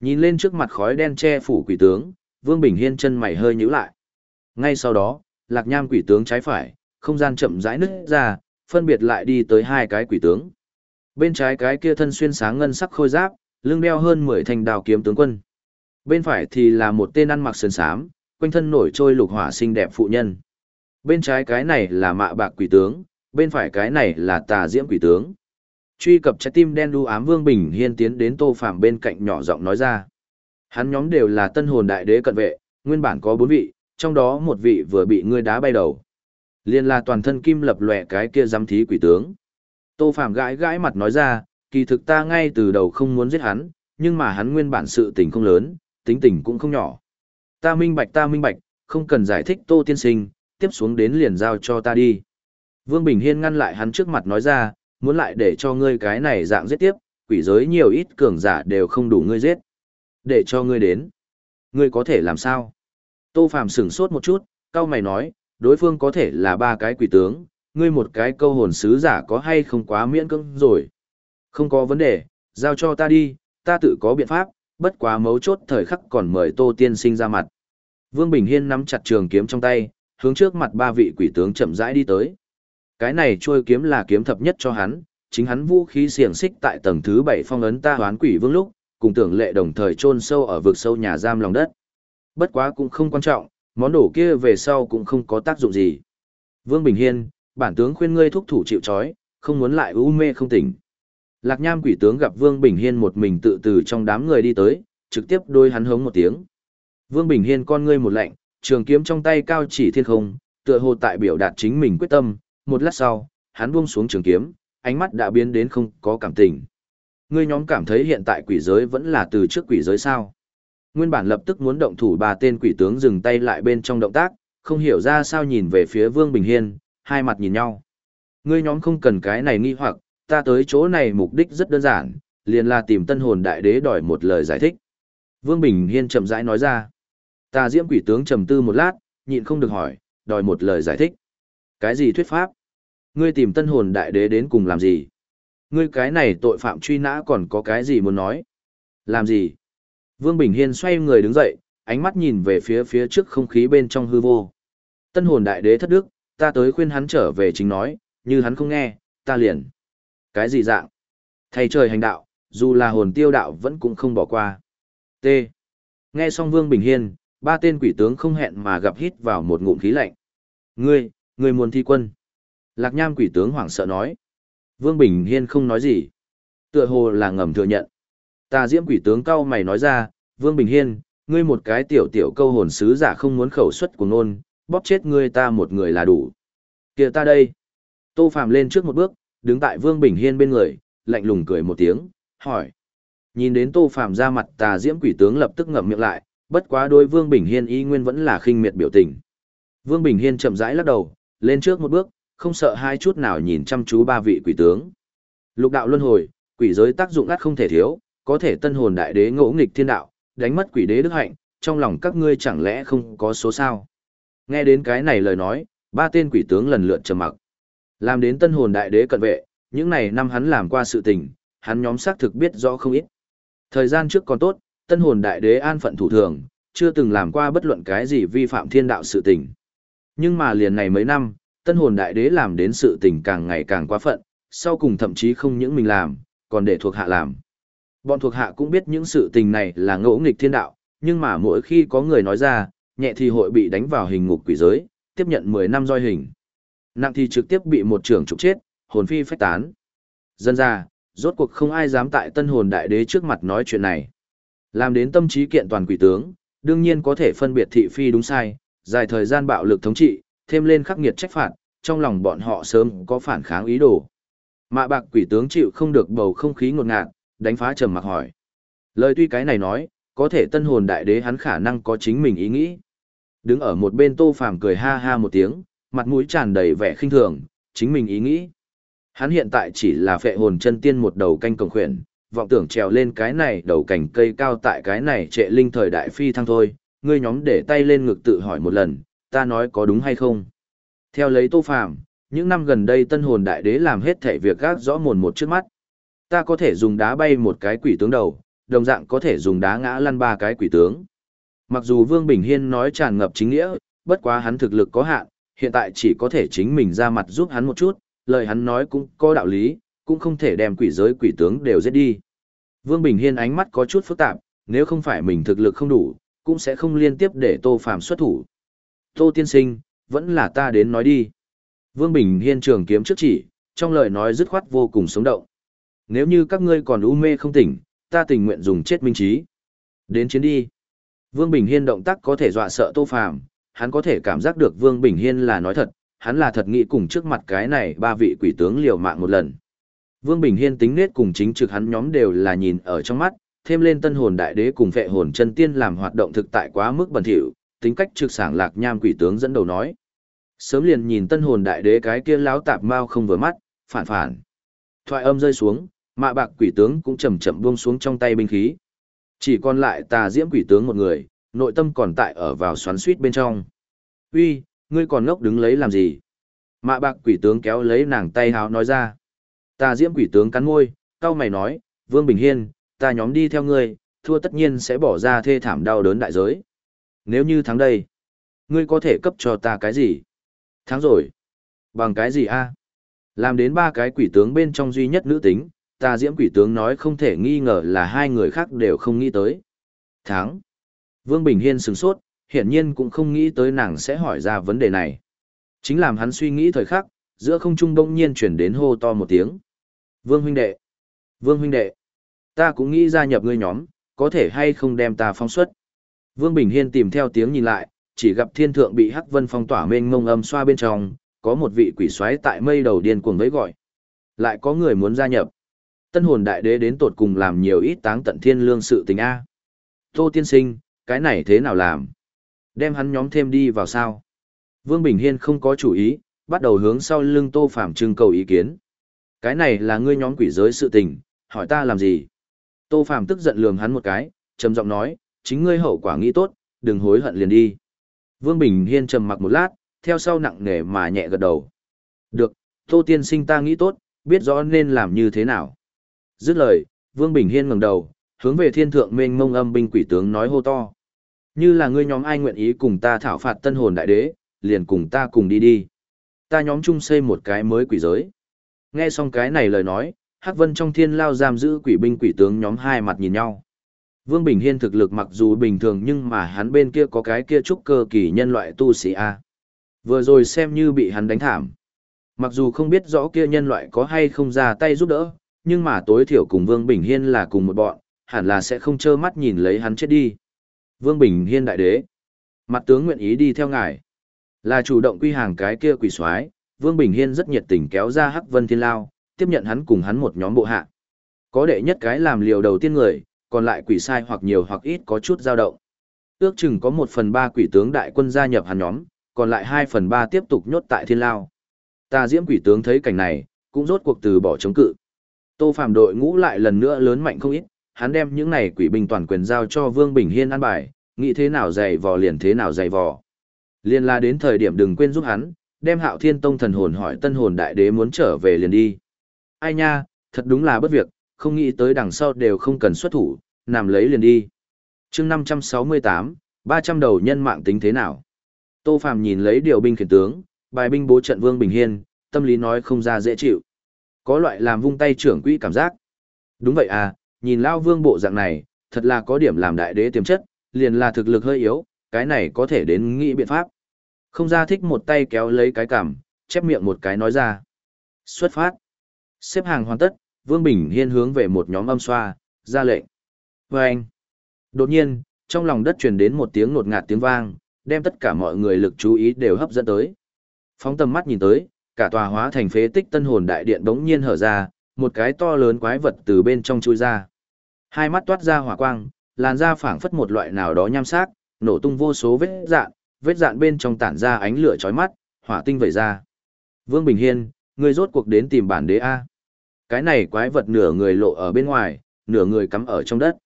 Nhìn lên trước mặt khói đen che phủ quỷ tướng, Vương Bình Hiên chân mày hơi nhíu lại. Ngay sau đó, Lạc Nham quỷ tướng trái phải, không gian chậm rãi nứt ra, phân biệt lại đi tới hai cái quỷ tướng. Bên trái cái kia thân xuyên sáng ngân sắc khôi giáp, lưng đeo hơn 10 thành đào kiếm tướng quân. Bên phải thì là một tên ăn mặc sườn xám, quanh thân nổi trôi lục hỏa xinh đẹp phụ nhân. Bên trái cái này là mạ bạc quỷ tướng, bên phải cái này là tà diễm quỷ tướng. Truy cập trái tim đen đu ám Vương Bình Hiên tiến đến Tô Phạm bên cạnh nhỏ giọng nói ra. Hắn nhóm đều là tân hồn đại đế cận vệ, nguyên bản có bốn vị, trong đó một vị vừa bị ngươi đá bay đầu. Liên là toàn thân kim lập lòe cái kia giám thí quỷ tướng. Tô Phạm gãi gãi mặt nói ra, kỳ thực ta ngay từ đầu không muốn giết hắn, nhưng mà hắn nguyên bản sự tình không lớn, tính tình cũng không nhỏ. Ta minh bạch ta minh bạch, không cần giải thích Tô Tiên Sinh, tiếp xuống đến liền giao cho ta đi. Vương Bình Hiên ngăn lại hắn trước mặt nói ra, muốn lại để cho ngươi cái này dạng giết tiếp, quỷ giới nhiều ít cường giả đều không đủ ngươi giết. Để cho ngươi đến. Ngươi có thể làm sao? Tô Phàm sửng sốt một chút, cao mày nói, đối phương có thể là ba cái quỷ tướng, ngươi một cái câu hồn sứ giả có hay không quá miễn cưỡng rồi. Không có vấn đề, giao cho ta đi, ta tự có biện pháp, bất quá mấu chốt thời khắc còn mời Tô Tiên Sinh ra mặt. Vương Bình Hiên nắm chặt trường kiếm trong tay, hướng trước mặt ba vị quỷ tướng chậm rãi đi tới. Cái này trôi kiếm là kiếm thập nhất cho hắn, chính hắn vũ khí xiềng xích tại tầng thứ bảy phong ấn ta hoán quỷ vương lúc, cùng tưởng lệ đồng thời chôn sâu ở vực sâu nhà giam lòng đất. Bất quá cũng không quan trọng, món đồ kia về sau cũng không có tác dụng gì. Vương Bình Hiên, bản tướng khuyên ngươi thúc thủ chịu trói, không muốn lại u mê không tỉnh. Lạc Nham quỷ tướng gặp Vương Bình Hiên một mình tự từ trong đám người đi tới, trực tiếp đôi hắn hống một tiếng. Vương Bình Hiên con ngươi một lạnh, trường kiếm trong tay cao chỉ thiên không, tựa hồ tại biểu đạt chính mình quyết tâm, một lát sau, hắn buông xuống trường kiếm, ánh mắt đã biến đến không có cảm tình. Ngươi nhóm cảm thấy hiện tại quỷ giới vẫn là từ trước quỷ giới sao? Nguyên bản lập tức muốn động thủ ba tên quỷ tướng dừng tay lại bên trong động tác, không hiểu ra sao nhìn về phía Vương Bình Hiên, hai mặt nhìn nhau. Ngươi nhóm không cần cái này nghi hoặc, ta tới chỗ này mục đích rất đơn giản, liền là tìm tân hồn đại đế đòi một lời giải thích. Vương Bình Hiên chậm rãi nói ra. Ta diễm quỷ tướng trầm tư một lát, nhịn không được hỏi, đòi một lời giải thích. Cái gì thuyết pháp? Ngươi tìm tân hồn đại đế đến cùng làm gì? Ngươi cái này tội phạm truy nã còn có cái gì muốn nói? Làm gì? Vương Bình Hiên xoay người đứng dậy, ánh mắt nhìn về phía phía trước không khí bên trong hư vô. Tân hồn đại đế thất đức, ta tới khuyên hắn trở về chính nói, như hắn không nghe, ta liền. Cái gì dạng? Thầy trời hành đạo, dù là hồn tiêu đạo vẫn cũng không bỏ qua. T. Nghe xong Vương Bình Hiên, ba tên quỷ tướng không hẹn mà gặp hít vào một ngụm khí lạnh. Ngươi, ngươi muốn thi quân. Lạc Nham quỷ tướng hoảng sợ nói. Vương Bình Hiên không nói gì. Tựa hồ là ngầm thừa nhận. Ta diễm quỷ tướng cao mày nói ra, Vương Bình Hiên, ngươi một cái tiểu tiểu câu hồn sứ giả không muốn khẩu xuất của nôn, bóp chết ngươi ta một người là đủ. Kìa ta đây. Tô Phạm lên trước một bước, đứng tại Vương Bình Hiên bên người, lạnh lùng cười một tiếng, hỏi. Nhìn đến Tô Phạm ra mặt tà diễm quỷ tướng lập tức ngậm miệng lại, bất quá đôi Vương Bình Hiên y nguyên vẫn là khinh miệt biểu tình. Vương Bình Hiên chậm rãi lắc đầu, lên trước một bước, không sợ hai chút nào nhìn chăm chú ba vị quỷ tướng. Lục đạo luân hồi, quỷ giới tác dụng ắt không thể thiếu, có thể tân hồn đại đế ngỗ nghịch thiên đạo, đánh mất quỷ đế đức hạnh, trong lòng các ngươi chẳng lẽ không có số sao. Nghe đến cái này lời nói, ba tên quỷ tướng lần lượt trầm mặc. Làm đến tân hồn đại đế cận vệ, những này năm hắn làm qua sự tình, hắn nhóm xác thực biết rõ không ít. Thời gian trước còn tốt, tân hồn đại đế an phận thủ thường, chưa từng làm qua bất luận cái gì vi phạm thiên đạo sự tình. Nhưng mà liền này mấy năm, tân hồn đại đế làm đến sự tình càng ngày càng quá phận, sau cùng thậm chí không những mình làm, còn để thuộc hạ làm. Bọn thuộc hạ cũng biết những sự tình này là ngỗ nghịch thiên đạo, nhưng mà mỗi khi có người nói ra, nhẹ thì hội bị đánh vào hình ngục quỷ giới, tiếp nhận 10 năm roi hình. Nặng thì trực tiếp bị một trưởng trục chết, hồn phi phách tán. Dân ra, rốt cuộc không ai dám tại tân hồn đại đế trước mặt nói chuyện này. Làm đến tâm trí kiện toàn quỷ tướng, đương nhiên có thể phân biệt thị phi đúng sai, dài thời gian bạo lực thống trị, thêm lên khắc nghiệt trách phạt, trong lòng bọn họ sớm có phản kháng ý đồ. Mạ bạc quỷ tướng chịu không được bầu không khí ngột ngạt, đánh phá trầm mặc hỏi. Lời tuy cái này nói, có thể tân hồn đại đế hắn khả năng có chính mình ý nghĩ. Đứng ở một bên tô phàm cười ha ha một tiếng, mặt mũi tràn đầy vẻ khinh thường, chính mình ý nghĩ. Hắn hiện tại chỉ là phệ hồn chân tiên một đầu canh cổng khuyển, vọng tưởng trèo lên cái này đầu cành cây cao tại cái này trệ linh thời đại phi thăng thôi, ngươi nhóm để tay lên ngực tự hỏi một lần, ta nói có đúng hay không. Theo lấy tô phàm, những năm gần đây tân hồn đại đế làm hết thể việc gác rõ mồn một trước mắt. Ta có thể dùng đá bay một cái quỷ tướng đầu, đồng dạng có thể dùng đá ngã lăn ba cái quỷ tướng. Mặc dù Vương Bình Hiên nói tràn ngập chính nghĩa, bất quá hắn thực lực có hạn, hiện tại chỉ có thể chính mình ra mặt giúp hắn một chút, lời hắn nói cũng có đạo lý, cũng không thể đem quỷ giới quỷ tướng đều giết đi. Vương Bình Hiên ánh mắt có chút phức tạp, nếu không phải mình thực lực không đủ, cũng sẽ không liên tiếp để Tô Phàm xuất thủ. Tô tiên sinh, vẫn là ta đến nói đi. Vương Bình Hiên trường kiếm trước chỉ, trong lời nói dứt khoát vô cùng sống động. Nếu như các ngươi còn u mê không tỉnh, ta tình nguyện dùng chết minh trí. Đến chiến đi. Vương Bình Hiên động tác có thể dọa sợ Tô Phàm, hắn có thể cảm giác được Vương Bình Hiên là nói thật, hắn là thật nghĩ cùng trước mặt cái này ba vị quỷ tướng liều mạng một lần. Vương Bình Hiên tính nết cùng chính trực hắn nhóm đều là nhìn ở trong mắt, thêm lên tân hồn đại đế cùng vệ hồn chân tiên làm hoạt động thực tại quá mức bẩn thỉu, tính cách trực sảng lạc nham quỷ tướng dẫn đầu nói. Sớm liền nhìn tân hồn đại đế cái kia láo tạp mau không vừa mắt, phản phản. Thoại âm rơi xuống, mạ bạc quỷ tướng cũng chậm chậm buông xuống trong tay binh khí. Chỉ còn lại tà diễm quỷ tướng một người, nội tâm còn tại ở vào xoắn suýt bên trong. Uy, ngươi còn ngốc đứng lấy làm gì? Mạ bạc quỷ tướng kéo lấy nàng tay háo nói ra. Tà diễm quỷ tướng cắn môi, cao mày nói, Vương Bình Hiên, ta nhóm đi theo ngươi, thua tất nhiên sẽ bỏ ra thê thảm đau đớn đại giới. Nếu như thắng đây, ngươi có thể cấp cho ta cái gì? Thắng rồi. Bằng cái gì a? Làm đến ba cái quỷ tướng bên trong duy nhất nữ tính, ta diễm quỷ tướng nói không thể nghi ngờ là hai người khác đều không nghĩ tới. Thắng. Vương Bình Hiên sửng sốt, hiển nhiên cũng không nghĩ tới nàng sẽ hỏi ra vấn đề này. Chính làm hắn suy nghĩ thời khắc, giữa không trung đông nhiên chuyển đến hô to một tiếng. Vương huynh đệ. Vương huynh đệ. Ta cũng nghĩ gia nhập ngươi nhóm, có thể hay không đem ta phong xuất. Vương Bình Hiên tìm theo tiếng nhìn lại, chỉ gặp thiên thượng bị hắc vân phong tỏa mênh mông âm xoa bên trong, có một vị quỷ xoáy tại mây đầu điên cuồng với gọi. Lại có người muốn gia nhập. Tân hồn đại đế đến tột cùng làm nhiều ít táng tận thiên lương sự tình A. Tô tiên sinh, cái này thế nào làm? Đem hắn nhóm thêm đi vào sao? Vương Bình Hiên không có chủ ý, bắt đầu hướng sau lưng Tô Phạm trưng cầu ý kiến. Cái này là ngươi nhóm quỷ giới sự tình, hỏi ta làm gì? Tô Phạm tức giận lườm hắn một cái, trầm giọng nói, chính ngươi hậu quả nghĩ tốt, đừng hối hận liền đi. Vương Bình Hiên trầm mặc một lát, theo sau nặng nề mà nhẹ gật đầu. Được, Tô Tiên Sinh ta nghĩ tốt, biết rõ nên làm như thế nào. Dứt lời, Vương Bình Hiên ngẩng đầu, hướng về thiên thượng mênh mông âm binh quỷ tướng nói hô to. Như là ngươi nhóm ai nguyện ý cùng ta thảo phạt tân hồn đại đế, liền cùng ta cùng đi đi. Ta nhóm chung xây một cái mới quỷ giới. Nghe xong cái này lời nói, Hắc Vân trong thiên lao giam giữ quỷ binh quỷ tướng nhóm hai mặt nhìn nhau. Vương Bình Hiên thực lực mặc dù bình thường nhưng mà hắn bên kia có cái kia trúc cơ kỳ nhân loại tu sĩ A. Vừa rồi xem như bị hắn đánh thảm. Mặc dù không biết rõ kia nhân loại có hay không ra tay giúp đỡ, nhưng mà tối thiểu cùng Vương Bình Hiên là cùng một bọn, hẳn là sẽ không trơ mắt nhìn lấy hắn chết đi. Vương Bình Hiên đại đế. Mặt tướng nguyện ý đi theo ngài. Là chủ động quy hàng cái kia quỷ soái, Vương Bình Hiên rất nhiệt tình kéo ra Hắc Vân Thiên Lao, tiếp nhận hắn cùng hắn một nhóm bộ hạ. Có đệ nhất cái làm liều đầu tiên người, còn lại quỷ sai hoặc nhiều hoặc ít có chút dao động. Ước chừng có một phần ba quỷ tướng đại quân gia nhập hắn nhóm, còn lại hai phần ba tiếp tục nhốt tại Thiên Lao. Ta diễm quỷ tướng thấy cảnh này, cũng rốt cuộc từ bỏ chống cự. Tô Phạm đội ngũ lại lần nữa lớn mạnh không ít, hắn đem những này quỷ binh toàn quyền giao cho Vương Bình Hiên an bài, nghĩ thế nào dày vò liền thế nào dày vò. Liên la đến thời điểm đừng quên giúp hắn, đem Hạo Thiên Tông thần hồn hỏi Tân Hồn Đại Đế muốn trở về liền đi. Ai nha, thật đúng là bất việc, không nghĩ tới đằng sau đều không cần xuất thủ, nằm lấy liền đi. Chương 568, 300 đầu nhân mạng tính thế nào? Tô Phàm nhìn lấy điều binh khiển tướng, bài binh bố trận Vương Bình Hiên, tâm lý nói không ra dễ chịu. Có loại làm vung tay trưởng quỹ cảm giác. Đúng vậy à, nhìn Lao Vương bộ dạng này, thật là có điểm làm đại đế tiềm chất, liền là thực lực hơi yếu, cái này có thể đến nghĩ biện pháp. Không ra thích một tay kéo lấy cái cằm, chép miệng một cái nói ra. Xuất phát. Xếp hàng hoàn tất, Vương Bình Hiên hướng về một nhóm âm xoa, ra lệnh. Và anh. Đột nhiên, trong lòng đất truyền đến một tiếng nột ngạt tiếng vang, đem tất cả mọi người lực chú ý đều hấp dẫn tới. Phóng tầm mắt nhìn tới, cả tòa hóa thành phế tích tân hồn đại điện đống nhiên hở ra, một cái to lớn quái vật từ bên trong chui ra. Hai mắt toát ra hỏa quang, làn da phảng phất một loại nào đó nham sắc, nổ tung vô số vết dạn, vết dạn bên trong tản ra ánh lửa chói mắt, hỏa tinh vẩy ra. Vương Bình Hiên, ngươi rốt cuộc đến tìm bản đế A. Cái này quái vật nửa người lộ ở bên ngoài, nửa người cắm ở trong đất.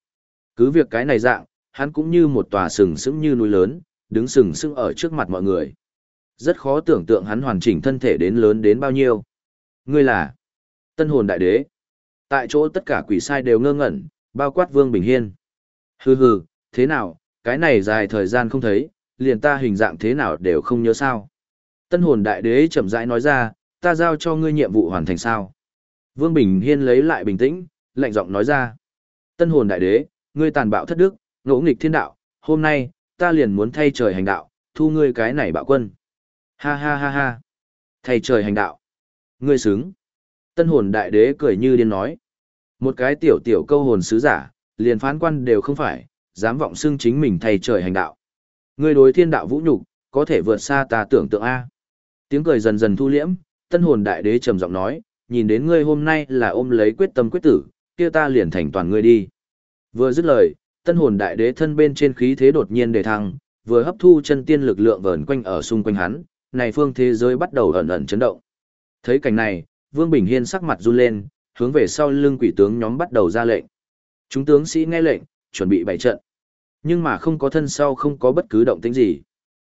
Cứ việc cái này dạng, hắn cũng như một tòa sừng sững như núi lớn, đứng sừng sững ở trước mặt mọi người. Rất khó tưởng tượng hắn hoàn chỉnh thân thể đến lớn đến bao nhiêu. Ngươi là Tân hồn đại đế. Tại chỗ tất cả quỷ sai đều ngơ ngẩn, bao quát Vương Bình Hiên. Hừ hừ, thế nào, cái này dài thời gian không thấy, liền ta hình dạng thế nào đều không nhớ sao. Tân hồn đại đế chậm rãi nói ra, ta giao cho ngươi nhiệm vụ hoàn thành sao. Vương Bình Hiên lấy lại bình tĩnh, lạnh giọng nói ra. Tân hồn đại đế, ngươi tàn bạo thất đức, ngỗ nghịch thiên đạo, hôm nay, ta liền muốn thay trời hành đạo, thu ngươi cái này bạo quân. Ha ha ha ha. Thay trời hành đạo. Ngươi xứng. Tân hồn đại đế cười như điên nói. Một cái tiểu tiểu câu hồn sứ giả, liền phán quan đều không phải, dám vọng xưng chính mình thay trời hành đạo. Ngươi đối thiên đạo vũ nhục, có thể vượt xa ta tưởng tượng A. Tiếng cười dần dần thu liễm, tân hồn đại đế trầm giọng nói, nhìn đến ngươi hôm nay là ôm lấy quyết tâm quyết tử, kia ta liền thành toàn ngươi đi. Vừa dứt lời, tân hồn đại đế thân bên trên khí thế đột nhiên đề thăng, vừa hấp thu chân tiên lực lượng vờn quanh ở xung quanh hắn, này phương thế giới bắt đầu ẩn ẩn chấn động. Thấy cảnh này, Vương Bình Hiên sắc mặt run lên, hướng về sau lưng quỷ tướng nhóm bắt đầu ra lệnh. Chúng tướng sĩ nghe lệnh, chuẩn bị bày trận. Nhưng mà không có thân sau không có bất cứ động tĩnh gì.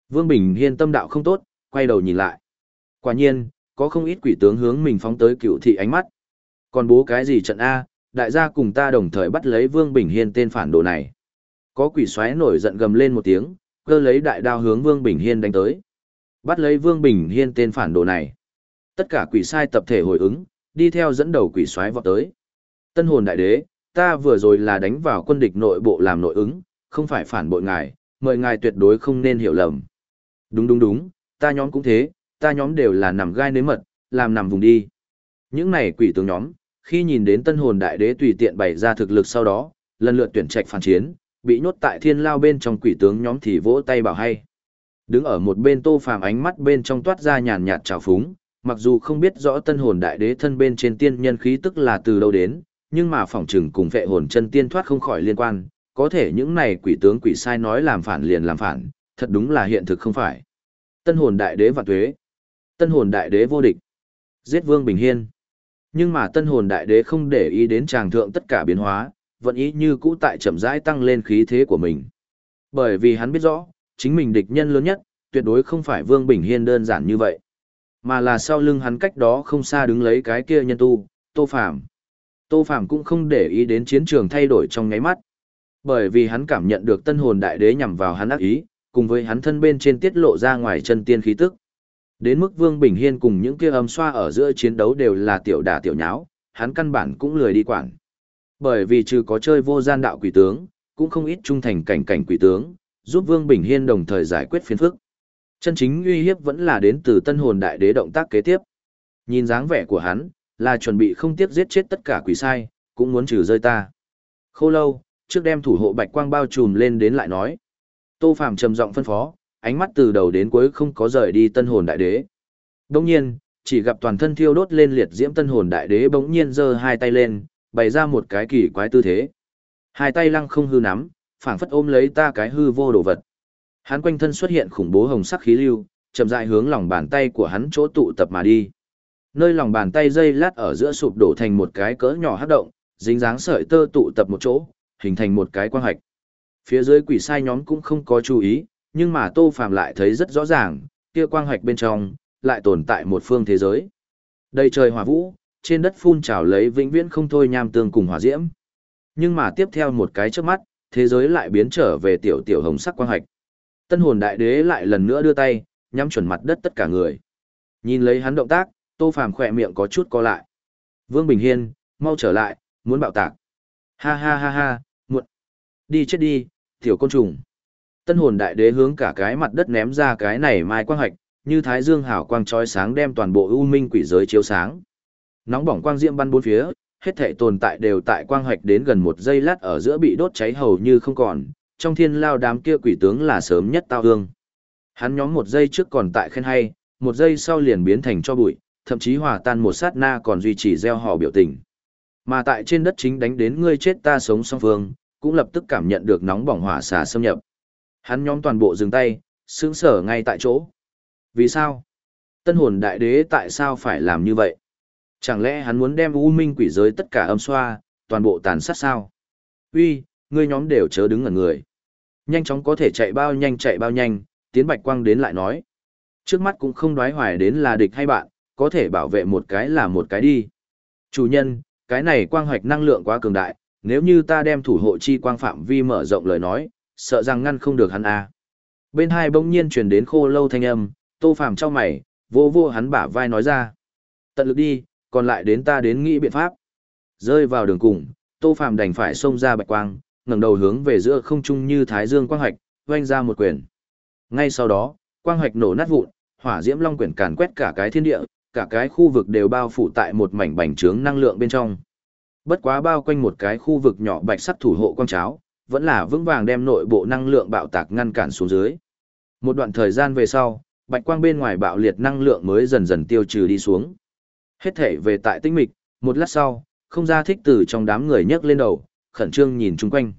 Vương Bình Hiên tâm đạo không tốt, quay đầu nhìn lại. Quả nhiên, có không ít quỷ tướng hướng mình phóng tới cựu thị ánh mắt. Còn bố cái gì trận A, đại gia cùng ta đồng thời bắt lấy Vương Bình Hiên tên phản đồ này. Có quỷ xoáy nổi giận gầm lên một tiếng, cơ lấy đại đao hướng Vương Bình Hiên đánh tới. Bắt lấy Vương Bình Hiên tên phản đồ này. Tất cả quỷ sai tập thể hồi ứng, đi theo dẫn đầu quỷ xoáy vọt tới. Tân hồn đại đế, ta vừa rồi là đánh vào quân địch nội bộ làm nội ứng, không phải phản bội ngài, mời ngài tuyệt đối không nên hiểu lầm. Đúng đúng đúng, ta nhóm cũng thế, ta nhóm đều là nằm gai nếm mật, làm nằm vùng đi. Những này quỷ tướng nhóm, khi nhìn đến tân hồn đại đế tùy tiện bày ra thực lực sau đó, lần lượt tuyển trạch phản chiến, bị nhốt tại thiên lao bên trong quỷ tướng nhóm thì vỗ tay bảo hay. Đứng ở một bên tô phàm ánh mắt bên trong toát ra nhàn nhạt trào phúng, mặc dù không biết rõ tân hồn đại đế thân bên trên tiên nhân khí tức là từ đâu đến, nhưng mà phỏng chừng cùng vệ hồn chân tiên thoát không khỏi liên quan, có thể những này quỷ tướng quỷ sai nói làm phản liền làm phản, thật đúng là hiện thực không phải. Tân hồn đại đế và tuế. Tân hồn đại đế vô địch. Giết vương bình hiên. Nhưng mà tân hồn đại đế không để ý đến tràng thượng tất cả biến hóa, vẫn ý như cũ tại chậm rãi tăng lên khí thế của mình. Bởi vì hắn biết rõ, chính mình địch nhân lớn nhất, tuyệt đối không phải vương bình hiên đơn giản như vậy. Mà là sau lưng hắn cách đó không xa đứng lấy cái kia nhân tu, tô phạm. Tô Phạm cũng không để ý đến chiến trường thay đổi trong nháy mắt. Bởi vì hắn cảm nhận được tân hồn đại đế nhằm vào hắn ác ý, cùng với hắn thân bên trên tiết lộ ra ngoài chân tiên khí tức. Đến mức Vương Bình Hiên cùng những kia âm xoa ở giữa chiến đấu đều là tiểu đả tiểu nháo, hắn căn bản cũng lười đi quản. Bởi vì trừ có chơi vô gian đạo quỷ tướng, cũng không ít trung thành cảnh cảnh quỷ tướng, giúp Vương Bình Hiên đồng thời giải quyết phiền phức. Chân chính uy hiếp vẫn là đến từ tân hồn đại đế động tác kế tiếp. Nhìn dáng vẻ của hắn, là chuẩn bị không tiếc giết chết tất cả quỷ sai, cũng muốn trừ rơi ta. Khô lâu, trước đem thủ hộ bạch quang bao trùm lên đến lại nói. Tô Phạm trầm giọng phân phó, ánh mắt từ đầu đến cuối không có rời đi tân hồn đại đế. Đồng nhiên, chỉ gặp toàn thân thiêu đốt lên liệt diễm tân hồn đại đế bỗng nhiên giơ hai tay lên, bày ra một cái kỳ quái tư thế. Hai tay lăng không hư nắm, phảng phất ôm lấy ta cái hư vô đồ vật. Hắn quanh thân xuất hiện khủng bố hồng sắc khí lưu, chậm rãi hướng lòng bàn tay của hắn chỗ tụ tập mà đi. Nơi lòng bàn tay dây lát ở giữa sụp đổ thành một cái cỡ nhỏ hấp động, dính dáng sợi tơ tụ tập một chỗ, hình thành một cái quang hạch. Phía dưới quỷ sai nhóm cũng không có chú ý, nhưng mà Tô Phàm lại thấy rất rõ ràng, kia quang hạch bên trong lại tồn tại một phương thế giới. Đây trời hỏa vũ, trên đất phun trào lấy vĩnh viễn không thôi nham tương cùng hỏa diễm. Nhưng mà tiếp theo một cái chớp mắt, thế giới lại biến trở về tiểu tiểu hồng sắc quang hạch. Tân hồn đại đế lại lần nữa đưa tay, nhắm chuẩn mặt đất tất cả người. Nhìn lấy hắn động tác, Tô Phàm khỏe miệng có chút co lại. Vương Bình Hiên, mau trở lại, muốn bạo tạc. Ha ha ha ha, muộn. Đi chết đi, tiểu côn trùng. Tân hồn đại đế hướng cả cái mặt đất ném ra cái này mai quang hạch, như thái dương hảo quang chói sáng đem toàn bộ u minh quỷ giới chiếu sáng. Nóng bỏng quang diễm bắn bốn phía, hết thảy tồn tại đều tại quang hạch đến gần một giây lát ở giữa bị đốt cháy hầu như không còn, trong thiên lao đám kia quỷ tướng là sớm nhất tao hương. Hắn nhóm một giây trước còn tại khen hay, một giây sau liền biến thành cho bụi, thậm chí hòa tan một sát na còn duy trì gieo hò biểu tình. Mà tại trên đất chính đánh đến ngươi chết ta sống song phương, cũng lập tức cảm nhận được nóng bỏng hỏa xà xâm nhập. Hắn nhóm toàn bộ dừng tay, sững sở ngay tại chỗ. Vì sao? Tân hồn đại đế tại sao phải làm như vậy? Chẳng lẽ hắn muốn đem u minh quỷ giới tất cả âm xoa, toàn bộ tàn sát sao? Uy, ngươi nhóm đều chớ đứng ở người. Nhanh chóng có thể chạy bao nhanh chạy bao nhanh, tiến bạch quang đến lại nói. Trước mắt cũng không đoái hoài đến là địch hay bạn, có thể bảo vệ một cái là một cái đi. Chủ nhân, cái này quang hoạch năng lượng quá cường đại, nếu như ta đem thủ hộ chi quang phạm vi mở rộng lời nói, sợ rằng ngăn không được hắn a. Bên hai bỗng nhiên truyền đến khô lâu thanh âm, Tô Phàm trong mày, vô vô hắn bả vai nói ra. Tận lực đi, còn lại đến ta đến nghĩ biện pháp. Rơi vào đường cùng, Tô Phàm đành phải xông ra bạch quang, ngẩng đầu hướng về giữa không trung như thái dương quang hạch, vung ra một quyền. Ngay sau đó, quang hạch nổ nát vụn, hỏa diễm long quyển càn quét cả cái thiên địa, cả cái khu vực đều bao phủ tại một mảnh bành trướng năng lượng bên trong. Bất quá bao quanh một cái khu vực nhỏ bạch sắc thủ hộ quang cháo, vẫn là vững vàng đem nội bộ năng lượng bạo tạc ngăn cản xuống dưới. Một đoạn thời gian về sau, bạch quang bên ngoài bạo liệt năng lượng mới dần dần tiêu trừ đi xuống. Hết thể về tại tinh mịch, một lát sau, không ra thích tử trong đám người nhấc lên đầu, khẩn trương nhìn chung quanh.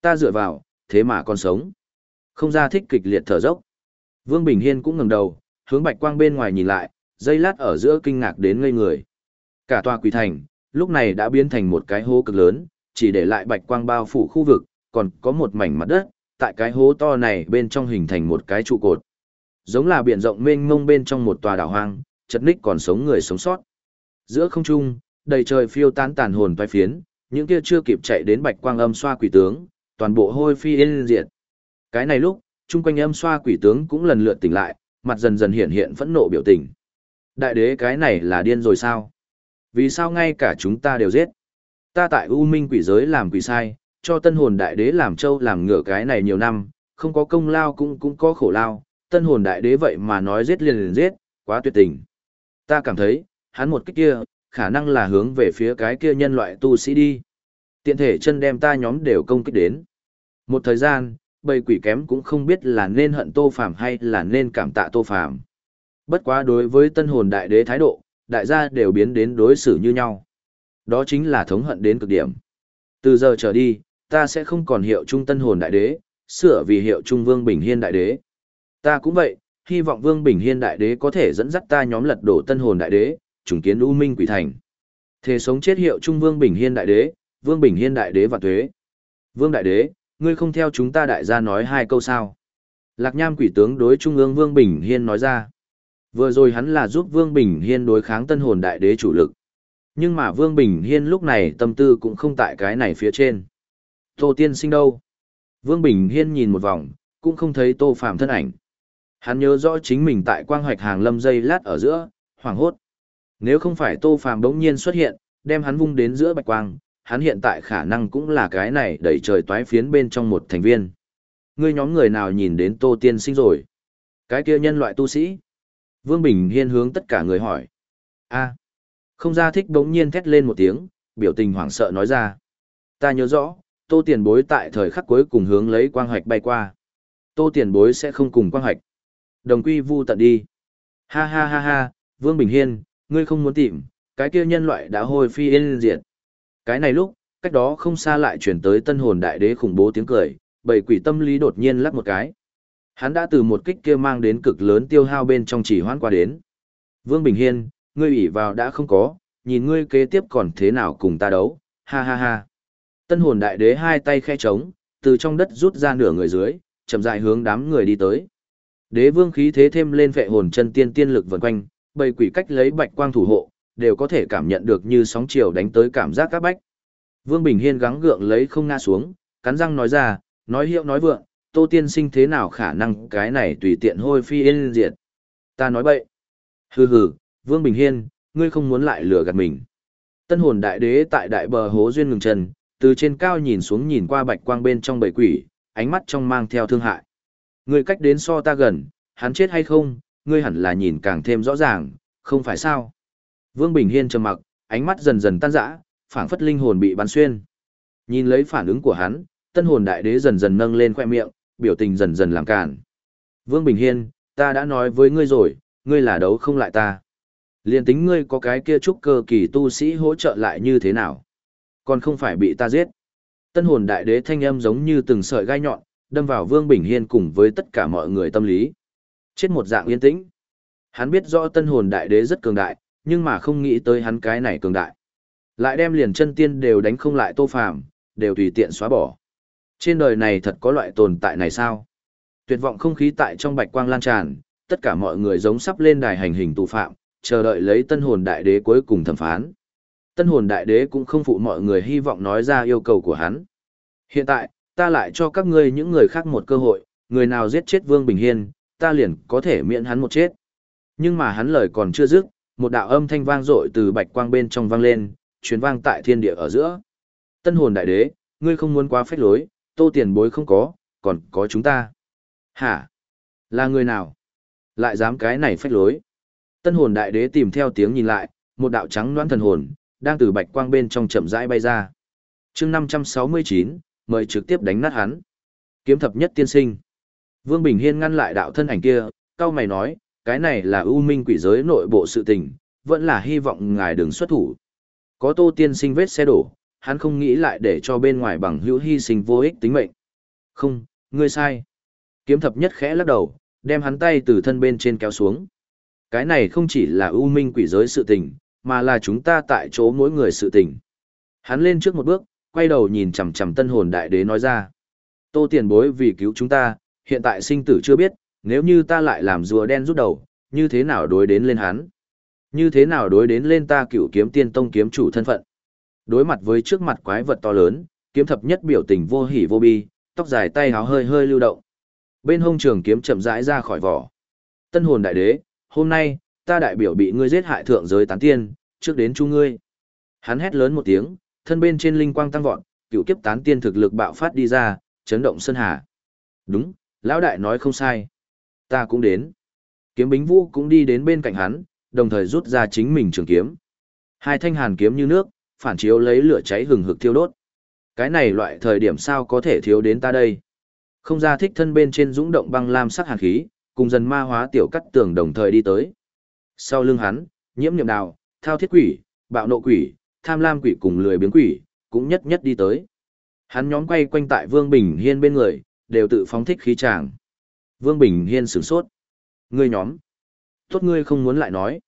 Ta dựa vào, thế mà còn sống. Không ra thích kịch liệt thở dốc. Vương Bình Hiên cũng ngẩng đầu, hướng bạch quang bên ngoài nhìn lại, dây lát ở giữa kinh ngạc đến ngây người. Cả tòa quỷ thành, lúc này đã biến thành một cái hố cực lớn, chỉ để lại bạch quang bao phủ khu vực, còn có một mảnh mặt đất, tại cái hố to này bên trong hình thành một cái trụ cột. Giống là biển rộng mênh mông bên trong một tòa đảo hoang, chật ních còn sống người sống sót. Giữa không trung, đầy trời phiêu tán tàn hồn toái phiến, những kia chưa kịp chạy đến bạch quang âm xoa quỷ tướng, toàn bộ hôi phi yên diệt. Cái này lúc, chung quanh âm xoa quỷ tướng cũng lần lượt tỉnh lại, mặt dần dần hiện hiện phẫn nộ biểu tình. Đại đế cái này là điên rồi sao? Vì sao ngay cả chúng ta đều giết? Ta tại U Minh quỷ giới làm quỷ sai, cho tân hồn đại đế làm trâu làm ngựa cái này nhiều năm, không có công lao cũng cũng có khổ lao, tân hồn đại đế vậy mà nói giết liền liền giết, quá tuyệt tình. Ta cảm thấy, hắn một cách kia, khả năng là hướng về phía cái kia nhân loại tu sĩ đi. Tiện thể chân đem ta nhóm đều công kích đến. Một thời gian, bầy quỷ kém cũng không biết là nên hận tô phàm hay là nên cảm tạ tô phàm. Bất quá đối với tân hồn đại đế thái độ, đại gia đều biến đến đối xử như nhau. Đó chính là thống hận đến cực điểm. Từ giờ trở đi, ta sẽ không còn hiệu trung tân hồn đại đế, sửa vì hiệu trung vương bình hiên đại đế. Ta cũng vậy, hy vọng vương bình hiên đại đế có thể dẫn dắt ta nhóm lật đổ tân hồn đại đế, trùng kiến u minh quỷ thành. Thề sống chết hiệu trung vương bình hiên đại đế, vương bình hiên đại đế và thuế. Vương đại đế, ngươi không theo chúng ta đại gia nói hai câu sao. Lạc nham quỷ tướng đối trung ương vương bình hiên nói ra. Vừa rồi hắn là giúp vương bình hiên đối kháng tân hồn đại đế chủ lực. Nhưng mà vương bình hiên lúc này tâm tư cũng không tại cái này phía trên. Tô tiên sinh đâu? Vương bình hiên nhìn một vòng, cũng không thấy tô phạm thân ảnh. Hắn nhớ rõ chính mình tại quang hoạch hàng lâm dây lát ở giữa, hoảng hốt. Nếu không phải Tô Phạm đống nhiên xuất hiện, đem hắn vung đến giữa bạch quang, hắn hiện tại khả năng cũng là cái này đẩy trời toái phiến bên trong một thành viên. Ngươi nhóm người nào nhìn đến Tô Tiên Sinh rồi? Cái kia nhân loại tu sĩ? Vương Bình Hiên hướng tất cả người hỏi. a không ra thích đống nhiên thét lên một tiếng, biểu tình hoảng sợ nói ra. Ta nhớ rõ, Tô Tiền Bối tại thời khắc cuối cùng hướng lấy quang hoạch bay qua. Tô Tiền Bối sẽ không cùng quang hoạch. Đồng quy vu tận đi. Ha ha ha ha, Vương Bình Hiên, ngươi không muốn tìm, cái kia nhân loại đã hôi phi yên diệt. Cái này lúc, cách đó không xa lại chuyển tới tân hồn đại đế khủng bố tiếng cười, bảy quỷ tâm lý đột nhiên lắc một cái. Hắn đã từ một kích kia mang đến cực lớn tiêu hao bên trong chỉ hoãn qua đến. Vương Bình Hiên, ngươi ủy vào đã không có, nhìn ngươi kế tiếp còn thế nào cùng ta đấu, ha ha ha. Tân hồn đại đế hai tay khe trống, từ trong đất rút ra nửa người dưới, chậm rãi hướng đám người đi tới. Đế vương khí thế thêm lên vệ hồn chân tiên tiên lực vần quanh, bầy quỷ cách lấy bạch quang thủ hộ, đều có thể cảm nhận được như sóng chiều đánh tới cảm giác các bách. Vương Bình Hiên gắng gượng lấy không ngã xuống, cắn răng nói ra, nói hiệu nói vượng, Tô Tiên Sinh thế nào khả năng cái này tùy tiện hôi phi yên diệt. Ta nói bậy. Hừ hừ, Vương Bình Hiên, ngươi không muốn lại lừa gạt mình. Tân hồn đại đế tại đại bờ hố duyên ngừng chân, từ trên cao nhìn xuống nhìn qua bạch quang bên trong bầy quỷ, ánh mắt trong mang theo thương hại. Ngươi cách đến so ta gần, hắn chết hay không, ngươi hẳn là nhìn càng thêm rõ ràng, không phải sao? Vương Bình Hiên trầm mặc, ánh mắt dần dần tan rã, phảng phất linh hồn bị bắn xuyên. Nhìn lấy phản ứng của hắn, tân hồn đại đế dần dần nâng lên khoe miệng, biểu tình dần dần làm cản. Vương Bình Hiên, ta đã nói với ngươi rồi, ngươi là đấu không lại ta. Liên tính ngươi có cái kia trúc cơ kỳ tu sĩ hỗ trợ lại như thế nào? Còn không phải bị ta giết. Tân hồn đại đế thanh âm giống như từng sợi gai nhọn, đâm vào Vương Bình Hiên cùng với tất cả mọi người tâm lý. Chết một dạng yên tĩnh. Hắn biết rõ tân hồn đại đế rất cường đại, nhưng mà không nghĩ tới hắn cái này cường đại. Lại đem liền chân tiên đều đánh không lại tô phàm, đều tùy tiện xóa bỏ. Trên đời này thật có loại tồn tại này sao? Tuyệt vọng không khí tại trong bạch quang lan tràn, tất cả mọi người giống sắp lên đài hành hình tù phạm, chờ đợi lấy tân hồn đại đế cuối cùng thẩm phán. Tân hồn đại đế cũng không phụ mọi người hy vọng nói ra yêu cầu của hắn. Hiện tại, ta lại cho các ngươi những người khác một cơ hội, người nào giết chết Vương Bình Hiên, ta liền có thể miễn hắn một chết. Nhưng mà hắn lời còn chưa dứt, một đạo âm thanh vang dội từ bạch quang bên trong vang lên, truyền vang tại thiên địa ở giữa. Tân hồn đại đế, ngươi không muốn quá phách lối, tô tiền bối không có, còn có chúng ta. Hả? Là người nào? Lại dám cái này phách lối. Tân hồn đại đế tìm theo tiếng nhìn lại, một đạo trắng noãn thần hồn, đang từ bạch quang bên trong chậm rãi bay ra. chương 569, mời trực tiếp đánh nát hắn. Kiếm thập nhất tiên sinh. Vương Bình Hiên ngăn lại đạo thân ảnh kia, cao mày nói, cái này là ưu minh quỷ giới nội bộ sự tình, vẫn là hy vọng ngài đừng xuất thủ. Có tô tiên sinh vết xe đổ, hắn không nghĩ lại để cho bên ngoài bằng hữu hy sinh vô ích tính mệnh. Không, ngươi sai. Kiếm thập nhất khẽ lắc đầu, đem hắn tay từ thân bên trên kéo xuống. Cái này không chỉ là ưu minh quỷ giới sự tình, mà là chúng ta tại chỗ mỗi người sự tình. Hắn lên trước một bước, quay đầu nhìn chằm chằm tân hồn đại đế nói ra. Tô tiền bối vì cứu chúng ta, hiện tại sinh tử chưa biết, nếu như ta lại làm rùa đen rút đầu, như thế nào đối đến lên hắn? Như thế nào đối đến lên ta cựu kiếm tiên tông kiếm chủ thân phận? Đối mặt với trước mặt quái vật to lớn, kiếm thập nhất biểu tình vô hỉ vô bi, tóc dài tay háo hơi hơi lưu động. Bên hông trường kiếm chậm rãi ra khỏi vỏ. Tân hồn đại đế, hôm nay, ta đại biểu bị ngươi giết hại thượng giới tán tiên, trước đến chu ngươi. Hắn hét lớn một tiếng, thân bên trên linh quang tăng vọt, cựu kiếp tán tiên thực lực bạo phát đi ra, chấn động sơn hà. Đúng, lão đại nói không sai. Ta cũng đến. Kiếm bính vũ cũng đi đến bên cạnh hắn, đồng thời rút ra chính mình trường kiếm. Hai thanh hàn kiếm như nước, phản chiếu lấy lửa cháy hừng hực thiêu đốt. Cái này loại thời điểm sao có thể thiếu đến ta đây? Không ra thích thân bên trên dũng động băng lam sắc hàn khí, cùng dần ma hóa tiểu cắt tường đồng thời đi tới. Sau lưng hắn, nhiễm niệm đào, thao thiết quỷ, bạo nộ quỷ, tham lam quỷ cùng lười biếng quỷ, cũng nhất nhất đi tới. Hắn nhóm quay quanh tại Vương Bình Hiên bên người, đều tự phóng thích khí tràng. Vương Bình Hiên sửng sốt. Ngươi nhóm. Tốt ngươi không muốn lại nói.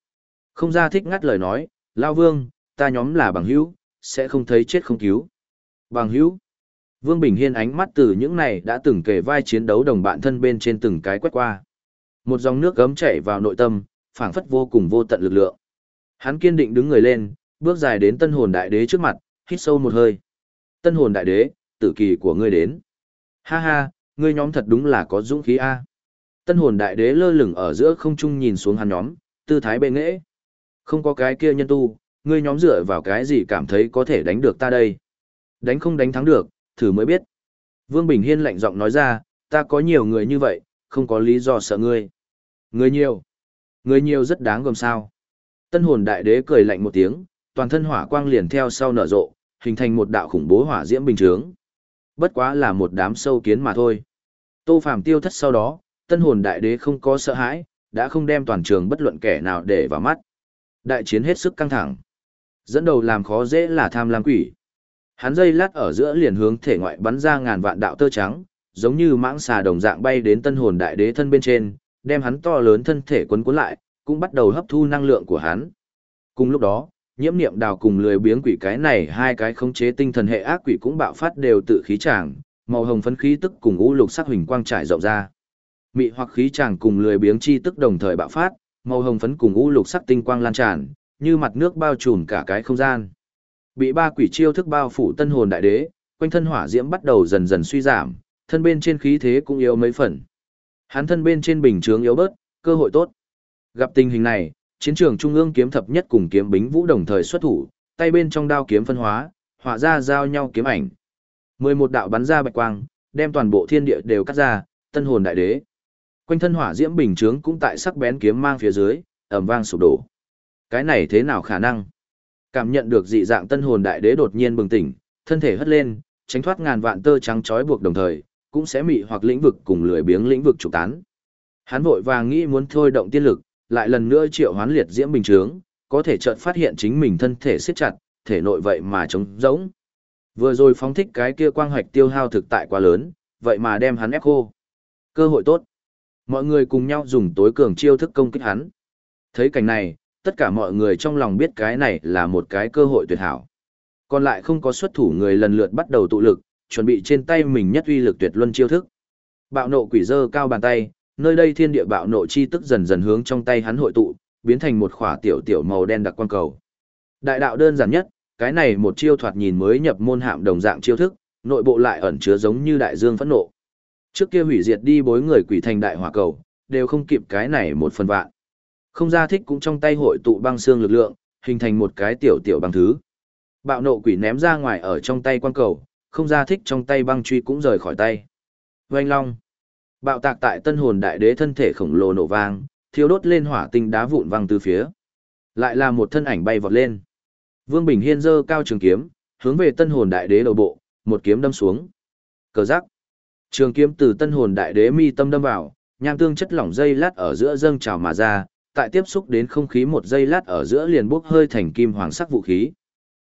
Không ra thích ngắt lời nói, Lao Vương, ta nhóm là bằng hữu, sẽ không thấy chết không cứu. Bằng hữu. Vương Bình Hiên ánh mắt từ những này đã từng kể vai chiến đấu đồng bạn thân bên trên từng cái quét qua. Một dòng nước gấm chảy vào nội tâm, phảng phất vô cùng vô tận lực lượng. Hắn kiên định đứng người lên, bước dài đến tân hồn đại đế trước mặt, hít sâu một hơi. Tân hồn đại đế, tử kỳ của ngươi đến. Ha ha, ngươi nhóm thật đúng là có dũng khí a. Tân hồn đại đế lơ lửng ở giữa không trung nhìn xuống hắn nhóm, tư thái bệ nghệ. Không có cái kia nhân tu, ngươi nhóm dựa vào cái gì cảm thấy có thể đánh được ta đây. Đánh không đánh thắng được, thử mới biết. Vương Bình Hiên lạnh giọng nói ra, ta có nhiều người như vậy, không có lý do sợ ngươi. ngươi nhiều. Người nhiều rất đáng gồm sao. Tân hồn đại đế cười lạnh một tiếng, toàn thân hỏa quang liền theo sau nở rộ, hình thành một đạo khủng bố hỏa diễm bình trướng. Bất quá là một đám sâu kiến mà thôi. Tô Phàm tiêu thất sau đó, tân hồn đại đế không có sợ hãi, đã không đem toàn trường bất luận kẻ nào để vào mắt. Đại chiến hết sức căng thẳng. Dẫn đầu làm khó dễ là tham lam quỷ. Hắn dây lát ở giữa liền hướng thể ngoại bắn ra ngàn vạn đạo tơ trắng, giống như mãng xà đồng dạng bay đến tân hồn đại đế thân bên trên, đem hắn to lớn thân thể quấn cuốn lại, cũng bắt đầu hấp thu năng lượng của hắn. Cùng lúc đó, nhiễm niệm đào cùng lười biếng quỷ cái này hai cái khống chế tinh thần hệ ác quỷ cũng bạo phát đều tự khí tràng, màu hồng phấn khí tức cùng u lục sắc huỳnh quang trải rộng ra. Mị hoặc khí tràng cùng lười biếng chi tức đồng thời bạo phát, màu hồng phấn cùng u lục sắc tinh quang lan tràn, như mặt nước bao trùm cả cái không gian. Bị ba quỷ chiêu thức bao phủ tân hồn đại đế, quanh thân hỏa diễm bắt đầu dần dần suy giảm, thân bên trên khí thế cũng yếu mấy phần. Hắn thân bên trên bình chướng yếu bớt, cơ hội tốt. Gặp tình hình này, chiến trường trung ương kiếm thập nhất cùng kiếm bính vũ đồng thời xuất thủ, tay bên trong đao kiếm phân hóa, họa ra giao nhau kiếm ảnh. mười một đạo bắn ra bạch quang, đem toàn bộ thiên địa đều cắt ra, tân hồn đại đế. Quanh thân hỏa diễm bình chướng cũng tại sắc bén kiếm mang phía dưới, ầm vang sụp đổ. Cái này thế nào khả năng? Cảm nhận được dị dạng tân hồn đại đế đột nhiên bừng tỉnh, thân thể hất lên, tránh thoát ngàn vạn tơ trắng trói buộc đồng thời, cũng sẽ mị hoặc lĩnh vực cùng lười biếng lĩnh vực trục tán. Hắn vội vàng nghĩ muốn thôi động tiên lực, lại lần nữa triệu hoán liệt diễm bình chướng, có thể chợt phát hiện chính mình thân thể siết chặt, thể nội vậy mà trống rỗng. Vừa rồi phóng thích cái kia quang hoạch tiêu hao thực tại quá lớn, vậy mà đem hắn ép khô. Cơ hội tốt. Mọi người cùng nhau dùng tối cường chiêu thức công kích hắn. Thấy cảnh này, tất cả mọi người trong lòng biết cái này là một cái cơ hội tuyệt hảo. Còn lại không có xuất thủ người lần lượt bắt đầu tụ lực, chuẩn bị trên tay mình nhất uy lực tuyệt luân chiêu thức. Bạo nộ quỷ dơ cao bàn tay, nơi đây thiên địa bạo nộ chi tức dần dần hướng trong tay hắn hội tụ, biến thành một khỏa tiểu tiểu màu đen đặc quan cầu. Đại đạo đơn giản nhất, cái này một chiêu thoạt nhìn mới nhập môn hạm đồng dạng chiêu thức, nội bộ lại ẩn chứa giống như đại dương phẫn nộ. Trước kia hủy diệt đi bối người quỷ thành đại hỏa cầu, đều không kịp cái này một phần vạn. Không ra thích cũng trong tay hội tụ băng xương lực lượng, hình thành một cái tiểu tiểu băng thứ. Bạo nộ quỷ ném ra ngoài ở trong tay quan cầu, không ra thích trong tay băng truy cũng rời khỏi tay. Oanh long. Bạo tạc tại tân hồn đại đế thân thể khổng lồ nổ vang, thiêu đốt lên hỏa tinh đá vụn văng từ phía. Lại là một thân ảnh bay vọt lên. Vương Bình Hiên giơ cao trường kiếm, hướng về tân hồn đại đế đầu bộ, một kiếm đâm xuống. Cờ giác. Trường kiếm từ tân hồn đại đế mi tâm đâm vào, nham tương chất lỏng dây lát ở giữa dâng trào mà ra, tại tiếp xúc đến không khí một giây lát ở giữa liền bốc hơi thành kim hoàng sắc vũ khí.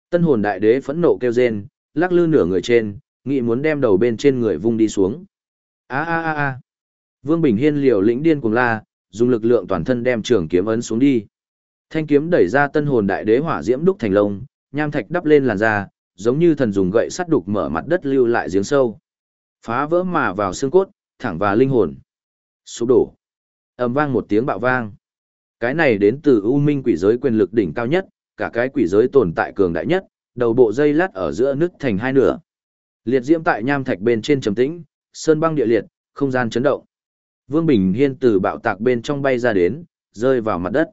Tân hồn đại đế phẫn nộ kêu rên, lắc lư nửa người trên, nghĩ muốn đem đầu bên trên người vung đi xuống. A a a a. Vương Bình Hiên liều lĩnh điên cuồng la, dùng lực lượng toàn thân đem trường kiếm ấn xuống đi. Thanh kiếm đẩy ra tân hồn đại đế hỏa diễm đúc thành lông, nham thạch đắp lên làn da, giống như thần dùng gậy sắt đục mở mặt đất lưu lại giếng sâu. Phá vỡ mà vào xương cốt, thẳng vào linh hồn. Sụp đổ. ầm vang một tiếng bạo vang. Cái này đến từ U Minh quỷ giới quyền lực đỉnh cao nhất, cả cái quỷ giới tồn tại cường đại nhất, đầu bộ dây lát ở giữa nứt thành hai nửa. Liệt diễm tại nham thạch bên trên trầm tĩnh, sơn băng địa liệt, không gian chấn động. Vương Bình Hiên từ bạo tạc bên trong bay ra đến, rơi vào mặt đất.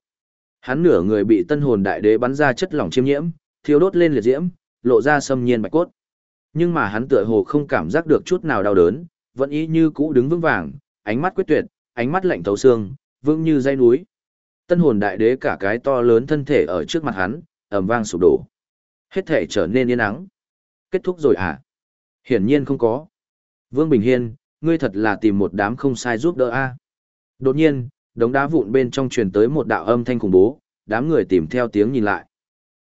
Hắn nửa người bị tân hồn đại đế bắn ra chất lỏng chiêm nhiễm, thiêu đốt lên liệt diễm, lộ ra sâm nhiên bạch cốt. Nhưng mà hắn tựa hồ không cảm giác được chút nào đau đớn, vẫn ý như cũ đứng vững vàng, ánh mắt quyết tuyệt, ánh mắt lạnh thấu xương, vững như dây núi. Tân hồn đại đế cả cái to lớn thân thể ở trước mặt hắn, ầm vang sụp đổ. Hết thể trở nên yên ắng. Kết thúc rồi à? Hiển nhiên không có. Vương Bình Hiên, ngươi thật là tìm một đám không sai giúp đỡ a. Đột nhiên, đống đá vụn bên trong truyền tới một đạo âm thanh khủng bố, đám người tìm theo tiếng nhìn lại.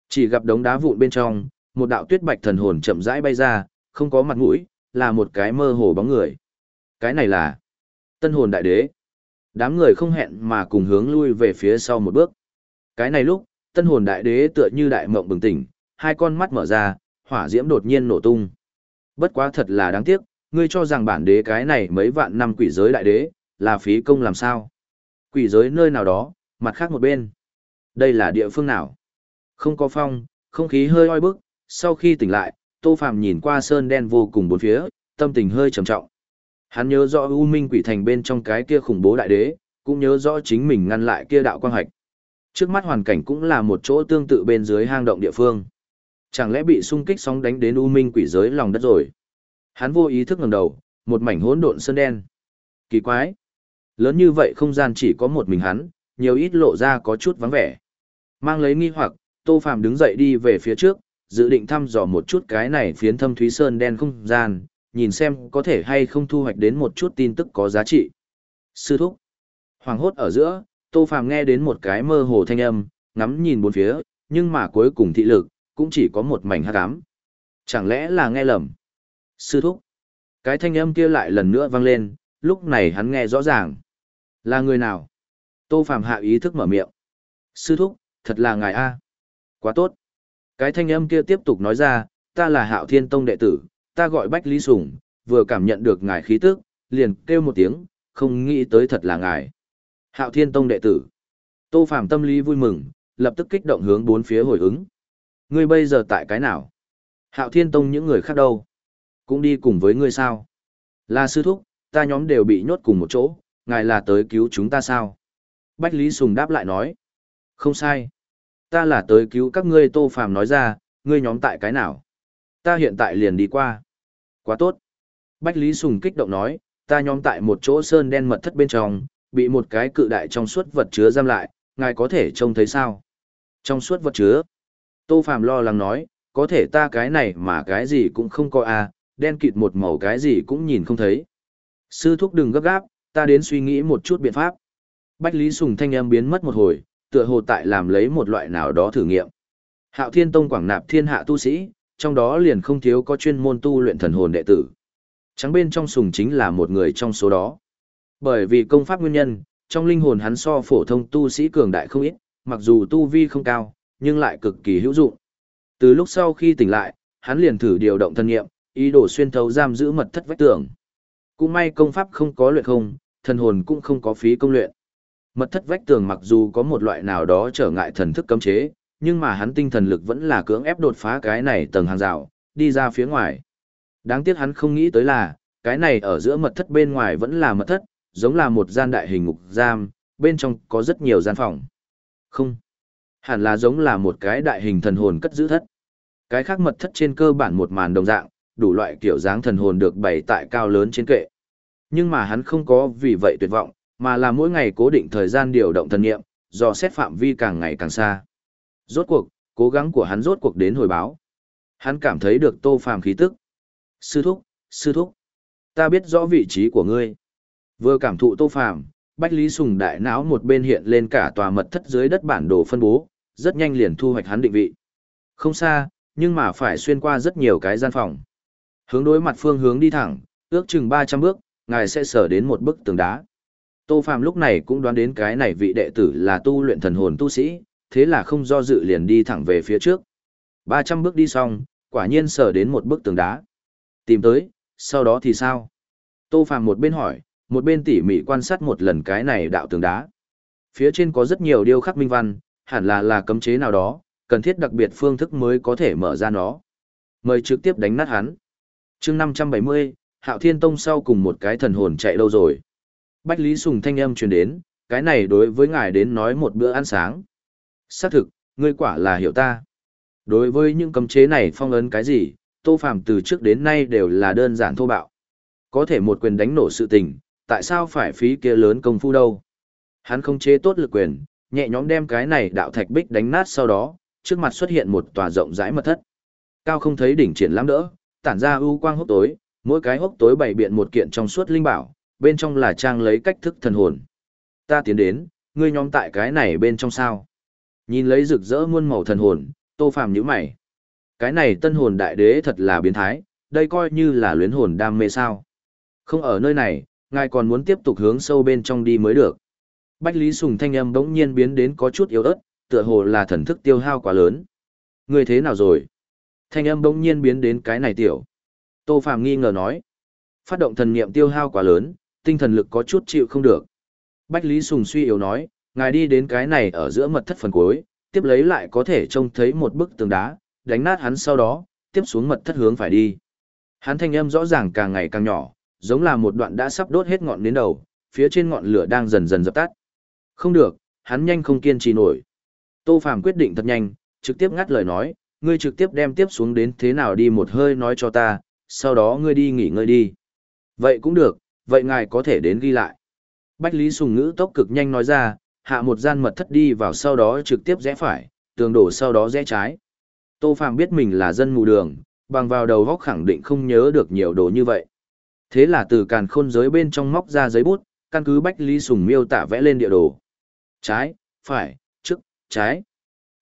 Chỉ gặp đống đá vụn bên trong, một đạo tuyết bạch thần hồn chậm rãi bay ra, không có mặt mũi, là một cái mơ hồ bóng người. Cái này là Tân hồn đại đế. Đám người không hẹn mà cùng hướng lui về phía sau một bước. Cái này lúc, tân hồn đại đế tựa như đại mộng bừng tỉnh, hai con mắt mở ra, hỏa diễm đột nhiên nổ tung. Bất quá thật là đáng tiếc, ngươi cho rằng bản đế cái này mấy vạn năm quỷ giới đại đế, là phí công làm sao? Quỷ giới nơi nào đó, mặt khác một bên. Đây là địa phương nào? Không có phong, không khí hơi oi bức, sau khi tỉnh lại, Tô Phàm nhìn qua sơn đen vô cùng bốn phía, tâm tình hơi trầm trọng. Hắn nhớ rõ U Minh Quỷ Thành bên trong cái kia khủng bố đại đế, cũng nhớ rõ chính mình ngăn lại kia đạo quang hạch. Trước mắt hoàn cảnh cũng là một chỗ tương tự bên dưới hang động địa phương. Chẳng lẽ bị xung kích sóng đánh đến U Minh quỷ giới lòng đất rồi? Hắn vô ý thức ngẩng đầu, một mảnh hỗn độn sơn đen. Kỳ quái. Lớn như vậy không gian chỉ có một mình hắn, nhiều ít lộ ra có chút vắng vẻ. Mang lấy nghi hoặc, Tô Phàm đứng dậy đi về phía trước, dự định thăm dò một chút cái này phiến thâm thúy sơn đen không gian, nhìn xem có thể hay không thu hoạch đến một chút tin tức có giá trị. Sư thúc. Hoàng hốt ở giữa, Tô Phàm nghe đến một cái mơ hồ thanh âm, ngắm nhìn bốn phía, nhưng mà cuối cùng thị lực, cũng chỉ có một mảnh hát cám. Chẳng lẽ là nghe lầm? Sư thúc. Cái thanh âm kia lại lần nữa vang lên, lúc này hắn nghe rõ ràng. Là người nào? Tô phạm hạ ý thức mở miệng. Sư thúc, thật là ngài A. Quá tốt. Cái thanh âm kia tiếp tục nói ra, ta là Hạo Thiên Tông đệ tử, ta gọi Bách Lý Sùng, vừa cảm nhận được ngài khí tức, liền kêu một tiếng, không nghĩ tới thật là ngài. Hạo Thiên Tông đệ tử. Tô phạm tâm lý vui mừng, lập tức kích động hướng bốn phía hồi ứng. Ngươi bây giờ tại cái nào? Hạo Thiên Tông những người khác đâu? Cũng đi cùng với ngươi sao? Là sư thúc, ta nhóm đều bị nhốt cùng một chỗ, ngài là tới cứu chúng ta sao? Bách Lý Sùng đáp lại nói. Không sai. Ta là tới cứu các ngươi Tô Phàm nói ra, ngươi nhóm tại cái nào? Ta hiện tại liền đi qua. Quá tốt. Bách Lý Sùng kích động nói, ta nhóm tại một chỗ sơn đen mật thất bên trong, bị một cái cự đại trong suốt vật chứa giam lại, ngài có thể trông thấy sao? Trong suốt vật chứa. Tô Phàm lo lắng nói, có thể ta cái này mà cái gì cũng không có à, đen kịt một màu cái gì cũng nhìn không thấy. Sư thúc đừng gấp gáp, ta đến suy nghĩ một chút biện pháp. Bách Lý Sùng thanh âm biến mất một hồi, tựa hồ tại làm lấy một loại nào đó thử nghiệm. Hạo Thiên Tông quảng nạp thiên hạ tu sĩ, trong đó liền không thiếu có chuyên môn tu luyện thần hồn đệ tử. Trắng bên trong sùng chính là một người trong số đó. Bởi vì công pháp nguyên nhân, trong linh hồn hắn so phổ thông tu sĩ cường đại không ít, mặc dù tu vi không cao, nhưng lại cực kỳ hữu dụng. Từ lúc sau khi tỉnh lại, hắn liền thử điều động thân nghiệm, ý đồ xuyên thấu giam giữ mật thất vách tường. Cũng may công pháp không có luyện không, thần hồn cũng không có phí công luyện. Mật thất vách tường mặc dù có một loại nào đó trở ngại thần thức cấm chế, nhưng mà hắn tinh thần lực vẫn là cưỡng ép đột phá cái này tầng hàng rào, đi ra phía ngoài. Đáng tiếc hắn không nghĩ tới là, cái này ở giữa mật thất bên ngoài vẫn là mật thất, giống là một gian đại hình ngục giam, bên trong có rất nhiều gian phòng. Không, hẳn là giống là một cái đại hình thần hồn cất giữ thất. Cái khác mật thất trên cơ bản một màn đồng dạng, đủ loại kiểu dáng thần hồn được bày tại cao lớn trên kệ. Nhưng mà hắn không có vì vậy tuyệt vọng, mà là mỗi ngày cố định thời gian điều động thần nghiệm, do xét phạm vi càng ngày càng xa. Rốt cuộc, cố gắng của hắn rốt cuộc đến hồi báo. Hắn cảm thấy được tô phàm khí tức. Sư thúc, sư thúc, ta biết rõ vị trí của ngươi. Vừa cảm thụ tô phàm, Bách Lý Sùng đại não một bên hiện lên cả tòa mật thất dưới đất bản đồ phân bố, rất nhanh liền thu hoạch hắn định vị. Không xa, nhưng mà phải xuyên qua rất nhiều cái gian phòng. Hướng đối mặt phương hướng đi thẳng, ước chừng 300 bước, ngài sẽ sở đến một bức tường đá. Tô Phàm lúc này cũng đoán đến cái này vị đệ tử là tu luyện thần hồn tu sĩ, thế là không do dự liền đi thẳng về phía trước. 300 bước đi xong, quả nhiên sở đến một bức tường đá. Tìm tới, sau đó thì sao? Tô Phàm một bên hỏi, một bên tỉ mỉ quan sát một lần cái này đạo tường đá. Phía trên có rất nhiều điêu khắc minh văn, hẳn là là cấm chế nào đó, cần thiết đặc biệt phương thức mới có thể mở ra nó. Mời trực tiếp đánh nát hắn. chương 570, Hạo Thiên Tông sau cùng một cái thần hồn chạy đâu rồi. Bách Lý Sùng thanh âm truyền đến, cái này đối với ngài đến nói một bữa ăn sáng. Xác thực, ngươi quả là hiểu ta. Đối với những cấm chế này phong ấn cái gì, Tô Phàm từ trước đến nay đều là đơn giản thô bạo. Có thể một quyền đánh nổ sự tình, tại sao phải phí kia lớn công phu đâu? Hắn không chế tốt lực quyền, nhẹ nhõm đem cái này đạo thạch bích đánh nát sau đó, trước mặt xuất hiện một tòa rộng rãi mật thất. Cao không thấy đỉnh triển lãm đỡ, tản ra ưu quang hốc tối, mỗi cái hốc tối bày biện một kiện trong suốt linh bảo, bên trong là trang lấy cách thức thần hồn. Ta tiến đến, ngươi nhóm tại cái này bên trong sao? Nhìn lấy rực rỡ muôn màu thần hồn, Tô Phàm nhíu mày. Cái này tân hồn đại đế thật là biến thái, đây coi như là luyến hồn đam mê sao? Không ở nơi này, ngài còn muốn tiếp tục hướng sâu bên trong đi mới được. Bách Lý Sùng thanh âm bỗng nhiên biến đến có chút yếu ớt, tựa hồ là thần thức tiêu hao quá lớn. Người thế nào rồi? Thanh âm bỗng nhiên biến đến cái này tiểu. Tô Phạm nghi ngờ nói. Phát động thần niệm tiêu hao quá lớn, tinh thần lực có chút chịu không được. Bách Lý Sùng suy yếu nói, ngài đi đến cái này ở giữa mật thất phần cuối, tiếp lấy lại có thể trông thấy một bức tường đá, đánh nát hắn sau đó, tiếp xuống mật thất hướng phải đi. Hắn thanh âm rõ ràng càng ngày càng nhỏ, giống là một đoạn đã sắp đốt hết ngọn đến đầu, phía trên ngọn lửa đang dần dần dập tắt. Không được, hắn nhanh không kiên trì nổi. Tô Phàm quyết định thật nhanh, trực tiếp ngắt lời nói, ngươi trực tiếp đem tiếp xuống đến thế nào đi một hơi nói cho ta, sau đó ngươi đi nghỉ ngơi đi. Vậy cũng được, vậy ngài có thể đến ghi lại. Bách Lý Sùng ngữ tốc cực nhanh nói ra, hạ một gian mật thất đi vào sau đó trực tiếp rẽ phải, tường đổ sau đó rẽ trái. Tô Phàm biết mình là dân mù đường, bằng vào đầu góc khẳng định không nhớ được nhiều đồ như vậy. Thế là từ càn khôn giới bên trong móc ra giấy bút, căn cứ Bách Lý Sùng miêu tả vẽ lên địa đồ. Trái, phải, trước, trái.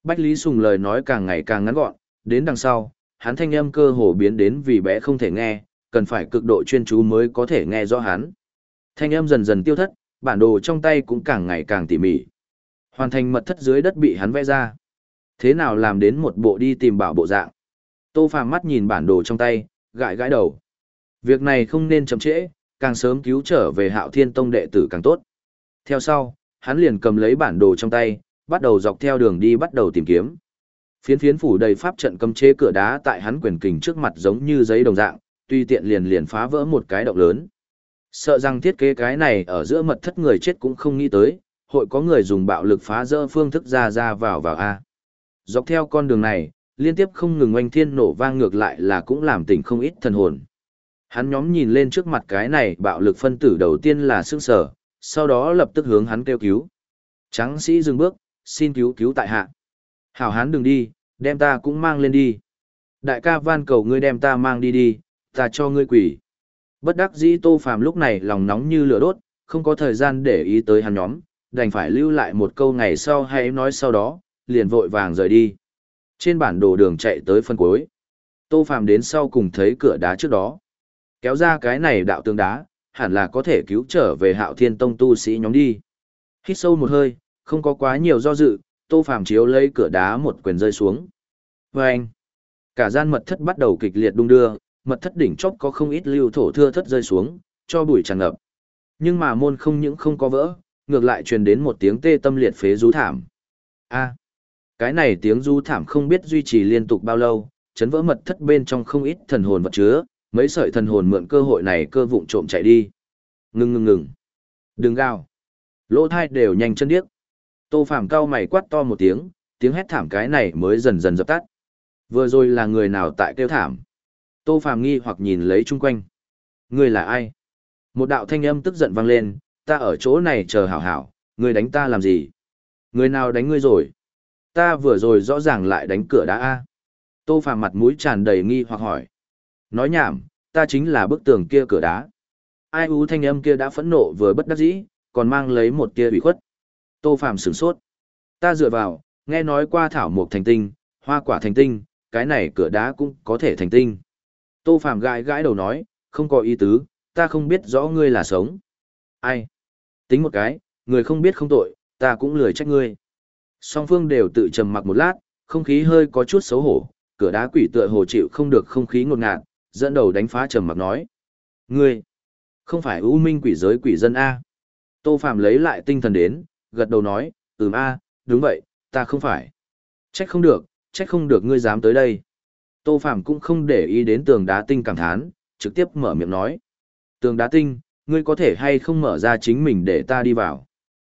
Bách Lý Sùng lời nói càng ngày càng ngắn gọn, đến đằng sau, hắn thanh âm cơ hồ biến đến vì bé không thể nghe, cần phải cực độ chuyên chú mới có thể nghe rõ hắn. Thanh âm dần dần tiêu thất, bản đồ trong tay cũng càng ngày càng tỉ mỉ. Hoàn thành mật thất dưới đất bị hắn vẽ ra. Thế nào làm đến một bộ đi tìm bảo bộ dạng? Tô Phàm mắt nhìn bản đồ trong tay, gãi gãi đầu. Việc này không nên chậm trễ, càng sớm cứu trở về Hạo Thiên Tông đệ tử càng tốt. Theo sau, hắn liền cầm lấy bản đồ trong tay, bắt đầu dọc theo đường đi bắt đầu tìm kiếm. Phiến phiến phủ đầy pháp trận cấm chế cửa đá tại hắn quyền kình trước mặt giống như giấy đồng dạng, tuy tiện liền liền phá vỡ một cái động lớn. Sợ rằng thiết kế cái này ở giữa mật thất người chết cũng không nghĩ tới, hội có người dùng bạo lực phá rỡ phương thức ra ra vào vào A. Dọc theo con đường này, liên tiếp không ngừng oanh thiên nổ vang ngược lại là cũng làm tỉnh không ít thần hồn. Hắn nhóm nhìn lên trước mặt cái này bạo lực phân tử đầu tiên là sương sở, sau đó lập tức hướng hắn kêu cứu. Trắng sĩ dừng bước, xin cứu cứu tại hạ. Hảo hán đừng đi, đem ta cũng mang lên đi. Đại ca van cầu ngươi đem ta mang đi đi, ta cho ngươi quỷ. Bất đắc dĩ tô phàm lúc này lòng nóng như lửa đốt, không có thời gian để ý tới hắn nhóm, đành phải lưu lại một câu ngày sau hay nói sau đó, liền vội vàng rời đi. Trên bản đồ đường chạy tới phân cuối. Tô phàm đến sau cùng thấy cửa đá trước đó. Kéo ra cái này đạo tường đá, hẳn là có thể cứu trở về hạo thiên tông tu sĩ nhóm đi. Hít sâu một hơi, không có quá nhiều do dự, tô phàm chiếu lấy cửa đá một quyền rơi xuống. Và anh, cả gian mật thất bắt đầu kịch liệt đung đưa, mật thất đỉnh chóp có không ít lưu thổ thưa thất rơi xuống, cho bụi tràn ngập. Nhưng mà môn không những không có vỡ, ngược lại truyền đến một tiếng tê tâm liệt phế rú thảm. A. Cái này tiếng du thảm không biết duy trì liên tục bao lâu, chấn vỡ mật thất bên trong không ít thần hồn vật chứa, mấy sợi thần hồn mượn cơ hội này cơ vụng trộm chạy đi. Ngừng ngừng ngừng. Đừng gào. Lỗ thai đều nhanh chân điếc. Tô Phàm cao mày quát to một tiếng, tiếng hét thảm cái này mới dần dần dập tắt. Vừa rồi là người nào tại kêu thảm? Tô Phàm nghi hoặc nhìn lấy chung quanh. Người là ai? Một đạo thanh âm tức giận vang lên, ta ở chỗ này chờ hảo hảo, người đánh ta làm gì? Người nào đánh ngươi rồi? Ta vừa rồi rõ ràng lại đánh cửa đá A. Tô Phàm mặt mũi tràn đầy nghi hoặc hỏi. Nói nhảm, ta chính là bức tường kia cửa đá. Ai u thanh âm kia đã phẫn nộ vừa bất đắc dĩ, còn mang lấy một tia ủy khuất. Tô Phàm sửng sốt. Ta dựa vào, nghe nói qua thảo mộc thành tinh, hoa quả thành tinh, cái này cửa đá cũng có thể thành tinh. Tô Phàm gãi gãi đầu nói, không có ý tứ, ta không biết rõ ngươi là sống. Ai? Tính một cái, người không biết không tội, ta cũng lười trách ngươi. Song phương đều tự trầm mặc một lát, không khí hơi có chút xấu hổ, cửa đá quỷ tựa hồ chịu không được không khí ngột ngạt, dẫn đầu đánh phá trầm mặc nói. Ngươi, không phải ưu minh quỷ giới quỷ dân A. Tô Phạm lấy lại tinh thần đến, gật đầu nói, ừm A, đúng vậy, ta không phải. Trách không được, trách không được ngươi dám tới đây. Tô Phạm cũng không để ý đến tường đá tinh cảm thán, trực tiếp mở miệng nói. Tường đá tinh, ngươi có thể hay không mở ra chính mình để ta đi vào.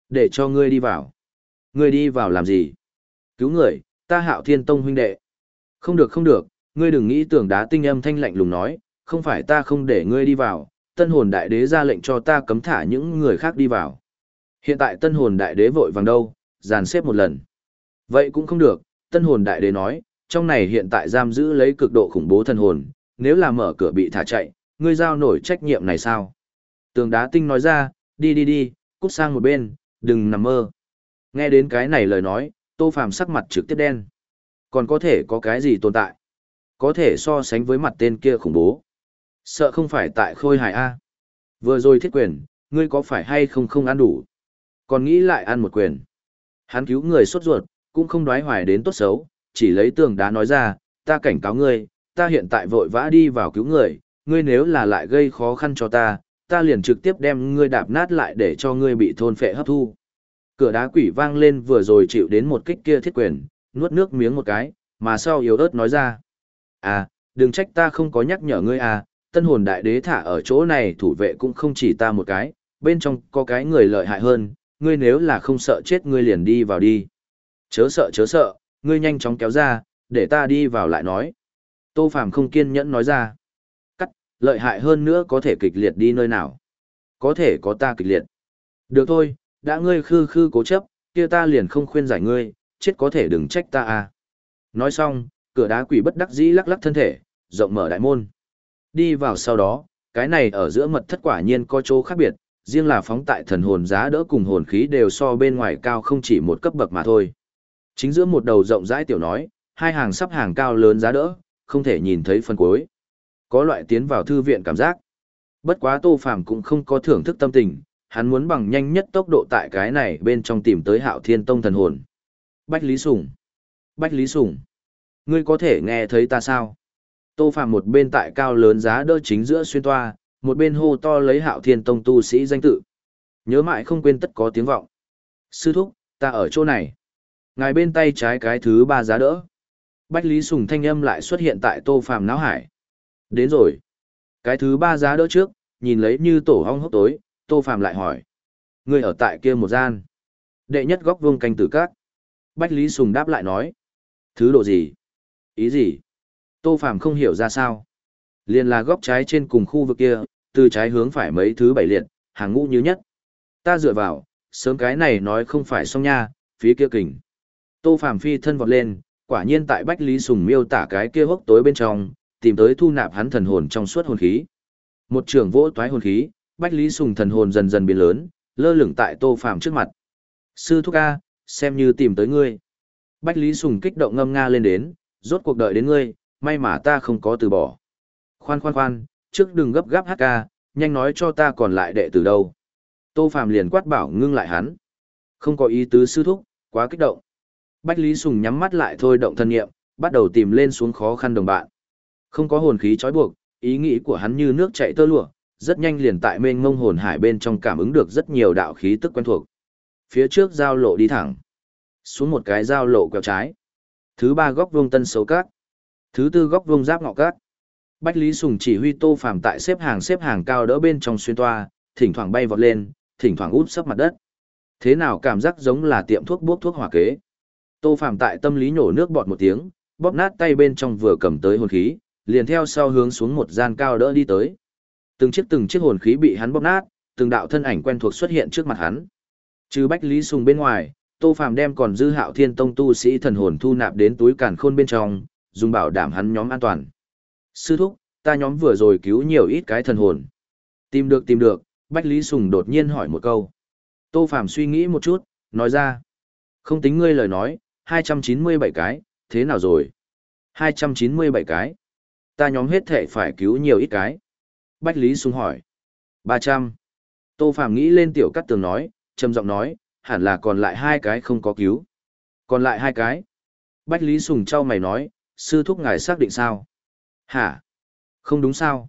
Để cho ngươi đi vào. Ngươi đi vào làm gì? Cứu người, ta hạo thiên tông huynh đệ. Không được không được, ngươi đừng nghĩ tưởng đá tinh âm thanh lạnh lùng nói, không phải ta không để ngươi đi vào, tân hồn đại đế ra lệnh cho ta cấm thả những người khác đi vào. Hiện tại tân hồn đại đế vội vàng đâu, dàn xếp một lần. Vậy cũng không được, tân hồn đại đế nói, trong này hiện tại giam giữ lấy cực độ khủng bố thân hồn, nếu là mở cửa bị thả chạy, ngươi giao nổi trách nhiệm này sao? Tường đá tinh nói ra, đi đi đi, cút sang một bên, đừng nằm mơ. Nghe đến cái này lời nói, tô phàm sắc mặt trực tiếp đen. Còn có thể có cái gì tồn tại? Có thể so sánh với mặt tên kia khủng bố. Sợ không phải tại khôi hài A. Vừa rồi thiết quyền, ngươi có phải hay không không ăn đủ? Còn nghĩ lại ăn một quyền. Hắn cứu người sốt ruột, cũng không đoái hoài đến tốt xấu, chỉ lấy tường đá nói ra, ta cảnh cáo ngươi, ta hiện tại vội vã đi vào cứu người, ngươi nếu là lại gây khó khăn cho ta, ta liền trực tiếp đem ngươi đạp nát lại để cho ngươi bị thôn phệ hấp thu. Cửa đá quỷ vang lên vừa rồi chịu đến một kích kia thiết quyền, nuốt nước miếng một cái, mà sau yếu ớt nói ra. À, đừng trách ta không có nhắc nhở ngươi à, tân hồn đại đế thả ở chỗ này thủ vệ cũng không chỉ ta một cái, bên trong có cái người lợi hại hơn, ngươi nếu là không sợ chết ngươi liền đi vào đi. Chớ sợ chớ sợ, ngươi nhanh chóng kéo ra, để ta đi vào lại nói. Tô Phàm không kiên nhẫn nói ra. Cắt, lợi hại hơn nữa có thể kịch liệt đi nơi nào. Có thể có ta kịch liệt. Được thôi, đã ngươi khư khư cố chấp, kia ta liền không khuyên giải ngươi, chết có thể đừng trách ta à. Nói xong, cửa đá quỷ bất đắc dĩ lắc lắc thân thể, rộng mở đại môn. Đi vào sau đó, cái này ở giữa mật thất quả nhiên có chỗ khác biệt, riêng là phóng tại thần hồn giá đỡ cùng hồn khí đều so bên ngoài cao không chỉ một cấp bậc mà thôi. Chính giữa một đầu rộng rãi tiểu nói, hai hàng sắp hàng cao lớn giá đỡ, không thể nhìn thấy phần cuối. Có loại tiến vào thư viện cảm giác. Bất quá Tô Phàm cũng không có thưởng thức tâm tình, hắn muốn bằng nhanh nhất tốc độ tại cái này bên trong tìm tới Hạo Thiên Tông thần hồn. Bách Lý Sùng. Bách Lý Sùng. Ngươi có thể nghe thấy ta sao? Tô Phạm một bên tại cao lớn giá đỡ chính giữa xuyên toa, một bên hô to lấy Hạo Thiên Tông tu sĩ danh tự. Nhớ mãi không quên tất có tiếng vọng. Sư thúc, ta ở chỗ này. Ngài bên tay trái cái thứ ba giá đỡ. Bách Lý Sùng thanh âm lại xuất hiện tại Tô Phạm não hải. Đến rồi. Cái thứ ba giá đỡ trước, nhìn lấy như tổ hong hốc tối, Tô Phạm lại hỏi. Ngươi ở tại kia một gian. Đệ nhất góc vương canh tử cát. Bách Lý Sùng đáp lại nói. Thứ độ gì? Ý gì? Tô Phàm không hiểu ra sao. Liền là góc trái trên cùng khu vực kia, từ trái hướng phải mấy thứ bảy liệt, hàng ngũ như nhất. Ta dựa vào, sớm cái này nói không phải xong nha, phía kia kình. Tô Phàm phi thân vọt lên, quả nhiên tại Bách Lý Sùng miêu tả cái kia hốc tối bên trong, tìm tới thu nạp hắn thần hồn trong suốt hồn khí. Một trường vỗ toái hồn khí, Bách Lý Sùng thần hồn dần dần biến lớn, lơ lửng tại Tô Phàm trước mặt. Sư thúc a, xem như tìm tới ngươi. Bách Lý Sùng kích động ngâm nga lên đến, rốt cuộc đợi đến ngươi, may mà ta không có từ bỏ. Khoan khoan khoan, trước đừng gấp gáp hát ca, nhanh nói cho ta còn lại đệ từ đâu. Tô Phàm liền quát bảo ngưng lại hắn. Không có ý tứ sư thúc, quá kích động. Bách Lý Sùng nhắm mắt lại thôi động thân nghiệm, bắt đầu tìm lên xuống khó khăn đồng bạn. Không có hồn khí trói buộc, ý nghĩ của hắn như nước chảy tơ lụa, rất nhanh liền tại mênh mông hồn hải bên trong cảm ứng được rất nhiều đạo khí tức quen thuộc. Phía trước giao lộ đi thẳng. Xuống một cái giao lộ quẹo trái. Thứ ba góc vuông tân xấu cát. Thứ tư góc vuông giáp ngọ cát. Bách Lý Sùng chỉ huy Tô Phàm tại xếp hàng xếp hàng cao đỡ bên trong xuyên toa, thỉnh thoảng bay vọt lên, thỉnh thoảng úp sấp mặt đất. Thế nào cảm giác giống là tiệm thuốc bốc thuốc hỏa kế. Tô Phàm tại tâm lý nhổ nước bọt một tiếng, bóp nát tay bên trong vừa cầm tới hồn khí, liền theo sau hướng xuống một gian cao đỡ đi tới. Từng chiếc từng chiếc hồn khí bị hắn bóp nát, từng đạo thân ảnh quen thuộc xuất hiện trước mặt hắn. Trừ Bách Lý Sùng bên ngoài, Tô Phàm đem còn dư Hạo Thiên Tông tu sĩ thần hồn thu nạp đến túi càn khôn bên trong, dùng bảo đảm hắn nhóm an toàn. Sư thúc, ta nhóm vừa rồi cứu nhiều ít cái thần hồn. Tìm được tìm được, Bách Lý Sùng đột nhiên hỏi một câu. Tô Phàm suy nghĩ một chút, nói ra. Không tính ngươi lời nói, 297 cái, thế nào rồi? 297 cái. Ta nhóm hết thể phải cứu nhiều ít cái. Bách Lý Sùng hỏi. 300. Tô Phàm nghĩ lên tiểu cắt tường nói, trầm giọng nói, hẳn là còn lại hai cái không có cứu. Còn lại hai cái. Bách Lý Sùng trao mày nói, sư thúc ngài xác định sao? Hả? Không đúng sao?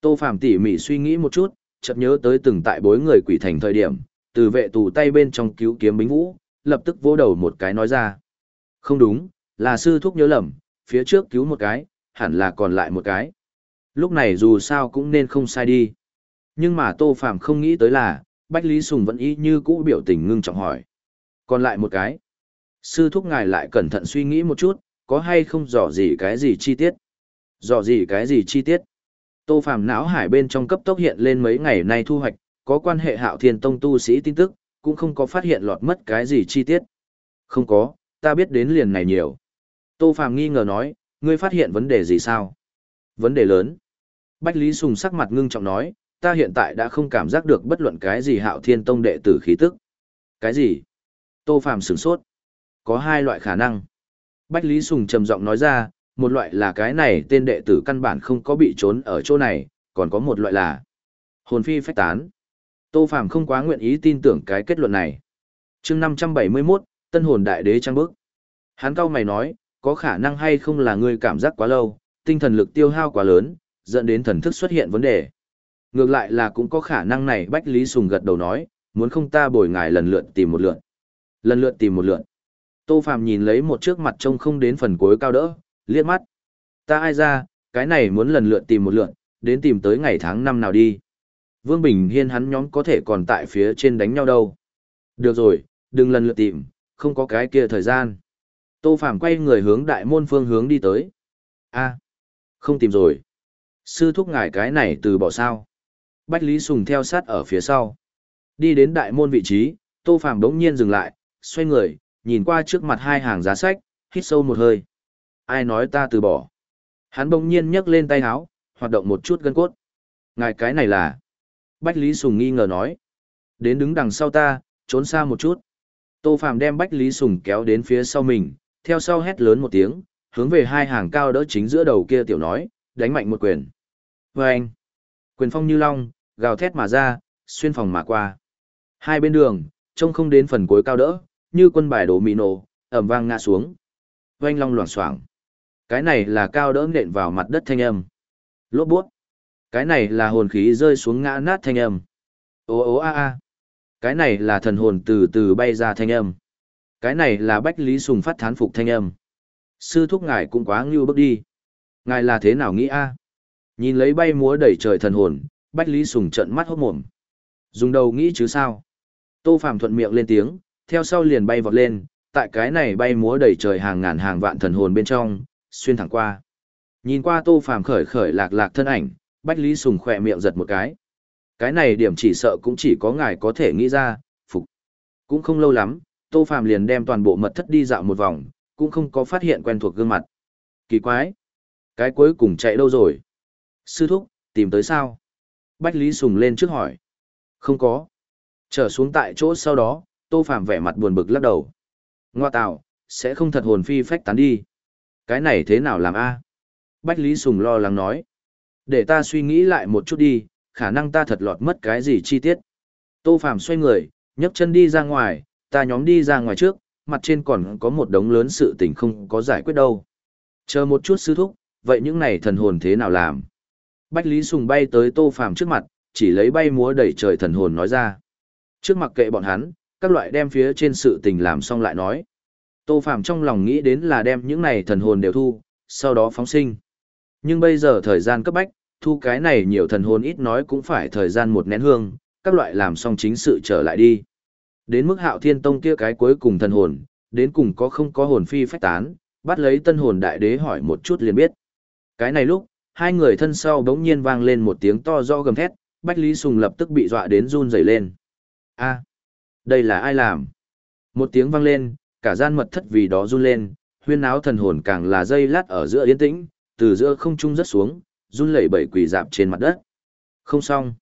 Tô phạm tỉ mỉ suy nghĩ một chút, chợt nhớ tới từng tại bối người quỷ thành thời điểm, từ vệ tù tay bên trong cứu kiếm bính vũ, lập tức vỗ đầu một cái nói ra. Không đúng, là sư thúc nhớ lầm, phía trước cứu một cái, hẳn là còn lại một cái. Lúc này dù sao cũng nên không sai đi. Nhưng mà Tô phạm không nghĩ tới là, Bách Lý Sùng vẫn y như cũ biểu tình ngưng trọng hỏi. Còn lại một cái. Sư thúc ngài lại cẩn thận suy nghĩ một chút, có hay không dò gì cái gì chi tiết? Dò gì cái gì chi tiết? Tô Phàm não hải bên trong cấp tốc hiện lên mấy ngày nay thu hoạch, có quan hệ Hạo Thiên Tông tu sĩ tin tức, cũng không có phát hiện lọt mất cái gì chi tiết. Không có, ta biết đến liền này nhiều. Tô Phàm nghi ngờ nói, ngươi phát hiện vấn đề gì sao? Vấn đề lớn. Bách Lý Sùng sắc mặt ngưng trọng nói, ta hiện tại đã không cảm giác được bất luận cái gì hạo thiên tông đệ tử khí tức. Cái gì? Tô Phàm sửng sốt. Có hai loại khả năng. Bách Lý Sùng trầm giọng nói ra, một loại là cái này tên đệ tử căn bản không có bị trốn ở chỗ này, còn có một loại là hồn phi phách tán. Tô Phàm không quá nguyện ý tin tưởng cái kết luận này. chương 571, Tân hồn đại đế trang bước Hắn cao mày nói, có khả năng hay không là ngươi cảm giác quá lâu, tinh thần lực tiêu hao quá lớn, dẫn đến thần thức xuất hiện vấn đề. Ngược lại là cũng có khả năng này Bách Lý Sùng gật đầu nói, muốn không ta bồi ngài lần lượt tìm một lượt. Lần lượt tìm một lượt. Tô Phàm nhìn lấy một trước mặt trông không đến phần cuối cao đỡ, liếc mắt. Ta ai ra, cái này muốn lần lượt tìm một lượt, đến tìm tới ngày tháng năm nào đi. Vương Bình Hiên hắn nhóm có thể còn tại phía trên đánh nhau đâu. Được rồi, đừng lần lượt tìm, không có cái kia thời gian. Tô Phàm quay người hướng đại môn phương hướng đi tới. A, không tìm rồi. Sư thúc ngài cái này từ bỏ sao. Bách Lý Sùng theo sát ở phía sau. Đi đến đại môn vị trí, Tô Phàm đống nhiên dừng lại, xoay người, nhìn qua trước mặt hai hàng giá sách, hít sâu một hơi. Ai nói ta từ bỏ? Hắn bỗng nhiên nhấc lên tay áo, hoạt động một chút gân cốt. Ngài cái này là... Bách Lý Sùng nghi ngờ nói. Đến đứng đằng sau ta, trốn xa một chút. Tô Phàm đem Bách Lý Sùng kéo đến phía sau mình, theo sau hét lớn một tiếng, hướng về hai hàng cao đỡ chính giữa đầu kia tiểu nói, đánh mạnh một quyền. Và anh, quyền phong như long, gào thét mà ra, xuyên phòng mà qua. Hai bên đường, trông không đến phần cuối cao đỡ, như quân bài đổ mì nổ, ẩm vang ngã xuống. Oanh long loảng xoảng. Cái này là cao đỡ nện vào mặt đất thanh âm. Lốt bút. Cái này là hồn khí rơi xuống ngã nát thanh âm. Ô ô a a. Cái này là thần hồn từ từ bay ra thanh âm. Cái này là Bách Lý Sùng phát thán phục thanh âm. Sư thúc ngài cũng quá ngưu bước đi. Ngài là thế nào nghĩ a? Nhìn lấy bay múa đẩy trời thần hồn, Bách Lý Sùng trận mắt hốt mồm. Dùng đầu nghĩ chứ sao? Tô Phàm thuận miệng lên tiếng, theo sau liền bay vọt lên, tại cái này bay múa đầy trời hàng ngàn hàng vạn thần hồn bên trong, xuyên thẳng qua. Nhìn qua Tô Phàm khởi khởi lạc lạc thân ảnh, Bách Lý Sùng khỏe miệng giật một cái. Cái này điểm chỉ sợ cũng chỉ có ngài có thể nghĩ ra, phục. Cũng không lâu lắm, Tô Phàm liền đem toàn bộ mật thất đi dạo một vòng, cũng không có phát hiện quen thuộc gương mặt. Kỳ quái! Cái cuối cùng chạy đâu rồi? Sư thúc, tìm tới sao? Bách Lý Sùng lên trước hỏi. Không có. Trở xuống tại chỗ sau đó, Tô Phạm vẻ mặt buồn bực lắc đầu. Ngoa tạo, sẽ không thật hồn phi phách tán đi. Cái này thế nào làm a? Bách Lý Sùng lo lắng nói. Để ta suy nghĩ lại một chút đi, khả năng ta thật lọt mất cái gì chi tiết. Tô Phạm xoay người, nhấc chân đi ra ngoài, ta nhóm đi ra ngoài trước, mặt trên còn có một đống lớn sự tình không có giải quyết đâu. Chờ một chút sư thúc, vậy những này thần hồn thế nào làm? Bách Lý Sùng bay tới Tô Phàm trước mặt, chỉ lấy bay múa đẩy trời thần hồn nói ra. Trước mặt kệ bọn hắn, các loại đem phía trên sự tình làm xong lại nói. Tô phàm trong lòng nghĩ đến là đem những này thần hồn đều thu, sau đó phóng sinh. Nhưng bây giờ thời gian cấp bách, thu cái này nhiều thần hồn ít nói cũng phải thời gian một nén hương, các loại làm xong chính sự trở lại đi. Đến mức hạo thiên tông kia cái cuối cùng thần hồn, đến cùng có không có hồn phi phách tán, bắt lấy tân hồn đại đế hỏi một chút liền biết. Cái này lúc, hai người thân sau bỗng nhiên vang lên một tiếng to do gầm thét, Bách Lý Sùng lập tức bị dọa đến run rẩy lên. a đây là ai làm? Một tiếng vang lên, cả gian mật thất vì đó run lên, huyên áo thần hồn càng là dây lát ở giữa yên tĩnh, từ giữa không trung rất xuống, run lẩy bẩy quỳ dạp trên mặt đất. Không xong.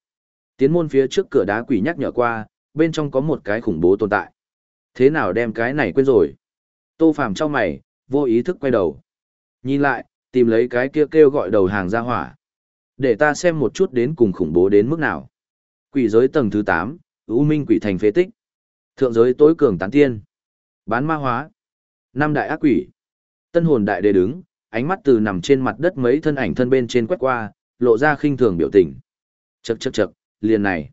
Tiến môn phía trước cửa đá quỷ nhắc nhở qua, bên trong có một cái khủng bố tồn tại. Thế nào đem cái này quên rồi? Tô Phàm trao mày, vô ý thức quay đầu. Nhìn lại, tìm lấy cái kia kêu gọi đầu hàng ra hỏa. Để ta xem một chút đến cùng khủng bố đến mức nào. Quỷ giới tầng thứ 8, U Minh quỷ thành phế tích. Thượng giới tối cường tán tiên. Bán ma hóa. Năm đại ác quỷ. Tân hồn đại đế đứng, ánh mắt từ nằm trên mặt đất mấy thân ảnh thân bên trên quét qua, lộ ra khinh thường biểu tình. Chậc chậc chậc, liền này.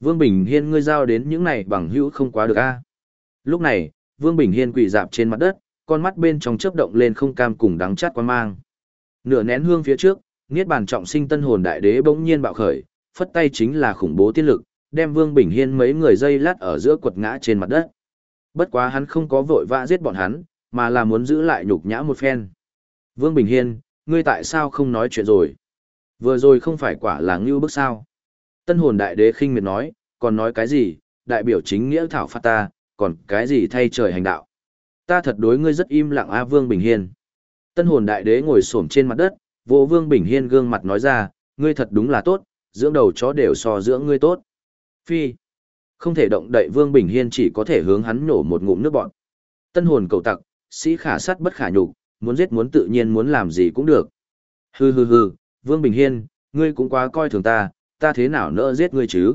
Vương Bình Hiên ngươi giao đến những này bằng hữu không quá được a. Lúc này, Vương Bình Hiên quỳ dạp trên mặt đất, con mắt bên trong chớp động lên không cam cùng đắng chát quan mang. Nửa nén hương phía trước, Niết bàn trọng sinh tân hồn đại đế bỗng nhiên bạo khởi, phất tay chính là khủng bố tiên lực, đem Vương Bình Hiên mấy người dây lát ở giữa quật ngã trên mặt đất. Bất quá hắn không có vội vã giết bọn hắn, mà là muốn giữ lại nhục nhã một phen. Vương Bình Hiên, ngươi tại sao không nói chuyện rồi? Vừa rồi không phải quả là ngưu bức sao? Tân hồn đại đế khinh miệt nói, còn nói cái gì, đại biểu chính nghĩa thảo phạt ta, còn cái gì thay trời hành đạo. Ta thật đối ngươi rất im lặng A Vương Bình Hiên. Tân hồn đại đế ngồi xổm trên mặt đất, vô Vương Bình Hiên gương mặt nói ra, ngươi thật đúng là tốt, dưỡng đầu chó đều so dưỡng ngươi tốt. Phi. Không thể động đậy Vương Bình Hiên chỉ có thể hướng hắn nổ một ngụm nước bọn. Tân hồn cầu tặc, sĩ khả sát bất khả nhục, muốn giết muốn tự nhiên muốn làm gì cũng được. Hừ hừ hừ, Vương Bình Hiên, ngươi cũng quá coi thường ta, ta thế nào nỡ giết ngươi chứ?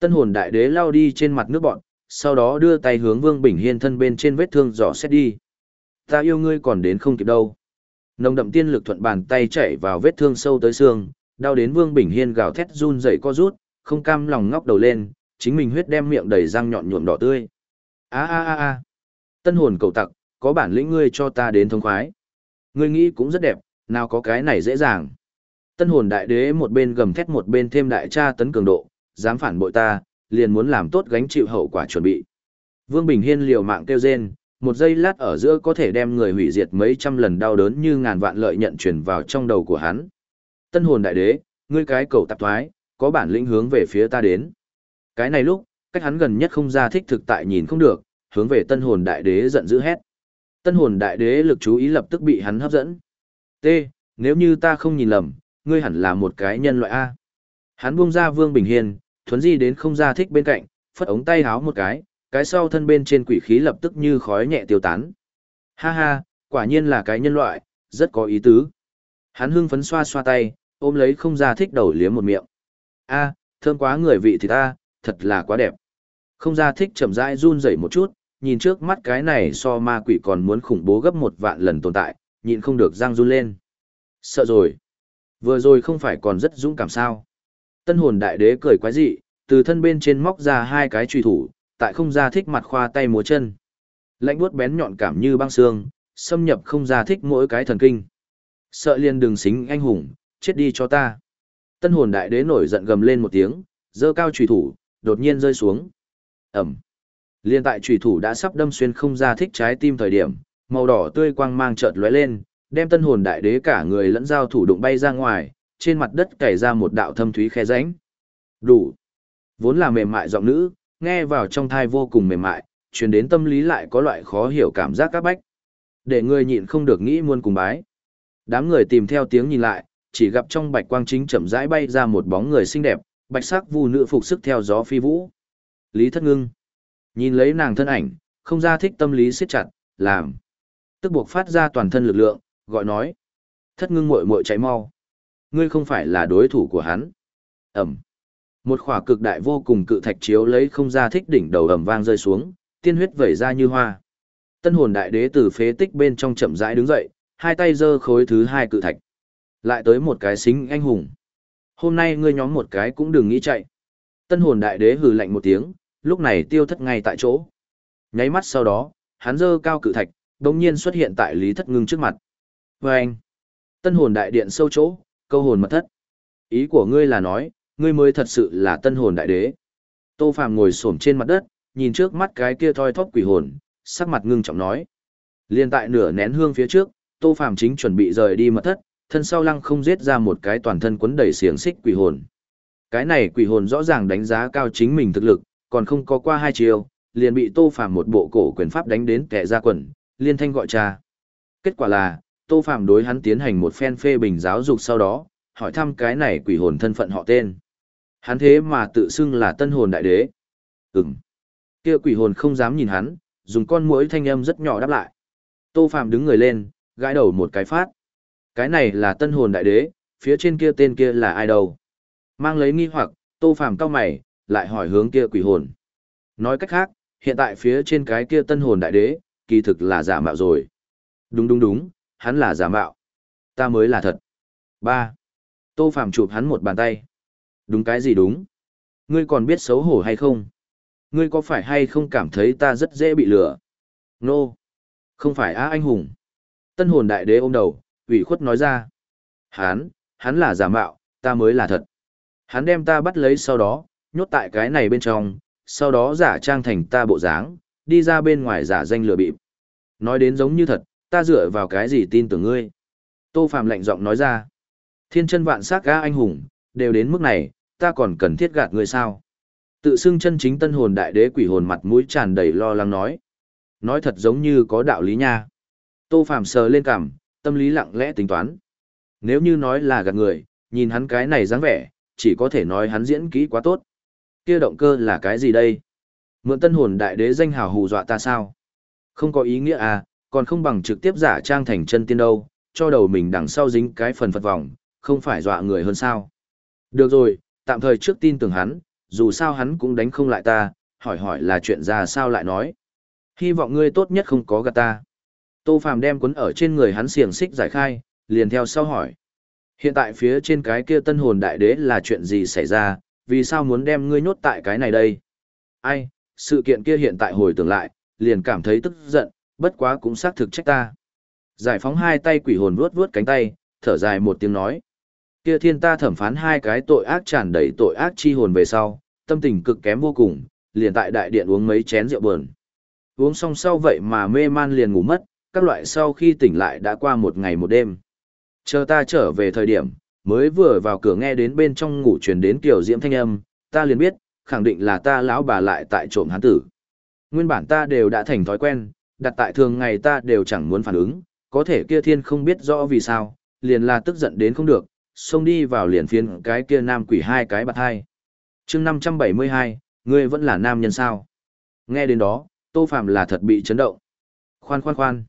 Tân hồn đại đế lao đi trên mặt nước bọn, sau đó đưa tay hướng Vương Bình Hiên thân bên trên vết thương dò xét đi. Ta yêu ngươi còn đến không kịp đâu. Nồng đậm tiên lực thuận bàn tay chảy vào vết thương sâu tới xương, đau đến Vương Bình Hiên gào thét run rẩy co rút, không cam lòng ngóc đầu lên, chính mình huyết đem miệng đầy răng nhọn nhuộm đỏ tươi. A a a a. Tân hồn cầu tặc, có bản lĩnh ngươi cho ta đến thông khoái. Ngươi nghĩ cũng rất đẹp, nào có cái này dễ dàng. Tân hồn đại đế một bên gầm thét một bên thêm đại tra tấn cường độ, dám phản bội ta, liền muốn làm tốt gánh chịu hậu quả chuẩn bị. Vương Bình Hiên liều mạng kêu rên, một giây lát ở giữa có thể đem người hủy diệt mấy trăm lần đau đớn như ngàn vạn lợi nhận truyền vào trong đầu của hắn. Tân hồn đại đế, ngươi cái cầu tạp thoái, có bản lĩnh hướng về phía ta đến. Cái này lúc, cách hắn gần nhất không ra thích thực tại nhìn không được, hướng về tân hồn đại đế giận dữ hét. Tân hồn đại đế lực chú ý lập tức bị hắn hấp dẫn. T, nếu như ta không nhìn lầm, ngươi hẳn là một cái nhân loại A. Hắn buông ra Vương Bình Hiên, thuấn di đến không ra thích bên cạnh, phất ống tay háo một cái, cái sau thân bên trên quỷ khí lập tức như khói nhẹ tiêu tán. Ha ha, quả nhiên là cái nhân loại, rất có ý tứ. Hắn hưng phấn xoa xoa tay, ôm lấy không ra thích đầu liếm một miệng. A, thơm quá người vị thì ta, thật là quá đẹp. Không ra thích chậm rãi run rẩy một chút, nhìn trước mắt cái này so ma quỷ còn muốn khủng bố gấp một vạn lần tồn tại, nhịn không được răng run lên. Sợ rồi. Vừa rồi không phải còn rất dũng cảm sao. Tân hồn đại đế cười quái dị, từ thân bên trên móc ra hai cái truy thủ, tại không ra thích mặt khoa tay múa chân. Lạnh buốt bén nhọn cảm như băng xương, xâm nhập không ra thích mỗi cái thần kinh. Sợ liền đừng xính anh hùng, chết đi cho ta. Tân hồn đại đế nổi giận gầm lên một tiếng, dơ cao trùy thủ, đột nhiên rơi xuống. Ẩm. Liên tại trùy thủ đã sắp đâm xuyên không ra thích trái tim thời điểm, màu đỏ tươi quang mang chợt lóe lên, đem tân hồn đại đế cả người lẫn dao thủ đụng bay ra ngoài, trên mặt đất cày ra một đạo thâm thúy khe rãnh. Đủ. Vốn là mềm mại giọng nữ, nghe vào trong thai vô cùng mềm mại, truyền đến tâm lý lại có loại khó hiểu cảm giác các bách. Để người nhịn không được nghĩ muôn cùng bái. Đám người tìm theo tiếng nhìn lại, chỉ gặp trong bạch quang chính chậm rãi bay ra một bóng người xinh đẹp, bạch sắc vu nữ phục sức theo gió phi vũ. Lý Thất Ngưng. Nhìn lấy nàng thân ảnh, không ra thích tâm lý siết chặt, làm. Tức buộc phát ra toàn thân lực lượng, gọi nói. Thất ngưng muội muội chạy mau. Ngươi không phải là đối thủ của hắn. Ẩm. Một khỏa cực đại vô cùng cự thạch chiếu lấy không ra thích đỉnh đầu ẩm vang rơi xuống, tiên huyết vẩy ra như hoa. Tân hồn đại đế từ phế tích bên trong chậm rãi đứng dậy, hai tay giơ khối thứ hai cự thạch. Lại tới một cái xính anh hùng. Hôm nay ngươi nhóm một cái cũng đừng nghĩ chạy. Tân hồn đại đế hừ lạnh một tiếng, lúc này tiêu thất ngay tại chỗ. Nháy mắt sau đó, hắn giơ cao cự thạch, đống nhiên xuất hiện tại Lý Thất Ngưng trước mặt. Và anh, tân hồn đại điện sâu chỗ, câu hồn mật thất. Ý của ngươi là nói, ngươi mới thật sự là tân hồn đại đế. Tô Phàm ngồi xổm trên mặt đất, nhìn trước mắt cái kia thoi thóp quỷ hồn, sắc mặt ngưng trọng nói. Liên tại nửa nén hương phía trước, Tô Phàm chính chuẩn bị rời đi mật thất, thân sau lăng không giết ra một cái toàn thân quấn đầy xiềng xích quỷ hồn. Cái này quỷ hồn rõ ràng đánh giá cao chính mình thực lực, còn không có qua hai chiều, liền bị Tô Phàm một bộ cổ quyền pháp đánh đến kẻ ra quần, liên thanh gọi cha. Kết quả là, Tô Phàm đối hắn tiến hành một phen phê bình giáo dục sau đó, hỏi thăm cái này quỷ hồn thân phận họ tên. Hắn thế mà tự xưng là tân hồn đại đế. Ừm. Kia quỷ hồn không dám nhìn hắn, dùng con mũi thanh âm rất nhỏ đáp lại. Tô phạm đứng người lên, gãi đầu một cái phát. Cái này là tân hồn đại đế, phía trên kia tên kia là ai đâu? Mang lấy nghi hoặc, Tô phạm cao mày, lại hỏi hướng kia quỷ hồn. Nói cách khác, hiện tại phía trên cái kia tân hồn đại đế, kỳ thực là giả mạo rồi. Đúng đúng đúng, hắn là giả mạo. Ta mới là thật. ba Tô phạm chụp hắn một bàn tay. Đúng cái gì đúng? Ngươi còn biết xấu hổ hay không? Ngươi có phải hay không cảm thấy ta rất dễ bị lừa? Nô! No. Không phải á anh hùng. Tân hồn đại đế ôm đầu, ủy khuất nói ra. Hắn, hắn là giả mạo, ta mới là thật. Hắn đem ta bắt lấy sau đó, nhốt tại cái này bên trong, sau đó giả trang thành ta bộ dáng, đi ra bên ngoài giả danh lừa bịp. Nói đến giống như thật, ta dựa vào cái gì tin tưởng ngươi. Tô Phạm lạnh giọng nói ra. Thiên chân vạn sắc ga anh hùng, đều đến mức này, ta còn cần thiết gạt ngươi sao? Tự xưng chân chính tân hồn đại đế quỷ hồn mặt mũi tràn đầy lo lắng nói. Nói thật giống như có đạo lý nha. Tô Phạm sờ lên cằm, tâm lý lặng lẽ tính toán. Nếu như nói là gạt người, nhìn hắn cái này dáng vẻ, chỉ có thể nói hắn diễn kỹ quá tốt. Kia động cơ là cái gì đây? Mượn tân hồn đại đế danh hào hù dọa ta sao? Không có ý nghĩa à, còn không bằng trực tiếp giả trang thành chân tiên đâu, cho đầu mình đằng sau dính cái phần phật vòng, không phải dọa người hơn sao? Được rồi, tạm thời trước tin tưởng hắn, dù sao hắn cũng đánh không lại ta, hỏi hỏi là chuyện ra sao lại nói. Hy vọng ngươi tốt nhất không có gạt ta. Tô Phàm đem cuốn ở trên người hắn xiềng xích giải khai, liền theo sau hỏi. Hiện tại phía trên cái kia tân hồn đại đế là chuyện gì xảy ra, vì sao muốn đem ngươi nhốt tại cái này đây? Ai, sự kiện kia hiện tại hồi tưởng lại, liền cảm thấy tức giận, bất quá cũng xác thực trách ta. Giải phóng hai tay quỷ hồn vuốt vuốt cánh tay, thở dài một tiếng nói. Kia thiên ta thẩm phán hai cái tội ác tràn đầy tội ác chi hồn về sau, tâm tình cực kém vô cùng, liền tại đại điện uống mấy chén rượu buồn. Uống xong sau vậy mà mê man liền ngủ mất, các loại sau khi tỉnh lại đã qua một ngày một đêm. Chờ ta trở về thời điểm, mới vừa vào cửa nghe đến bên trong ngủ truyền đến kiểu diễm thanh âm, ta liền biết, khẳng định là ta lão bà lại tại trộm hắn tử. Nguyên bản ta đều đã thành thói quen, đặt tại thường ngày ta đều chẳng muốn phản ứng, có thể kia thiên không biết rõ vì sao, liền là tức giận đến không được, xông đi vào liền phiến cái kia nam quỷ hai cái bạc hai. chương 572, ngươi vẫn là nam nhân sao? Nghe đến đó, Tô Phạm là thật bị chấn động. Khoan khoan khoan.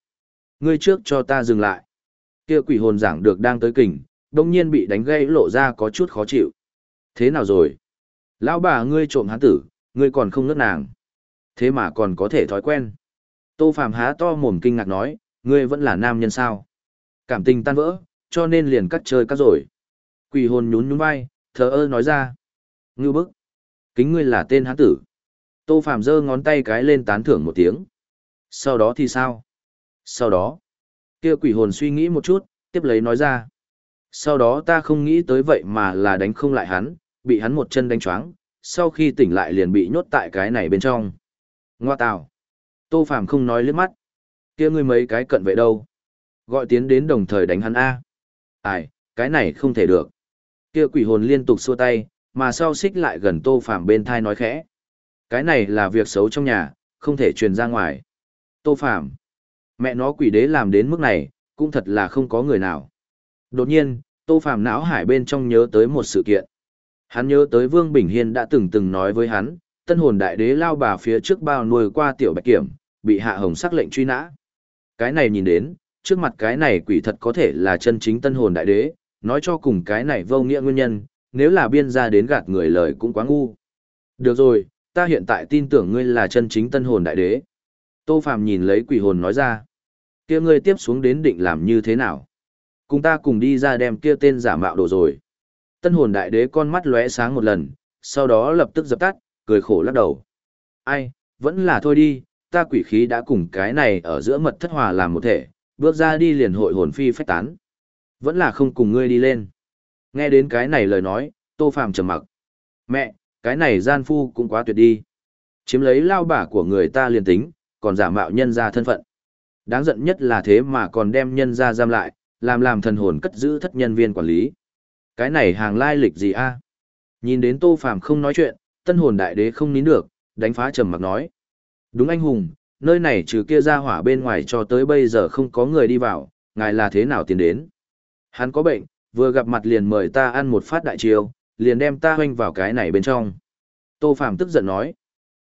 Ngươi trước cho ta dừng lại. Kia quỷ hồn giảng được đang tới kình, đông nhiên bị đánh gây lộ ra có chút khó chịu. Thế nào rồi? Lão bà ngươi trộm hán tử, ngươi còn không ngất nàng. Thế mà còn có thể thói quen. Tô Phạm há to mồm kinh ngạc nói, ngươi vẫn là nam nhân sao? Cảm tình tan vỡ, cho nên liền cắt chơi cắt rồi. Quỷ hồn nhún nhún vai, thờ ơ nói ra. Ngư bức. Kính ngươi là tên hán tử. Tô Phạm giơ ngón tay cái lên tán thưởng một tiếng. Sau đó thì sao? Sau đó, kia quỷ hồn suy nghĩ một chút, tiếp lấy nói ra. Sau đó ta không nghĩ tới vậy mà là đánh không lại hắn, bị hắn một chân đánh choáng, sau khi tỉnh lại liền bị nhốt tại cái này bên trong. Ngoa tào. Tô Phạm không nói liếc mắt. Kia ngươi mấy cái cận vệ đâu? Gọi tiến đến đồng thời đánh hắn A. Ai, cái này không thể được. Kia quỷ hồn liên tục xua tay, mà sau xích lại gần Tô Phàm bên thai nói khẽ. Cái này là việc xấu trong nhà, không thể truyền ra ngoài. Tô Phàm Mẹ nó quỷ đế làm đến mức này, cũng thật là không có người nào. Đột nhiên, Tô Phàm não hải bên trong nhớ tới một sự kiện. Hắn nhớ tới Vương Bình Hiên đã từng từng nói với hắn, tân hồn đại đế lao bà phía trước bao nuôi qua tiểu bạch kiểm, bị hạ hồng sắc lệnh truy nã. Cái này nhìn đến, trước mặt cái này quỷ thật có thể là chân chính tân hồn đại đế, nói cho cùng cái này vô nghĩa nguyên nhân, nếu là biên ra đến gạt người lời cũng quá ngu. Được rồi, ta hiện tại tin tưởng ngươi là chân chính tân hồn đại đế. Tô Phàm nhìn lấy quỷ hồn nói ra. kia ngươi tiếp xuống đến định làm như thế nào? Cùng ta cùng đi ra đem kia tên giả mạo đồ rồi. Tân hồn đại đế con mắt lóe sáng một lần, sau đó lập tức dập tắt, cười khổ lắc đầu. Ai, vẫn là thôi đi, ta quỷ khí đã cùng cái này ở giữa mật thất hòa làm một thể, bước ra đi liền hội hồn phi phách tán. Vẫn là không cùng ngươi đi lên. Nghe đến cái này lời nói, Tô Phàm trầm mặc. Mẹ, cái này gian phu cũng quá tuyệt đi. Chiếm lấy lao bả của người ta liền tính, còn giả mạo nhân gia thân phận. Đáng giận nhất là thế mà còn đem nhân gia giam lại, làm làm thần hồn cất giữ thất nhân viên quản lý. Cái này hàng lai lịch gì a? Nhìn đến Tô Phàm không nói chuyện, tân hồn đại đế không nín được, đánh phá trầm mặc nói. Đúng anh hùng, nơi này trừ kia ra hỏa bên ngoài cho tới bây giờ không có người đi vào, ngài là thế nào tiến đến? Hắn có bệnh, vừa gặp mặt liền mời ta ăn một phát đại chiêu, liền đem ta hoanh vào cái này bên trong. Tô Phạm tức giận nói.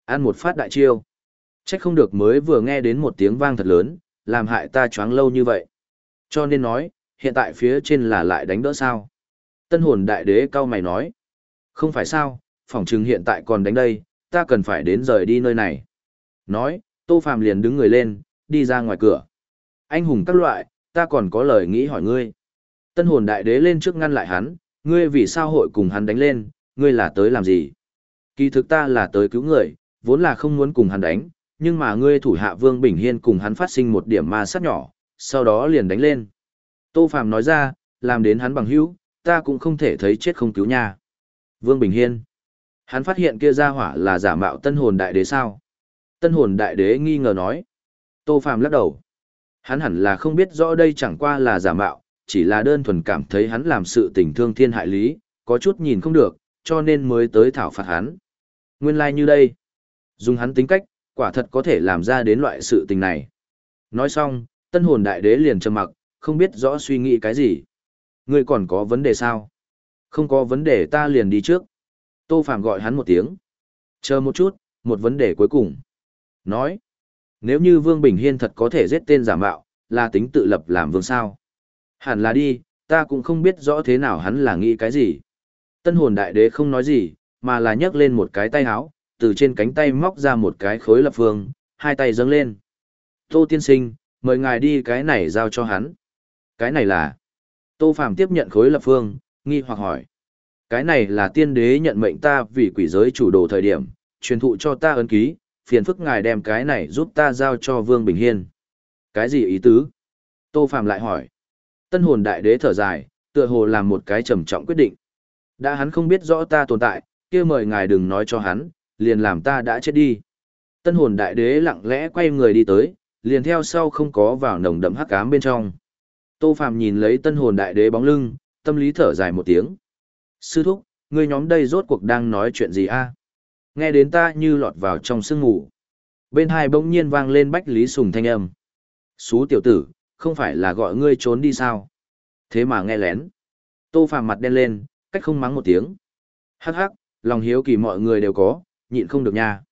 Ăn một phát đại chiêu. Trách không được mới vừa nghe đến một tiếng vang thật lớn, làm hại ta choáng lâu như vậy. Cho nên nói, hiện tại phía trên là lại đánh đỡ sao. Tân hồn đại đế cao mày nói. Không phải sao, phòng trừng hiện tại còn đánh đây, ta cần phải đến rời đi nơi này. Nói, Tô Phạm liền đứng người lên, đi ra ngoài cửa. Anh hùng các loại, ta còn có lời nghĩ hỏi ngươi. Tân hồn đại đế lên trước ngăn lại hắn, ngươi vì sao hội cùng hắn đánh lên, ngươi là tới làm gì? Kỳ thực ta là tới cứu người, vốn là không muốn cùng hắn đánh, nhưng mà ngươi thủ hạ Vương Bình Hiên cùng hắn phát sinh một điểm ma sát nhỏ, sau đó liền đánh lên. Tô Phàm nói ra, làm đến hắn bằng hữu, ta cũng không thể thấy chết không cứu nha. Vương Bình Hiên. Hắn phát hiện kia ra hỏa là giả mạo tân hồn đại đế sao? Tân hồn đại đế nghi ngờ nói. Tô Phàm lắc đầu. Hắn hẳn là không biết rõ đây chẳng qua là giả mạo, chỉ là đơn thuần cảm thấy hắn làm sự tình thương thiên hại lý, có chút nhìn không được, cho nên mới tới thảo phạt hắn. Nguyên lai like như đây. Dùng hắn tính cách, quả thật có thể làm ra đến loại sự tình này. Nói xong, tân hồn đại đế liền trầm mặc, không biết rõ suy nghĩ cái gì. Ngươi còn có vấn đề sao? Không có vấn đề ta liền đi trước. Tô Phạm gọi hắn một tiếng. Chờ một chút, một vấn đề cuối cùng. Nói, nếu như Vương Bình Hiên thật có thể giết tên giả mạo, là tính tự lập làm vương sao? Hẳn là đi, ta cũng không biết rõ thế nào hắn là nghĩ cái gì. Tân hồn đại đế không nói gì, mà là nhấc lên một cái tay áo, từ trên cánh tay móc ra một cái khối lập phương, hai tay dâng lên. Tô tiên sinh, mời ngài đi cái này giao cho hắn. Cái này là... Tô Phàm tiếp nhận khối lập phương, nghi hoặc hỏi. Cái này là tiên đế nhận mệnh ta vì quỷ giới chủ đồ thời điểm, truyền thụ cho ta ấn ký, phiền phức ngài đem cái này giúp ta giao cho Vương Bình Hiên. Cái gì ý tứ? Tô Phàm lại hỏi. Tân hồn đại đế thở dài, tựa hồ làm một cái trầm trọng quyết định. Đã hắn không biết rõ ta tồn tại, kia mời ngài đừng nói cho hắn, liền làm ta đã chết đi. Tân hồn đại đế lặng lẽ quay người đi tới, liền theo sau không có vào nồng đậm hắc ám bên trong. Tô Phàm nhìn lấy tân hồn đại đế bóng lưng, tâm lý thở dài một tiếng. Sư thúc, người nhóm đây rốt cuộc đang nói chuyện gì a? Nghe đến ta như lọt vào trong sương ngủ. Bên hai bỗng nhiên vang lên bách lý sùng thanh âm. Xú tiểu tử, không phải là gọi ngươi trốn đi sao? Thế mà nghe lén. Tô Phàm mặt đen lên, cách không mắng một tiếng. Hắc hắc, lòng hiếu kỳ mọi người đều có, nhịn không được nha.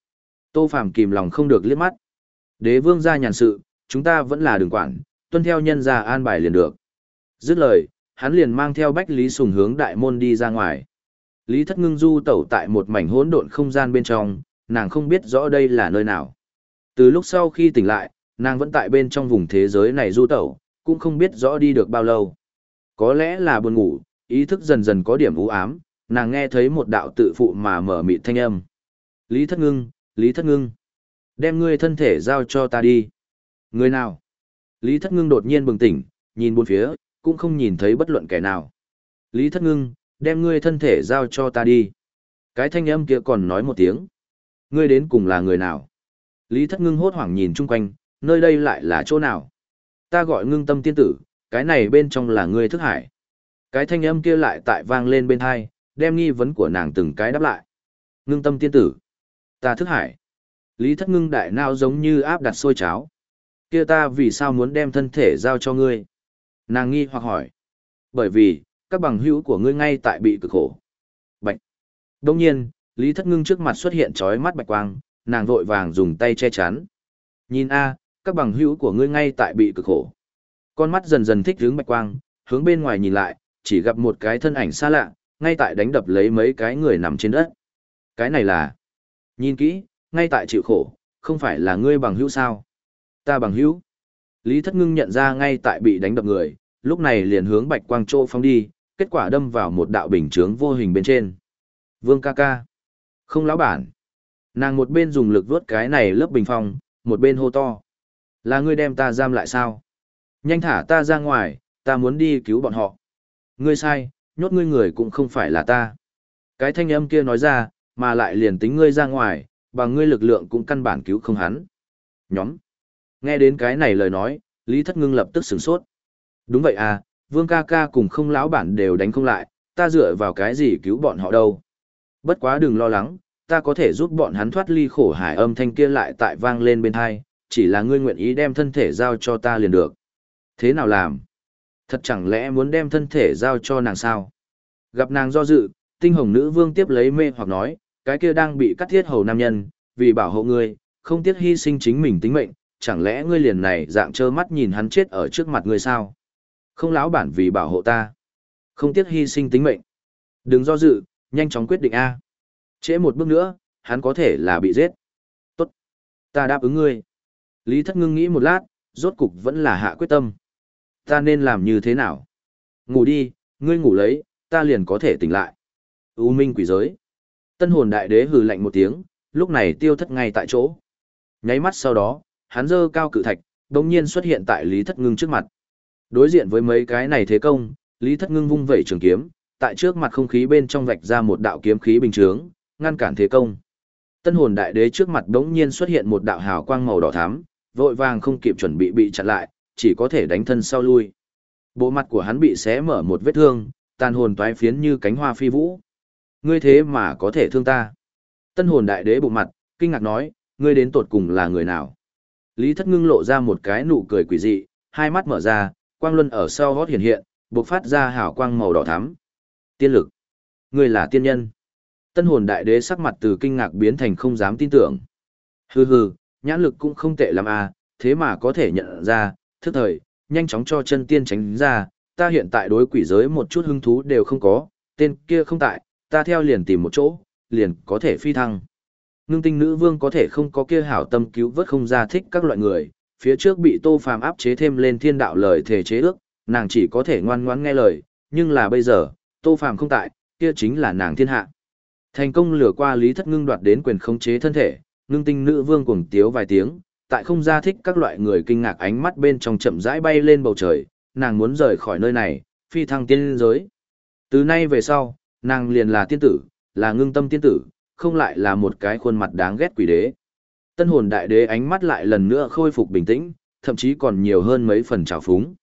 Tô Phàm kìm lòng không được liếc mắt. Đế vương gia nhàn sự, chúng ta vẫn là đường quản, tuân theo nhân gia an bài liền được. Dứt lời, hắn liền mang theo Bách Lý Sùng hướng đại môn đi ra ngoài. Lý Thất Ngưng du tẩu tại một mảnh hỗn độn không gian bên trong, nàng không biết rõ đây là nơi nào. Từ lúc sau khi tỉnh lại, nàng vẫn tại bên trong vùng thế giới này du tẩu, cũng không biết rõ đi được bao lâu. Có lẽ là buồn ngủ, ý thức dần dần có điểm u ám, nàng nghe thấy một đạo tự phụ mà mở mịt thanh âm. Lý Thất Ngưng, Lý Thất Ngưng, đem ngươi thân thể giao cho ta đi. Người nào? Lý Thất Ngưng đột nhiên bừng tỉnh, nhìn bốn phía, cũng không nhìn thấy bất luận kẻ nào. Lý Thất Ngưng, đem ngươi thân thể giao cho ta đi. Cái thanh âm kia còn nói một tiếng. Ngươi đến cùng là người nào? Lý Thất Ngưng hốt hoảng nhìn chung quanh, nơi đây lại là chỗ nào? Ta gọi ngưng tâm tiên tử, cái này bên trong là ngươi thức hải. Cái thanh âm kia lại tại vang lên bên hai, đem nghi vấn của nàng từng cái đáp lại. Ngưng tâm tiên tử. Ta thức hải. Lý Thất Ngưng đại nào giống như áp đặt sôi cháo. Kia ta vì sao muốn đem thân thể giao cho ngươi? Nàng nghi hoặc hỏi. Bởi vì, các bằng hữu của ngươi ngay tại bị cực khổ. Bạch. Đông nhiên, Lý Thất Ngưng trước mặt xuất hiện trói mắt bạch quang, nàng vội vàng dùng tay che chắn. Nhìn a, các bằng hữu của ngươi ngay tại bị cực khổ. Con mắt dần dần thích hướng bạch quang, hướng bên ngoài nhìn lại, chỉ gặp một cái thân ảnh xa lạ, ngay tại đánh đập lấy mấy cái người nằm trên đất. Cái này là... Nhìn kỹ, ngay tại chịu khổ, không phải là ngươi bằng hữu sao? Ta bằng hữu. Lý Thất Ngưng nhận ra ngay tại bị đánh đập người, lúc này liền hướng bạch quang trô phóng đi, kết quả đâm vào một đạo bình chướng vô hình bên trên. Vương ca ca. Không lão bản. Nàng một bên dùng lực vớt cái này lớp bình phong, một bên hô to. Là ngươi đem ta giam lại sao? Nhanh thả ta ra ngoài, ta muốn đi cứu bọn họ. Ngươi sai, nhốt ngươi người cũng không phải là ta. Cái thanh âm kia nói ra, mà lại liền tính ngươi ra ngoài, bằng ngươi lực lượng cũng căn bản cứu không hắn. Nhóm. Nghe đến cái này lời nói, Lý Thất Ngưng lập tức sửng sốt. Đúng vậy à, Vương ca ca cùng không lão bản đều đánh không lại, ta dựa vào cái gì cứu bọn họ đâu. Bất quá đừng lo lắng, ta có thể giúp bọn hắn thoát ly khổ hải âm thanh kia lại tại vang lên bên hai, chỉ là ngươi nguyện ý đem thân thể giao cho ta liền được. Thế nào làm? Thật chẳng lẽ muốn đem thân thể giao cho nàng sao? Gặp nàng do dự, tinh hồng nữ vương tiếp lấy mê hoặc nói, cái kia đang bị cắt thiết hầu nam nhân, vì bảo hộ ngươi, không tiếc hy sinh chính mình tính mệnh, chẳng lẽ ngươi liền này dạng trơ mắt nhìn hắn chết ở trước mặt ngươi sao? Không lão bản vì bảo hộ ta. Không tiếc hy sinh tính mệnh. Đừng do dự, nhanh chóng quyết định A. Trễ một bước nữa, hắn có thể là bị giết. Tốt. Ta đáp ứng ngươi. Lý thất ngưng nghĩ một lát, rốt cục vẫn là hạ quyết tâm. Ta nên làm như thế nào? Ngủ đi, ngươi ngủ lấy, ta liền có thể tỉnh lại. U minh quỷ giới. Tân hồn đại đế hừ lạnh một tiếng, lúc này tiêu thất ngay tại chỗ. Nháy mắt sau đó, hắn dơ cao cự thạch, đồng nhiên xuất hiện tại Lý Thất Ngưng trước mặt. Đối diện với mấy cái này thế công, Lý Thất Ngưng vung vẩy trường kiếm, tại trước mặt không khí bên trong vạch ra một đạo kiếm khí bình chướng, ngăn cản thế công. Tân hồn đại đế trước mặt đống nhiên xuất hiện một đạo hào quang màu đỏ thắm, vội vàng không kịp chuẩn bị bị chặn lại, chỉ có thể đánh thân sau lui. Bộ mặt của hắn bị xé mở một vết thương, tàn hồn toái phiến như cánh hoa phi vũ. Ngươi thế mà có thể thương ta. Tân hồn đại đế bộ mặt, kinh ngạc nói, ngươi đến tột cùng là người nào? Lý thất ngưng lộ ra một cái nụ cười quỷ dị, hai mắt mở ra, quang luân ở sau gót hiện hiện, bộc phát ra hào quang màu đỏ thắm. Tiên lực. Ngươi là tiên nhân. Tân hồn đại đế sắc mặt từ kinh ngạc biến thành không dám tin tưởng. Hừ hừ, nhãn lực cũng không tệ lắm à, thế mà có thể nhận ra, thức thời, nhanh chóng cho chân tiên tránh ra, ta hiện tại đối quỷ giới một chút hứng thú đều không có, tên kia không tại, ta theo liền tìm một chỗ, liền có thể phi thăng. Ngưng tinh nữ vương có thể không có kia hảo tâm cứu vớt không ra thích các loại người, phía trước bị tô phàm áp chế thêm lên thiên đạo lời thể chế ước, nàng chỉ có thể ngoan ngoãn nghe lời, nhưng là bây giờ, tô phàm không tại, kia chính là nàng thiên hạ. Thành công lừa qua lý thất ngưng đoạt đến quyền khống chế thân thể, ngưng tinh nữ vương cuồng tiếu vài tiếng, tại không ra thích các loại người kinh ngạc ánh mắt bên trong chậm rãi bay lên bầu trời, nàng muốn rời khỏi nơi này, phi thăng tiên giới. Từ nay về sau, nàng liền là tiên tử, là ngưng tâm tiên tử, không lại là một cái khuôn mặt đáng ghét quỷ đế. Tân hồn đại đế ánh mắt lại lần nữa khôi phục bình tĩnh, thậm chí còn nhiều hơn mấy phần trào phúng.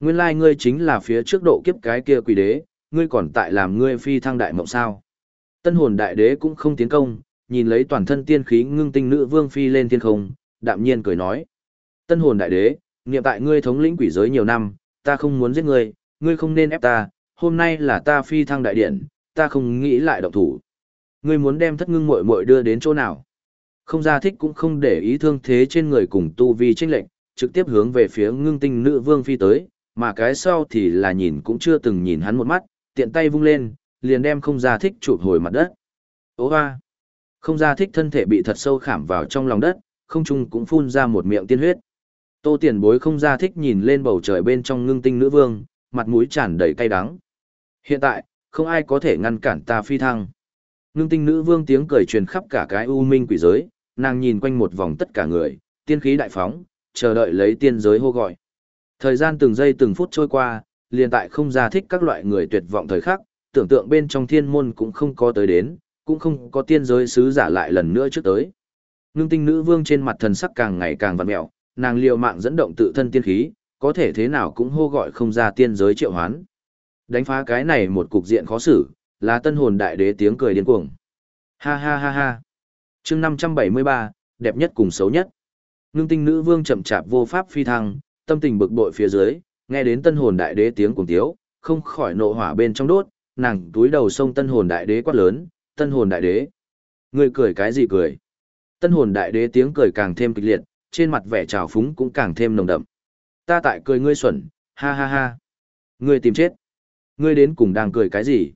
Nguyên lai like ngươi chính là phía trước độ kiếp cái kia quỷ đế, ngươi còn tại làm ngươi phi thăng đại mộng sao. Tân hồn đại đế cũng không tiến công, nhìn lấy toàn thân tiên khí ngưng tinh nữ vương phi lên thiên không, đạm nhiên cười nói. Tân hồn đại đế, niệm tại ngươi thống lĩnh quỷ giới nhiều năm, ta không muốn giết ngươi, ngươi không nên ép ta, hôm nay là ta phi thăng đại điện, ta không nghĩ lại động thủ. Ngươi muốn đem thất ngưng muội muội đưa đến chỗ nào? Không ra thích cũng không để ý thương thế trên người cùng tu vi tranh lệnh, trực tiếp hướng về phía ngưng tinh nữ vương phi tới, mà cái sau thì là nhìn cũng chưa từng nhìn hắn một mắt, tiện tay vung lên, liền đem không ra thích chụp hồi mặt đất. Ô hoa! Không ra thích thân thể bị thật sâu khảm vào trong lòng đất, không trung cũng phun ra một miệng tiên huyết. Tô tiền bối không ra thích nhìn lên bầu trời bên trong ngưng tinh nữ vương, mặt mũi tràn đầy cay đắng. Hiện tại, không ai có thể ngăn cản ta phi thăng. Ngưng tinh nữ vương tiếng cười truyền khắp cả cái u minh quỷ giới, nàng nhìn quanh một vòng tất cả người, tiên khí đại phóng, chờ đợi lấy tiên giới hô gọi. Thời gian từng giây từng phút trôi qua, liền tại không ra thích các loại người tuyệt vọng thời khắc, tưởng tượng bên trong thiên môn cũng không có tới đến, cũng không có tiên giới sứ giả lại lần nữa trước tới. Ngưng tinh nữ vương trên mặt thần sắc càng ngày càng vặn mẹo, nàng liều mạng dẫn động tự thân tiên khí, có thể thế nào cũng hô gọi không ra tiên giới triệu hoán. Đánh phá cái này một cục diện khó xử, là tân hồn đại đế tiếng cười điên cuồng. Ha ha ha ha. chương 573, đẹp nhất cùng xấu nhất. Ngưng tinh nữ vương chậm chạp vô pháp phi thăng, tâm tình bực bội phía dưới, nghe đến tân hồn đại đế tiếng cuồng tiếu, không khỏi nộ hỏa bên trong đốt, nàng túi đầu sông tân hồn đại đế quát lớn, tân hồn đại đế. Ngươi cười cái gì cười? Tân hồn đại đế tiếng cười càng thêm kịch liệt, trên mặt vẻ trào phúng cũng càng thêm nồng đậm. Ta tại cười ngươi xuẩn, ha ha ha. Ngươi tìm chết. Ngươi đến cùng đang cười cái gì?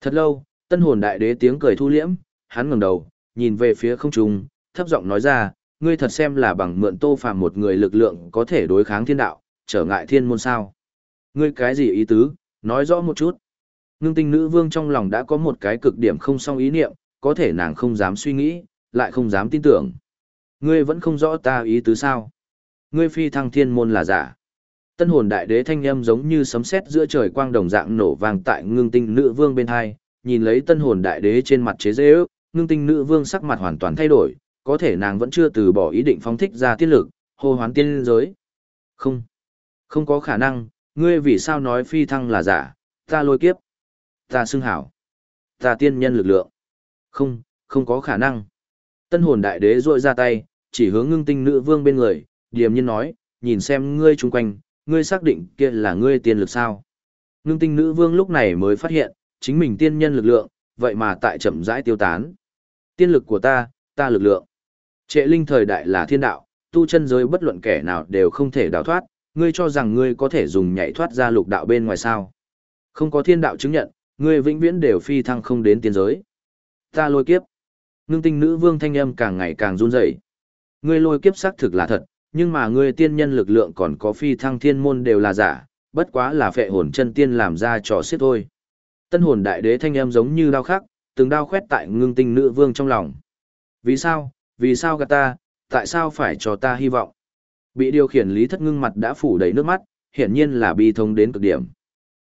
Thật lâu, tân hồn đại đế tiếng cười thu liễm, hắn ngẩng đầu, nhìn về phía không trung, thấp giọng nói ra, ngươi thật xem là bằng mượn tô phàm một người lực lượng có thể đối kháng thiên đạo, trở ngại thiên môn sao. Ngươi cái gì ý tứ, nói rõ một chút. Ngưng tinh nữ vương trong lòng đã có một cái cực điểm không song ý niệm, có thể nàng không dám suy nghĩ, lại không dám tin tưởng. Ngươi vẫn không rõ ta ý tứ sao? Ngươi phi thăng thiên môn là giả. Tân hồn đại đế thanh âm giống như sấm sét giữa trời quang đồng dạng nổ vang tại ngưng tinh nữ vương bên hai, nhìn lấy tân hồn đại đế trên mặt chế dễ ước, ngưng tinh nữ vương sắc mặt hoàn toàn thay đổi, có thể nàng vẫn chưa từ bỏ ý định phóng thích ra tiên lực, hô hoán tiên giới. Không, không có khả năng, ngươi vì sao nói phi thăng là giả, ta lôi kiếp, ta xưng hảo, ta tiên nhân lực lượng. Không, không có khả năng. Tân hồn đại đế rội ra tay, chỉ hướng ngưng tinh nữ vương bên người, điềm nhiên nói, nhìn xem ngươi chung quanh, ngươi xác định kia là ngươi tiên lực sao. Ngưng tinh nữ vương lúc này mới phát hiện, chính mình tiên nhân lực lượng, vậy mà tại chậm rãi tiêu tán. Tiên lực của ta, ta lực lượng. Trệ linh thời đại là thiên đạo, tu chân giới bất luận kẻ nào đều không thể đào thoát, ngươi cho rằng ngươi có thể dùng nhảy thoát ra lục đạo bên ngoài sao. Không có thiên đạo chứng nhận, ngươi vĩnh viễn đều phi thăng không đến tiên giới. Ta lôi kiếp. Ngưng tinh nữ vương thanh âm càng ngày càng run rẩy. Ngươi lôi kiếp xác thực là thật, nhưng mà ngươi tiên nhân lực lượng còn có phi thăng thiên môn đều là giả, bất quá là phệ hồn chân tiên làm ra trò xiết thôi. Tân hồn đại đế thanh âm giống như đao khắc, từng đao khoét tại ngưng tinh nữ vương trong lòng. Vì sao, vì sao gạt ta, tại sao phải cho ta hy vọng? Bị điều khiển lý thất ngưng mặt đã phủ đầy nước mắt, hiển nhiên là bi thông đến cực điểm.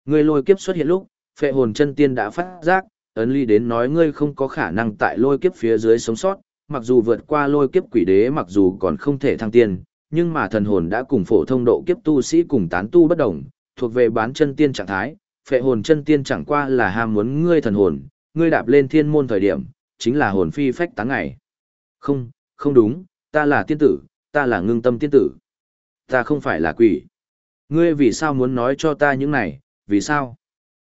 Ngươi lôi kiếp xuất hiện lúc, phệ hồn chân tiên đã phát giác, ấn ly đến nói ngươi không có khả năng tại lôi kiếp phía dưới sống sót, mặc dù vượt qua lôi kiếp quỷ đế mặc dù còn không thể thăng tiên, nhưng mà thần hồn đã cùng phổ thông độ kiếp tu sĩ cùng tán tu bất đồng, thuộc về bán chân tiên trạng thái, phệ hồn chân tiên chẳng qua là ham muốn ngươi thần hồn, ngươi đạp lên thiên môn thời điểm, chính là hồn phi phách tán ngày. Không, không đúng, ta là tiên tử, ta là ngưng tâm tiên tử. Ta không phải là quỷ. Ngươi vì sao muốn nói cho ta những này, vì sao?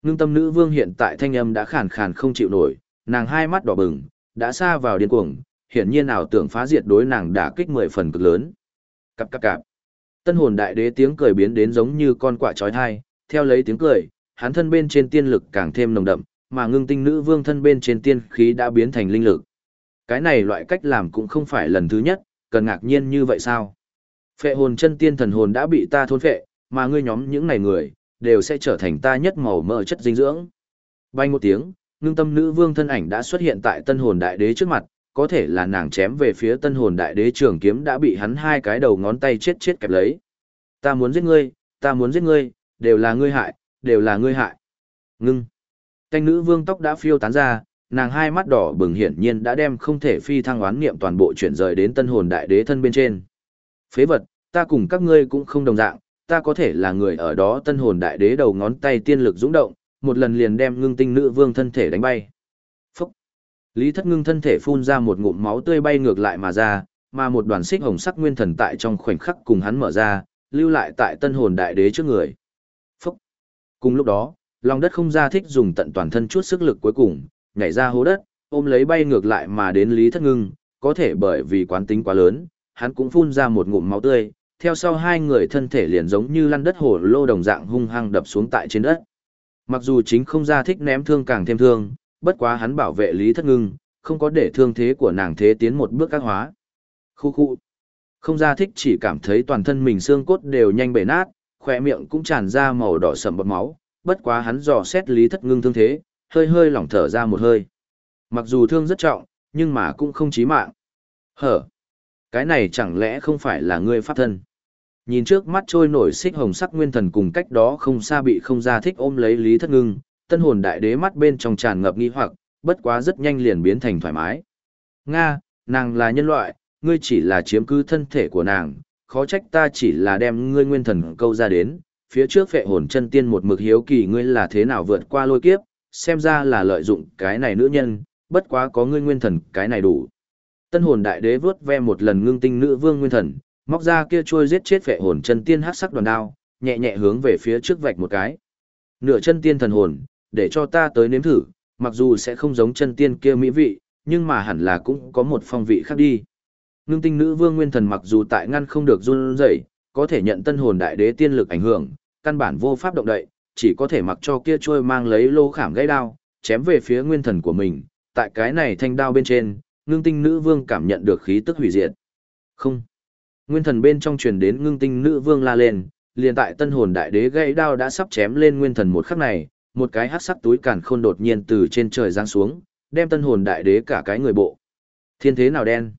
Ngưng tâm nữ vương hiện tại thanh âm đã khàn khàn không chịu nổi, nàng hai mắt đỏ bừng, đã xa vào điên cuồng, hiển nhiên ảo tưởng phá diệt đối nàng đã kích mười phần cực lớn. Cặp cặp cặp. Tân hồn đại đế tiếng cười biến đến giống như con quạ trói thai, theo lấy tiếng cười, hắn thân bên trên tiên lực càng thêm nồng đậm, mà ngưng tinh nữ vương thân bên trên tiên khí đã biến thành linh lực. Cái này loại cách làm cũng không phải lần thứ nhất, cần ngạc nhiên như vậy sao? Phệ hồn chân tiên thần hồn đã bị ta thôn phệ, mà ngươi nhóm những này người, đều sẽ trở thành ta nhất màu mỡ chất dinh dưỡng. Bay một tiếng, ngưng tâm nữ vương thân ảnh đã xuất hiện tại tân hồn đại đế trước mặt, có thể là nàng chém về phía tân hồn đại đế trường kiếm đã bị hắn hai cái đầu ngón tay chết chết kẹp lấy. Ta muốn giết ngươi, ta muốn giết ngươi, đều là ngươi hại, đều là ngươi hại. Ngưng. Canh nữ vương tóc đã phiêu tán ra, nàng hai mắt đỏ bừng hiển nhiên đã đem không thể phi thăng oán niệm toàn bộ chuyển rời đến tân hồn đại đế thân bên trên. Phế vật, ta cùng các ngươi cũng không đồng dạng, ta có thể là người ở đó tân hồn đại đế đầu ngón tay tiên lực dũng động, một lần liền đem ngưng tinh nữ vương thân thể đánh bay. Phúc! Lý thất ngưng thân thể phun ra một ngụm máu tươi bay ngược lại mà ra, mà một đoàn xích hồng sắc nguyên thần tại trong khoảnh khắc cùng hắn mở ra, lưu lại tại tân hồn đại đế trước người. Phúc! Cùng lúc đó, lòng đất không ra thích dùng tận toàn thân chút sức lực cuối cùng, nhảy ra hố đất, ôm lấy bay ngược lại mà đến Lý Thất Ngưng, có thể bởi vì quán tính quá lớn, hắn cũng phun ra một ngụm máu tươi, theo sau hai người thân thể liền giống như lăn đất hổ lô đồng dạng hung hăng đập xuống tại trên đất. Mặc dù chính không ra thích ném thương càng thêm thương, bất quá hắn bảo vệ Lý Thất Ngưng, không có để thương thế của nàng thế tiến một bước các hóa. Khu khu. Không ra thích chỉ cảm thấy toàn thân mình xương cốt đều nhanh bể nát, khỏe miệng cũng tràn ra màu đỏ sậm bọt máu, bất quá hắn dò xét Lý Thất Ngưng thương thế, hơi hơi lỏng thở ra một hơi. Mặc dù thương rất trọng, nhưng mà cũng không chí mạng. Hở! Cái này chẳng lẽ không phải là ngươi pháp thân? Nhìn trước mắt trôi nổi xích hồng sắc nguyên thần cùng cách đó không xa bị không ra thích ôm lấy Lý Thất Ngưng, tân hồn đại đế mắt bên trong tràn ngập nghi hoặc, bất quá rất nhanh liền biến thành thoải mái. Nga, nàng là nhân loại, ngươi chỉ là chiếm cứ thân thể của nàng, khó trách ta chỉ là đem ngươi nguyên thần câu ra đến, phía trước phệ hồn chân tiên một mực hiếu kỳ ngươi là thế nào vượt qua lôi kiếp, xem ra là lợi dụng cái này nữ nhân, bất quá có ngươi nguyên thần cái này đủ. Tân hồn đại đế vớt ve một lần ngưng tinh nữ vương nguyên thần, móc ra kia trôi giết chết vệ hồn chân tiên hắc sắc đoàn đao, nhẹ nhẹ hướng về phía trước vạch một cái. Nửa chân tiên thần hồn, để cho ta tới nếm thử, mặc dù sẽ không giống chân tiên kia mỹ vị, nhưng mà hẳn là cũng có một phong vị khác đi. nương tinh nữ vương nguyên thần mặc dù tại ngăn không được run rẩy, có thể nhận tân hồn đại đế tiên lực ảnh hưởng, căn bản vô pháp động đậy, chỉ có thể mặc cho kia trôi mang lấy lô khảm gãy đao, chém về phía nguyên thần của mình, tại cái này thanh đao bên trên, ngưng tinh nữ vương cảm nhận được khí tức hủy diệt. Không. Nguyên thần bên trong truyền đến ngưng tinh nữ vương la lên, liền tại tân hồn đại đế gãy đao đã sắp chém lên nguyên thần một khắc này, một cái hắc sắc túi càn khôn đột nhiên từ trên trời giáng xuống, đem tân hồn đại đế cả cái người bộ. Thiên thế nào đen?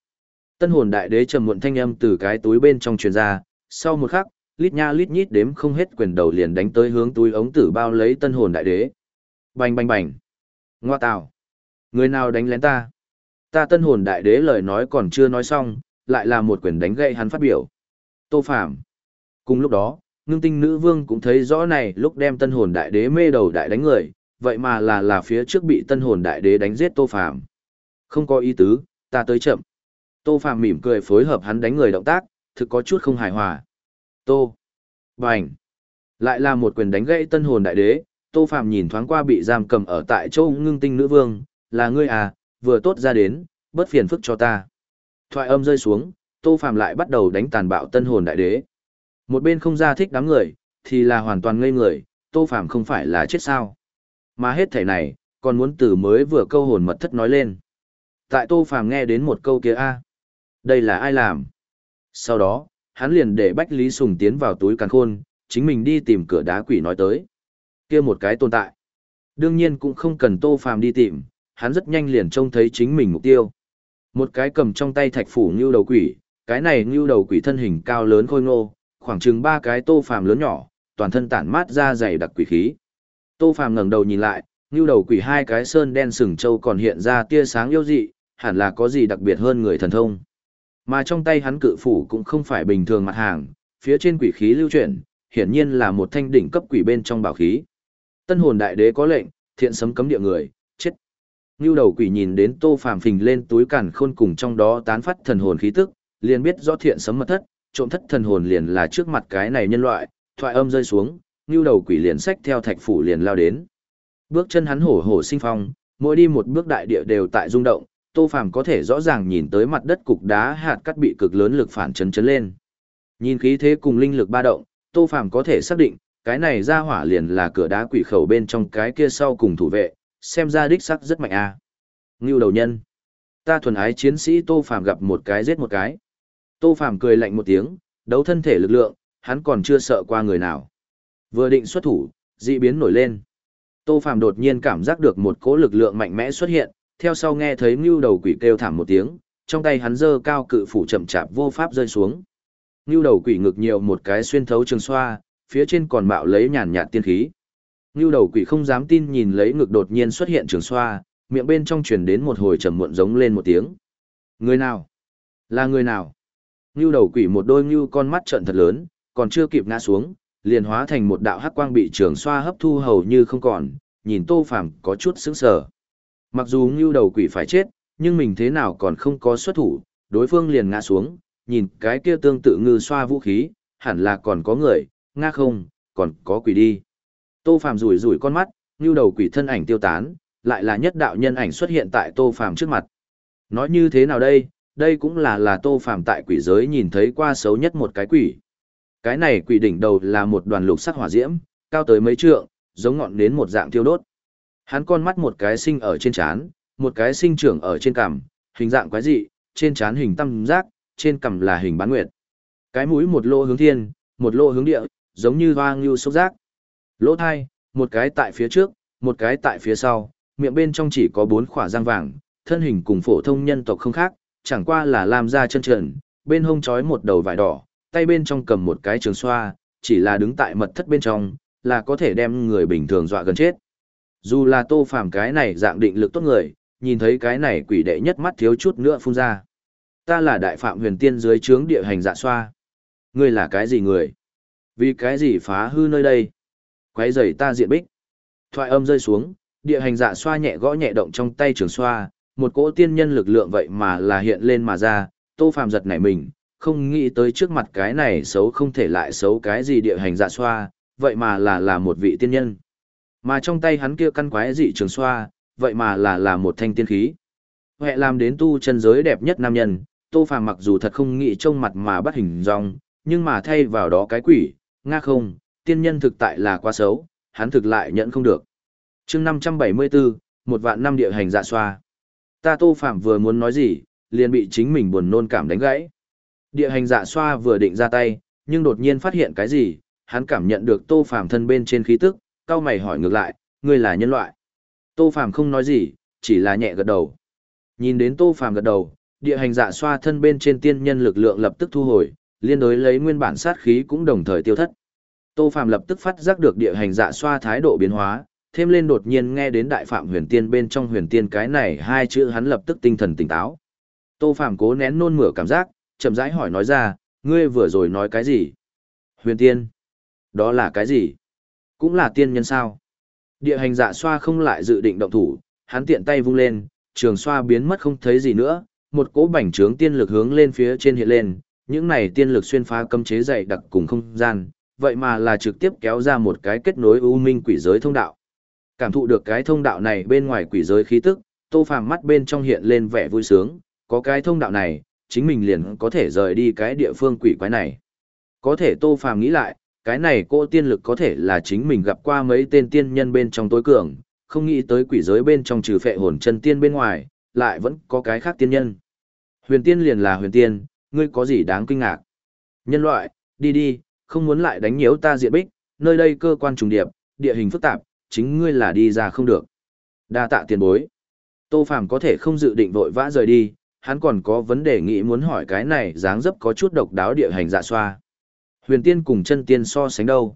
Tân hồn đại đế trầm muộn thanh âm từ cái túi bên trong truyền ra, sau một khắc, lít nha lít nhít đếm không hết quyền đầu liền đánh tới hướng túi ống tử bao lấy tân hồn đại đế. Bành bành bành. Ngoa tào. Người nào đánh lén ta? Ta tân hồn đại đế lời nói còn chưa nói xong, lại là một quyền đánh gậy hắn phát biểu. Tô Phàm. Cùng lúc đó, ngưng tinh nữ vương cũng thấy rõ này lúc đem tân hồn đại đế mê đầu đại đánh người, vậy mà là là phía trước bị tân hồn đại đế đánh giết Tô Phàm. Không có ý tứ, ta tới chậm. Tô Phàm mỉm cười phối hợp hắn đánh người động tác, thực có chút không hài hòa. Tô. Bành. Lại là một quyền đánh gãy tân hồn đại đế, Tô Phàm nhìn thoáng qua bị giam cầm ở tại châu ngưng tinh nữ vương, là ngươi à, vừa tốt ra đến, bớt phiền phức cho ta. Thoại âm rơi xuống, Tô Phạm lại bắt đầu đánh tàn bạo tân hồn đại đế. Một bên không ra thích đám người, thì là hoàn toàn ngây người, Tô Phạm không phải là chết sao. Mà hết thể này, còn muốn từ mới vừa câu hồn mật thất nói lên. Tại Tô Phạm nghe đến một câu kia a Đây là ai làm? Sau đó, hắn liền để Bách Lý Sùng tiến vào túi càn khôn, chính mình đi tìm cửa đá quỷ nói tới. kia một cái tồn tại. Đương nhiên cũng không cần Tô Phàm đi tìm, hắn rất nhanh liền trông thấy chính mình mục tiêu. Một cái cầm trong tay thạch phủ ngưu đầu quỷ, cái này ngưu đầu quỷ thân hình cao lớn khôi ngô, khoảng chừng ba cái Tô Phàm lớn nhỏ, toàn thân tản mát ra dày đặc quỷ khí. Tô Phàm ngẩng đầu nhìn lại, ngưu đầu quỷ hai cái sơn đen sừng châu còn hiện ra tia sáng yêu dị, hẳn là có gì đặc biệt hơn người thần thông. Mà trong tay hắn cự phủ cũng không phải bình thường mặt hàng, phía trên quỷ khí lưu chuyển, hiển nhiên là một thanh đỉnh cấp quỷ bên trong bảo khí. Tân hồn đại đế có lệnh, thiện sấm cấm địa người, chết. Đầu quỷ nhìn đến Tô Phàm phình lên túi càn khôn cùng trong đó tán phát thần hồn khí tức, liền biết rõ thiện sấm mật thất, trộm thất thần hồn liền là trước mặt cái này nhân loại, thoại âm rơi xuống, Nưu đầu quỷ liền xách theo thạch phủ liền lao đến. Bước chân hắn hổ hổ sinh phong, mỗi đi một bước đại địa đều tại rung động, Tô Phàm có thể rõ ràng nhìn tới mặt đất cục đá hạt cắt bị cực lớn lực phản chấn chấn lên. Nhìn khí thế cùng linh lực ba động, Tô Phàm có thể xác định, cái này ra hỏa liền là cửa đá quỷ khẩu bên trong cái kia sau cùng thủ vệ, xem ra đích sắc rất mạnh a. À. Ngưu đầu nhân, ta thuần ái chiến sĩ Tô Phàm gặp một cái giết một cái. Tô Phàm cười lạnh một tiếng, đấu thân thể lực lượng, hắn còn chưa sợ qua người nào. Vừa định xuất thủ, dị biến nổi lên. Tô Phàm đột nhiên cảm giác được một cỗ lực lượng mạnh mẽ xuất hiện, theo sau nghe thấy ngưu đầu quỷ kêu thảm một tiếng, trong tay hắn giơ cao cự phủ chậm chạp vô pháp rơi xuống. Ngưu đầu quỷ ngực nhiều một cái xuyên thấu trường xoa, phía trên còn bạo lấy nhàn nhạt tiên khí. Ngưu đầu quỷ không dám tin nhìn lấy ngực đột nhiên xuất hiện trường xoa, miệng bên trong truyền đến một hồi trầm muộn giống lên một tiếng. Người nào? Là người nào? Ngưu đầu quỷ một đôi ngưu con mắt trợn thật lớn, còn chưa kịp ngã xuống, liền hóa thành một đạo hắc quang bị trường xoa hấp thu hầu như không còn, nhìn Tô Phàm có chút sững sờ. Mặc dù ngưu đầu quỷ phải chết, nhưng mình thế nào còn không có xuất thủ, đối phương liền ngã xuống, nhìn cái kia tương tự ngư xoa vũ khí, hẳn là còn có người, nga không, còn có quỷ đi. Tô Phàm rủi rủi con mắt, như đầu quỷ thân ảnh tiêu tán, lại là nhất đạo nhân ảnh xuất hiện tại Tô Phàm trước mặt. Nói như thế nào đây, đây cũng là là Tô Phàm tại quỷ giới nhìn thấy qua xấu nhất một cái quỷ. Cái này quỷ đỉnh đầu là một đoàn lục sắc hỏa diễm, cao tới mấy trượng, giống ngọn nến một dạng thiêu đốt. Hắn con mắt một cái sinh ở trên trán, một cái sinh trưởng ở trên cằm, hình dạng quái dị, trên trán hình tam giác, trên cằm là hình bán nguyệt. Cái mũi một lỗ hướng thiên, một lỗ hướng địa, giống như hoa ngưu sốc giác. Lỗ thai, một cái tại phía trước, một cái tại phía sau, miệng bên trong chỉ có bốn khỏa răng vàng, thân hình cùng phổ thông nhân tộc không khác, chẳng qua là làm ra chân trần, bên hông trói một đầu vải đỏ, tay bên trong cầm một cái trường xoa, chỉ là đứng tại mật thất bên trong, là có thể đem người bình thường dọa gần chết. Dù là tô phàm cái này dạng định lực tốt người, nhìn thấy cái này quỷ đệ nhất mắt thiếu chút nữa phun ra. Ta là đại phạm huyền tiên dưới trướng địa hành dạ xoa. Ngươi là cái gì người? Vì cái gì phá hư nơi đây? Quấy rầy ta diện bích. Thoại âm rơi xuống, địa hành dạ xoa nhẹ gõ nhẹ động trong tay trường xoa, một cỗ tiên nhân lực lượng vậy mà là hiện lên mà ra, tô phàm giật nảy mình, không nghĩ tới trước mặt cái này xấu không thể lại xấu cái gì địa hành dạ xoa, vậy mà là là một vị tiên nhân. Mà trong tay hắn kia căn quái dị trường xoa, vậy mà là là một thanh tiên khí. Hệ làm đến tu chân giới đẹp nhất nam nhân, Tô Phàm mặc dù thật không nghĩ trông mặt mà bắt hình dong, nhưng mà thay vào đó cái quỷ, nga không, tiên nhân thực tại là quá xấu, hắn thực lại nhận không được. Chương 574, một vạn năm địa hành dạ xoa. Ta Tô Phàm vừa muốn nói gì, liền bị chính mình buồn nôn cảm đánh gãy. Địa hành dạ xoa vừa định ra tay, nhưng đột nhiên phát hiện cái gì, hắn cảm nhận được Tô Phàm thân bên trên khí tức, cao mày hỏi ngược lại, ngươi là nhân loại. Tô Phàm không nói gì, chỉ là nhẹ gật đầu. Nhìn đến Tô Phàm gật đầu, địa hành dạ xoa thân bên trên tiên nhân lực lượng lập tức thu hồi, liên đối lấy nguyên bản sát khí cũng đồng thời tiêu thất. Tô Phàm lập tức phát giác được địa hành dạ xoa thái độ biến hóa, thêm lên đột nhiên nghe đến đại phạm huyền tiên bên trong huyền tiên cái này hai chữ hắn lập tức tinh thần tỉnh táo. Tô Phàm cố nén nôn mửa cảm giác, chậm rãi hỏi nói ra, ngươi vừa rồi nói cái gì? Huyền tiên? Đó là cái gì? Cũng là tiên nhân sao? Địa hành dạ xoa không lại dự định động thủ, hắn tiện tay vung lên, trường xoa biến mất không thấy gì nữa, một cỗ bảnh trướng tiên lực hướng lên phía trên hiện lên, những này tiên lực xuyên phá cấm chế dày đặc cùng không gian, vậy mà là trực tiếp kéo ra một cái kết nối u minh quỷ giới thông đạo. Cảm thụ được cái thông đạo này bên ngoài quỷ giới khí tức, Tô Phàm mắt bên trong hiện lên vẻ vui sướng, có cái thông đạo này, chính mình liền có thể rời đi cái địa phương quỷ quái này. Có thể Tô Phàm nghĩ lại, cái này cô tiên lực có thể là chính mình gặp qua mấy tên tiên nhân bên trong tối cường, không nghĩ tới quỷ giới bên trong trừ phệ hồn chân tiên bên ngoài, lại vẫn có cái khác tiên nhân. Huyền tiên liền là huyền tiên, ngươi có gì đáng kinh ngạc? Nhân loại, đi đi, không muốn lại đánh nhiễu ta diện bích, nơi đây cơ quan trùng điệp, địa hình phức tạp, chính ngươi là đi ra không được. Đa tạ tiền bối. Tô Phàm có thể không dự định vội vã rời đi, hắn còn có vấn đề nghĩ muốn hỏi cái này dáng dấp có chút độc đáo địa hành dạ xoa. Huyền tiên cùng chân tiên so sánh đâu?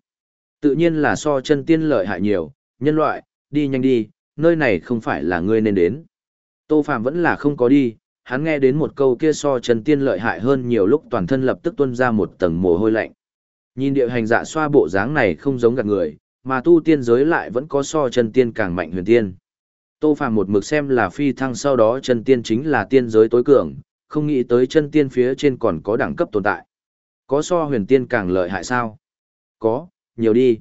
Tự nhiên là so chân tiên lợi hại nhiều, nhân loại, đi nhanh đi, nơi này không phải là ngươi nên đến. Tô Phàm vẫn là không có đi, hắn nghe đến một câu kia so chân tiên lợi hại hơn nhiều lúc toàn thân lập tức tuôn ra một tầng mồ hôi lạnh. Nhìn địa hành dạ xoa bộ dáng này không giống gạt người, mà tu tiên giới lại vẫn có so chân tiên càng mạnh huyền tiên. Tô Phàm một mực xem là phi thăng sau đó chân tiên chính là tiên giới tối cường, không nghĩ tới chân tiên phía trên còn có đẳng cấp tồn tại. Có so huyền tiên càng lợi hại sao? Có, nhiều đi.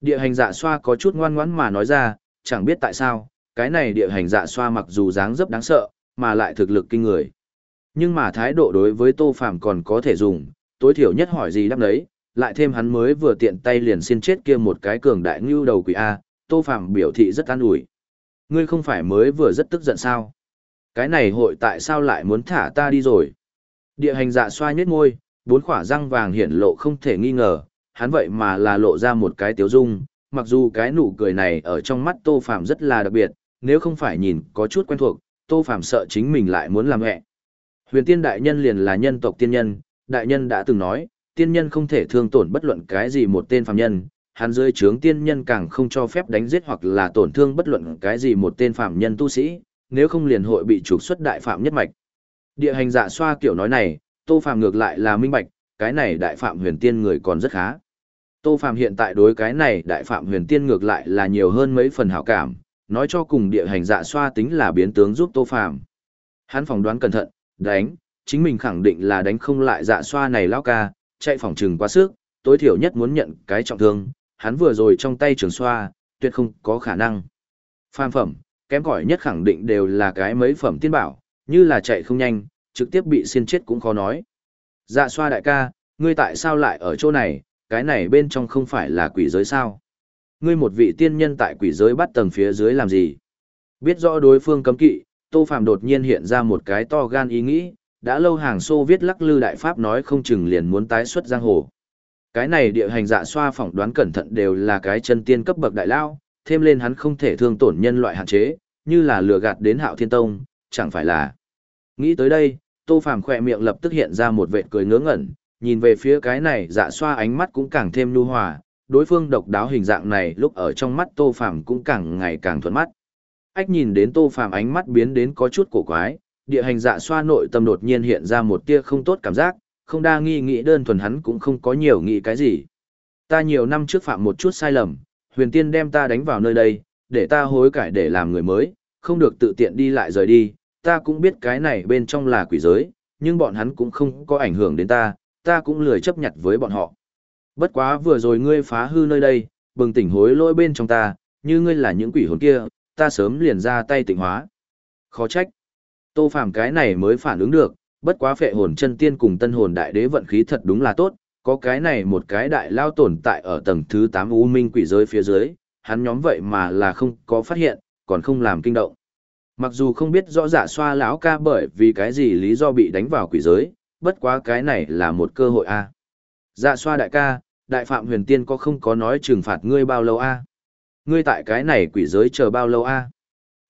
Địa hành dạ xoa có chút ngoan ngoãn mà nói ra, chẳng biết tại sao, cái này địa hành dạ xoa mặc dù dáng dấp đáng sợ, mà lại thực lực kinh người. Nhưng mà thái độ đối với Tô Phàm còn có thể dùng, tối thiểu nhất hỏi gì đáp đấy, lại thêm hắn mới vừa tiện tay liền xin chết kia một cái cường đại ngưu đầu quỷ A, Tô phạm biểu thị rất an ủi. Ngươi không phải mới vừa rất tức giận sao? Cái này hội tại sao lại muốn thả ta đi rồi? Địa hành dạ xoa nhếch môi, bốn khỏa răng vàng hiển lộ không thể nghi ngờ, hắn vậy mà là lộ ra một cái tiếu dung, mặc dù cái nụ cười này ở trong mắt Tô phạm rất là đặc biệt, nếu không phải nhìn có chút quen thuộc, Tô phạm sợ chính mình lại muốn làm mẹ. Huyền Tiên đại nhân liền là nhân tộc tiên nhân, đại nhân đã từng nói, tiên nhân không thể thương tổn bất luận cái gì một tên phàm nhân, hắn dưới trướng tiên nhân càng không cho phép đánh giết hoặc là tổn thương bất luận cái gì một tên phàm nhân tu sĩ, nếu không liền hội bị trục xuất đại phạm nhất mạch. Địa hành dạ xoa kiểu nói này, Tô Phàm ngược lại là minh bạch, cái này đại phạm huyền tiên người còn rất khá. Tô Phàm hiện tại đối cái này đại phạm huyền tiên ngược lại là nhiều hơn mấy phần hảo cảm, nói cho cùng địa hành dạ xoa tính là biến tướng giúp Tô Phàm. Hắn phỏng đoán cẩn thận, đánh, chính mình khẳng định là đánh không lại dạ xoa này lão ca, chạy phòng trừng quá sức, tối thiểu nhất muốn nhận cái trọng thương, hắn vừa rồi trong tay trường xoa, tuyệt không có khả năng. Phàm phẩm, kém cỏi nhất khẳng định đều là cái mấy phẩm tiên bảo, như là chạy không nhanh, trực tiếp bị xiên chết cũng khó nói. Dạ xoa đại ca, ngươi tại sao lại ở chỗ này, cái này bên trong không phải là quỷ giới sao? Ngươi một vị tiên nhân tại quỷ giới bắt tầng phía dưới làm gì? Biết rõ đối phương cấm kỵ, Tô Phàm đột nhiên hiện ra một cái to gan ý nghĩ, đã lâu hàng xô viết lắc lư đại pháp nói không chừng liền muốn tái xuất giang hồ. Cái này địa hành dạ xoa phỏng đoán cẩn thận đều là cái chân tiên cấp bậc đại lao, thêm lên hắn không thể thương tổn nhân loại hạn chế, như là lừa gạt đến hạo thiên tông, chẳng phải là. Nghĩ tới đây, Tô Phàm khỏe miệng lập tức hiện ra một vệt cười ngớ ngẩn, nhìn về phía cái này dạ xoa ánh mắt cũng càng thêm nhu hòa, đối phương độc đáo hình dạng này lúc ở trong mắt Tô Phàm cũng càng ngày càng thuận mắt. Ách nhìn đến Tô Phàm ánh mắt biến đến có chút cổ quái, địa hành dạ xoa nội tâm đột nhiên hiện ra một tia không tốt cảm giác, không đa nghi nghĩ đơn thuần hắn cũng không có nhiều nghĩ cái gì. Ta nhiều năm trước phạm một chút sai lầm, huyền tiên đem ta đánh vào nơi đây, để ta hối cải để làm người mới, không được tự tiện đi lại rời đi, ta cũng biết cái này bên trong là quỷ giới, nhưng bọn hắn cũng không có ảnh hưởng đến ta, ta cũng lười chấp nhận với bọn họ. Bất quá vừa rồi ngươi phá hư nơi đây, bừng tỉnh hối lỗi bên trong ta, như ngươi là những quỷ hồn kia, ta sớm liền ra tay tịnh hóa. Khó trách. Tô Phàm cái này mới phản ứng được, bất quá phệ hồn chân tiên cùng tân hồn đại đế vận khí thật đúng là tốt, có cái này một cái đại lao tồn tại ở tầng thứ 8 U Minh quỷ giới phía dưới, hắn nhóm vậy mà là không có phát hiện, còn không làm kinh động. Mặc dù không biết rõ giả xoa lão ca bởi vì cái gì lý do bị đánh vào quỷ giới, bất quá cái này là một cơ hội a. À. Dạ xoa đại ca, đại phạm huyền tiên có không có nói trừng phạt ngươi bao lâu a? Ngươi tại cái này quỷ giới chờ bao lâu a?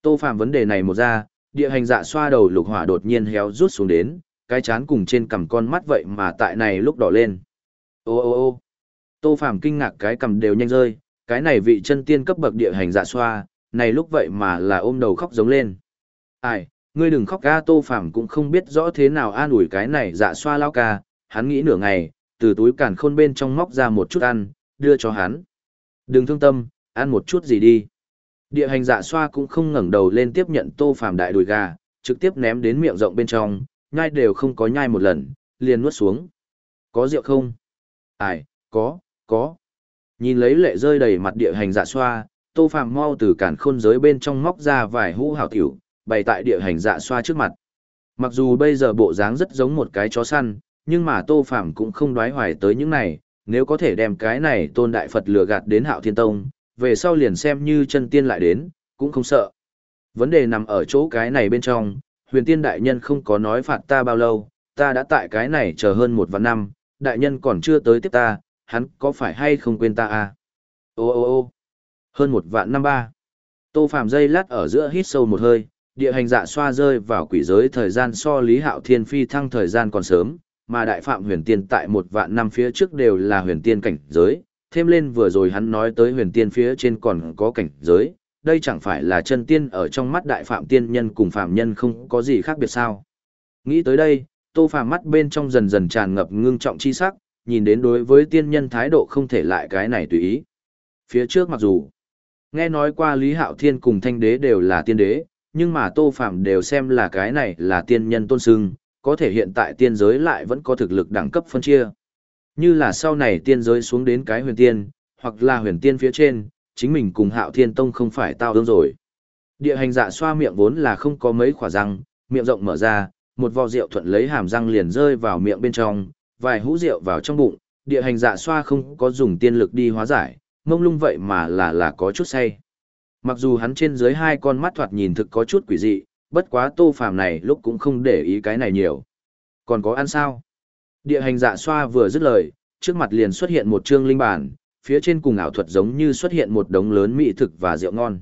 Tô phạm vấn đề này một ra, địa hành dạ xoa đầu lục hỏa đột nhiên héo rút xuống đến, cái chán cùng trên cằm con mắt vậy mà tại này lúc đỏ lên. Ô ô ô Tô Phàm kinh ngạc cái cằm đều nhanh rơi, cái này vị chân tiên cấp bậc địa hành dạ xoa, này lúc vậy mà là ôm đầu khóc giống lên. Ai, ngươi đừng khóc ca Tô Phàm cũng không biết rõ thế nào an ủi cái này dạ xoa lao ca, hắn nghĩ nửa ngày, từ túi càn khôn bên trong móc ra một chút ăn, đưa cho hắn. Đừng thương tâm, ăn một chút gì đi. Địa hành dạ xoa cũng không ngẩng đầu lên tiếp nhận tô phàm đại đùi gà, trực tiếp ném đến miệng rộng bên trong, nhai đều không có nhai một lần, liền nuốt xuống. Có rượu không? Ai, có, có. Nhìn lấy lệ rơi đầy mặt địa hành dạ xoa, tô phàm mau từ cản khôn giới bên trong móc ra vài hũ hảo tiểu, bày tại địa hành dạ xoa trước mặt. Mặc dù bây giờ bộ dáng rất giống một cái chó săn, nhưng mà tô phàm cũng không đoái hoài tới những này, nếu có thể đem cái này tôn đại Phật lừa gạt đến hạo thiên tông, về sau liền xem như chân tiên lại đến, cũng không sợ. Vấn đề nằm ở chỗ cái này bên trong, huyền tiên đại nhân không có nói phạt ta bao lâu, ta đã tại cái này chờ hơn một vạn năm, đại nhân còn chưa tới tiếp ta, hắn có phải hay không quên ta à? Ô ô ô hơn một vạn năm ba. Tô Phạm dây lát ở giữa hít sâu một hơi, địa hành dạ xoa rơi vào quỷ giới thời gian so Lý Hạo Thiên phi thăng thời gian còn sớm, mà đại phạm huyền tiên tại một vạn năm phía trước đều là huyền tiên cảnh giới, thêm lên vừa rồi hắn nói tới huyền tiên phía trên còn có cảnh giới, đây chẳng phải là chân tiên ở trong mắt đại phạm tiên nhân cùng phạm nhân không có gì khác biệt sao. Nghĩ tới đây, tô phạm mắt bên trong dần dần tràn ngập ngưng trọng chi sắc, nhìn đến đối với tiên nhân thái độ không thể lại cái này tùy ý. Phía trước mặc dù, nghe nói qua Lý Hạo Thiên cùng Thanh Đế đều là tiên đế, nhưng mà tô phạm đều xem là cái này là tiên nhân tôn sưng, có thể hiện tại tiên giới lại vẫn có thực lực đẳng cấp phân chia. Như là sau này tiên giới xuống đến cái huyền tiên, hoặc là huyền tiên phía trên, chính mình cùng hạo thiên tông không phải tao tương rồi. Địa hành dạ xoa miệng vốn là không có mấy khỏa răng, miệng rộng mở ra, một vò rượu thuận lấy hàm răng liền rơi vào miệng bên trong, vài hũ rượu vào trong bụng, địa hành dạ xoa không có dùng tiên lực đi hóa giải, mông lung vậy mà là là có chút say. Mặc dù hắn trên dưới hai con mắt thoạt nhìn thực có chút quỷ dị, bất quá tô phàm này lúc cũng không để ý cái này nhiều. Còn có ăn sao? Địa hành dạ xoa vừa dứt lời, trước mặt liền xuất hiện một trương linh bản, phía trên cùng ảo thuật giống như xuất hiện một đống lớn mỹ thực và rượu ngon.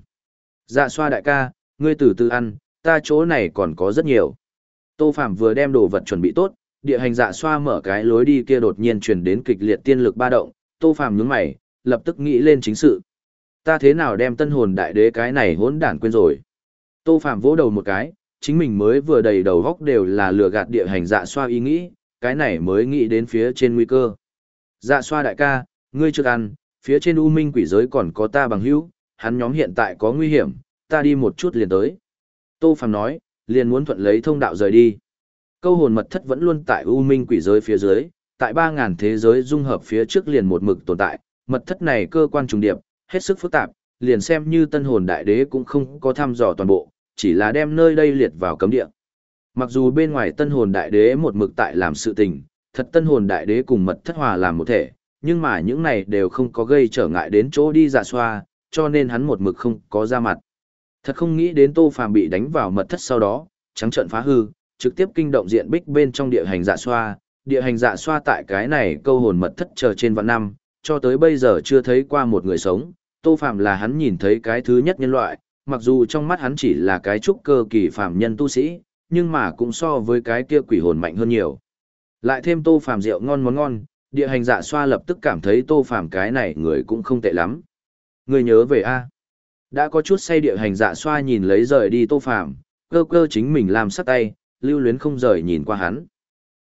Dạ xoa đại ca, ngươi từ từ ăn, ta chỗ này còn có rất nhiều. Tô Phạm vừa đem đồ vật chuẩn bị tốt, địa hành dạ xoa mở cái lối đi kia đột nhiên truyền đến kịch liệt tiên lực ba động, Tô Phạm nhướng mày, lập tức nghĩ lên chính sự. Ta thế nào đem tân hồn đại đế cái này hỗn đản quên rồi. Tô Phạm vỗ đầu một cái, chính mình mới vừa đầy đầu góc đều là lừa gạt địa hành dạ xoa ý nghĩ, cái này mới nghĩ đến phía trên nguy cơ. Dạ xoa đại ca, ngươi chưa ăn, phía trên u minh quỷ giới còn có ta bằng hữu, hắn nhóm hiện tại có nguy hiểm, ta đi một chút liền tới. Tô Phạm nói, liền muốn thuận lấy thông đạo rời đi. Câu hồn mật thất vẫn luôn tại u minh quỷ giới phía dưới, tại 3.000 thế giới dung hợp phía trước liền một mực tồn tại, mật thất này cơ quan trùng điệp, hết sức phức tạp, liền xem như tân hồn đại đế cũng không có thăm dò toàn bộ, chỉ là đem nơi đây liệt vào cấm địa. Mặc dù bên ngoài tân hồn đại đế một mực tại làm sự tình, thật tân hồn đại đế cùng mật thất hòa làm một thể, nhưng mà những này đều không có gây trở ngại đến chỗ đi dạ xoa, cho nên hắn một mực không có ra mặt. Thật không nghĩ đến Tô Phàm bị đánh vào mật thất sau đó, trắng trận phá hư, trực tiếp kinh động diện bích bên trong địa hành dạ xoa, địa hành dạ xoa tại cái này câu hồn mật thất chờ trên vạn năm, cho tới bây giờ chưa thấy qua một người sống, Tô Phàm là hắn nhìn thấy cái thứ nhất nhân loại, mặc dù trong mắt hắn chỉ là cái trúc cơ kỳ phàm nhân tu sĩ, nhưng mà cũng so với cái kia quỷ hồn mạnh hơn nhiều. Lại thêm tô phàm rượu ngon món ngon, địa hành dạ xoa lập tức cảm thấy tô phàm cái này người cũng không tệ lắm. Người nhớ về A. Đã có chút say địa hành dạ xoa nhìn lấy rời đi tô phàm, cơ cơ chính mình làm sắt tay, lưu luyến không rời nhìn qua hắn.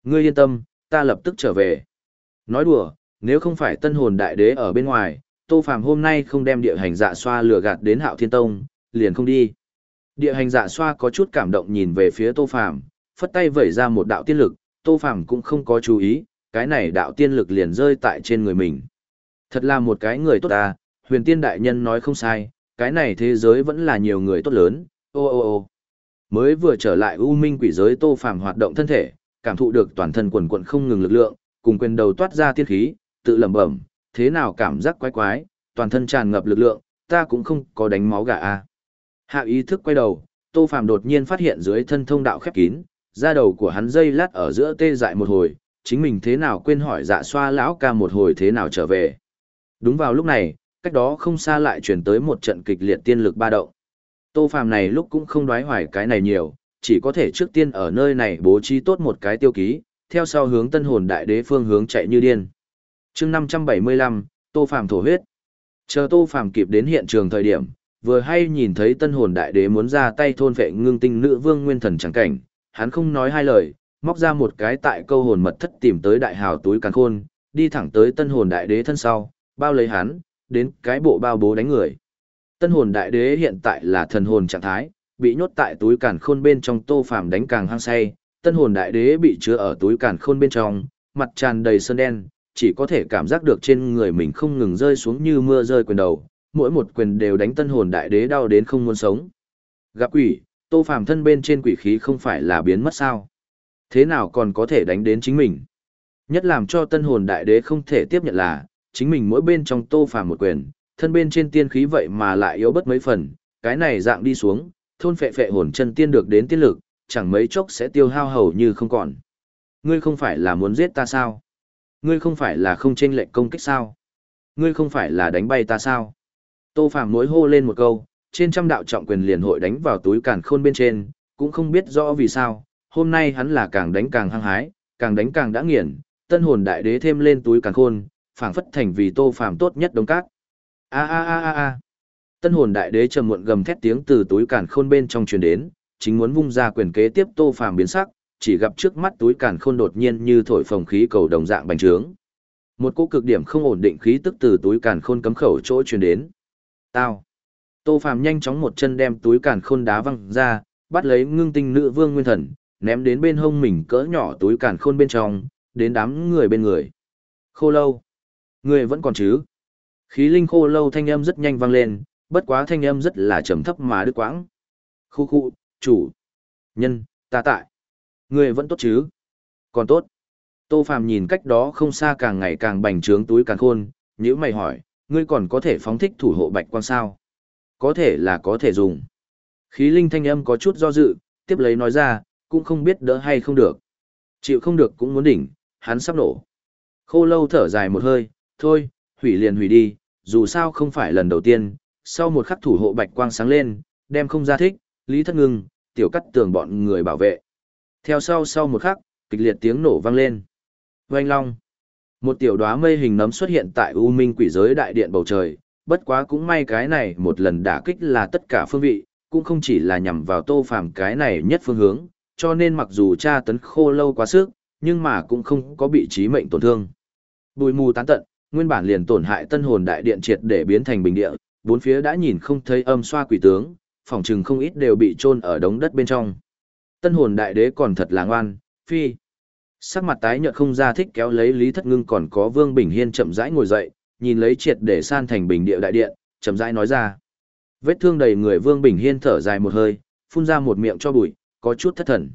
Ngươi yên tâm, ta lập tức trở về. Nói đùa, nếu không phải tân hồn đại đế ở bên ngoài, tô phàm hôm nay không đem địa hành dạ xoa lừa gạt đến hạo thiên tông, liền không đi. Địa hành dạ xoa có chút cảm động nhìn về phía Tô Phàm, phất tay vẩy ra một đạo tiên lực, Tô Phàm cũng không có chú ý, cái này đạo tiên lực liền rơi tại trên người mình. Thật là một cái người tốt à, huyền tiên đại nhân nói không sai, cái này thế giới vẫn là nhiều người tốt lớn, ô ô ô. Mới vừa trở lại u minh quỷ giới Tô Phàm hoạt động thân thể, cảm thụ được toàn thân quần quần không ngừng lực lượng, cùng quyền đầu toát ra tiên khí, tự lẩm bẩm, thế nào cảm giác quái quái, toàn thân tràn ngập lực lượng, ta cũng không có đánh máu gà a. À. Hạ ý thức quay đầu, Tô Phàm đột nhiên phát hiện dưới thân thông đạo khép kín, da đầu của hắn dây lát ở giữa tê dại một hồi, chính mình thế nào quên hỏi dạ xoa lão ca một hồi thế nào trở về. Đúng vào lúc này, cách đó không xa lại chuyển tới một trận kịch liệt tiên lực ba động. Tô Phàm này lúc cũng không đoái hoài cái này nhiều, chỉ có thể trước tiên ở nơi này bố trí tốt một cái tiêu ký, theo sau hướng tân hồn đại đế phương hướng chạy như điên. chương 575, Tô Phàm thổ huyết. Chờ Tô Phàm kịp đến hiện trường thời điểm, vừa hay nhìn thấy tân hồn đại đế muốn ra tay thôn vệ ngưng tinh nữ vương nguyên thần trắng cảnh, hắn không nói hai lời, móc ra một cái tại câu hồn mật thất tìm tới đại hào túi càn khôn, đi thẳng tới tân hồn đại đế thân sau, bao lấy hắn, đến cái bộ bao bố đánh người. Tân hồn đại đế hiện tại là thần hồn trạng thái, bị nhốt tại túi càn khôn bên trong tô phàm đánh càng hăng say, tân hồn đại đế bị chứa ở túi càn khôn bên trong, mặt tràn đầy sơn đen, chỉ có thể cảm giác được trên người mình không ngừng rơi xuống như mưa rơi quyền đầu, mỗi một quyền đều đánh tân hồn đại đế đau đến không muốn sống. Gặp quỷ, tô phàm thân bên trên quỷ khí không phải là biến mất sao? Thế nào còn có thể đánh đến chính mình? Nhất làm cho tân hồn đại đế không thể tiếp nhận là, chính mình mỗi bên trong tô phàm một quyền, thân bên trên tiên khí vậy mà lại yếu bất mấy phần, cái này dạng đi xuống, thôn phệ phệ hồn chân tiên được đến tiên lực, chẳng mấy chốc sẽ tiêu hao hầu như không còn. Ngươi không phải là muốn giết ta sao? Ngươi không phải là không chênh lệnh công kích sao? Ngươi không phải là đánh bay ta sao? Tô Phàm mối hô lên một câu, trên trăm đạo trọng quyền liền hội đánh vào túi càn khôn bên trên, cũng không biết rõ vì sao, hôm nay hắn là càng đánh càng hăng hái, càng đánh càng đã nghiền, tân hồn đại đế thêm lên túi càn khôn, phảng phất thành vì Tô Phàm tốt nhất đống cát. A a a a a. Tân hồn đại đế trầm muộn gầm thét tiếng từ túi càn khôn bên trong truyền đến, chính muốn vung ra quyền kế tiếp Tô Phàm biến sắc, chỉ gặp trước mắt túi càn khôn đột nhiên như thổi phồng khí cầu đồng dạng bành trướng. Một cỗ cực điểm không ổn định khí tức từ túi càn khôn cấm khẩu chỗ truyền đến. Tao. Tô Phàm nhanh chóng một chân đem túi càn khôn đá văng ra, bắt lấy ngưng tinh nữ vương nguyên thần, ném đến bên hông mình cỡ nhỏ túi càn khôn bên trong, đến đám người bên người. Khô lâu. Người vẫn còn chứ? Khí linh khô lâu thanh âm rất nhanh vang lên, bất quá thanh âm rất là trầm thấp mà đứt quãng. Khu khu, chủ, nhân, ta tại. Người vẫn tốt chứ? Còn tốt. Tô Phàm nhìn cách đó không xa càng ngày càng bành trướng túi càn khôn, nhữ mày hỏi, ngươi còn có thể phóng thích thủ hộ bạch quang sao? Có thể là có thể dùng. Khí linh thanh âm có chút do dự, tiếp lấy nói ra, cũng không biết đỡ hay không được. Chịu không được cũng muốn đỉnh, hắn sắp nổ. Khô lâu thở dài một hơi, thôi, hủy liền hủy đi, dù sao không phải lần đầu tiên, sau một khắc thủ hộ bạch quang sáng lên, đem không ra thích, lý thất ngưng, tiểu cắt tường bọn người bảo vệ. Theo sau sau một khắc, kịch liệt tiếng nổ vang lên. Oanh long. Một tiểu đóa mây hình nấm xuất hiện tại U Minh quỷ giới đại điện bầu trời, bất quá cũng may cái này một lần đả kích là tất cả phương vị, cũng không chỉ là nhằm vào tô phàm cái này nhất phương hướng, cho nên mặc dù tra tấn khô lâu quá sức, nhưng mà cũng không có bị trí mệnh tổn thương. Bùi mù tán tận, nguyên bản liền tổn hại tân hồn đại điện triệt để biến thành bình địa, bốn phía đã nhìn không thấy âm xoa quỷ tướng, phòng trừng không ít đều bị chôn ở đống đất bên trong. Tân hồn đại đế còn thật là ngoan, phi. Sắc mặt tái nhợt không ra thích kéo lấy Lý Thất Ngưng còn có Vương Bình Hiên chậm rãi ngồi dậy, nhìn lấy triệt để san thành bình địa đại điện, chậm rãi nói ra. Vết thương đầy người Vương Bình Hiên thở dài một hơi, phun ra một miệng cho bụi, có chút thất thần.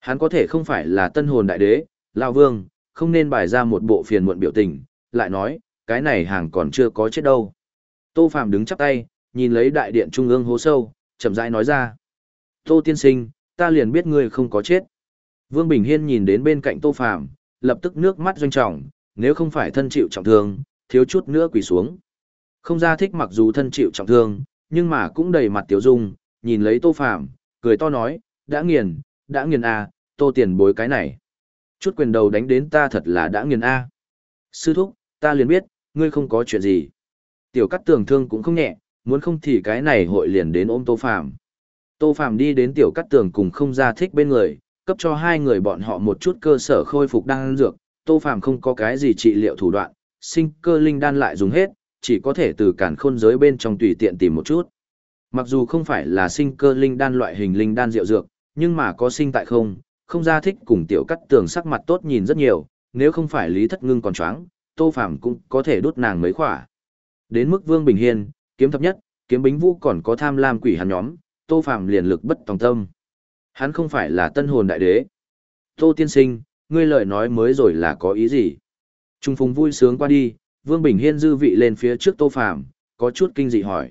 Hắn có thể không phải là tân hồn đại đế, lão vương, không nên bài ra một bộ phiền muộn biểu tình, lại nói, cái này hàng còn chưa có chết đâu. Tô Phạm đứng chắp tay, nhìn lấy đại điện trung ương hố sâu, chậm rãi nói ra. Tô tiên sinh, ta liền biết ngươi không có chết. Vương Bình Hiên nhìn đến bên cạnh Tô Phạm, lập tức nước mắt doanh trọng, nếu không phải thân chịu trọng thương, thiếu chút nữa quỳ xuống. Không ra thích mặc dù thân chịu trọng thương, nhưng mà cũng đầy mặt tiểu dung, nhìn lấy Tô Phạm, cười to nói, đã nghiền, đã nghiền à, Tô tiền bối cái này. Chút quyền đầu đánh đến ta thật là đã nghiền a. Sư thúc, ta liền biết, ngươi không có chuyện gì. Tiểu cắt tường thương cũng không nhẹ, muốn không thì cái này hội liền đến ôm Tô Phàm. Tô Phàm đi đến tiểu cắt tường cùng không ra thích bên người, cấp cho hai người bọn họ một chút cơ sở khôi phục đan dược. Tô Phàm không có cái gì trị liệu thủ đoạn, sinh cơ linh đan lại dùng hết, chỉ có thể từ cản khôn giới bên trong tùy tiện tìm một chút. Mặc dù không phải là sinh cơ linh đan loại hình linh đan diệu dược, nhưng mà có sinh tại không, không ra thích cùng tiểu cắt tường sắc mặt tốt nhìn rất nhiều, nếu không phải lý thất ngưng còn choáng, tô phàm cũng có thể đốt nàng mấy khỏa. Đến mức vương bình hiên, kiếm thập nhất, kiếm bính vũ còn có tham lam quỷ hắn nhóm, tô phàm liền lực bất tòng tâm. Hắn không phải là tân hồn đại đế. Tô tiên sinh, ngươi lời nói mới rồi là có ý gì? Trung phùng vui sướng qua đi, vương bình hiên dư vị lên phía trước tô phàm, có chút kinh dị hỏi.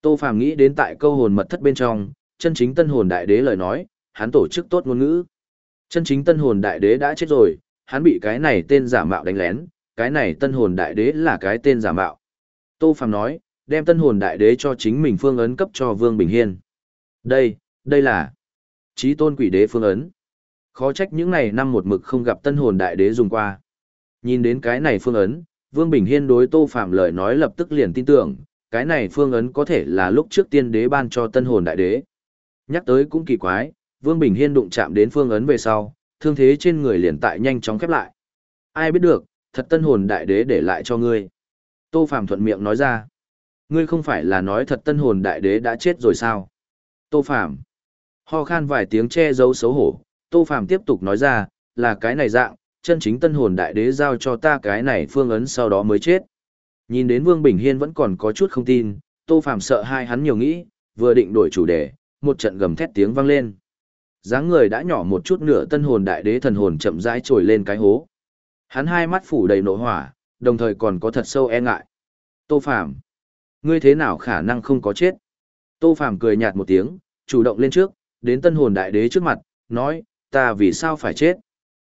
Tô phàm nghĩ đến tại câu hồn mật thất bên trong, chân chính tân hồn đại đế lời nói, hắn tổ chức tốt ngôn ngữ. Chân chính tân hồn đại đế đã chết rồi, hắn bị cái này tên giả mạo đánh lén, cái này tân hồn đại đế là cái tên giả mạo. Tô Phàm nói, đem tân hồn đại đế cho chính mình phương ấn cấp cho Vương Bình Hiên. Đây, đây là trí tôn quỷ đế phương ấn. Khó trách những này năm một mực không gặp tân hồn đại đế dùng qua. Nhìn đến cái này phương ấn, Vương Bình Hiên đối Tô Phạm lời nói lập tức liền tin tưởng, cái này phương ấn có thể là lúc trước tiên đế ban cho tân hồn đại đế. Nhắc tới cũng kỳ quái, Vương Bình Hiên đụng chạm đến phương ấn về sau, thương thế trên người liền tại nhanh chóng khép lại. Ai biết được, thật tân hồn đại đế để lại cho ngươi. Tô Phạm thuận miệng nói ra. Ngươi không phải là nói thật tân hồn đại đế đã chết rồi sao? Tô Phạm. Ho khan vài tiếng che giấu xấu hổ, Tô Phạm tiếp tục nói ra, là cái này dạng, chân chính tân hồn đại đế giao cho ta cái này phương ấn sau đó mới chết. Nhìn đến Vương Bình Hiên vẫn còn có chút không tin, Tô Phạm sợ hai hắn nhiều nghĩ, vừa định đổi chủ đề, một trận gầm thét tiếng vang lên. dáng người đã nhỏ một chút nửa tân hồn đại đế thần hồn chậm rãi trồi lên cái hố. Hắn hai mắt phủ đầy nộ hỏa, đồng thời còn có thật sâu e ngại. Tô Phạm, ngươi thế nào khả năng không có chết? Tô Phạm cười nhạt một tiếng, chủ động lên trước, đến tân hồn đại đế trước mặt, nói, ta vì sao phải chết?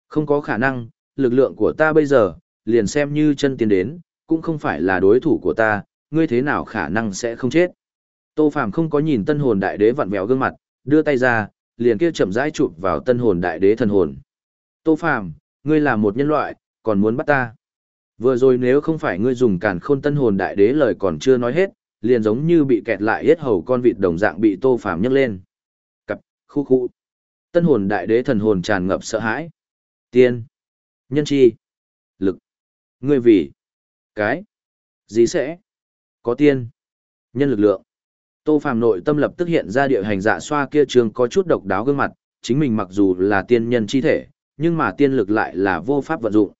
Không có khả năng, lực lượng của ta bây giờ, liền xem như chân tiến đến, cũng không phải là đối thủ của ta, ngươi thế nào khả năng sẽ không chết. Tô Phàm không có nhìn tân hồn đại đế vặn vẹo gương mặt, đưa tay ra, liền kia chậm rãi chụp vào tân hồn đại đế thần hồn. Tô Phàm, ngươi là một nhân loại, còn muốn bắt ta. Vừa rồi nếu không phải ngươi dùng càn khôn tân hồn đại đế lời còn chưa nói hết, liền giống như bị kẹt lại hết hầu con vịt đồng dạng bị Tô Phàm nhấc lên. Khu khu. Tân hồn đại đế thần hồn tràn ngập sợ hãi. Tiên. Nhân chi. Lực. Ngươi vì. Cái. Gì sẽ. Có tiên. Nhân lực lượng. Tô Phàm nội tâm lập tức hiện ra địa hành dạ xoa kia trường có chút độc đáo gương mặt, chính mình mặc dù là tiên nhân chi thể, nhưng mà tiên lực lại là vô pháp vận dụng.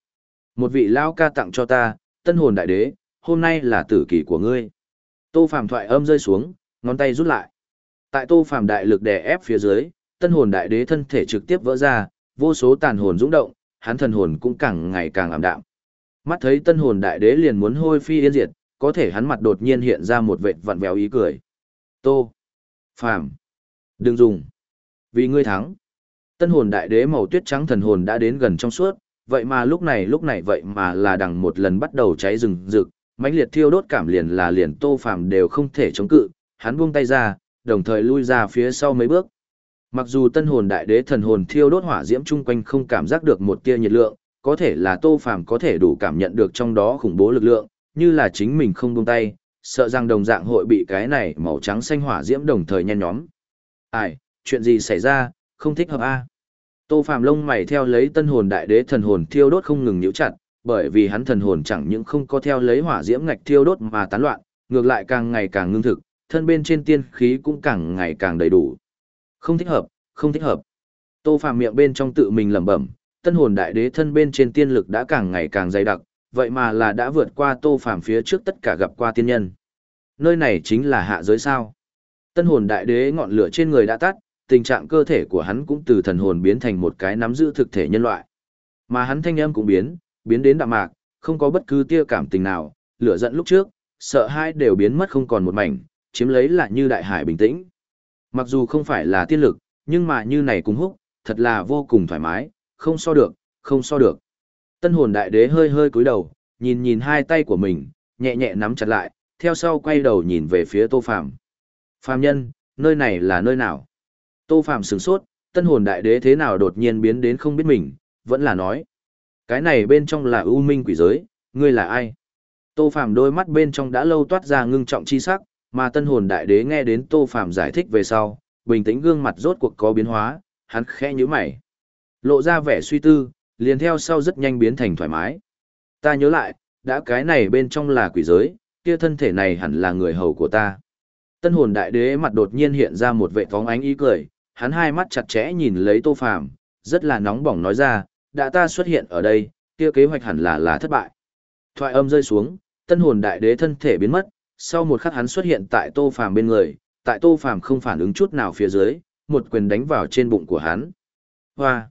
Một vị lao ca tặng cho ta, tân hồn đại đế, hôm nay là tử kỳ của ngươi. Tô Phàm thoại âm rơi xuống, ngón tay rút lại. Tại Tô Phàm đại lực đè ép phía dưới, tân hồn đại đế thân thể trực tiếp vỡ ra, vô số tàn hồn dũng động, hắn thần hồn cũng càng ngày càng ảm đạm. Mắt thấy tân hồn đại đế liền muốn hôi phi yên diệt, có thể hắn mặt đột nhiên hiện ra một vệt vặn vẹo ý cười. Tô. Phàm. Đừng dùng. Vì ngươi thắng. Tân hồn đại đế màu tuyết trắng thần hồn đã đến gần trong suốt, vậy mà lúc này lúc này vậy mà là đằng một lần bắt đầu cháy rừng rực, mãnh liệt thiêu đốt cảm liền là liền Tô Phàm đều không thể chống cự, hắn buông tay ra, đồng thời lui ra phía sau mấy bước. Mặc dù tân hồn đại đế thần hồn thiêu đốt hỏa diễm chung quanh không cảm giác được một tia nhiệt lượng, có thể là Tô Phàm có thể đủ cảm nhận được trong đó khủng bố lực lượng, như là chính mình không buông tay, sợ rằng đồng dạng hội bị cái này màu trắng xanh hỏa diễm đồng thời nhen nhóm. Ai, chuyện gì xảy ra, không thích hợp a. Tô Phàm lông mày theo lấy tân hồn đại đế thần hồn thiêu đốt không ngừng nhíu chặt, bởi vì hắn thần hồn chẳng những không có theo lấy hỏa diễm ngạch thiêu đốt mà tán loạn, ngược lại càng ngày càng ngưng thực, thân bên trên tiên khí cũng càng ngày càng đầy đủ. Không thích hợp, không thích hợp. Tô Phàm miệng bên trong tự mình lẩm bẩm, tân hồn đại đế thân bên trên tiên lực đã càng ngày càng dày đặc, vậy mà là đã vượt qua Tô Phàm phía trước tất cả gặp qua tiên nhân. Nơi này chính là hạ giới sao? Tân hồn đại đế ngọn lửa trên người đã tắt, tình trạng cơ thể của hắn cũng từ thần hồn biến thành một cái nắm giữ thực thể nhân loại. Mà hắn thanh âm cũng biến, biến đến đạm mạc, không có bất cứ tia cảm tình nào, lửa giận lúc trước, sợ hãi đều biến mất không còn một mảnh, chiếm lấy lại như đại hải bình tĩnh. Mặc dù không phải là tiên lực, nhưng mà như này cùng húc, thật là vô cùng thoải mái, không so được, không so được. Tân hồn đại đế hơi hơi cúi đầu, nhìn nhìn hai tay của mình, nhẹ nhẹ nắm chặt lại, theo sau quay đầu nhìn về phía Tô Phàm. Phàm nhân, nơi này là nơi nào? Tô Phàm sửng sốt, tân hồn đại đế thế nào đột nhiên biến đến không biết mình, vẫn là nói. Cái này bên trong là ưu minh quỷ giới, ngươi là ai? Tô Phàm đôi mắt bên trong đã lâu toát ra ngưng trọng chi sắc, mà tân hồn đại đế nghe đến Tô Phàm giải thích về sau, bình tĩnh gương mặt rốt cuộc có biến hóa, hắn khẽ nhíu mày. Lộ ra vẻ suy tư, liền theo sau rất nhanh biến thành thoải mái. Ta nhớ lại, đã cái này bên trong là quỷ giới, kia thân thể này hẳn là người hầu của ta. Tân hồn đại đế mặt đột nhiên hiện ra một vệ phóng ánh ý cười, hắn hai mắt chặt chẽ nhìn lấy Tô Phàm, rất là nóng bỏng nói ra, đã ta xuất hiện ở đây, kia kế hoạch hẳn là là thất bại. Thoại âm rơi xuống, tân hồn đại đế thân thể biến mất, sau một khắc hắn xuất hiện tại Tô Phàm bên người, tại Tô Phàm không phản ứng chút nào phía dưới, một quyền đánh vào trên bụng của hắn. Hoa!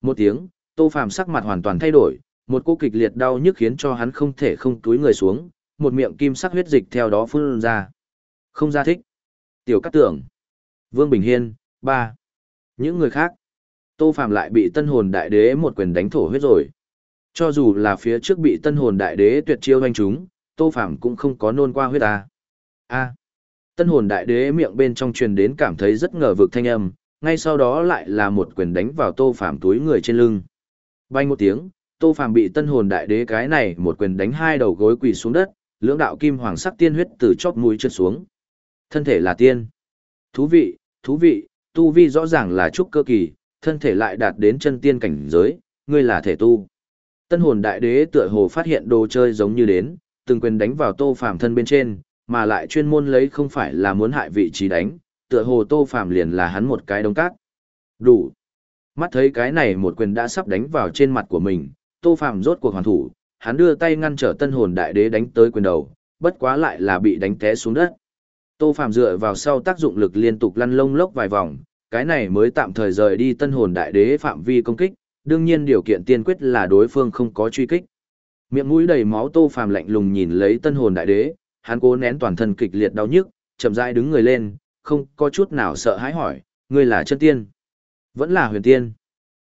Một tiếng, Tô Phàm sắc mặt hoàn toàn thay đổi, một cô kịch liệt đau nhức khiến cho hắn không thể không túi người xuống, một miệng kim sắc huyết dịch theo đó phun ra. Không ra thích. Tiểu Cát Tưởng. Vương Bình Hiên, ba. Những người khác. Tô Phàm lại bị tân hồn đại đế một quyền đánh thổ huyết rồi. Cho dù là phía trước bị tân hồn đại đế tuyệt chiêu đánh chúng, Tô Phàm cũng không có nôn qua huyết ta. A. Tân hồn đại đế miệng bên trong truyền đến cảm thấy rất ngờ vực thanh âm, ngay sau đó lại là một quyền đánh vào tô phàm túi người trên lưng. Bay một tiếng, tô phàm bị tân hồn đại đế cái này một quyền đánh hai đầu gối quỳ xuống đất, lưỡng đạo kim hoàng sắc tiên huyết từ chóp mũi trượt xuống. Thân thể là tiên. Thú vị, thú vị, tu vi rõ ràng là trúc cơ kỳ, thân thể lại đạt đến chân tiên cảnh giới, ngươi là thể tu. Tân hồn đại đế tựa hồ phát hiện đồ chơi giống như đến, từng quyền đánh vào tô phàm thân bên trên, mà lại chuyên môn lấy không phải là muốn hại vị trí đánh, tựa hồ tô phàm liền là hắn một cái đống cát. Đủ. Mắt thấy cái này một quyền đã sắp đánh vào trên mặt của mình, tô phàm rốt cuộc hoàn thủ, hắn đưa tay ngăn trở tân hồn đại đế đánh tới quyền đầu, bất quá lại là bị đánh té xuống đất. Tô Phạm dựa vào sau tác dụng lực liên tục lăn lông lốc vài vòng, cái này mới tạm thời rời đi tân hồn đại đế phạm vi công kích, đương nhiên điều kiện tiên quyết là đối phương không có truy kích. Miệng mũi đầy máu Tô phàm lạnh lùng nhìn lấy tân hồn đại đế, hắn cố nén toàn thân kịch liệt đau nhức, chậm rãi đứng người lên, không có chút nào sợ hãi hỏi, ngươi là chân tiên, vẫn là huyền tiên.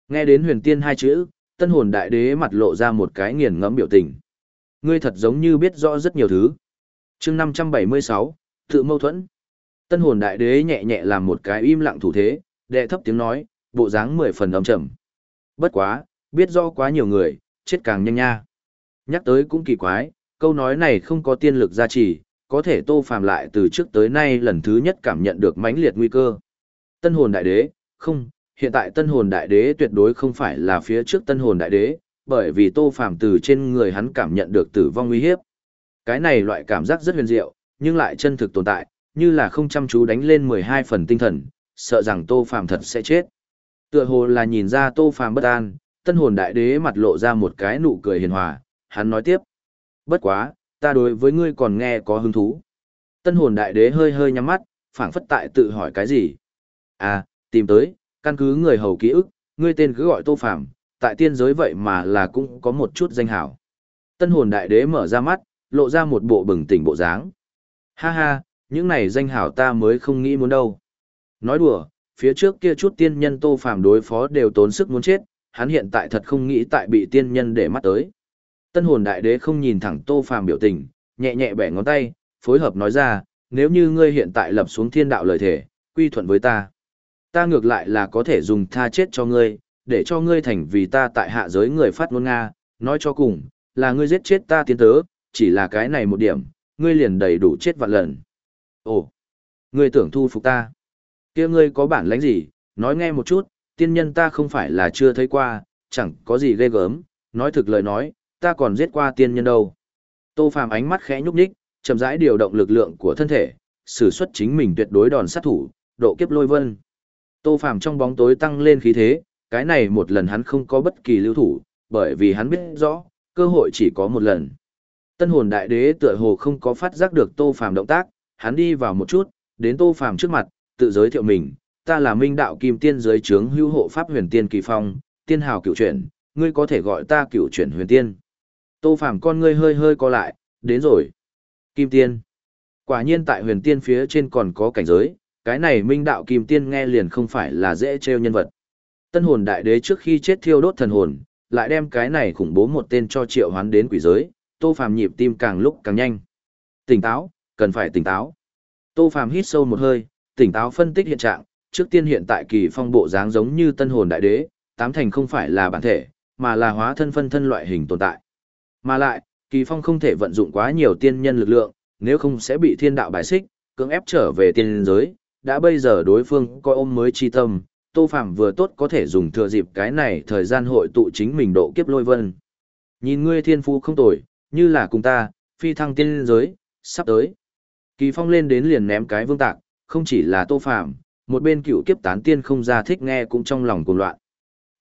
Nghe đến huyền tiên hai chữ, tân hồn đại đế mặt lộ ra một cái nghiền ngẫm biểu tình. Ngươi thật giống như biết rõ rất nhiều thứ. chương 576, tự mâu thuẫn. Tân hồn đại đế nhẹ nhẹ làm một cái im lặng thủ thế, đệ thấp tiếng nói, bộ dáng mười phần âm trầm. Bất quá, biết rõ quá nhiều người, chết càng nhanh nha. Nhắc tới cũng kỳ quái, câu nói này không có tiên lực gia trì, có thể tô phàm lại từ trước tới nay lần thứ nhất cảm nhận được mãnh liệt nguy cơ. Tân hồn đại đế, không, hiện tại tân hồn đại đế tuyệt đối không phải là phía trước tân hồn đại đế, bởi vì tô phàm từ trên người hắn cảm nhận được tử vong nguy hiếp. Cái này loại cảm giác rất huyền diệu, nhưng lại chân thực tồn tại, như là không chăm chú đánh lên 12 phần tinh thần, sợ rằng tô phàm thật sẽ chết. Tựa hồ là nhìn ra tô phàm bất an, tân hồn đại đế mặt lộ ra một cái nụ cười hiền hòa, hắn nói tiếp. Bất quá, ta đối với ngươi còn nghe có hứng thú. Tân hồn đại đế hơi hơi nhắm mắt, phảng phất tại tự hỏi cái gì. À, tìm tới, căn cứ người hầu ký ức, ngươi tên cứ gọi tô phàm, tại tiên giới vậy mà là cũng có một chút danh hảo. Tân hồn đại đế mở ra mắt, lộ ra một bộ bừng tỉnh bộ dáng. Ha ha, những này danh hảo ta mới không nghĩ muốn đâu. Nói đùa, phía trước kia chút tiên nhân tô phàm đối phó đều tốn sức muốn chết, hắn hiện tại thật không nghĩ tại bị tiên nhân để mắt tới. Tân hồn đại đế không nhìn thẳng tô phàm biểu tình, nhẹ nhẹ bẻ ngón tay, phối hợp nói ra, nếu như ngươi hiện tại lập xuống thiên đạo lời thể, quy thuận với ta. Ta ngược lại là có thể dùng tha chết cho ngươi, để cho ngươi thành vì ta tại hạ giới người phát ngôn Nga, nói cho cùng, là ngươi giết chết ta tiến tớ, chỉ là cái này một điểm, ngươi liền đầy đủ chết vạn lần. Ồ, ngươi tưởng thu phục ta. kia ngươi có bản lãnh gì, nói nghe một chút, tiên nhân ta không phải là chưa thấy qua, chẳng có gì ghê gớm, nói thực lời nói, ta còn giết qua tiên nhân đâu. Tô Phàm ánh mắt khẽ nhúc nhích, chậm rãi điều động lực lượng của thân thể, sử xuất chính mình tuyệt đối đòn sát thủ, độ kiếp lôi vân. Tô Phàm trong bóng tối tăng lên khí thế, cái này một lần hắn không có bất kỳ lưu thủ, bởi vì hắn biết rõ, cơ hội chỉ có một lần. Tân hồn đại đế tựa hồ không có phát giác được Tô Phàm động tác, hắn đi vào một chút, đến Tô Phàm trước mặt, tự giới thiệu mình, ta là Minh đạo kim tiên giới trướng hữu hộ pháp huyền tiên kỳ phong, tiên hào cựu Truyền, ngươi có thể gọi ta cựu Truyền huyền tiên. Tô Phàm con ngươi hơi hơi co lại, đến rồi. Kim tiên. Quả nhiên tại huyền tiên phía trên còn có cảnh giới, cái này Minh đạo kim tiên nghe liền không phải là dễ trêu nhân vật. Tân hồn đại đế trước khi chết thiêu đốt thần hồn, lại đem cái này khủng bố một tên cho triệu hoán đến quỷ giới, Tô Phàm nhịp tim càng lúc càng nhanh. Tỉnh táo, cần phải tỉnh táo. Tô Phàm hít sâu một hơi, tỉnh táo phân tích hiện trạng, trước tiên hiện tại kỳ phong bộ dáng giống như tân hồn đại đế, tám thành không phải là bản thể, mà là hóa thân phân thân loại hình tồn tại. Mà lại, kỳ phong không thể vận dụng quá nhiều tiên nhân lực lượng, nếu không sẽ bị thiên đạo bài xích, cưỡng ép trở về tiên giới, đã bây giờ đối phương coi ôm mới chi tâm, Tô Phạm vừa tốt có thể dùng thừa dịp cái này thời gian hội tụ chính mình độ kiếp lôi vân. Nhìn ngươi thiên phú không tồi, như là cùng ta, phi thăng tiên giới, sắp tới. Kỳ Phong lên đến liền ném cái vương tạc, không chỉ là Tô Phạm, một bên cựu kiếp tán tiên không ra thích nghe cũng trong lòng cuồng loạn.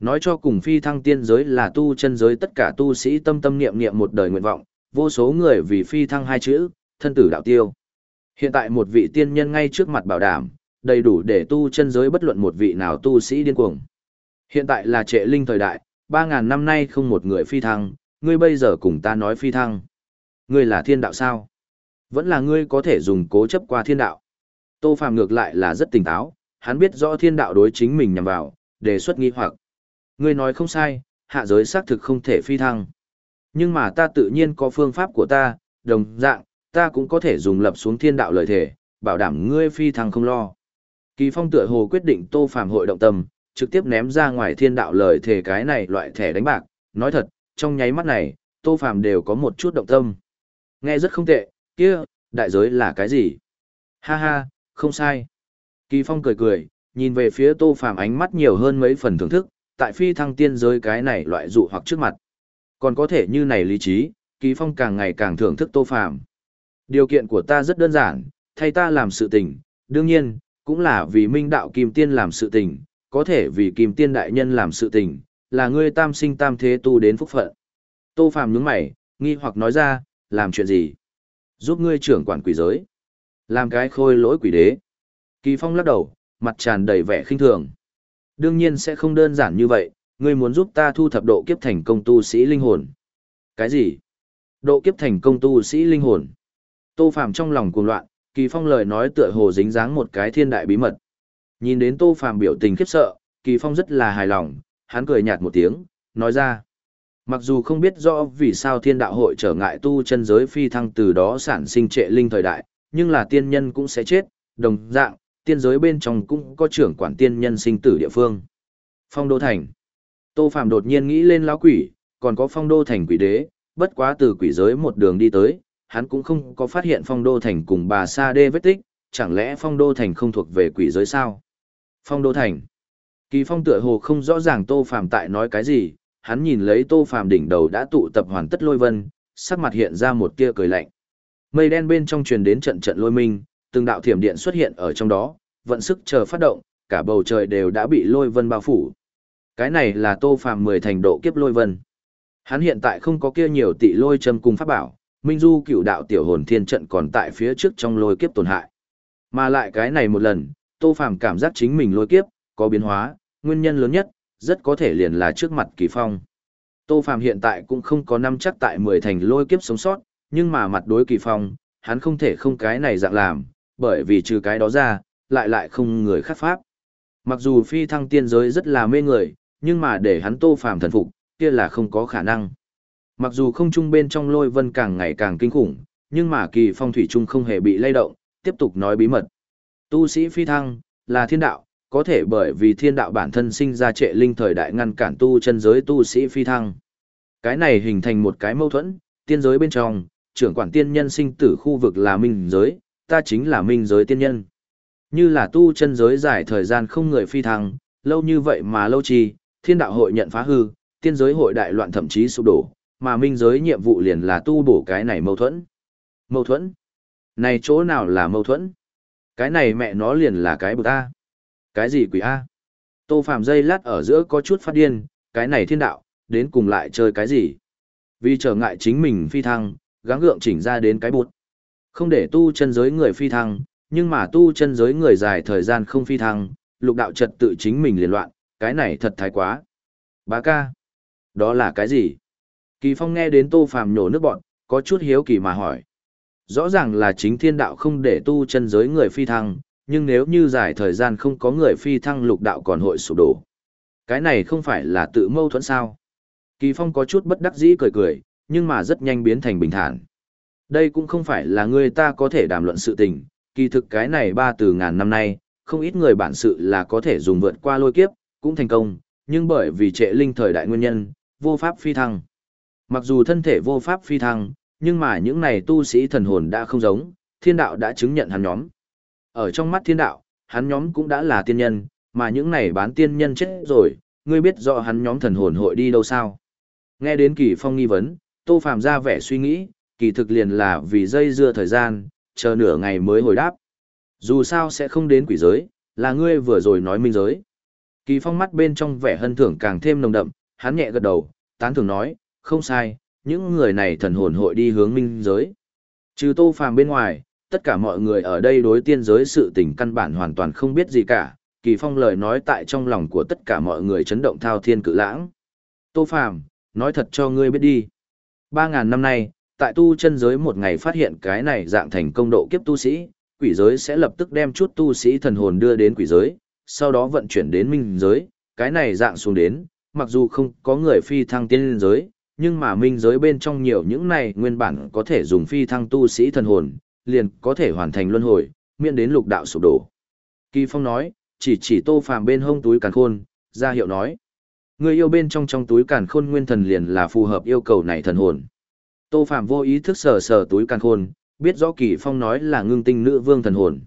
Nói cho cùng phi thăng tiên giới là tu chân giới tất cả tu sĩ tâm tâm niệm niệm một đời nguyện vọng, vô số người vì phi thăng hai chữ, thân tử đạo tiêu. Hiện tại một vị tiên nhân ngay trước mặt bảo đảm, đầy đủ để tu chân giới bất luận một vị nào tu sĩ điên cuồng. Hiện tại là trệ linh thời đại, 3.000 năm nay không một người phi thăng, ngươi bây giờ cùng ta nói phi thăng. Ngươi là thiên đạo sao? Vẫn là ngươi có thể dùng cố chấp qua thiên đạo. Tô Phạm ngược lại là rất tỉnh táo, hắn biết rõ thiên đạo đối chính mình nhằm vào, đề xuất nghi hoặc. Ngươi nói không sai, hạ giới xác thực không thể phi thăng. Nhưng mà ta tự nhiên có phương pháp của ta, đồng dạng, ta cũng có thể dùng lập xuống thiên đạo lợi thể, bảo đảm ngươi phi thăng không lo. Kỳ Phong tựa hồ quyết định Tô Phàm hội động tâm, trực tiếp ném ra ngoài thiên đạo lời thể cái này loại thẻ đánh bạc, nói thật, trong nháy mắt này, Tô Phàm đều có một chút động tâm. Nghe rất không tệ, kia, đại giới là cái gì? Ha ha, không sai. Kỳ Phong cười cười, nhìn về phía Tô Phàm ánh mắt nhiều hơn mấy phần thưởng thức, tại phi thăng tiên giới cái này loại dụ hoặc trước mặt. Còn có thể như này lý trí, Kỳ Phong càng ngày càng thưởng thức Tô Phàm. Điều kiện của ta rất đơn giản, thay ta làm sự tình, đương nhiên, cũng là vì minh đạo kim tiên làm sự tình, có thể vì kim tiên đại nhân làm sự tình, là ngươi tam sinh tam thế tu đến phúc phận. Tô Phàm nhướng mày, nghi hoặc nói ra, làm chuyện gì? Giúp ngươi trưởng quản quỷ giới. Làm cái khôi lỗi quỷ đế. Kỳ Phong lắc đầu, mặt tràn đầy vẻ khinh thường. Đương nhiên sẽ không đơn giản như vậy, ngươi muốn giúp ta thu thập độ kiếp thành công tu sĩ linh hồn. Cái gì? Độ kiếp thành công tu sĩ linh hồn. Tô Phàm trong lòng cuồng loạn, Kỳ Phong lời nói tựa hồ dính dáng một cái thiên đại bí mật. Nhìn đến Tô Phàm biểu tình khiếp sợ, Kỳ Phong rất là hài lòng, hắn cười nhạt một tiếng, nói ra. Mặc dù không biết rõ vì sao thiên đạo hội trở ngại tu chân giới phi thăng từ đó sản sinh trệ linh thời đại, nhưng là tiên nhân cũng sẽ chết, đồng dạng, tiên giới bên trong cũng có trưởng quản tiên nhân sinh tử địa phương. Phong đô thành. Tô Phạm đột nhiên nghĩ lên lão quỷ, còn có phong đô thành quỷ đế, bất quá từ quỷ giới một đường đi tới, hắn cũng không có phát hiện phong đô thành cùng bà Sa Đê vết tích, chẳng lẽ phong đô thành không thuộc về quỷ giới sao? Phong đô thành. Kỳ phong tựa hồ không rõ ràng Tô Phạm tại nói cái gì, hắn nhìn lấy Tô Phạm đỉnh đầu đã tụ tập hoàn tất lôi vân, sắc mặt hiện ra một tia cười lạnh. Mây đen bên trong truyền đến trận trận lôi minh, từng đạo thiểm điện xuất hiện ở trong đó, vận sức chờ phát động, cả bầu trời đều đã bị lôi vân bao phủ. Cái này là Tô Phàm mười thành độ kiếp lôi vân. Hắn hiện tại không có kia nhiều tỷ lôi châm cùng pháp bảo, Minh Du cửu đạo tiểu hồn thiên trận còn tại phía trước trong lôi kiếp tổn hại. Mà lại cái này một lần, Tô Phàm cảm giác chính mình lôi kiếp, có biến hóa, nguyên nhân lớn nhất, rất có thể liền là trước mặt kỳ phong. Tô Phàm hiện tại cũng không có năm chắc tại 10 thành lôi kiếp sống sót, nhưng mà mặt đối kỳ phong, hắn không thể không cái này dạng làm, bởi vì trừ cái đó ra, lại lại không người khác pháp. Mặc dù phi thăng tiên giới rất là mê người, nhưng mà để hắn Tô Phàm thần phục, kia là không có khả năng. Mặc dù không trung bên trong lôi vân càng ngày càng kinh khủng, nhưng mà kỳ phong thủy trung không hề bị lay động, tiếp tục nói bí mật. Tu sĩ phi thăng, là thiên đạo, có thể bởi vì thiên đạo bản thân sinh ra trệ linh thời đại ngăn cản tu chân giới tu sĩ phi thăng. Cái này hình thành một cái mâu thuẫn, tiên giới bên trong, trưởng quản tiên nhân sinh tử khu vực là minh giới, ta chính là minh giới tiên nhân. Như là tu chân giới dài thời gian không người phi thăng, lâu như vậy mà lâu trì, thiên đạo hội nhận phá hư, tiên giới hội đại loạn thậm chí sụp đổ, mà minh giới nhiệm vụ liền là tu bổ cái này mâu thuẫn. Mâu thuẫn? Này chỗ nào là mâu thuẫn? Cái này mẹ nó liền là cái bực A. Cái gì quỷ A? Tô Phạm dây lát ở giữa có chút phát điên, cái này thiên đạo, đến cùng lại chơi cái gì? Vì trở ngại chính mình phi thăng, gắng gượng chỉnh ra đến cái bụt. Không để tu chân giới người phi thăng, nhưng mà tu chân giới người dài thời gian không phi thăng, lục đạo trật tự chính mình liền loạn, cái này thật thái quá. Bá ca, đó là cái gì? Kỳ Phong nghe đến Tô Phàm nhổ nước bọn, có chút hiếu kỳ mà hỏi. Rõ ràng là chính thiên đạo không để tu chân giới người phi thăng, nhưng nếu như dài thời gian không có người phi thăng lục đạo còn hội sụp đổ. Cái này không phải là tự mâu thuẫn sao? Kỳ Phong có chút bất đắc dĩ cười cười, nhưng mà rất nhanh biến thành bình thản. Đây cũng không phải là người ta có thể đàm luận sự tình, kỳ thực cái này ba từ ngàn năm nay, không ít người bản sự là có thể dùng vượt qua lôi kiếp, cũng thành công, nhưng bởi vì trệ linh thời đại nguyên nhân, vô pháp phi thăng. Mặc dù thân thể vô pháp phi thăng, nhưng mà những này tu sĩ thần hồn đã không giống, thiên đạo đã chứng nhận hắn nhóm. Ở trong mắt thiên đạo, hắn nhóm cũng đã là tiên nhân, mà những này bán tiên nhân chết rồi, ngươi biết rõ hắn nhóm thần hồn hội đi đâu sao. Nghe đến kỳ phong nghi vấn, tô phàm ra vẻ suy nghĩ, kỳ thực liền là vì dây dưa thời gian, chờ nửa ngày mới hồi đáp. Dù sao sẽ không đến quỷ giới, là ngươi vừa rồi nói minh giới. Kỳ phong mắt bên trong vẻ hân thưởng càng thêm nồng đậm, hắn nhẹ gật đầu, tán thưởng nói, không sai, những người này thần hồn hội đi hướng minh giới. Trừ tô phàm bên ngoài, tất cả mọi người ở đây đối tiên giới sự tình căn bản hoàn toàn không biết gì cả, kỳ phong lời nói tại trong lòng của tất cả mọi người chấn động thao thiên cự lãng. Tô phàm, nói thật cho ngươi biết đi. Ba ngàn năm nay, tại tu chân giới một ngày phát hiện cái này dạng thành công độ kiếp tu sĩ, quỷ giới sẽ lập tức đem chút tu sĩ thần hồn đưa đến quỷ giới, sau đó vận chuyển đến minh giới, cái này dạng xuống đến, mặc dù không có người phi thăng tiên giới, nhưng mà minh giới bên trong nhiều những này nguyên bản có thể dùng phi thăng tu sĩ thần hồn, liền có thể hoàn thành luân hồi, miễn đến lục đạo sụp đổ. Kỳ Phong nói, chỉ chỉ Tô Phàm bên hông túi càn khôn, ra hiệu nói. Người yêu bên trong trong túi càn khôn nguyên thần liền là phù hợp yêu cầu này thần hồn. Tô Phàm vô ý thức sờ sờ túi càn khôn, biết rõ Kỳ Phong nói là ngưng tinh nữ vương thần hồn.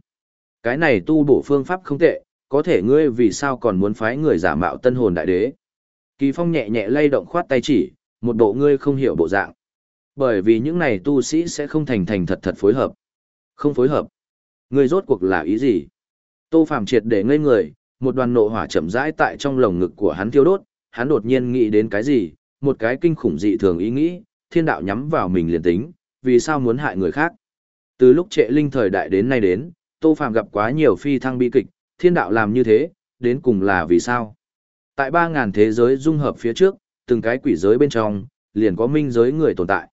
Cái này tu bổ phương pháp không tệ, có thể ngươi vì sao còn muốn phái người giả mạo tân hồn đại đế. Kỳ Phong nhẹ nhẹ lay động khoát tay chỉ, một bộ ngươi không hiểu bộ dạng. Bởi vì những này tu sĩ sẽ không thành thành thật thật phối hợp. Không phối hợp. Ngươi rốt cuộc là ý gì? Tô Phàm triệt để ngây người, một đoàn nộ hỏa chậm rãi tại trong lồng ngực của hắn thiêu đốt, hắn đột nhiên nghĩ đến cái gì, một cái kinh khủng dị thường ý nghĩ, thiên đạo nhắm vào mình liền tính, vì sao muốn hại người khác. Từ lúc trệ linh thời đại đến nay đến, Tô Phàm gặp quá nhiều phi thăng bi kịch, thiên đạo làm như thế, đến cùng là vì sao? Tại 3.000 thế giới dung hợp phía trước, từng cái quỷ giới bên trong, liền có minh giới người tồn tại.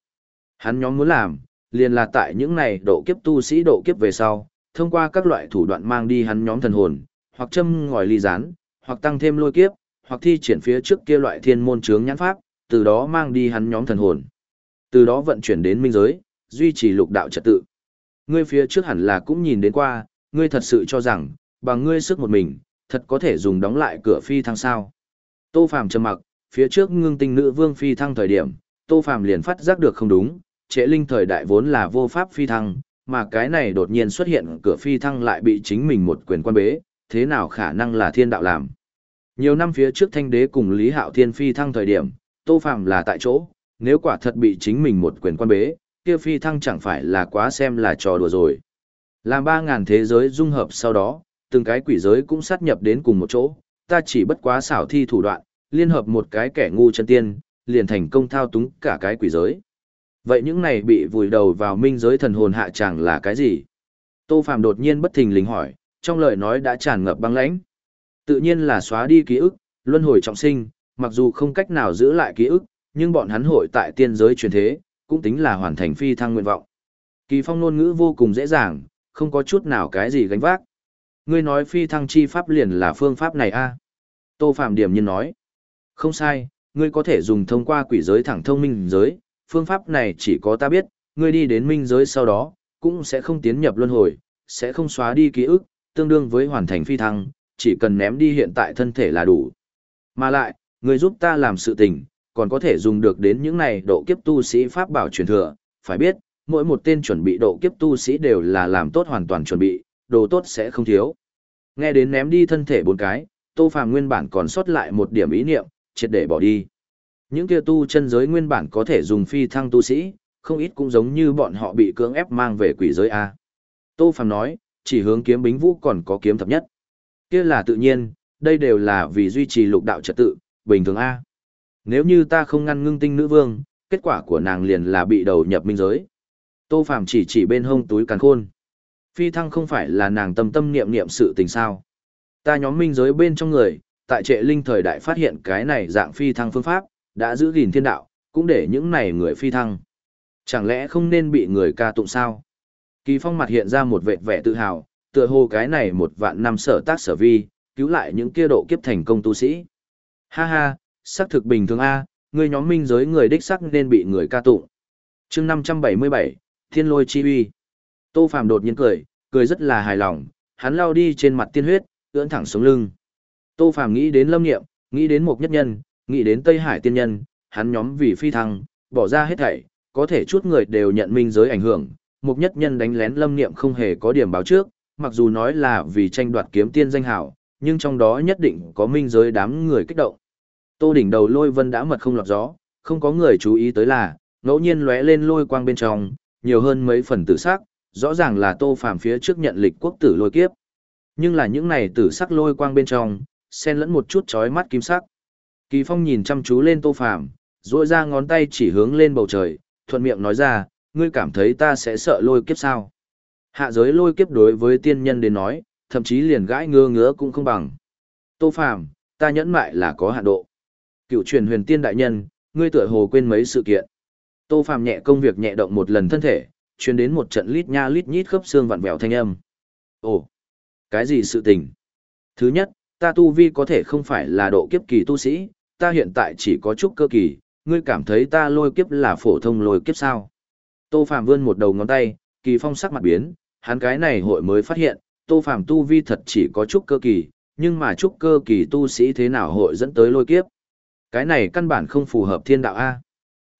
Hắn nhóm muốn làm, liền là tại những này độ kiếp tu sĩ độ kiếp về sau, thông qua các loại thủ đoạn mang đi hắn nhóm thần hồn, hoặc châm ngòi ly rán, hoặc tăng thêm lôi kiếp, hoặc thi triển phía trước kia loại thiên môn chướng nhãn pháp, từ đó mang đi hắn nhóm thần hồn. Từ đó vận chuyển đến minh giới, duy trì lục đạo trật tự. Ngươi phía trước hẳn là cũng nhìn đến qua, ngươi thật sự cho rằng, bằng ngươi sức một mình, thật có thể dùng đóng lại cửa phi thăng sao. Tô Phàm trầm mặc, phía trước ngưng tinh nữ vương phi thăng thời điểm, Tô Phàm liền phát giác được không đúng, trễ linh thời đại vốn là vô pháp phi thăng, mà cái này đột nhiên xuất hiện cửa phi thăng lại bị chính mình một quyền quan bế, thế nào khả năng là thiên đạo làm. Nhiều năm phía trước thanh đế cùng Lý Hạo Thiên phi thăng thời điểm, Tô Phàm là tại chỗ, nếu quả thật bị chính mình một quyền quan bế, kia phi thăng chẳng phải là quá xem là trò đùa rồi. Làm ba ngàn thế giới dung hợp sau đó, từng cái quỷ giới cũng sát nhập đến cùng một chỗ, ta chỉ bất quá xảo thi thủ đoạn, liên hợp một cái kẻ ngu chân tiên, liền thành công thao túng cả cái quỷ giới. Vậy những này bị vùi đầu vào minh giới thần hồn hạ chẳng là cái gì? Tô phạm đột nhiên bất thình lình hỏi, trong lời nói đã tràn ngập băng lãnh. Tự nhiên là xóa đi ký ức, luân hồi trọng sinh, mặc dù không cách nào giữ lại ký ức, nhưng bọn hắn hội tại tiên giới truyền thế, cũng tính là hoàn thành phi thăng nguyện vọng. Kỳ phong ngôn ngữ vô cùng dễ dàng, không có chút nào cái gì gánh vác. Ngươi nói phi thăng chi pháp liền là phương pháp này a? Tô Phạm điểm nhiên nói. Không sai, ngươi có thể dùng thông qua quỷ giới thẳng thông minh giới, phương pháp này chỉ có ta biết, ngươi đi đến minh giới sau đó, cũng sẽ không tiến nhập luân hồi, sẽ không xóa đi ký ức, tương đương với hoàn thành phi thăng, chỉ cần ném đi hiện tại thân thể là đủ. Mà lại, ngươi giúp ta làm sự tình, còn có thể dùng được đến những này độ kiếp tu sĩ pháp bảo truyền thừa, phải biết, mỗi một tên chuẩn bị độ kiếp tu sĩ đều là làm tốt hoàn toàn chuẩn bị, đồ tốt sẽ không thiếu. Nghe đến ném đi thân thể bốn cái, Tô Phàm nguyên bản còn sót lại một điểm ý niệm, triệt để bỏ đi. Những kia tu chân giới nguyên bản có thể dùng phi thăng tu sĩ, không ít cũng giống như bọn họ bị cưỡng ép mang về quỷ giới a. Tô Phàm nói, chỉ hướng kiếm bính vũ còn có kiếm thập nhất. Kia là tự nhiên, đây đều là vì duy trì lục đạo trật tự, bình thường a. Nếu như ta không ngăn ngưng tinh nữ vương, kết quả của nàng liền là bị đầu nhập minh giới. Tô Phàm chỉ chỉ bên hông túi càn khôn. Phi thăng không phải là nàng tâm tâm niệm niệm sự tình sao. Ta nhóm minh giới bên trong người, tại trệ linh thời đại phát hiện cái này dạng phi thăng phương pháp, đã giữ gìn thiên đạo, cũng để những này người phi thăng. Chẳng lẽ không nên bị người ca tụng sao? Kỳ phong mặt hiện ra một vẻ vẻ tự hào, tựa hồ cái này một vạn năm sở tác sở vi, cứu lại những kia độ kiếp thành công tu sĩ. Ha ha, xác thực bình thường A, người nhóm minh giới người đích sắc nên bị người ca tụng. chương 577, Thiên lôi chi uy. Tô Phàm đột nhiên cười, cười rất là hài lòng, hắn lao đi trên mặt tiên huyết, ưỡn thẳng xuống lưng. Tô Phàm nghĩ đến Lâm Nghiệm, nghĩ đến Mục nhất nhân, nghĩ đến Tây Hải tiên nhân, hắn nhóm vì phi thăng, bỏ ra hết thảy, có thể chút người đều nhận minh giới ảnh hưởng. Mục nhất nhân đánh lén Lâm Nghiệm không hề có điểm báo trước, mặc dù nói là vì tranh đoạt kiếm tiên danh hảo, nhưng trong đó nhất định có minh giới đám người kích động. Tô đỉnh đầu lôi vân đã mật không lọt gió, không có người chú ý tới là, ngẫu nhiên lóe lên lôi quang bên trong, nhiều hơn mấy phần tử sắc, rõ ràng là Tô Phàm phía trước nhận lịch quốc tử lôi kiếp. Nhưng là những này tử sắc lôi quang bên trong, xen lẫn một chút chói mắt kim sắc. Kỳ Phong nhìn chăm chú lên Tô Phàm, duỗi ra ngón tay chỉ hướng lên bầu trời, thuận miệng nói ra, ngươi cảm thấy ta sẽ sợ lôi kiếp sao? Hạ giới lôi kiếp đối với tiên nhân đến nói, thậm chí liền gãi ngơ ngứa cũng không bằng. Tô Phàm, ta nhẫn mại là có hạn độ. Cựu truyền huyền tiên đại nhân, ngươi tựa hồ quên mấy sự kiện. Tô Phàm nhẹ công việc nhẹ động một lần thân thể, truyền đến một trận lít nha lít nhít khớp xương vặn vẹo thanh âm. Ồ, cái gì sự tình? Thứ nhất, ta tu vi có thể không phải là độ kiếp kỳ tu sĩ, ta hiện tại chỉ có chút cơ kỳ, ngươi cảm thấy ta lôi kiếp là phổ thông lôi kiếp sao? Tô Phàm vươn một đầu ngón tay, kỳ phong sắc mặt biến, hắn cái này hội mới phát hiện, Tô Phàm tu vi thật chỉ có chút cơ kỳ, nhưng mà chút cơ kỳ tu sĩ thế nào hội dẫn tới lôi kiếp. Cái này căn bản không phù hợp thiên đạo A.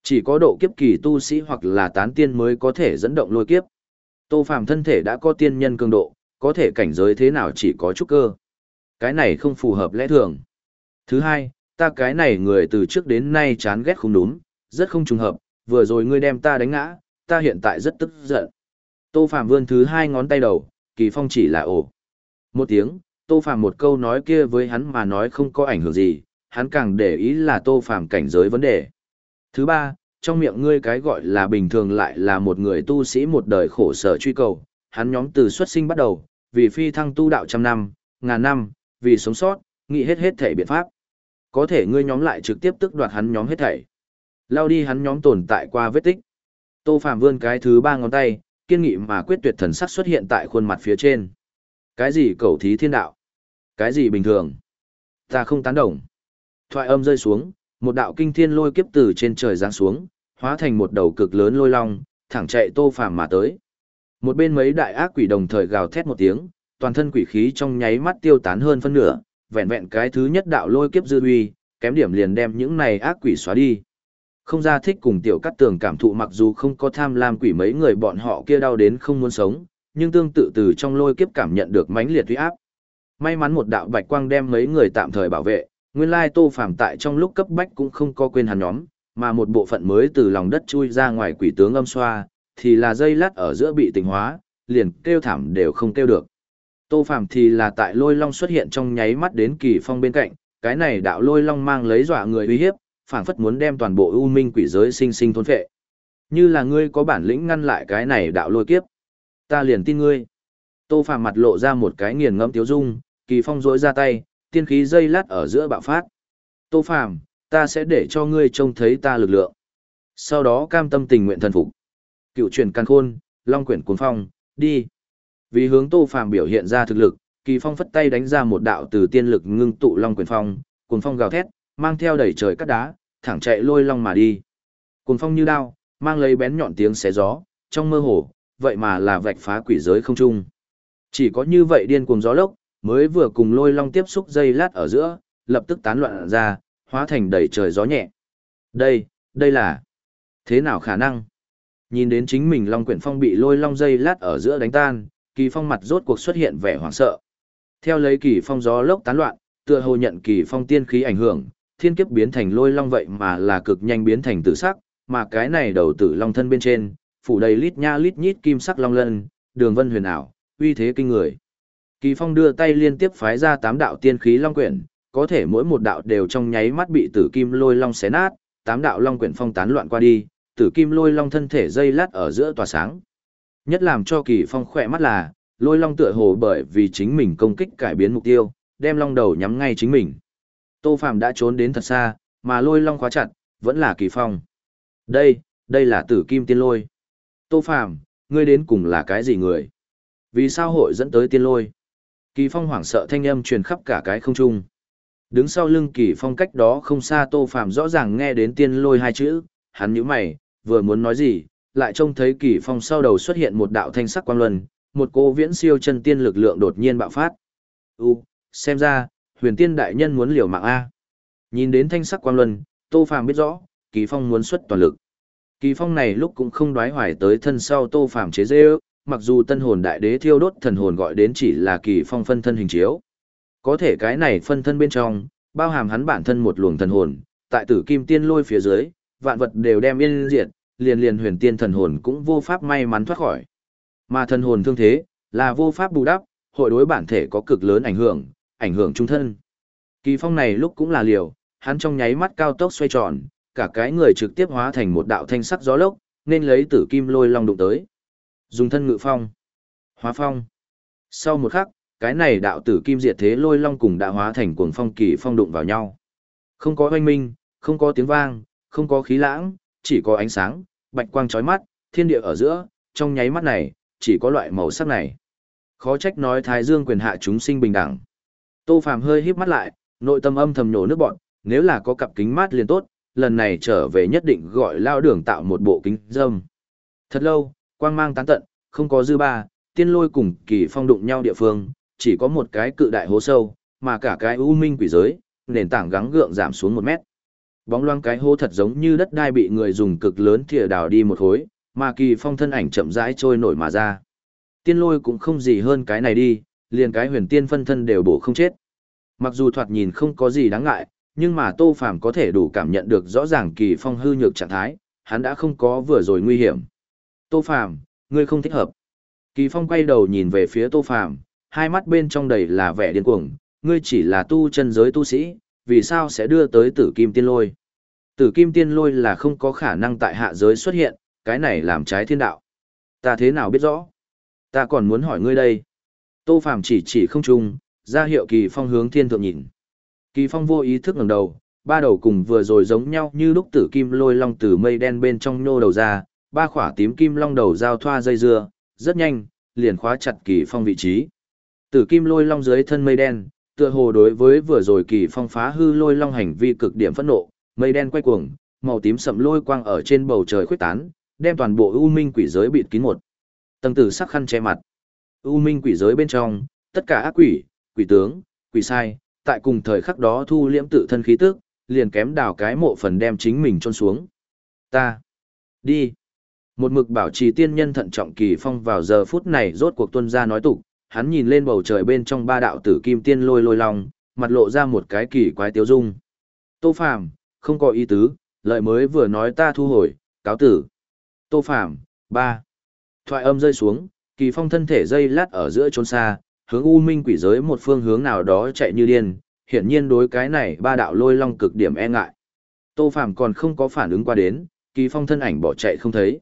Chỉ có độ kiếp kỳ tu sĩ hoặc là tán tiên mới có thể dẫn động lôi kiếp. Tô Phàm thân thể đã có tiên nhân cường độ, có thể cảnh giới thế nào chỉ có chút cơ. Cái này không phù hợp lẽ thường. Thứ hai, ta cái này người từ trước đến nay chán ghét không đúng, rất không trùng hợp, vừa rồi ngươi đem ta đánh ngã, ta hiện tại rất tức giận. Tô Phạm vươn thứ hai ngón tay đầu, Kỳ Phong chỉ là ổ. Một tiếng, Tô Phạm một câu nói kia với hắn mà nói không có ảnh hưởng gì, hắn càng để ý là Tô phàm cảnh giới vấn đề. Thứ ba, trong miệng ngươi cái gọi là bình thường lại là một người tu sĩ một đời khổ sở truy cầu, hắn nhóm từ xuất sinh bắt đầu, vì phi thăng tu đạo trăm năm, ngàn năm, vì sống sót, nghĩ hết hết thể biện pháp. Có thể ngươi nhóm lại trực tiếp tức đoạt hắn nhóm hết thảy. Lao đi hắn nhóm tồn tại qua vết tích. Tô Phạm vươn cái thứ ba ngón tay, kiên nghị mà quyết tuyệt thần sắc xuất hiện tại khuôn mặt phía trên. Cái gì cầu thí thiên đạo? Cái gì bình thường? Ta không tán đồng. Thoại âm rơi xuống, một đạo kinh thiên lôi kiếp từ trên trời giáng xuống, hóa thành một đầu cực lớn lôi long, thẳng chạy Tô Phàm mà tới. Một bên mấy đại ác quỷ đồng thời gào thét một tiếng, toàn thân quỷ khí trong nháy mắt tiêu tán hơn phân nửa, vẹn vẹn cái thứ nhất đạo lôi kiếp dư uy, kém điểm liền đem những này ác quỷ xóa đi. Không ra thích cùng tiểu cắt tường cảm thụ mặc dù không có tham lam quỷ mấy người bọn họ kia đau đến không muốn sống, nhưng tương tự từ trong lôi kiếp cảm nhận được mãnh liệt uy áp. May mắn một đạo bạch quang đem mấy người tạm thời bảo vệ, nguyên lai Tô Phàm tại trong lúc cấp bách cũng không có quên hắn nhóm, mà một bộ phận mới từ lòng đất chui ra ngoài quỷ tướng âm xoa, thì là dây lát ở giữa bị tình hóa, liền kêu thảm đều không kêu được. Tô Phàm thì là tại lôi long xuất hiện trong nháy mắt đến kỳ phong bên cạnh, cái này đạo lôi long mang lấy dọa người uy hiếp, phảng phất muốn đem toàn bộ u minh quỷ giới sinh sinh thôn phệ. Như là ngươi có bản lĩnh ngăn lại cái này đạo lôi kiếp, ta liền tin ngươi. Tô Phàm mặt lộ ra một cái nghiền ngẫm tiếu dung, kỳ phong rỗi ra tay, tiên khí dây lát ở giữa bạo phát. Tô Phàm, ta sẽ để cho ngươi trông thấy ta lực lượng. Sau đó cam tâm tình nguyện thần phục. Cựu truyền căn khôn, long quyển cuốn phong, đi. Vì hướng Tô Phàm biểu hiện ra thực lực, Kỳ Phong phất tay đánh ra một đạo từ tiên lực ngưng tụ long quyển phong, Cuốn phong gào thét, mang theo đẩy trời cắt đá, thẳng chạy lôi long mà đi. Cuốn phong như đao, mang lấy bén nhọn tiếng xé gió, trong mơ hồ, vậy mà là vạch phá quỷ giới không trung. Chỉ có như vậy điên cuồng gió lốc, mới vừa cùng lôi long tiếp xúc dây lát ở giữa, lập tức tán loạn ra, hóa thành đầy trời gió nhẹ. Đây, đây là... Thế nào khả năng? Nhìn đến chính mình long quyển phong bị lôi long dây lát ở giữa đánh tan, kỳ phong mặt rốt cuộc xuất hiện vẻ hoảng sợ. Theo lấy kỳ phong gió lốc tán loạn, tựa hồ nhận kỳ phong tiên khí ảnh hưởng, thiên kiếp biến thành lôi long vậy mà là cực nhanh biến thành tử sắc, mà cái này đầu tử long thân bên trên, phủ đầy lít nha lít nhít kim sắc long lân, đường vân huyền ảo, uy thế kinh người. Kỳ phong đưa tay liên tiếp phái ra tám đạo tiên khí long quyển, có thể mỗi một đạo đều trong nháy mắt bị tử kim lôi long xé nát, tám đạo long quyển phong tán loạn qua đi, tử kim lôi long thân thể dây lát ở giữa tòa sáng. Nhất làm cho kỳ phong khỏe mắt là, lôi long tựa hồ bởi vì chính mình công kích cải biến mục tiêu, đem long đầu nhắm ngay chính mình. Tô Phạm đã trốn đến thật xa, mà lôi long khóa chặt, vẫn là kỳ phong. Đây, đây là tử kim tiên lôi. Tô Phạm, ngươi đến cùng là cái gì người? Vì sao hội dẫn tới tiên lôi? Kỳ phong hoảng sợ thanh âm truyền khắp cả cái không trung. Đứng sau lưng kỳ phong cách đó không xa Tô Phạm rõ ràng nghe đến tiên lôi hai chữ, hắn nhíu mày, vừa muốn nói gì, lại trông thấy kỳ phong sau đầu xuất hiện một đạo thanh sắc quang luân, một cô viễn siêu chân tiên lực lượng đột nhiên bạo phát. U, xem ra, huyền tiên đại nhân muốn liều mạng A. Nhìn đến thanh sắc quang luân, Tô Phàm biết rõ, kỳ phong muốn xuất toàn lực. Kỳ phong này lúc cũng không đoái hoài tới thân sau Tô Phàm chế giễu, mặc dù tân hồn đại đế thiêu đốt thần hồn gọi đến chỉ là kỳ phong phân thân hình chiếu. Có thể cái này phân thân bên trong, bao hàm hắn bản thân một luồng thần hồn, tại tử kim tiên lôi phía dưới, vạn vật đều đem yên diệt, liền liền huyền tiên thần hồn cũng vô pháp may mắn thoát khỏi. Mà thần hồn thương thế, là vô pháp bù đắp, hội đối bản thể có cực lớn ảnh hưởng, ảnh hưởng trung thân. Kỳ phong này lúc cũng là liều, hắn trong nháy mắt cao tốc xoay tròn, cả cái người trực tiếp hóa thành một đạo thanh sắc gió lốc, nên lấy tử kim lôi long đụng tới. Dùng thân ngự phong, hóa phong. Sau một khắc, cái này đạo tử kim diệt thế lôi long cùng đã hóa thành cuồng phong kỳ phong đụng vào nhau. Không có oanh minh, không có tiếng vang, không có khí lãng, chỉ có ánh sáng, bạch quang chói mắt, thiên địa ở giữa, trong nháy mắt này, chỉ có loại màu sắc này. Khó trách nói Thái Dương quyền hạ chúng sinh bình đẳng. Tô Phàm hơi híp mắt lại, nội tâm âm thầm nhổ nước bọn, nếu là có cặp kính mát liền tốt, lần này trở về nhất định gọi lao đường tạo một bộ kính dâm. Thật lâu, quang mang tán tận, không có dư ba, tiên lôi cùng kỳ phong đụng nhau địa phương, chỉ có một cái cự đại hố sâu, mà cả cái u minh quỷ giới, nền tảng gắng gượng giảm xuống một mét. Bóng loang cái hố thật giống như đất đai bị người dùng cực lớn thìa đào đi một khối, mà kỳ phong thân ảnh chậm rãi trôi nổi mà ra. Tiên lôi cũng không gì hơn cái này đi, liền cái huyền tiên phân thân đều bổ không chết. Mặc dù thoạt nhìn không có gì đáng ngại, nhưng mà Tô Phàm có thể đủ cảm nhận được rõ ràng kỳ phong hư nhược trạng thái, hắn đã không có vừa rồi nguy hiểm. Tô Phàm, ngươi không thích hợp. Kỳ phong quay đầu nhìn về phía Tô Phàm, hai mắt bên trong đầy là vẻ điên cuồng, ngươi chỉ là tu chân giới tu sĩ, vì sao sẽ đưa tới tử kim tiên lôi? Tử kim tiên lôi là không có khả năng tại hạ giới xuất hiện, cái này làm trái thiên đạo. Ta thế nào biết rõ? Ta còn muốn hỏi ngươi đây. Tô Phàm chỉ chỉ không trung, ra hiệu Kỳ Phong hướng thiên thượng nhìn. Kỳ Phong vô ý thức ngẩng đầu, ba đầu cùng vừa rồi giống nhau như lúc tử kim lôi long từ mây đen bên trong nhô đầu ra, ba khỏa tím kim long đầu giao thoa dây dưa, rất nhanh, liền khóa chặt Kỳ Phong vị trí. Tử kim lôi long dưới thân mây đen, tựa hồ đối với vừa rồi Kỳ Phong phá hư lôi long hành vi cực điểm phẫn nộ, mây đen quay cuồng, màu tím sậm lôi quang ở trên bầu trời khuếch tán, đem toàn bộ u minh quỷ giới bịt kín một. Tầng tử sắc khăn che mặt. U minh quỷ giới bên trong, tất cả ác quỷ, quỷ tướng, quỷ sai, tại cùng thời khắc đó thu liễm tự thân khí tức, liền kém đào cái mộ phần đem chính mình trôn xuống. Ta. Đi. Một mực bảo trì tiên nhân thận trọng kỳ phong vào giờ phút này rốt cuộc tuân ra nói tục, hắn nhìn lên bầu trời bên trong ba đạo tử kim tiên lôi lôi long, mặt lộ ra một cái kỳ quái tiêu dung. Tô Phàm, không có ý tứ, lợi mới vừa nói ta thu hồi, cáo tử. Tô Phàm, ba. Thoại âm rơi xuống, kỳ phong thân thể dây lát ở giữa trốn xa, hướng u minh quỷ giới một phương hướng nào đó chạy như điên, hiển nhiên đối cái này ba đạo lôi long cực điểm e ngại. Tô Phàm còn không có phản ứng qua đến, kỳ phong thân ảnh bỏ chạy không thấy.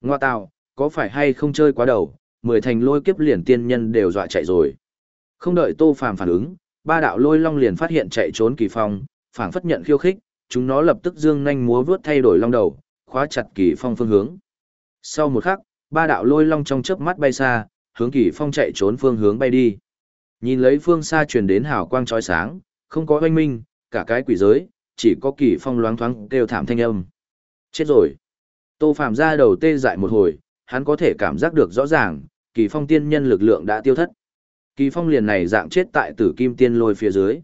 Ngoa tạo, có phải hay không chơi quá đầu, mười thành lôi kiếp liền tiên nhân đều dọa chạy rồi. Không đợi Tô Phàm phản ứng, ba đạo lôi long liền phát hiện chạy trốn kỳ phong, phảng phất nhận khiêu khích, chúng nó lập tức dương nhanh múa vướt thay đổi long đầu, khóa chặt kỳ phong phương hướng. Sau một khắc, ba đạo lôi long trong chớp mắt bay xa, hướng kỳ phong chạy trốn phương hướng bay đi. Nhìn lấy phương xa truyền đến hào quang chói sáng, không có oanh minh, cả cái quỷ giới, chỉ có kỳ phong loáng thoáng kêu thảm thanh âm. Chết rồi. Tô Phạm ra đầu tê dại một hồi, hắn có thể cảm giác được rõ ràng, kỳ phong tiên nhân lực lượng đã tiêu thất. Kỳ phong liền này dạng chết tại tử kim tiên lôi phía dưới.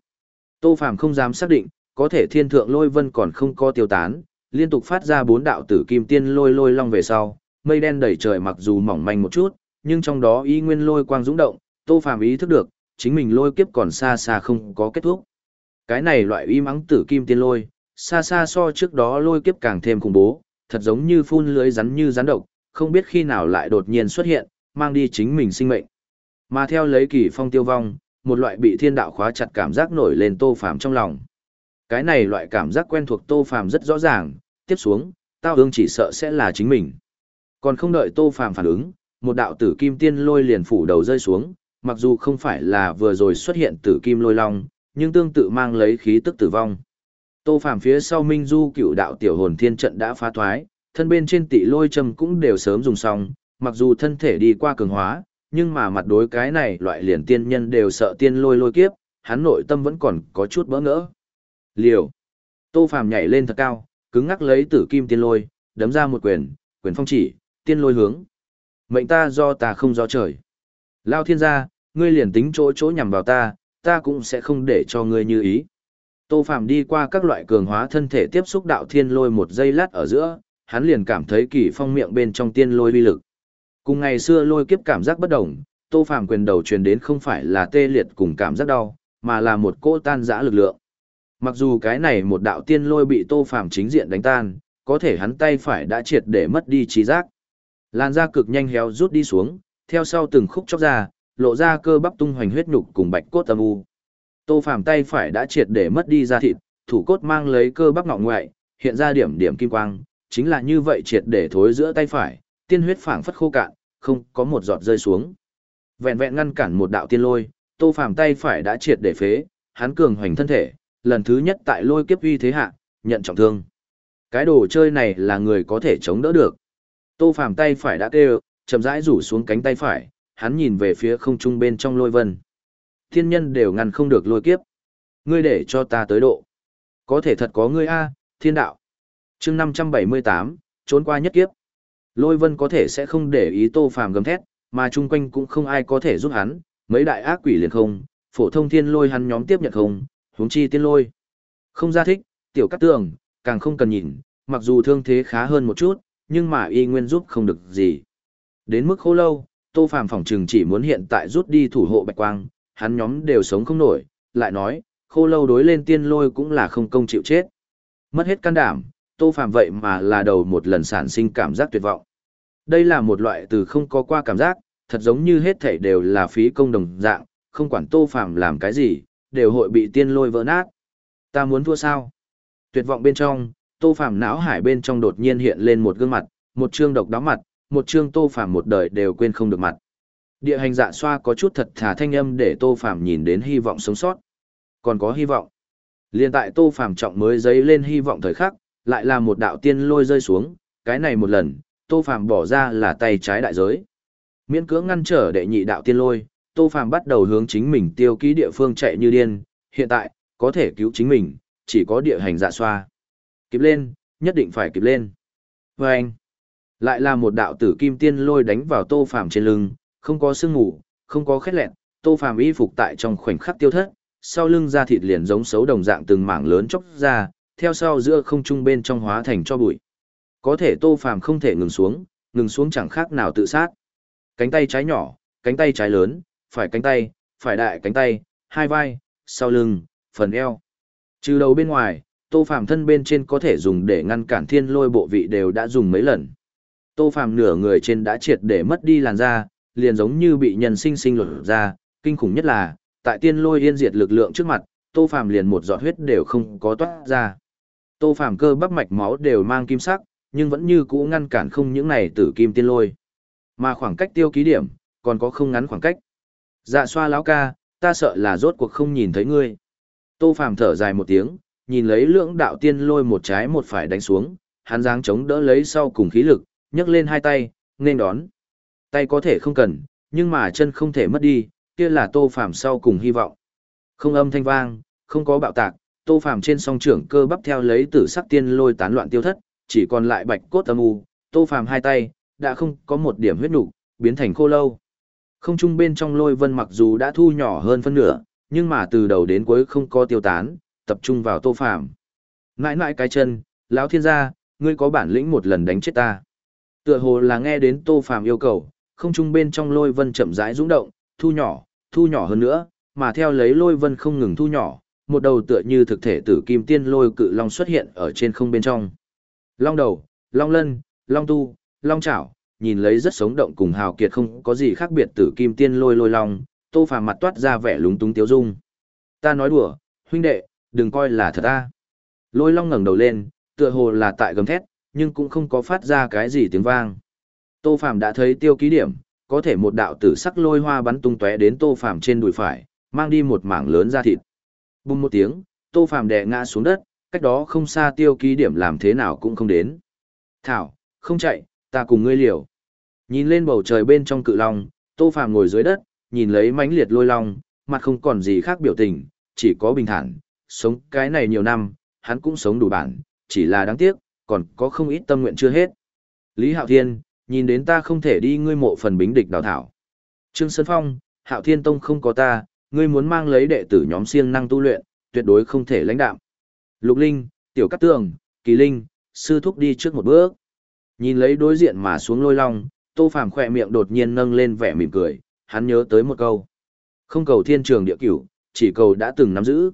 Tô Phạm không dám xác định, có thể thiên thượng lôi vân còn không có tiêu tán, liên tục phát ra bốn đạo tử kim tiên lôi lôi long về sau, mây đen đầy trời mặc dù mỏng manh một chút, nhưng trong đó y nguyên lôi quang dũng động, Tô Phàm ý thức được, chính mình lôi kiếp còn xa xa không có kết thúc. Cái này loại y mắng tử kim tiên lôi, xa xa so trước đó lôi kiếp càng thêm khủng bố, thật giống như phun lưới rắn như rắn độc, không biết khi nào lại đột nhiên xuất hiện, mang đi chính mình sinh mệnh. Mà theo lấy kỳ phong tiêu vong, một loại bị thiên đạo khóa chặt cảm giác nổi lên Tô Phàm trong lòng. Cái này loại cảm giác quen thuộc Tô Phàm rất rõ ràng, tiếp xuống, tao ương chỉ sợ sẽ là chính mình. Còn không đợi Tô Phàm phản ứng, một đạo tử kim tiên lôi liền phủ đầu rơi xuống, mặc dù không phải là vừa rồi xuất hiện tử kim lôi long, nhưng tương tự mang lấy khí tức tử vong. Tô Phàm phía sau Minh Du cựu đạo tiểu hồn thiên trận đã phá thoái, thân bên trên tỷ lôi châm cũng đều sớm dùng xong, mặc dù thân thể đi qua cường hóa, nhưng mà mặt đối cái này loại liền tiên nhân đều sợ tiên lôi lôi kiếp, hắn nội tâm vẫn còn có chút bỡ ngỡ. Liều. Tô Phàm nhảy lên thật cao, cứng ngắc lấy tử kim tiên lôi, đấm ra một quyền, quyền phong chỉ, tiên lôi hướng. Mệnh ta do ta không do trời. Lao thiên gia, ngươi liền tính chỗ chỗ nhằm vào ta, ta cũng sẽ không để cho ngươi như ý. Tô Phạm đi qua các loại cường hóa thân thể tiếp xúc đạo thiên lôi một giây lát ở giữa, hắn liền cảm thấy kỳ phong miệng bên trong tiên lôi uy lực. Cùng ngày xưa lôi kiếp cảm giác bất đồng, Tô Phạm quyền đầu truyền đến không phải là tê liệt cùng cảm giác đau, mà là một cỗ tan dã lực lượng. Mặc dù cái này một đạo tiên lôi bị Tô Phạm chính diện đánh tan, có thể hắn tay phải đã triệt để mất đi trí giác. Làn da cực nhanh héo rút đi xuống, theo sau từng khúc chóc ra, lộ ra cơ bắp tung hoành huyết nhục cùng bạch cốt âm u. Tô Phàm tay phải đã triệt để mất đi da thịt, thủ cốt mang lấy cơ bắp ngọ ngoại, hiện ra điểm điểm kim quang, chính là như vậy triệt để thối giữa tay phải, tiên huyết phảng phất khô cạn, không có một giọt rơi xuống. Vẹn vẹn ngăn cản một đạo tiên lôi, Tô Phàm tay phải đã triệt để phế, hắn cường hoành thân thể, lần thứ nhất tại lôi kiếp uy thế hạ, nhận trọng thương. Cái đồ chơi này là người có thể chống đỡ được. Tô Phàm tay phải đã kêu, chậm rãi rủ xuống cánh tay phải, hắn nhìn về phía không trung bên trong lôi vân. Thiên nhân đều ngăn không được lôi kiếp. Ngươi để cho ta tới độ. Có thể thật có ngươi a, thiên đạo. Chương 578, trốn qua nhất kiếp. Lôi vân có thể sẽ không để ý Tô Phàm gầm thét, Mà chung quanh cũng không ai có thể giúp hắn, mấy đại ác quỷ liền không, phổ thông thiên lôi hắn nhóm tiếp nhận không, huống chi tiên lôi. Không ra thích, tiểu cắt tường, càng không cần nhìn, mặc dù thương thế khá hơn một chút, nhưng mà y nguyên giúp không được gì. Đến mức khô lâu, Tô Phàm phỏng chừng chỉ muốn hiện tại rút đi thủ hộ Bạch Quang, hắn nhóm đều sống không nổi, lại nói, khô lâu đối lên tiên lôi cũng là không công chịu chết. Mất hết can đảm, Tô Phàm vậy mà là đầu một lần sản sinh cảm giác tuyệt vọng. Đây là một loại từ không có qua cảm giác, thật giống như hết thảy đều là phí công đồng dạng, không quản Tô Phàm làm cái gì, đều hội bị tiên lôi vỡ nát. Ta muốn thua sao? Tuyệt vọng bên trong, Tô Phàm não hải bên trong đột nhiên hiện lên một gương mặt, một trương độc đáo mặt, một trương Tô Phàm một đời đều quên không được mặt. Địa hành dạ xoa có chút thật thà thanh âm để Tô Phàm nhìn đến hy vọng sống sót. Còn có hy vọng. Liên tại Tô Phàm trọng mới dấy lên hy vọng thời khắc, lại là một đạo tiên lôi rơi xuống, cái này một lần, Tô Phàm bỏ ra là tay trái đại giới. Miễn cưỡng ngăn trở đệ nhị đạo tiên lôi, Tô Phàm bắt đầu hướng chính mình tiêu ký địa phương chạy như điên, hiện tại, có thể cứu chính mình, chỉ có địa hành dạ xoa. Kịp lên, nhất định phải kịp lên. Và anh, lại là một đạo tử kim tiên lôi đánh vào Tô Phàm trên lưng, không có sương ngủ, không có khét lẹn, Tô Phàm y phục tại trong khoảnh khắc tiêu thất, sau lưng da thịt liền giống xấu đồng dạng từng mảng lớn chốc ra, theo sau giữa không trung bên trong hóa thành cho bụi. Có thể Tô Phàm không thể ngừng xuống, ngừng xuống chẳng khác nào tự sát. Cánh tay trái nhỏ, cánh tay trái lớn, phải cánh tay, phải đại cánh tay, hai vai, sau lưng, phần eo. Trừ đầu bên ngoài, Tô Phàm thân bên trên có thể dùng để ngăn cản thiên lôi bộ vị đều đã dùng mấy lần. Tô Phàm nửa người trên đã triệt để mất đi làn da, liền giống như bị nhân sinh sinh lột ra, kinh khủng nhất là, tại tiên lôi yên diệt lực lượng trước mặt, Tô Phàm liền một giọt huyết đều không có toát ra. Tô Phàm cơ bắp mạch máu đều mang kim sắc, nhưng vẫn như cũ ngăn cản không những này tử kim tiên lôi. Mà khoảng cách tiêu ký điểm, còn có không ngắn khoảng cách. Dạ xoa lão ca, ta sợ là rốt cuộc không nhìn thấy ngươi. Tô Phàm thở dài một tiếng, nhìn lấy lưỡng đạo tiên lôi một trái một phải đánh xuống, hắn giáng chống đỡ lấy sau cùng khí lực, nhấc lên hai tay, nên đón. Tay có thể không cần, nhưng mà chân không thể mất đi, kia là Tô Phàm sau cùng hy vọng. Không âm thanh vang, không có bạo tạc, Tô Phàm trên song trưởng cơ bắp theo lấy tử sắc tiên lôi tán loạn tiêu thất, chỉ còn lại bạch cốt âm u, Tô Phàm hai tay đã không có một điểm huyết nục, biến thành khô lâu. Không trung bên trong lôi vân mặc dù đã thu nhỏ hơn phân nửa, nhưng mà từ đầu đến cuối không có tiêu tán, tập trung vào Tô Phàm. Ngại ngại cái chân, lão thiên gia, ngươi có bản lĩnh một lần đánh chết ta. Tựa hồ là nghe đến Tô Phàm yêu cầu, không trung bên trong lôi vân chậm rãi rung động, thu nhỏ, thu nhỏ hơn nữa, mà theo lấy lôi vân không ngừng thu nhỏ, một đầu tựa như thực thể tử kim tiên lôi cự long xuất hiện ở trên không bên trong. Long đầu, long lân, long tu, long chảo, nhìn lấy rất sống động cùng hào kiệt không có gì khác biệt tử kim tiên lôi lôi long, tô phàm mặt toát ra vẻ lúng túng tiếu dung. Ta nói đùa, huynh đệ, đừng coi là thật ta. Lôi long ngẩng đầu lên, tựa hồ là tại gầm thét, nhưng cũng không có phát ra cái gì tiếng vang. Tô phàm đã thấy tiêu ký điểm, có thể một đạo tử sắc lôi hoa bắn tung tóe đến tô phàm trên đùi phải, mang đi một mảng lớn da thịt. Bùng một tiếng, tô phàm đè ngã xuống đất, cách đó không xa tiêu ký điểm làm thế nào cũng không đến. Thảo, không chạy, ta cùng ngươi liều. Nhìn lên bầu trời bên trong cự long, tô phàm ngồi dưới đất, nhìn lấy mãnh liệt lôi long, mặt không còn gì khác biểu tình, chỉ có bình thản, sống cái này nhiều năm, hắn cũng sống đủ bản, chỉ là đáng tiếc, còn có không ít tâm nguyện chưa hết. Lý Hạo Thiên, nhìn đến ta không thể đi ngươi mộ phần bính địch đào thảo. Trương Sơn Phong, Hạo Thiên Tông không có ta, ngươi muốn mang lấy đệ tử nhóm siêng năng tu luyện, tuyệt đối không thể lãnh đạm. Lục Linh, Tiểu Cát Tường, Kỳ Linh, sư thúc đi trước một bước. Nhìn lấy đối diện mà xuống lôi long, Tô Phàm khỏe miệng đột nhiên nâng lên vẻ mỉm cười, hắn nhớ tới một câu. Không cầu thiên trường địa cửu, chỉ cầu đã từng nắm giữ.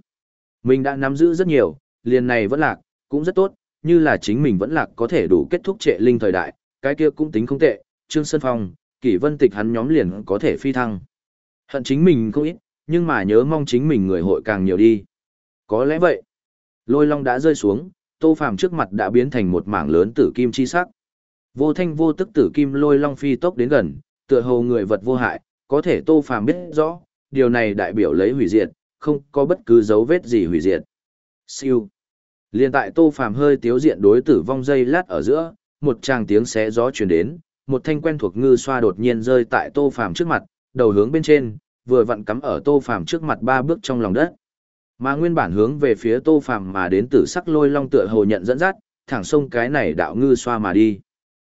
Mình đã nắm giữ rất nhiều, liền này vẫn lạc, cũng rất tốt, như là chính mình vẫn lạc có thể đủ kết thúc trệ linh thời đại, cái kia cũng tính không tệ, Trương Sơn Phong, Kỷ Vân Tịch hắn nhóm liền có thể phi thăng. Hận chính mình không ít, nhưng mà nhớ mong chính mình người hội càng nhiều đi. Có lẽ vậy. Lôi long đã rơi xuống, Tô Phàm trước mặt đã biến thành một mảng lớn tử kim chi sắc. Vô thanh vô tức tử kim lôi long phi tốc đến gần, tựa hồ người vật vô hại, có thể Tô Phàm biết rõ, điều này đại biểu lấy hủy diệt, không có bất cứ dấu vết gì hủy diệt. Siêu. Liên tại Tô Phàm hơi tiếu diện đối tử vong dây lát ở giữa, một tràng tiếng xé gió truyền đến, một thanh quen thuộc ngư xoa đột nhiên rơi tại Tô Phàm trước mặt, đầu hướng bên trên, vừa vặn cắm ở Tô Phàm trước mặt ba bước trong lòng đất. Mà nguyên bản hướng về phía Tô Phàm mà đến tử sắc lôi long tựa hồ nhận dẫn dắt, thẳng sông cái này đạo ngư xoa mà đi.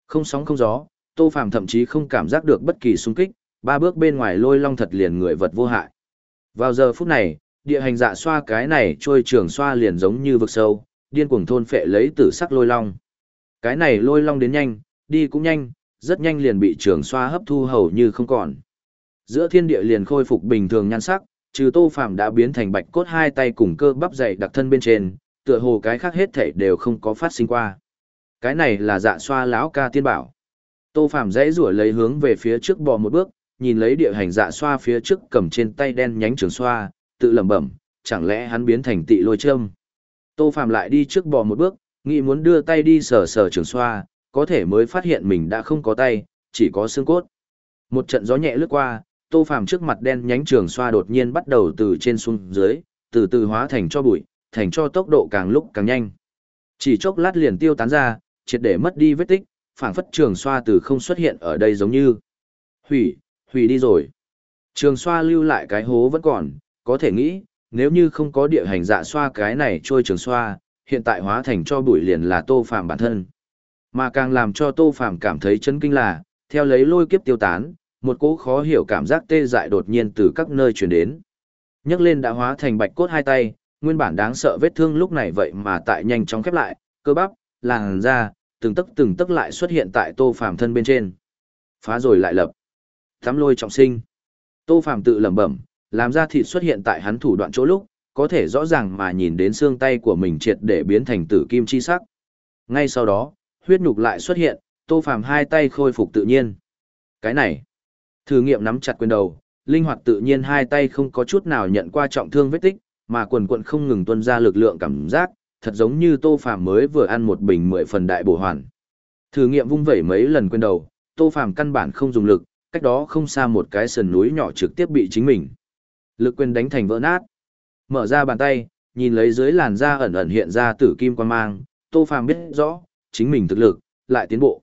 Không sóng không gió, Tô Phàm thậm chí không cảm giác được bất kỳ xung kích, ba bước bên ngoài lôi long thật liền người vật vô hại. Vào giờ phút này, địa hành dạ xoa cái này trôi trường xoa liền giống như vực sâu, điên cuồng thôn phệ lấy tử sắc lôi long. Cái này lôi long đến nhanh, đi cũng nhanh, rất nhanh liền bị trường xoa hấp thu hầu như không còn. Giữa thiên địa liền khôi phục bình thường nhan sắc, trừ Tô Phàm đã biến thành bạch cốt hai tay cùng cơ bắp dày đặc thân bên trên, tựa hồ cái khác hết thảy đều không có phát sinh qua. Cái này là dạ xoa lão ca tiên bảo. Tô Phàm dãy rủa lấy hướng về phía trước bò một bước, nhìn lấy địa hành dạ xoa phía trước cầm trên tay đen nhánh trường xoa, tự lẩm bẩm, chẳng lẽ hắn biến thành tị lôi châm. Tô phạm lại đi trước bò một bước, nghĩ muốn đưa tay đi sờ sờ trường xoa, có thể mới phát hiện mình đã không có tay, chỉ có xương cốt. Một trận gió nhẹ lướt qua, Tô Phàm trước mặt đen nhánh trường xoa đột nhiên bắt đầu từ trên xuống dưới, từ từ hóa thành cho bụi, thành cho tốc độ càng lúc càng nhanh. Chỉ chốc lát liền tiêu tán ra, triệt để mất đi vết tích, phảng phất trường xoa từ không xuất hiện ở đây giống như hủy, hủy đi rồi. Trường xoa lưu lại cái hố vẫn còn, có thể nghĩ, nếu như không có địa hành dạ xoa cái này trôi trường xoa, hiện tại hóa thành cho bụi liền là Tô Phàm bản thân. Mà càng làm cho Tô Phàm cảm thấy chấn kinh là, theo lấy lôi kiếp tiêu tán, một cỗ khó hiểu cảm giác tê dại đột nhiên từ các nơi truyền đến. Nhấc lên đã hóa thành bạch cốt hai tay, nguyên bản đáng sợ vết thương lúc này vậy mà tại nhanh chóng khép lại, cơ bắp, làn da, từng tấc từng tấc lại xuất hiện tại Tô Phàm thân bên trên. Phá rồi lại lập. thám lôi trọng sinh. Tô Phàm tự lẩm bẩm, làm ra thịt xuất hiện tại hắn thủ đoạn chỗ lúc, có thể rõ ràng mà nhìn đến xương tay của mình triệt để biến thành tử kim chi sắc. Ngay sau đó, huyết nhục lại xuất hiện, Tô Phàm hai tay khôi phục tự nhiên. Cái này, thử nghiệm nắm chặt quyền đầu, linh hoạt tự nhiên hai tay không có chút nào nhận qua trọng thương vết tích, mà quần quần không ngừng tuôn ra lực lượng cảm giác, thật giống như Tô Phàm mới vừa ăn một bình mười phần đại bổ hoàn. Thử nghiệm vung vẩy mấy lần quyền đầu, Tô Phàm căn bản không dùng lực, cách đó không xa một cái sườn núi nhỏ trực tiếp bị chính mình. Lực quyền đánh thành vỡ nát. Mở ra bàn tay, nhìn lấy dưới làn da ẩn ẩn hiện ra tử kim quan mang, Tô Phàm biết rõ, chính mình thực lực lại tiến bộ.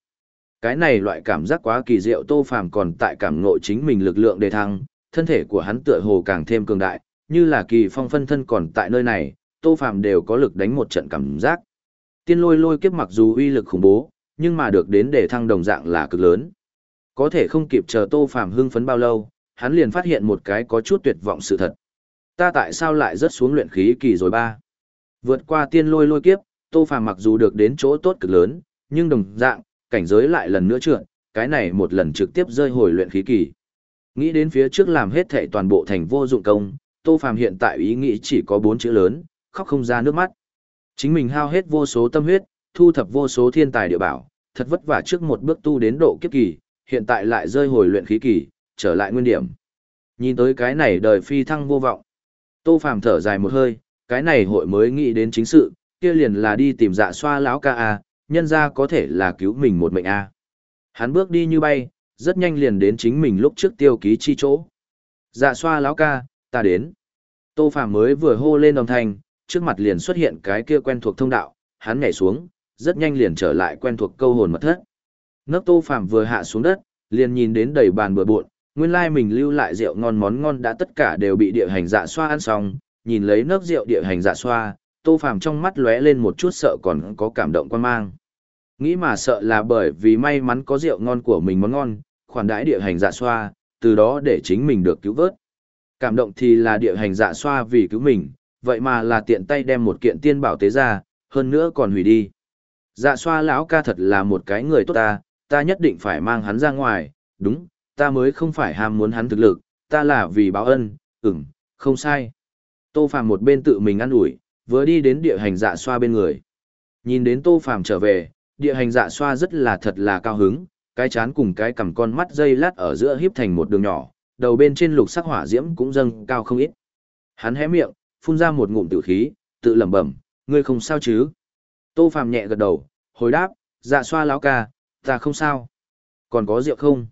Cái này loại cảm giác quá kỳ diệu Tô Phàm còn tại cảm ngộ chính mình lực lượng đề thăng, thân thể của hắn tựa hồ càng thêm cường đại, như là kỳ phong phân thân còn tại nơi này, Tô Phàm đều có lực đánh một trận cảm giác. Tiên lôi lôi kiếp mặc dù uy lực khủng bố, nhưng mà được đến đề thăng đồng dạng là cực lớn. Có thể không kịp chờ Tô Phàm hưng phấn bao lâu, hắn liền phát hiện một cái có chút tuyệt vọng sự thật. Ta tại sao lại rớt xuống luyện khí kỳ rồi ba? Vượt qua tiên lôi lôi kiếp, Tô Phàm mặc dù được đến chỗ tốt cực lớn, nhưng đồng dạng, cảnh giới lại lần nữa trượt, cái này một lần trực tiếp rơi hồi luyện khí kỳ. Nghĩ đến phía trước làm hết thệ toàn bộ thành vô dụng công, Tô Phàm hiện tại ý nghĩ chỉ có bốn chữ lớn, khóc không ra nước mắt. Chính mình hao hết vô số tâm huyết, thu thập vô số thiên tài địa bảo, thật vất vả trước một bước tu đến độ kiếp kỳ, hiện tại lại rơi hồi luyện khí kỳ, trở lại nguyên điểm. Nhìn tới cái này đời phi thăng vô vọng. Tô Phàm thở dài một hơi, cái này hội mới nghĩ đến chính sự, kia liền là đi tìm dạ xoa lão ca a, nhân ra có thể là cứu mình một mệnh a. Hắn bước đi như bay, rất nhanh liền đến chính mình lúc trước tiêu ký chi chỗ. Dạ xoa lão ca, ta đến. Tô Phàm mới vừa hô lên đồng thanh, trước mặt liền xuất hiện cái kia quen thuộc thông đạo, hắn nhảy xuống, rất nhanh liền trở lại quen thuộc câu hồn mật thất. Nấc Tô Phàm vừa hạ xuống đất, liền nhìn đến đầy bàn bừa bộn, nguyên lai mình lưu lại rượu ngon món ngon đã tất cả đều bị địa hành dạ xoa ăn xong, nhìn lấy nấc rượu địa hành dạ xoa, Tô Phàm trong mắt lóe lên một chút sợ còn có cảm động quan mang. Nghĩ mà sợ là bởi vì may mắn có rượu ngon của mình món ngon, khoản đãi địa hành dạ xoa, từ đó để chính mình được cứu vớt. Cảm động thì là địa hành dạ xoa vì cứu mình, vậy mà là tiện tay đem một kiện tiên bảo tế ra, hơn nữa còn hủy đi. Dạ xoa lão ca thật là một cái người tốt ta, ta nhất định phải mang hắn ra ngoài, đúng, ta mới không phải ham muốn hắn thực lực, ta là vì báo ân, ừm, không sai. Tô Phàm một bên tự mình ăn ủi, vừa đi đến địa hành dạ xoa bên người. Nhìn đến Tô Phàm trở về, địa hành dạ xoa rất là thật là cao hứng, cái chán cùng cái cầm con mắt dây lát ở giữa híp thành một đường nhỏ, đầu bên trên lục sắc hỏa diễm cũng dâng cao không ít. Hắn hé miệng, phun ra một ngụm tử khí, tự lẩm bẩm, ngươi không sao chứ? Tô Phàm nhẹ gật đầu, hồi đáp, dạ xoa láo ca, ta không sao. Còn có rượu không?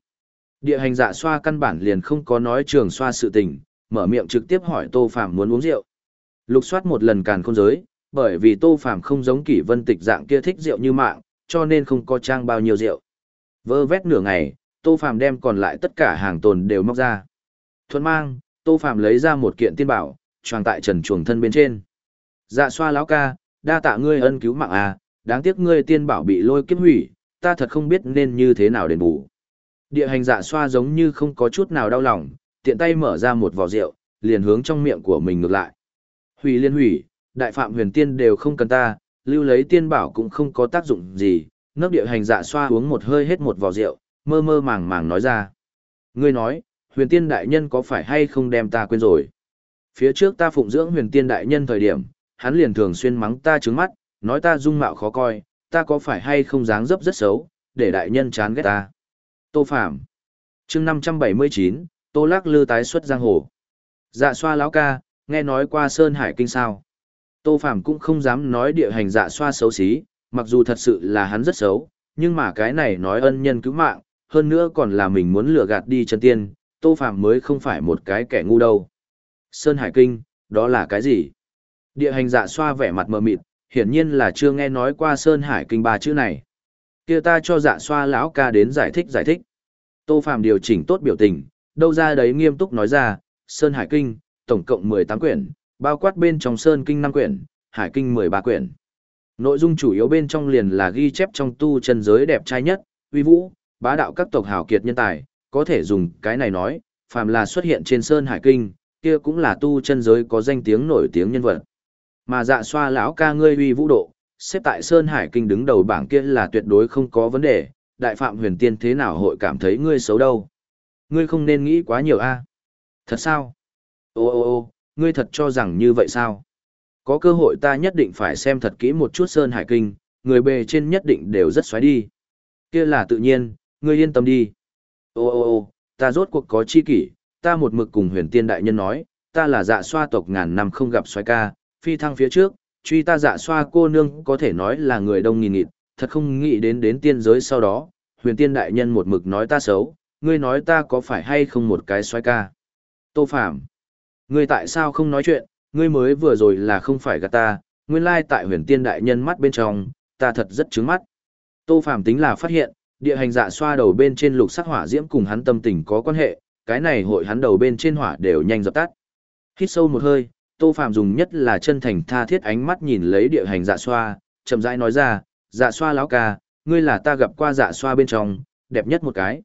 Địa hành dạ xoa căn bản liền không có nói trường xoa sự tình, mở miệng trực tiếp hỏi Tô Phàm muốn uống rượu. Lục soát một lần càn không giới, bởi vì Tô Phàm không giống kỷ vân tịch dạng kia thích rượu như mạng, cho nên không có trang bao nhiêu rượu. Vơ vét nửa ngày, Tô Phàm đem còn lại tất cả hàng tồn đều móc ra. Thuận mang, Tô Phàm lấy ra một kiện tiên bảo, choàng tại trần chuồng thân bên trên. Dạ xoa lão ca, đa tạ ngươi ân cứu mạng à, đáng tiếc ngươi tiên bảo bị lôi kiếp hủy, ta thật không biết nên như thế nào đền bù. Địa hành dạ xoa giống như không có chút nào đau lòng, tiện tay mở ra một vò rượu, liền hướng trong miệng của mình ngược lại. Hủy liên hủy, đại phạm huyền tiên đều không cần ta, lưu lấy tiên bảo cũng không có tác dụng gì, nấp địa hành dạ xoa uống một hơi hết một vò rượu, mơ mơ màng màng nói ra. Ngươi nói, huyền tiên đại nhân có phải hay không đem ta quên rồi? Phía trước ta phụng dưỡng huyền tiên đại nhân thời điểm, hắn liền thường xuyên mắng ta trứng mắt, nói ta dung mạo khó coi, ta có phải hay không dáng dấp rất xấu, để đại nhân chán ghét ta. Tô Phạm chương 579, Tô Lắc Lư tái xuất giang hồ. Dạ xoa lão ca, nghe nói qua Sơn Hải Kinh sao. Tô Phạm cũng không dám nói địa hành dạ xoa xấu xí, mặc dù thật sự là hắn rất xấu, nhưng mà cái này nói ân nhân cứu mạng, hơn nữa còn là mình muốn lừa gạt đi chân tiên, Tô Phạm mới không phải một cái kẻ ngu đâu. Sơn Hải Kinh, đó là cái gì? Địa hành dạ xoa vẻ mặt mờ mịt, hiển nhiên là chưa nghe nói qua Sơn Hải Kinh ba chữ này. Kia ta cho dạ xoa lão ca đến giải thích giải thích. Tô Phạm điều chỉnh tốt biểu tình, đâu ra đấy nghiêm túc nói ra, Sơn Hải Kinh, tổng cộng 18 quyển, bao quát bên trong Sơn Kinh 5 quyển, Hải Kinh 13 quyển. Nội dung chủ yếu bên trong liền là ghi chép trong tu chân giới đẹp trai nhất, uy vũ, bá đạo các tộc hào kiệt nhân tài, có thể dùng cái này nói, phàm là xuất hiện trên Sơn Hải Kinh, kia cũng là tu chân giới có danh tiếng nổi tiếng nhân vật. Mà dạ xoa lão ca ngươi uy vũ độ, xếp tại Sơn Hải Kinh đứng đầu bảng kia là tuyệt đối không có vấn đề, đại phạm huyền tiên thế nào hội cảm thấy ngươi xấu đâu. Ngươi không nên nghĩ quá nhiều a. Thật sao? Ô ô ô, ngươi thật cho rằng như vậy sao? Có cơ hội ta nhất định phải xem thật kỹ một chút Sơn Hải Kinh, người bề trên nhất định đều rất xoáy đi. Kia là tự nhiên, ngươi yên tâm đi. Ô ô ô, ta rốt cuộc có chi kỷ, ta một mực cùng huyền tiên đại nhân nói, ta là dạ xoa tộc ngàn năm không gặp xoáy ca, phi thăng phía trước, truy ta dạ xoa cô nương có thể nói là người đông nghìn nghịt, thật không nghĩ đến đến tiên giới sau đó, huyền tiên đại nhân một mực nói ta xấu, ngươi nói ta có phải hay không một cái xoay ca. Tô Phạm, ngươi tại sao không nói chuyện, ngươi mới vừa rồi là không phải gạt ta, nguyên lai tại huyền tiên đại nhân mắt bên trong, ta thật rất trứng mắt. Tô Phạm tính là phát hiện, địa hành dạ xoa đầu bên trên lục sắc hỏa diễm cùng hắn tâm tình có quan hệ, cái này hội hắn đầu bên trên hỏa đều nhanh dập tắt. Hít sâu một hơi, Tô Phạm dùng nhất là chân thành tha thiết ánh mắt nhìn lấy địa hành dạ xoa, chậm rãi nói ra, dạ xoa lão ca, ngươi là ta gặp qua dạ xoa bên trong, đẹp nhất một cái.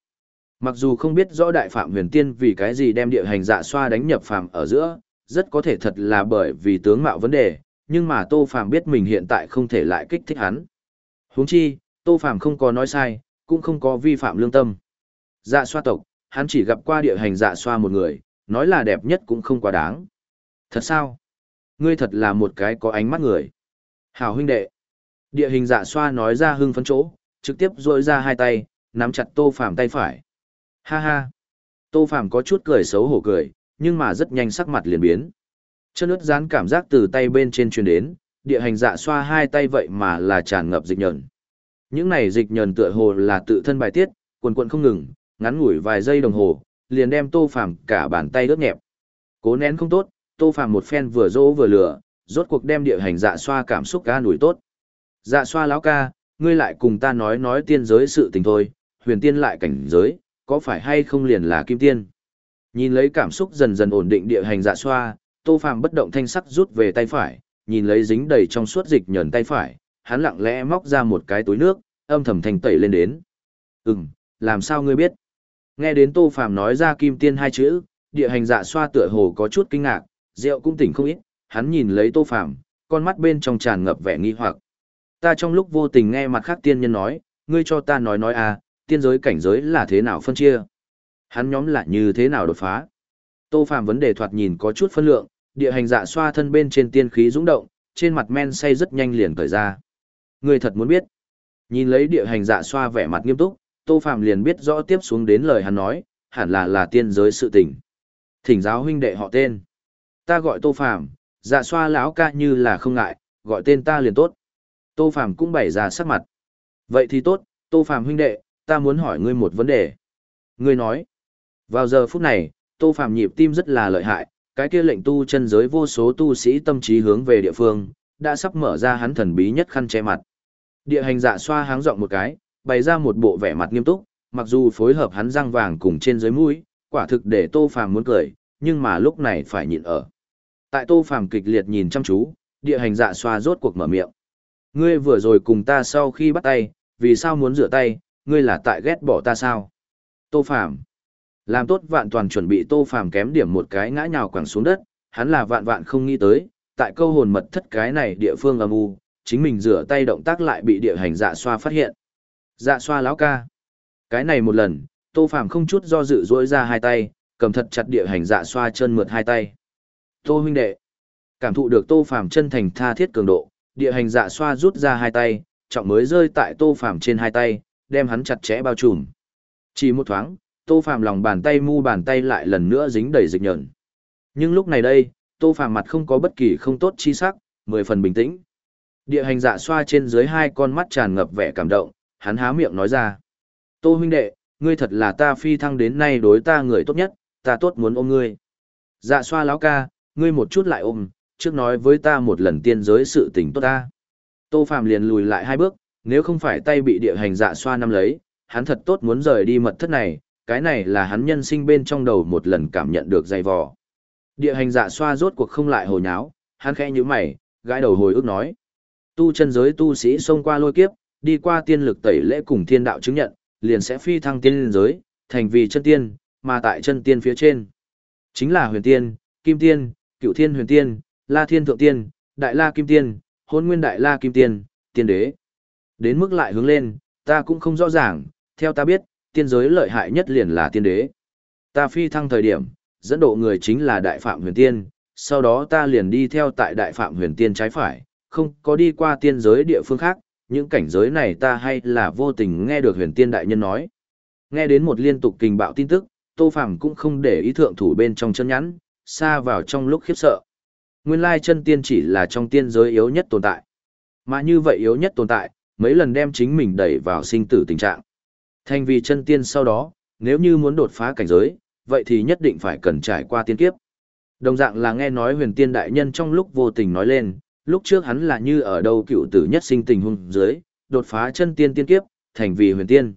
Mặc dù không biết rõ đại phạm huyền tiên vì cái gì đem địa hành dạ xoa đánh nhập phạm ở giữa, rất có thể thật là bởi vì tướng mạo vấn đề, nhưng mà Tô Phạm biết mình hiện tại không thể lại kích thích hắn. Huống chi, Tô Phạm không có nói sai, cũng không có vi phạm lương tâm. Dạ xoa tộc, hắn chỉ gặp qua địa hành dạ xoa một người, nói là đẹp nhất cũng không quá đáng. Thật sao? Ngươi thật là một cái có ánh mắt người. Hảo huynh đệ. Địa hình dạ xoa nói ra hưng phấn chỗ, trực tiếp rôi ra hai tay, nắm chặt Tô Phàm tay phải. Ha ha. Tô Phàm có chút cười xấu hổ cười, nhưng mà rất nhanh sắc mặt liền biến. Chân ướt dán cảm giác từ tay bên trên truyền đến, địa hành dạ xoa hai tay vậy mà là tràn ngập dịch nhờn. Những này dịch nhờn tựa hồ là tự thân bài tiết, quần quần không ngừng, ngắn ngủi vài giây đồng hồ, liền đem Tô Phàm cả bàn tay ướt nhẹp. Cố nén không tốt, Tô Phàm một phen vừa dỗ vừa lừa, rốt cuộc đem địa hành dạ xoa cảm xúc ca nổi tốt. Dạ xoa lão ca, ngươi lại cùng ta nói nói tiên giới sự tình thôi, huyền tiên lại cảnh giới, có phải hay không liền là kim tiên. Nhìn lấy cảm xúc dần dần ổn định địa hành dạ xoa, tô phàm bất động thanh sắc rút về tay phải, nhìn lấy dính đầy trong suốt dịch nhờn tay phải, hắn lặng lẽ móc ra một cái túi nước, âm thầm thanh tẩy lên đến. Ừm, làm sao ngươi biết? Nghe đến tô phàm nói ra kim tiên hai chữ, địa hành dạ xoa tựa hồ có chút kinh ngạc, rượu cũng tỉnh không ít, hắn nhìn lấy tô phàm, con mắt bên trong tràn ngập vẻ nghi hoặc. Ta trong lúc vô tình nghe mặt khác tiên nhân nói, ngươi cho ta nói nói à, tiên giới cảnh giới là thế nào phân chia? Hắn nhóm là như thế nào đột phá? Tô Phạm vấn đề thoạt nhìn có chút phân lượng, địa hành dạ xoa thân bên trên tiên khí dũng động, trên mặt men say rất nhanh liền cởi ra. Ngươi thật muốn biết. Nhìn lấy địa hành dạ xoa vẻ mặt nghiêm túc, Tô Phạm liền biết rõ tiếp xuống đến lời hắn nói, hẳn là là tiên giới sự tình. Thỉnh giáo huynh đệ họ tên. Ta gọi Tô phàm, dạ xoa lão ca như là không ngại, gọi tên ta liền tốt. Tô phàm cũng bày ra sắc mặt. Vậy thì tốt, Tô phàm huynh đệ, ta muốn hỏi ngươi một vấn đề. Ngươi nói, vào giờ phút này, Tô phàm nhịp tim rất là lợi hại, cái kia lệnh tu chân giới vô số tu sĩ tâm trí hướng về địa phương, đã sắp mở ra hắn thần bí nhất khăn che mặt. Địa hành dạ xoa háng giọng một cái, bày ra một bộ vẻ mặt nghiêm túc, mặc dù phối hợp hắn răng vàng cùng trên dưới mũi, quả thực để Tô Phàm muốn cười, nhưng mà lúc này phải nhịn ở. Tại Tô Phàm kịch liệt nhìn chăm chú, địa hành dạ xoa rốt cuộc mở miệng. Ngươi vừa rồi cùng ta sau khi bắt tay, vì sao muốn rửa tay, ngươi là tại ghét bỏ ta sao? Tô Phàm Làm tốt vạn toàn chuẩn bị Tô Phàm kém điểm một cái ngã nhào quẳng xuống đất, hắn là vạn vạn không nghĩ tới, tại câu hồn mật thất cái này địa phương âm u, chính mình rửa tay động tác lại bị địa hành dạ xoa phát hiện. Dạ xoa lão ca. Cái này một lần, Tô Phàm không chút do dự duỗi ra hai tay, cầm thật chặt địa hành dạ xoa chân mượt hai tay. Tô huynh đệ. Cảm thụ được Tô Phàm chân thành tha thiết cường độ, địa hành dạ xoa rút ra hai tay, trọng mới rơi tại Tô Phàm trên hai tay, đem hắn chặt chẽ bao trùm. Chỉ một thoáng, Tô Phàm lòng bàn tay mu bàn tay lại lần nữa dính đầy dịch nhợn. Nhưng lúc này đây, Tô Phàm mặt không có bất kỳ không tốt chi sắc, mười phần bình tĩnh. Địa hành dạ xoa trên dưới hai con mắt tràn ngập vẻ cảm động, hắn há miệng nói ra. Tô huynh đệ, ngươi thật là ta phi thăng đến nay đối ta người tốt nhất, ta tốt muốn ôm ngươi. Dạ xoa lão ca, ngươi một chút lại ôm, trước nói với ta một lần tiên giới sự tình tốt ta. Tô Phàm liền lùi lại hai bước, nếu không phải tay bị địa hành dạ xoa nắm lấy, hắn thật tốt muốn rời đi mật thất này, cái này là hắn nhân sinh bên trong đầu một lần cảm nhận được dày vò. Địa hành dạ xoa rốt cuộc không lại hồ nháo, hắn khẽ như mày, gãi đầu hồi ức nói. Tu chân giới tu sĩ xông qua lôi kiếp, đi qua tiên lực tẩy lễ cùng thiên đạo chứng nhận, liền sẽ phi thăng tiên giới, thành vì chân tiên, mà tại chân tiên phía trên. Chính là huyền tiên, kim tiên, cựu thiên huyền tiên, la thiên thượng tiên, đại la kim tiên, hôn nguyên đại la kim tiên, tiên đế. Đến mức lại hướng lên, ta cũng không rõ ràng, theo ta biết, tiên giới lợi hại nhất liền là tiên đế. Ta phi thăng thời điểm, dẫn độ người chính là đại phạm huyền tiên, sau đó ta liền đi theo tại đại phạm huyền tiên trái phải, không có đi qua tiên giới địa phương khác, những cảnh giới này ta hay là vô tình nghe được huyền tiên đại nhân nói. Nghe đến một liên tục kình bạo tin tức, Tô Phàm cũng không để ý thượng thủ bên trong chân nhắn, xa vào trong lúc khiếp sợ. Nguyên lai chân tiên chỉ là trong tiên giới yếu nhất tồn tại. Mà như vậy yếu nhất tồn tại, mấy lần đem chính mình đẩy vào sinh tử tình trạng. Thành vì chân tiên sau đó, nếu như muốn đột phá cảnh giới, vậy thì nhất định phải cần trải qua tiên kiếp. Đồng dạng là nghe nói huyền tiên đại nhân trong lúc vô tình nói lên, lúc trước hắn là như ở đâu cựu tử nhất sinh tình hung dưới, đột phá chân tiên tiên kiếp, thành vì huyền tiên.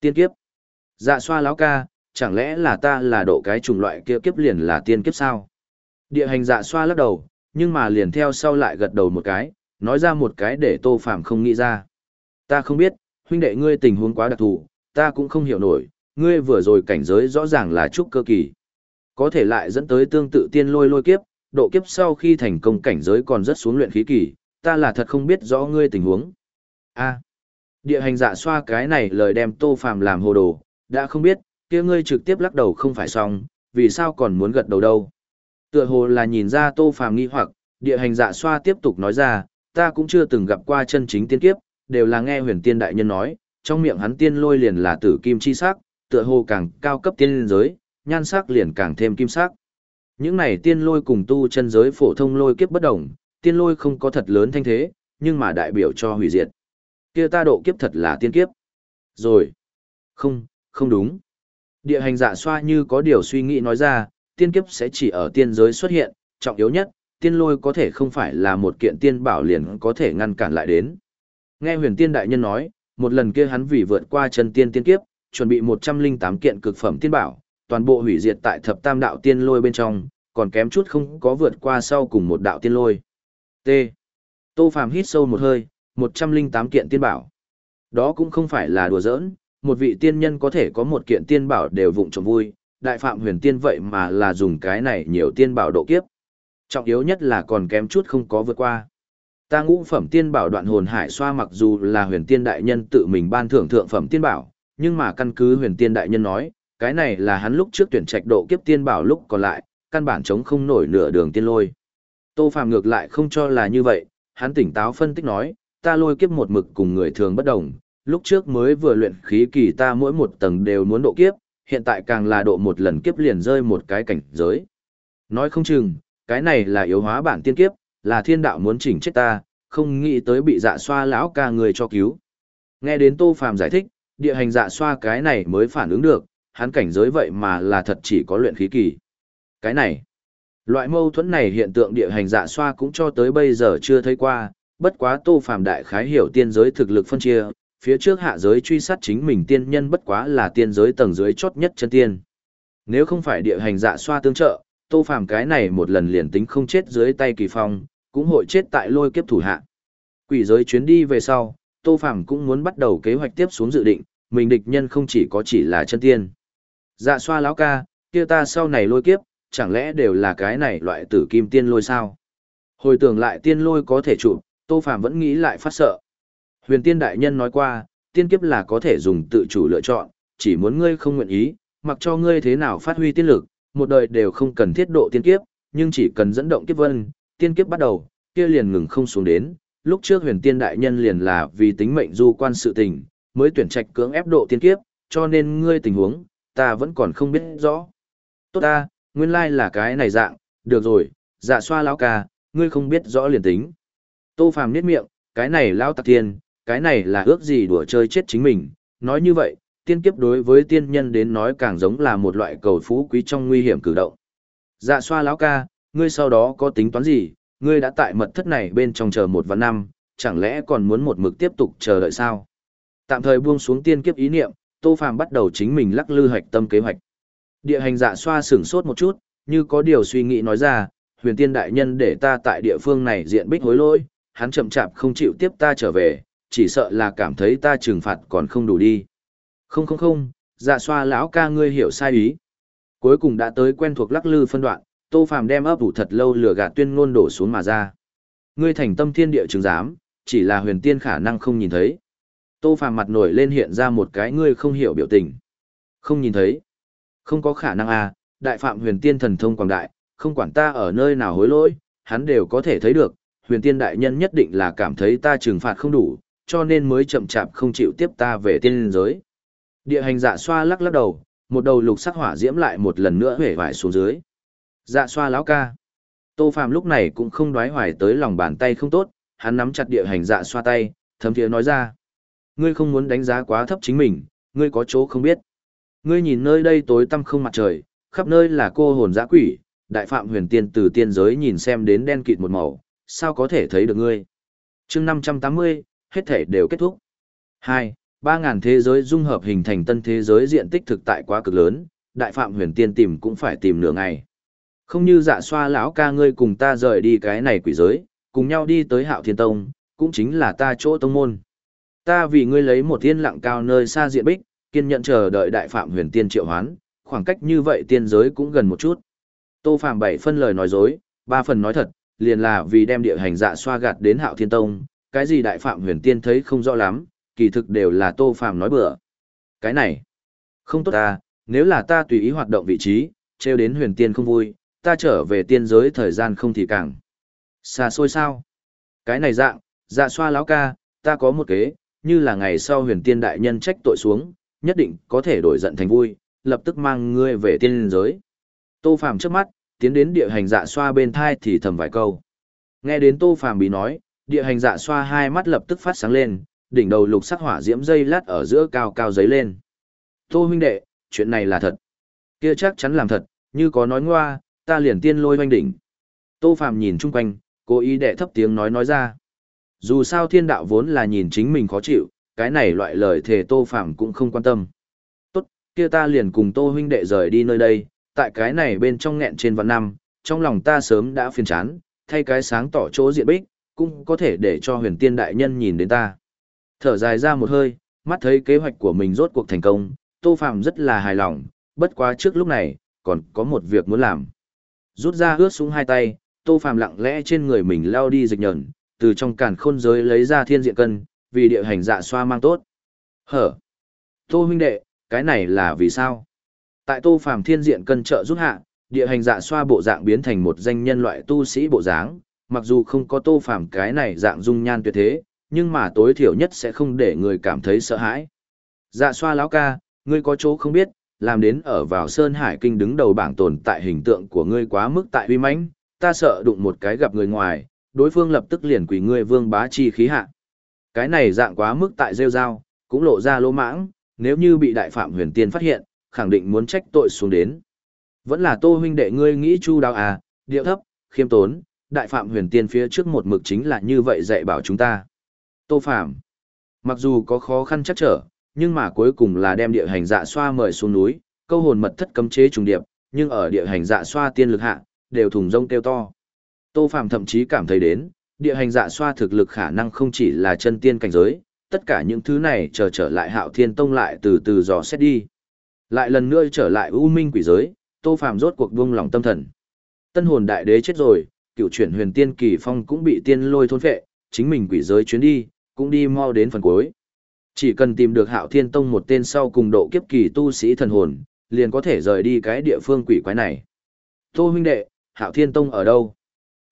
Tiên kiếp. Dạ xoa lão ca, chẳng lẽ là ta là độ cái chủng loại kia kiếp liền là tiên kiếp sao? Địa hành dạ xoa lắc đầu, nhưng mà liền theo sau lại gật đầu một cái, nói ra một cái để tô phạm không nghĩ ra. Ta không biết, huynh đệ ngươi tình huống quá đặc thù, ta cũng không hiểu nổi, ngươi vừa rồi cảnh giới rõ ràng là trúc cơ kỳ. Có thể lại dẫn tới tương tự tiên lôi lôi kiếp, độ kiếp sau khi thành công cảnh giới còn rất xuống luyện khí kỳ, ta là thật không biết rõ ngươi tình huống. A. địa hành dạ xoa cái này lời đem Tô Phàm làm hồ đồ, đã không biết, kia ngươi trực tiếp lắc đầu không phải xong, vì sao còn muốn gật đầu đâu. Tựa hồ là nhìn ra Tô Phàm nghi hoặc, địa hành dạ xoa tiếp tục nói ra, ta cũng chưa từng gặp qua chân chính tiên kiếp, đều là nghe huyền tiên đại nhân nói, trong miệng hắn tiên lôi liền là tử kim chi sắc, tựa hồ càng cao cấp tiên giới, nhan sắc liền càng thêm kim sắc. Những này tiên lôi cùng tu chân giới phổ thông lôi kiếp bất đồng, tiên lôi không có thật lớn thanh thế, nhưng mà đại biểu cho hủy diệt. Kia ta độ kiếp thật là tiên kiếp. Rồi. Không, không đúng. Địa hành dạ xoa như có điều suy nghĩ nói ra, tiên kiếp sẽ chỉ ở tiên giới xuất hiện, trọng yếu nhất, tiên lôi có thể không phải là một kiện tiên bảo liền có thể ngăn cản lại đến. Nghe huyền tiên đại nhân nói, một lần kia hắn vì vượt qua chân tiên tiên kiếp, chuẩn bị 108 kiện cực phẩm tiên bảo, toàn bộ hủy diệt tại thập tam đạo tiên lôi bên trong, còn kém chút không có vượt qua sau cùng một đạo tiên lôi. T. Tô Phàm hít sâu một hơi, 108 kiện tiên bảo. Đó cũng không phải là đùa giỡn, một vị tiên nhân có thể có một kiện tiên bảo đều vụng trộm vui, đại phạm huyền tiên vậy mà là dùng cái này nhiều tiên bảo độ kiếp. Trọng yếu nhất là còn kém chút không có vượt qua. Ta ngũ phẩm tiên bảo đoạn hồn hải xoa mặc dù là huyền tiên đại nhân tự mình ban thưởng thượng phẩm tiên bảo, nhưng mà căn cứ huyền tiên đại nhân nói, cái này là hắn lúc trước tuyển trạch độ kiếp tiên bảo lúc còn lại, căn bản chống không nổi nửa đường tiên lôi. Tô Phàm ngược lại không cho là như vậy, hắn tỉnh táo phân tích nói, ta lôi kiếp một mực cùng người thường bất đồng, lúc trước mới vừa luyện khí kỳ ta mỗi một tầng đều muốn độ kiếp, hiện tại càng là độ một lần kiếp liền rơi một cái cảnh giới. Nói không chừng, cái này là yếu hóa bản tiên kiếp, là thiên đạo muốn chỉnh chết ta, không nghĩ tới bị dạ xoa lão ca người cho cứu. Nghe đến Tô Phàm giải thích, địa hành dạ xoa cái này mới phản ứng được, hắn cảnh giới vậy mà là thật chỉ có luyện khí kỳ. Cái này, loại mâu thuẫn này hiện tượng địa hành dạ xoa cũng cho tới bây giờ chưa thấy qua, bất quá Tô Phàm đại khái hiểu tiên giới thực lực phân chia, phía trước hạ giới truy sát chính mình tiên nhân bất quá là tiên giới tầng dưới chót nhất chân tiên. Nếu không phải địa hành dạ xoa tương trợ, Tô Phàm cái này một lần liền tính không chết dưới tay Kỳ Phong, cũng hội chết tại lôi kiếp thủ hạ. Quỷ giới chuyến đi về sau, Tô Phàm cũng muốn bắt đầu kế hoạch tiếp xuống dự định, mình địch nhân không chỉ có chỉ là chân tiên. Dạ xoa lão ca, kia ta sau này lôi kiếp, chẳng lẽ đều là cái này loại tử kim tiên lôi sao? Hồi tưởng lại tiên lôi có thể chủ Tô Phàm vẫn nghĩ lại phát sợ. Huyền tiên đại nhân nói qua, tiên kiếp là có thể dùng tự chủ lựa chọn, chỉ muốn ngươi không nguyện ý, mặc cho ngươi thế nào phát huy tiên lực, một đời đều không cần thiết độ tiên kiếp, nhưng chỉ cần dẫn động kiếp vân, tiên kiếp bắt đầu, kia liền ngừng không xuống đến. Lúc trước huyền tiên đại nhân liền là vì tính mệnh du quan sự tình, mới tuyển trạch cưỡng ép độ tiên kiếp, cho nên ngươi tình huống, ta vẫn còn không biết rõ. Tốt ta, nguyên lai là cái này dạng, được rồi, dạ xoa lão ca, ngươi không biết rõ liền tính. Tô Phàm niết miệng, cái này lão tạc Thiên cái này là ước gì đùa chơi chết chính mình, nói như vậy, tiên kiếp đối với tiên nhân đến nói càng giống là một loại cầu phú quý trong nguy hiểm cử động. Dạ xoa lão ca, ngươi sau đó có tính toán gì, ngươi đã tại mật thất này bên trong chờ một và năm, chẳng lẽ còn muốn một mực tiếp tục chờ đợi sao? Tạm thời buông xuống tiên kiếp ý niệm, Tô Phàm bắt đầu chính mình lắc lư hoạch tâm kế hoạch. Địa hành dạ xoa sửng sốt một chút, như có điều suy nghĩ nói ra, huyền tiên đại nhân để ta tại địa phương này diện bích hối lỗi, hắn chậm chạp không chịu tiếp ta trở về, chỉ sợ là cảm thấy ta trừng phạt còn không đủ đi. Không không không, dạ xoa lão ca ngươi hiểu sai ý. Cuối cùng đã tới quen thuộc lắc lư phân đoạn, Tô Phàm đem ấp ủ thật lâu lửa gạt tuyên ngôn đổ xuống mà ra. Ngươi thành tâm thiên địa chứng giám, chỉ là huyền tiên khả năng không nhìn thấy. Tô Phàm mặt nổi lên hiện ra một cái ngươi không hiểu biểu tình. Không nhìn thấy. Không có khả năng à, đại phạm huyền tiên thần thông quảng đại, không quản ta ở nơi nào hối lỗi, hắn đều có thể thấy được, huyền tiên đại nhân nhất định là cảm thấy ta trừng phạt không đủ, cho nên mới chậm chạp không chịu tiếp ta về tiên giới. Địa hành dạ xoa lắc lắc đầu, một đầu lục sắc hỏa diễm lại một lần nữa hể vải xuống dưới. Dạ xoa lão ca. Tô Phạm lúc này cũng không đoái hoài tới lòng bàn tay không tốt, hắn nắm chặt địa hành dạ xoa tay, thấm thiế nói ra. Ngươi không muốn đánh giá quá thấp chính mình, ngươi có chỗ không biết. Ngươi nhìn nơi đây tối tăm không mặt trời, khắp nơi là cô hồn dã quỷ, đại phạm huyền tiên từ tiên giới nhìn xem đến đen kịt một màu, sao có thể thấy được ngươi. chương 580, hết thể đều kết thúc. 2. 3.000 thế giới dung hợp hình thành tân thế giới diện tích thực tại quá cực lớn, đại phạm huyền tiên tìm cũng phải tìm nửa ngày. Không như dạ xoa lão ca ngươi cùng ta rời đi cái này quỷ giới, cùng nhau đi tới hạo thiên tông, cũng chính là ta chỗ tông môn. Ta vì ngươi lấy một thiên lặng cao nơi xa diện bích, kiên nhẫn chờ đợi đại phạm huyền tiên triệu hoán, khoảng cách như vậy tiên giới cũng gần một chút. Tô Phạm bảy phân lời nói dối, ba phần nói thật, liền là vì đem địa hành dạ xoa gạt đến Hạo Thiên Tông, cái gì đại phạm huyền tiên thấy không rõ lắm, kỳ thực đều là Tô Phạm nói bừa. Cái này, không tốt ta, nếu là ta tùy ý hoạt động vị trí, treo đến huyền tiên không vui, ta trở về tiên giới thời gian không thì càng. Xa xôi sao? Cái này dạng, dạ xoa lão ca, ta có một kế, như là ngày sau huyền tiên đại nhân trách tội xuống, nhất định có thể đổi giận thành vui, lập tức mang ngươi về tiên giới. Tô Phàm trước mắt, tiến đến địa hành dạ xoa bên thai thì thầm vài câu. Nghe đến Tô Phàm bị nói, địa hành dạ xoa hai mắt lập tức phát sáng lên, đỉnh đầu lục sắc hỏa diễm dây lát ở giữa cao cao giấy lên. Tô huynh đệ, chuyện này là thật. Kia chắc chắn làm thật, như có nói ngoa, ta liền tiên lôi hoanh đỉnh. Tô Phàm nhìn chung quanh, cố ý đệ thấp tiếng nói nói ra. Dù sao thiên đạo vốn là nhìn chính mình khó chịu, cái này loại lời thề Tô Phàm cũng không quan tâm. Tốt, kia ta liền cùng Tô huynh đệ rời đi nơi đây, tại cái này bên trong nghẹn trên vạn năm, trong lòng ta sớm đã phiền chán, thay cái sáng tỏ chỗ diện bích, cũng có thể để cho huyền tiên đại nhân nhìn đến ta. Thở dài ra một hơi, mắt thấy kế hoạch của mình rốt cuộc thành công, Tô Phàm rất là hài lòng, bất quá trước lúc này, còn có một việc muốn làm. Rút ra ướt xuống hai tay, Tô Phàm lặng lẽ trên người mình lao đi dịch nhẫn, từ trong càn khôn giới lấy ra thiên diện cân, vì địa hành dạ xoa mang tốt. Hở! Tô huynh đệ, cái này là vì sao? Tại Tô Phàm thiên diện cân trợ giúp hạ, địa hành dạ xoa bộ dạng biến thành một danh nhân loại tu sĩ bộ dáng, mặc dù không có Tô Phàm cái này dạng dung nhan tuyệt thế, nhưng mà tối thiểu nhất sẽ không để người cảm thấy sợ hãi. Dạ xoa lão ca, ngươi có chỗ không biết, làm đến ở vào Sơn Hải Kinh đứng đầu bảng tồn tại hình tượng của ngươi quá mức tại uy mãnh, ta sợ đụng một cái gặp người ngoài, đối phương lập tức liền quỳ ngươi vương bá chi khí hạ. Cái này dạng quá mức tại rêu dao, cũng lộ ra lỗ mãng, nếu như bị đại phạm huyền tiên phát hiện, khẳng định muốn trách tội xuống đến. Vẫn là tô huynh đệ ngươi nghĩ chu đáo à, điệu thấp, khiêm tốn, đại phạm huyền tiên phía trước một mực chính là như vậy dạy bảo chúng ta. Tô phạm, mặc dù có khó khăn chắc trở, nhưng mà cuối cùng là đem địa hành dạ xoa mời xuống núi, câu hồn mật thất cấm chế trùng điệp, nhưng ở địa hành dạ xoa tiên lực hạ, đều thùng rông kêu to. Tô Phạm thậm chí cảm thấy đến, địa hành dạ xoa thực lực khả năng không chỉ là chân tiên cảnh giới, tất cả những thứ này chờ trở lại hạo thiên tông lại từ từ dò xét đi. Lại lần nữa trở lại u minh quỷ giới, tô Phạm rốt cuộc buông lòng tâm thần. Tân hồn đại đế chết rồi, cựu chuyển huyền tiên kỳ phong cũng bị tiên lôi thôn phệ, chính mình quỷ giới chuyến đi, cũng đi mau đến phần cuối. Chỉ cần tìm được hạo thiên tông một tên sau cùng độ kiếp kỳ tu sĩ thần hồn, liền có thể rời đi cái địa phương quỷ quái này. Tô huynh đệ, hạo thiên tông ở đâu?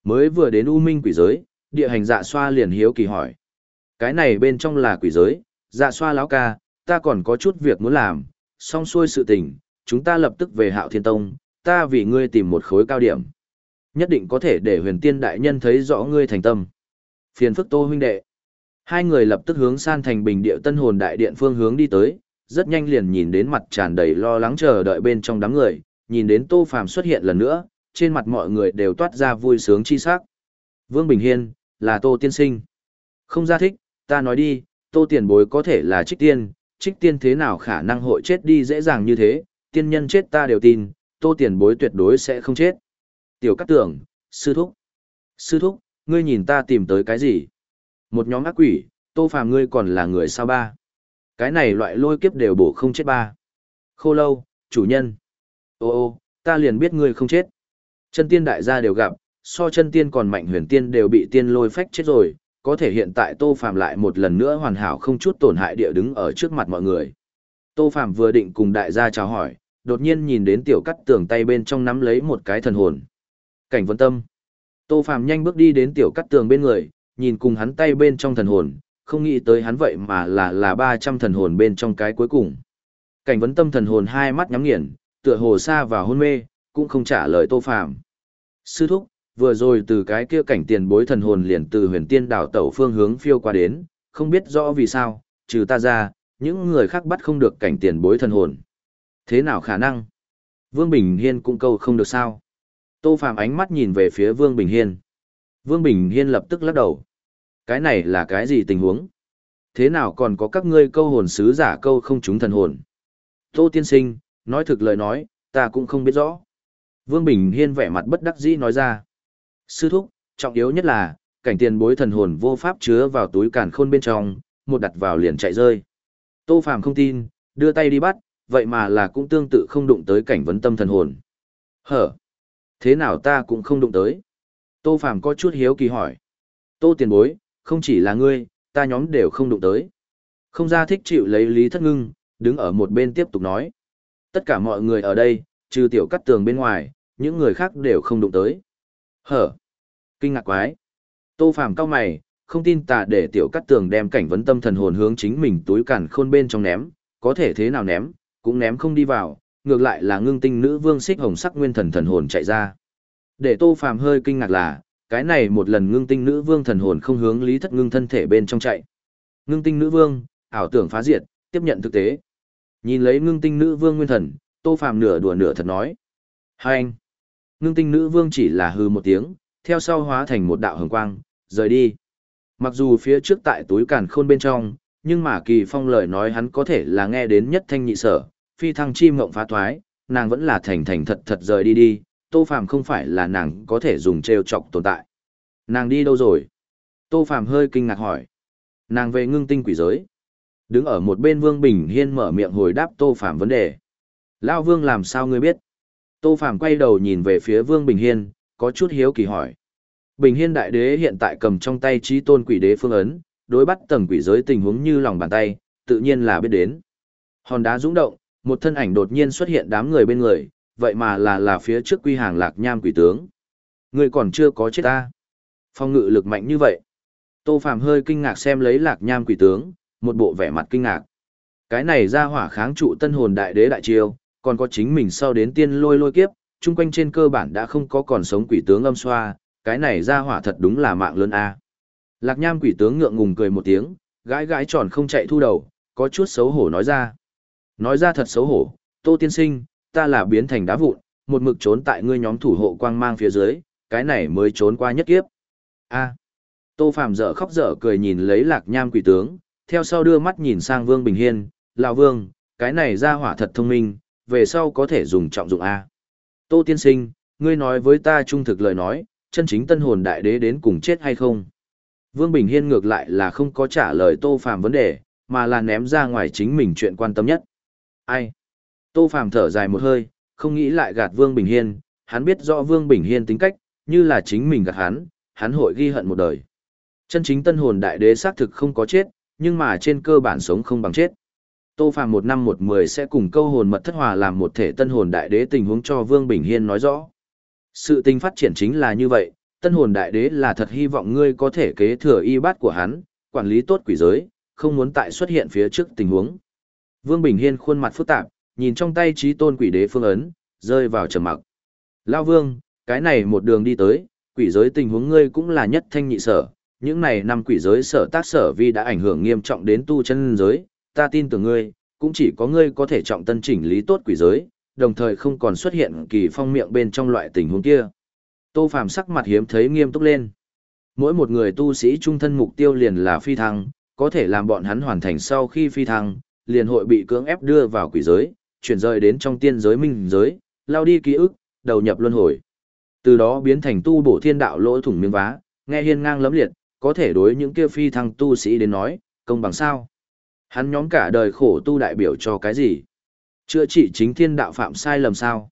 Mới vừa đến U Minh quỷ giới, địa hành dạ xoa liền hiếu kỳ hỏi. Cái này bên trong là quỷ giới, dạ xoa lão ca, ta còn có chút việc muốn làm, xong xuôi sự tình, chúng ta lập tức về hạo thiên tông, ta vì ngươi tìm một khối cao điểm. Nhất định có thể để huyền tiên đại nhân thấy rõ ngươi thành tâm. Phiền phức tô huynh đệ. Hai người lập tức hướng san thành bình địa tân hồn đại điện phương hướng đi tới, rất nhanh liền nhìn đến mặt tràn đầy lo lắng chờ đợi bên trong đám người, nhìn đến tô phàm xuất hiện lần nữa, trên mặt mọi người đều toát ra vui sướng chi sắc. Vương Bình Hiên, là tô tiên sinh. Không ra thích, ta nói đi, tô tiền bối có thể là trích tiên, trích tiên thế nào khả năng hội chết đi dễ dàng như thế, tiên nhân chết ta đều tin, tô tiền bối tuyệt đối sẽ không chết. Tiểu Cát Tường, sư thúc. Sư thúc, ngươi nhìn ta tìm tới cái gì? Một nhóm ác quỷ, tô phàm ngươi còn là người sao ba? Cái này loại lôi kiếp đều bổ không chết ba. Khô lâu, chủ nhân. Ô ô, ta liền biết ngươi không chết. Chân tiên đại gia đều gặp, so chân tiên còn mạnh huyền tiên đều bị tiên lôi phách chết rồi, có thể hiện tại Tô Phàm lại một lần nữa hoàn hảo không chút tổn hại địa đứng ở trước mặt mọi người. Tô Phàm vừa định cùng đại gia chào hỏi, đột nhiên nhìn đến tiểu cắt tường tay bên trong nắm lấy một cái thần hồn. Cảnh vấn tâm. Tô Phàm nhanh bước đi đến tiểu cắt tường bên người, nhìn cùng hắn tay bên trong thần hồn, không nghĩ tới hắn vậy mà là là 300 thần hồn bên trong cái cuối cùng. Cảnh vấn tâm thần hồn hai mắt nhắm nghiền, tựa hồ xa và hôn mê, cũng không trả lời Tô Phàm. Sư thúc, vừa rồi từ cái kia cảnh tiền bối thần hồn liền từ huyền tiên đảo tẩu phương hướng phiêu qua đến, không biết rõ vì sao, trừ ta ra, những người khác bắt không được cảnh tiền bối thần hồn. Thế nào khả năng? Vương Bình Hiên cũng câu không được sao. Tô Phạm ánh mắt nhìn về phía Vương Bình Hiên. Vương Bình Hiên lập tức lắc đầu. Cái này là cái gì tình huống? Thế nào còn có các ngươi câu hồn sứ giả câu không chúng thần hồn? Tô Tiên Sinh, nói thực lời nói, ta cũng không biết rõ. Vương Bình Hiên vẻ mặt bất đắc dĩ nói ra. Sư thúc, trọng yếu nhất là, cảnh tiền bối thần hồn vô pháp chứa vào túi càn khôn bên trong, một đặt vào liền chạy rơi. Tô Phàm không tin, đưa tay đi bắt, vậy mà là cũng tương tự không đụng tới cảnh vấn tâm thần hồn. Hở? Thế nào ta cũng không đụng tới? Tô Phàm có chút hiếu kỳ hỏi. Tô tiền bối, không chỉ là ngươi, ta nhóm đều không đụng tới. Không ra thích chịu lấy lý thất ngưng, đứng ở một bên tiếp tục nói. Tất cả mọi người ở đây, trừ tiểu cắt tường bên ngoài, những người khác đều không đụng tới. Hở? Kinh ngạc quái. Tô Phàm cao mày, không tin tà để tiểu cắt tường đem cảnh vấn tâm thần hồn hướng chính mình túi cản khôn bên trong ném, có thể thế nào ném, cũng ném không đi vào, ngược lại là ngưng tinh nữ vương xích hồng sắc nguyên thần thần hồn chạy ra. Để Tô Phàm hơi kinh ngạc là, cái này một lần ngưng tinh nữ vương thần hồn không hướng lý thất ngưng thân thể bên trong chạy. Ngưng tinh nữ vương, ảo tưởng phá diệt, tiếp nhận thực tế. Nhìn lấy ngưng tinh nữ vương nguyên thần, Tô Phàm nửa đùa nửa thật nói. Hai anh. Ngưng tinh nữ vương chỉ là hư một tiếng, theo sau hóa thành một đạo hồng quang, rời đi. Mặc dù phía trước tại túi càn khôn bên trong, nhưng mà kỳ phong lời nói hắn có thể là nghe đến nhất thanh nhị sở, phi thăng chim mộng phá thoái, nàng vẫn là thành thành thật thật rời đi đi, tô phàm không phải là nàng có thể dùng trêu chọc tồn tại. Nàng đi đâu rồi? Tô phàm hơi kinh ngạc hỏi. Nàng về ngưng tinh quỷ giới. Đứng ở một bên Vương Bình Hiên mở miệng hồi đáp Tô Phàm vấn đề. lão Vương làm sao ngươi biết? Tô Phàm quay đầu nhìn về phía Vương Bình Hiên, có chút hiếu kỳ hỏi. Bình Hiên Đại Đế hiện tại cầm trong tay trí tôn quỷ đế phương ấn, đối bắt tầng quỷ giới tình huống như lòng bàn tay, tự nhiên là biết đến. Hòn đá rung động, một thân ảnh đột nhiên xuất hiện đám người bên người, vậy mà là là phía trước quy hàng lạc nham quỷ tướng. Người còn chưa có chết ta. Phong ngự lực mạnh như vậy. Tô Phàm hơi kinh ngạc xem lấy lạc nham quỷ tướng, một bộ vẻ mặt kinh ngạc. Cái này ra hỏa kháng trụ tân hồn đại đế đại triều, còn có chính mình sau đến tiên lôi lôi kiếp, chung quanh trên cơ bản đã không có còn sống quỷ tướng âm xoa, cái này ra hỏa thật đúng là mạng lớn a. Lạc Nham quỷ tướng ngượng ngùng cười một tiếng, gãi gãi tròn không chạy thu đầu, có chút xấu hổ nói ra. Nói ra thật xấu hổ, Tô tiên sinh, ta là biến thành đá vụn, một mực trốn tại ngươi nhóm thủ hộ quang mang phía dưới, cái này mới trốn qua nhất kiếp. A. Tô Phạm dở khóc dở cười nhìn lấy Lạc Nham quỷ tướng, theo sau đưa mắt nhìn sang Vương Bình Hiên, "Lão Vương, cái này ra hỏa thật thông minh, về sau có thể dùng trọng dụng a." Tô tiên sinh, ngươi nói với ta trung thực lời nói, chân chính tân hồn đại đế đến cùng chết hay không? Vương Bình Hiên ngược lại là không có trả lời Tô Phàm vấn đề, mà là ném ra ngoài chính mình chuyện quan tâm nhất. Ai? Tô Phàm thở dài một hơi, không nghĩ lại gạt Vương Bình Hiên, hắn biết rõ Vương Bình Hiên tính cách, như là chính mình gạt hắn, hắn hội ghi hận một đời. Chân chính tân hồn đại đế xác thực không có chết, nhưng mà trên cơ bản sống không bằng chết. Tô Phàm một năm một mười sẽ cùng câu hồn mật thất hòa làm một thể tân hồn đại đế tình huống cho Vương Bình Hiên nói rõ. Sự tình phát triển chính là như vậy, tân hồn đại đế là thật hy vọng ngươi có thể kế thừa y bát của hắn, quản lý tốt quỷ giới, không muốn tại xuất hiện phía trước tình huống. Vương Bình Hiên khuôn mặt phức tạp, nhìn trong tay trí tôn quỷ đế phương ấn, rơi vào trầm mặc. Lao Vương, cái này một đường đi tới, quỷ giới tình huống ngươi cũng là nhất thanh nhị sở, những này năm quỷ giới sở tác sở vi đã ảnh hưởng nghiêm trọng đến tu chân giới, ta tin tưởng ngươi, cũng chỉ có ngươi có thể trọng tân chỉnh lý tốt quỷ giới, đồng thời không còn xuất hiện kỳ phong miệng bên trong loại tình huống kia. Tô Phàm sắc mặt hiếm thấy nghiêm túc lên. Mỗi một người tu sĩ trung thân mục tiêu liền là phi thăng, có thể làm bọn hắn hoàn thành sau khi phi thăng, liền hội bị cưỡng ép đưa vào quỷ giới, chuyển rời đến trong tiên giới minh giới, lao đi ký ức, đầu nhập luân hồi. Từ đó biến thành tu bổ thiên đạo lỗ thủng miếng vá, nghe hiên ngang lấm liệt, có thể đối những kia phi thăng tu sĩ đến nói, công bằng sao? Hắn nhóm cả đời khổ tu đại biểu cho cái gì? Chữa trị chính thiên đạo phạm sai lầm sao?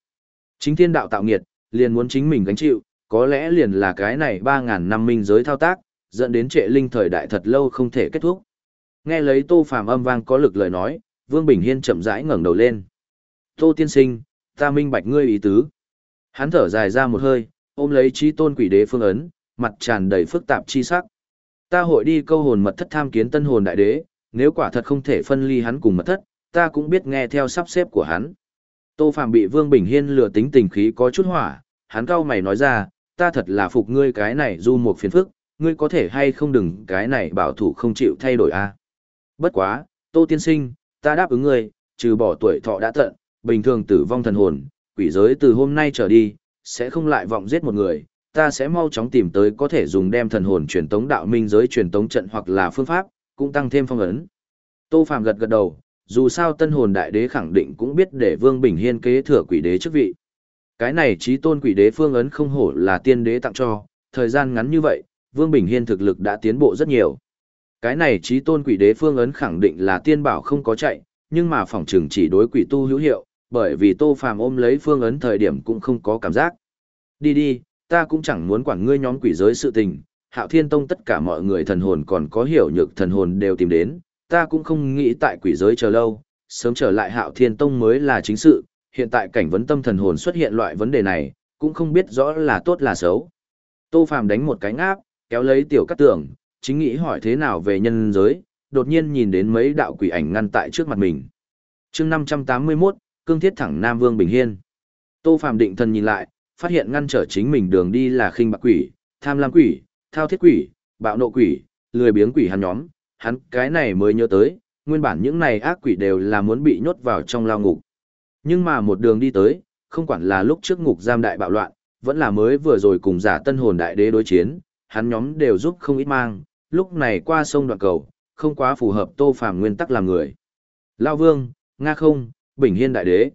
Chính thiên đạo tạo nghiệt, liền muốn chính mình gánh chịu, có lẽ liền là cái này 3.000 năm minh giới thao tác, dẫn đến trệ linh thời đại thật lâu không thể kết thúc. Nghe lấy tô phàm âm vang có lực lời nói, Vương Bình Hiên chậm rãi ngẩng đầu lên. Tô tiên sinh, ta minh bạch ngươi ý tứ. Hắn thở dài ra một hơi, ôm lấy trí tôn quỷ đế phương ấn, mặt tràn đầy phức tạp chi sắc. Ta hội đi câu hồn mật thất tham kiến tân hồn đại đế, nếu quả thật không thể phân ly hắn cùng mật thất, ta cũng biết nghe theo sắp xếp của hắn. Tô phàm bị Vương Bình Hiên lừa tính tình khí có chút hỏa, hắn cau mày nói ra, ta thật là phục ngươi cái này du một phiền phức, ngươi có thể hay không đừng cái này bảo thủ không chịu thay đổi a. À? Bất quá, Tô tiên sinh, ta đáp ứng ngươi, trừ bỏ tuổi thọ đã tận, bình thường tử vong thần hồn, quỷ giới từ hôm nay trở đi, sẽ không lại vọng giết một người, ta sẽ mau chóng tìm tới có thể dùng đem thần hồn truyền tống đạo minh giới truyền tống trận hoặc là phương pháp, cũng tăng thêm phong ấn. Tô Phạm gật gật đầu, dù sao tân hồn đại đế khẳng định cũng biết để Vương Bình Hiên kế thừa quỷ đế chức vị. Cái này trí tôn quỷ đế phương ấn không hổ là tiên đế tặng cho, thời gian ngắn như vậy, Vương Bình Hiên thực lực đã tiến bộ rất nhiều. Cái này trí tôn quỷ đế phương ấn khẳng định là tiên bảo không có chạy, nhưng mà phòng trường chỉ đối quỷ tu hữu hiệu, bởi vì Tô Phàm ôm lấy phương ấn thời điểm cũng không có cảm giác. Đi đi, ta cũng chẳng muốn quản ngươi nhóm quỷ giới sự tình, Hạo Thiên Tông tất cả mọi người thần hồn còn có hiểu nhược thần hồn đều tìm đến, ta cũng không nghĩ tại quỷ giới chờ lâu, sớm trở lại Hạo Thiên Tông mới là chính sự, hiện tại cảnh vấn tâm thần hồn xuất hiện loại vấn đề này, cũng không biết rõ là tốt là xấu. Tô Phàm đánh một cái ngáp, kéo lấy tiểu cát tường, chính nghĩ hỏi thế nào về nhân giới, đột nhiên nhìn đến mấy đạo quỷ ảnh ngăn tại trước mặt mình. chương 581, cương thiết thẳng Nam Vương Bình Hiên. Tô Phàm định thần nhìn lại, phát hiện ngăn trở chính mình đường đi là khinh bạc quỷ, tham lam quỷ, thao thiết quỷ, bạo nộ quỷ, lười biếng quỷ hắn nhóm, hắn cái này mới nhớ tới, nguyên bản những này ác quỷ đều là muốn bị nhốt vào trong lao ngục. Nhưng mà một đường đi tới, không quản là lúc trước ngục giam đại bạo loạn, vẫn là mới vừa rồi cùng giả tân hồn đại đế đối chiến, hắn nhóm đều giúp không ít mang, lúc này qua sông đoạn cầu, không quá phù hợp tô phàm nguyên tắc làm người. Lao vương, Nga không, Bình Hiên đại đế.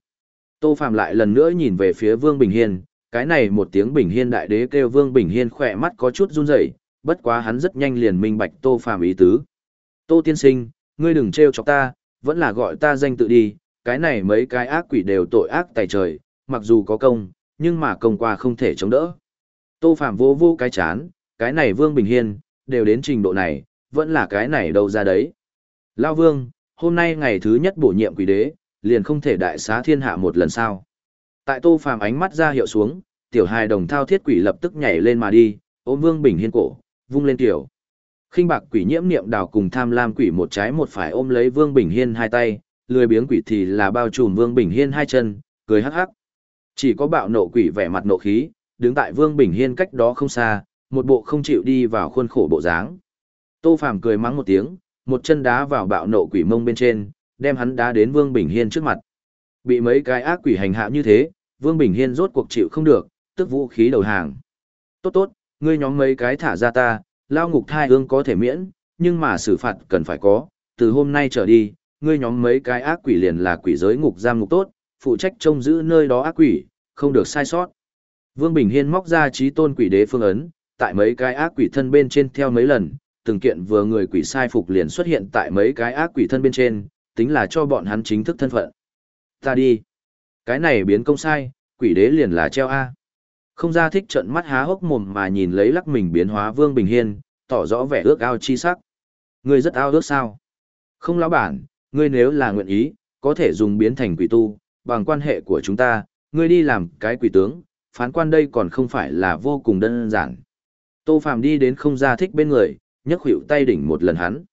Tô phàm lại lần nữa nhìn về phía vương Bình Hiên, cái này một tiếng Bình Hiên đại đế kêu vương Bình Hiên khỏe mắt có chút run rẩy, bất quá hắn rất nhanh liền minh bạch tô phàm ý tứ. Tô tiên sinh, ngươi đừng trêu chọc ta, vẫn là gọi ta danh tự đi, cái này mấy cái ác quỷ đều tội ác tại trời, mặc dù có công, nhưng mà công qua không thể chống đỡ. Tô Phạm vô vô cái chán, cái này Vương Bình Hiên, đều đến trình độ này, vẫn là cái này đâu ra đấy. Lao Vương, hôm nay ngày thứ nhất bổ nhiệm quỷ đế, liền không thể đại xá thiên hạ một lần sao. Tại Tô Phàm ánh mắt ra hiệu xuống, tiểu hài đồng thao thiết quỷ lập tức nhảy lên mà đi, ôm Vương Bình Hiên cổ, vung lên tiểu. Khinh bạc quỷ nhiễm niệm đào cùng tham lam quỷ một trái một phải ôm lấy Vương Bình Hiên hai tay, lười biếng quỷ thì là bao trùm Vương Bình Hiên hai chân, cười hắc hắc. Chỉ có bạo nộ quỷ vẻ mặt nộ khí, đứng tại Vương Bình Hiên cách đó không xa, một bộ không chịu đi vào khuôn khổ bộ dáng. Tô Phàm cười mắng một tiếng, một chân đá vào bạo nộ quỷ mông bên trên, đem hắn đá đến Vương Bình Hiên trước mặt. Bị mấy cái ác quỷ hành hạ như thế, Vương Bình Hiên rốt cuộc chịu không được, tức vũ khí đầu hàng. Tốt tốt, ngươi nhóm mấy cái thả ra ta, lao ngục thai hương có thể miễn, nhưng mà xử phạt cần phải có, từ hôm nay trở đi, ngươi nhóm mấy cái ác quỷ liền là quỷ giới ngục giam ngục tốt, phụ trách trông giữ nơi đó ác quỷ, không được sai sót. Vương Bình Hiên móc ra trí tôn quỷ đế phương ấn, tại mấy cái ác quỷ thân bên trên theo mấy lần, từng kiện vừa người quỷ sai phục liền xuất hiện tại mấy cái ác quỷ thân bên trên, tính là cho bọn hắn chính thức thân phận. Ta đi. Cái này biến công sai, quỷ đế liền là treo A. Không ra thích trận mắt há hốc mồm mà nhìn lấy lắc mình biến hóa Vương Bình Hiên, tỏ rõ vẻ ước ao chi sắc. Ngươi rất ao ước sao? Không lão bản, ngươi nếu là nguyện ý, có thể dùng biến thành quỷ tu, bằng quan hệ của chúng ta, ngươi đi làm cái quỷ tướng, phán quan đây còn không phải là vô cùng đơn giản. Tô Phạm đi đến không ra thích bên người, nhấc hữu tay đỉnh một lần hắn.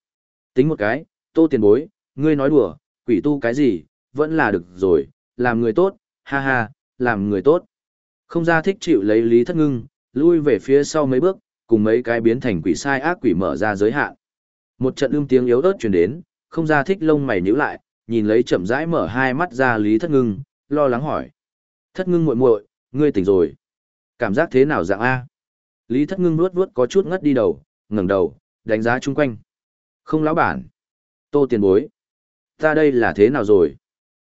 Tính một cái, tô tiền bối, ngươi nói đùa, quỷ tu cái gì, vẫn là được rồi, làm người tốt, ha ha, làm người tốt. Không ra thích chịu lấy lý thất ngưng, lui về phía sau mấy bước, cùng mấy cái biến thành quỷ sai ác quỷ mở ra giới hạn. Một trận ưm tiếng yếu ớt truyền đến, không ra thích lông mày nhíu lại, nhìn lấy chậm rãi mở hai mắt ra lý thất ngưng, lo lắng hỏi. Thất ngưng muội muội, ngươi tỉnh rồi. Cảm giác thế nào dạng A? Lý thất ngưng nuốt nuốt có chút ngất đi đầu, ngẩng đầu, đánh giá chung quanh. Không lão bản. Tô tiền bối. Ta đây là thế nào rồi?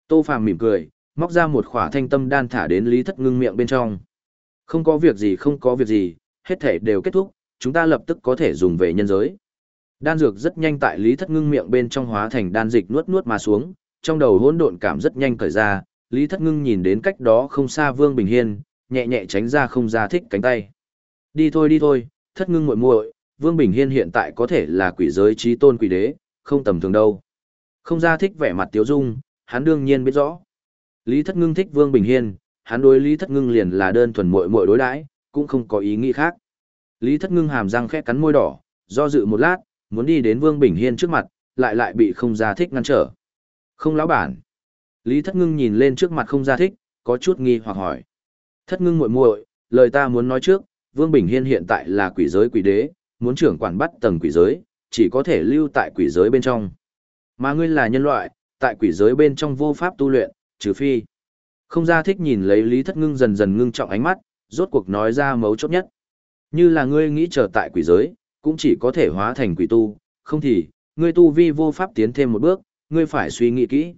Tô phàm mỉm cười, móc ra một khỏa thanh tâm đan thả đến lý thất ngưng miệng bên trong. Không có việc gì không có việc gì, hết thể đều kết thúc, chúng ta lập tức có thể dùng về nhân giới. Đan dược rất nhanh tại lý thất ngưng miệng bên trong hóa thành đan dịch nuốt nuốt mà xuống, trong đầu hỗn độn cảm rất nhanh cởi ra, lý thất ngưng nhìn đến cách đó không xa vương bình hiên, nhẹ nhẹ tránh ra không ra thích cánh tay. Đi thôi đi thôi, thất ngưng muội muội, vương bình hiên hiện tại có thể là quỷ giới trí tôn quỷ đế, không tầm thường đâu. Không ra thích vẻ mặt tiếu dung, hắn đương nhiên biết rõ. Lý Thất Ngưng thích Vương Bình Hiên, hắn đối Lý Thất Ngưng liền là đơn thuần muội muội đối đãi, cũng không có ý nghĩ khác. Lý Thất Ngưng hàm răng khẽ cắn môi đỏ, do dự một lát, muốn đi đến Vương Bình Hiên trước mặt, lại lại bị không gia thích ngăn trở. Không lão bản. Lý Thất Ngưng nhìn lên trước mặt không gia thích, có chút nghi hoặc hỏi. Thất Ngưng muội muội, lời ta muốn nói trước, Vương Bình Hiên hiện tại là quỷ giới quỷ đế, muốn trưởng quản bắt tầng quỷ giới, chỉ có thể lưu tại quỷ giới bên trong. Mà ngươi là nhân loại, tại quỷ giới bên trong vô pháp tu luyện, trừ phi. Không ra thích nhìn lấy Lý Thất Ngưng dần dần ngưng trọng ánh mắt, rốt cuộc nói ra mấu chốt nhất. Như là ngươi nghĩ trở tại quỷ giới, cũng chỉ có thể hóa thành quỷ tu, không thì, ngươi tu vi vô pháp tiến thêm một bước, ngươi phải suy nghĩ kỹ.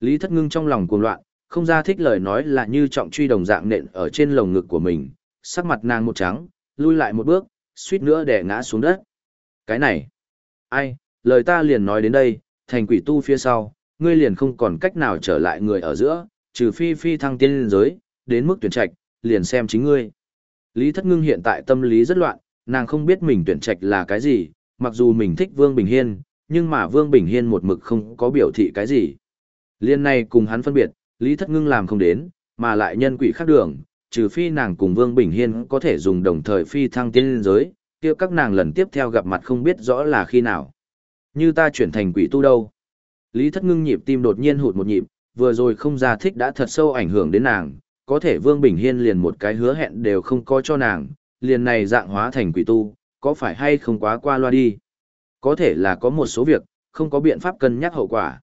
Lý Thất Ngưng trong lòng cuồng loạn, không ra thích lời nói là như trọng truy đồng dạng nện ở trên lồng ngực của mình, sắc mặt nàng một trắng, lui lại một bước, suýt nữa đè ngã xuống đất. Cái này, ai, lời ta liền nói đến đây, thành quỷ tu phía sau, ngươi liền không còn cách nào trở lại người ở giữa, trừ phi phi thăng tiên lên giới, đến mức tuyển trạch, liền xem chính ngươi. Lý Thất Ngưng hiện tại tâm lý rất loạn, nàng không biết mình tuyển trạch là cái gì, mặc dù mình thích Vương Bình Hiên, nhưng mà Vương Bình Hiên một mực không có biểu thị cái gì. Liên này cùng hắn phân biệt, Lý Thất Ngưng làm không đến, mà lại nhân quỷ khác đường, trừ phi nàng cùng Vương Bình Hiên có thể dùng đồng thời phi thăng tiên giới, kia các nàng lần tiếp theo gặp mặt không biết rõ là khi nào. Như ta chuyển thành quỷ tu đâu. Lý thất ngưng nhịp tim đột nhiên hụt một nhịp, vừa rồi không ra thích đã thật sâu ảnh hưởng đến nàng, có thể Vương Bình Hiên liền một cái hứa hẹn đều không có cho nàng, liền này dạng hóa thành quỷ tu, có phải hay không quá qua loa đi. Có thể là có một số việc, không có biện pháp cân nhắc hậu quả.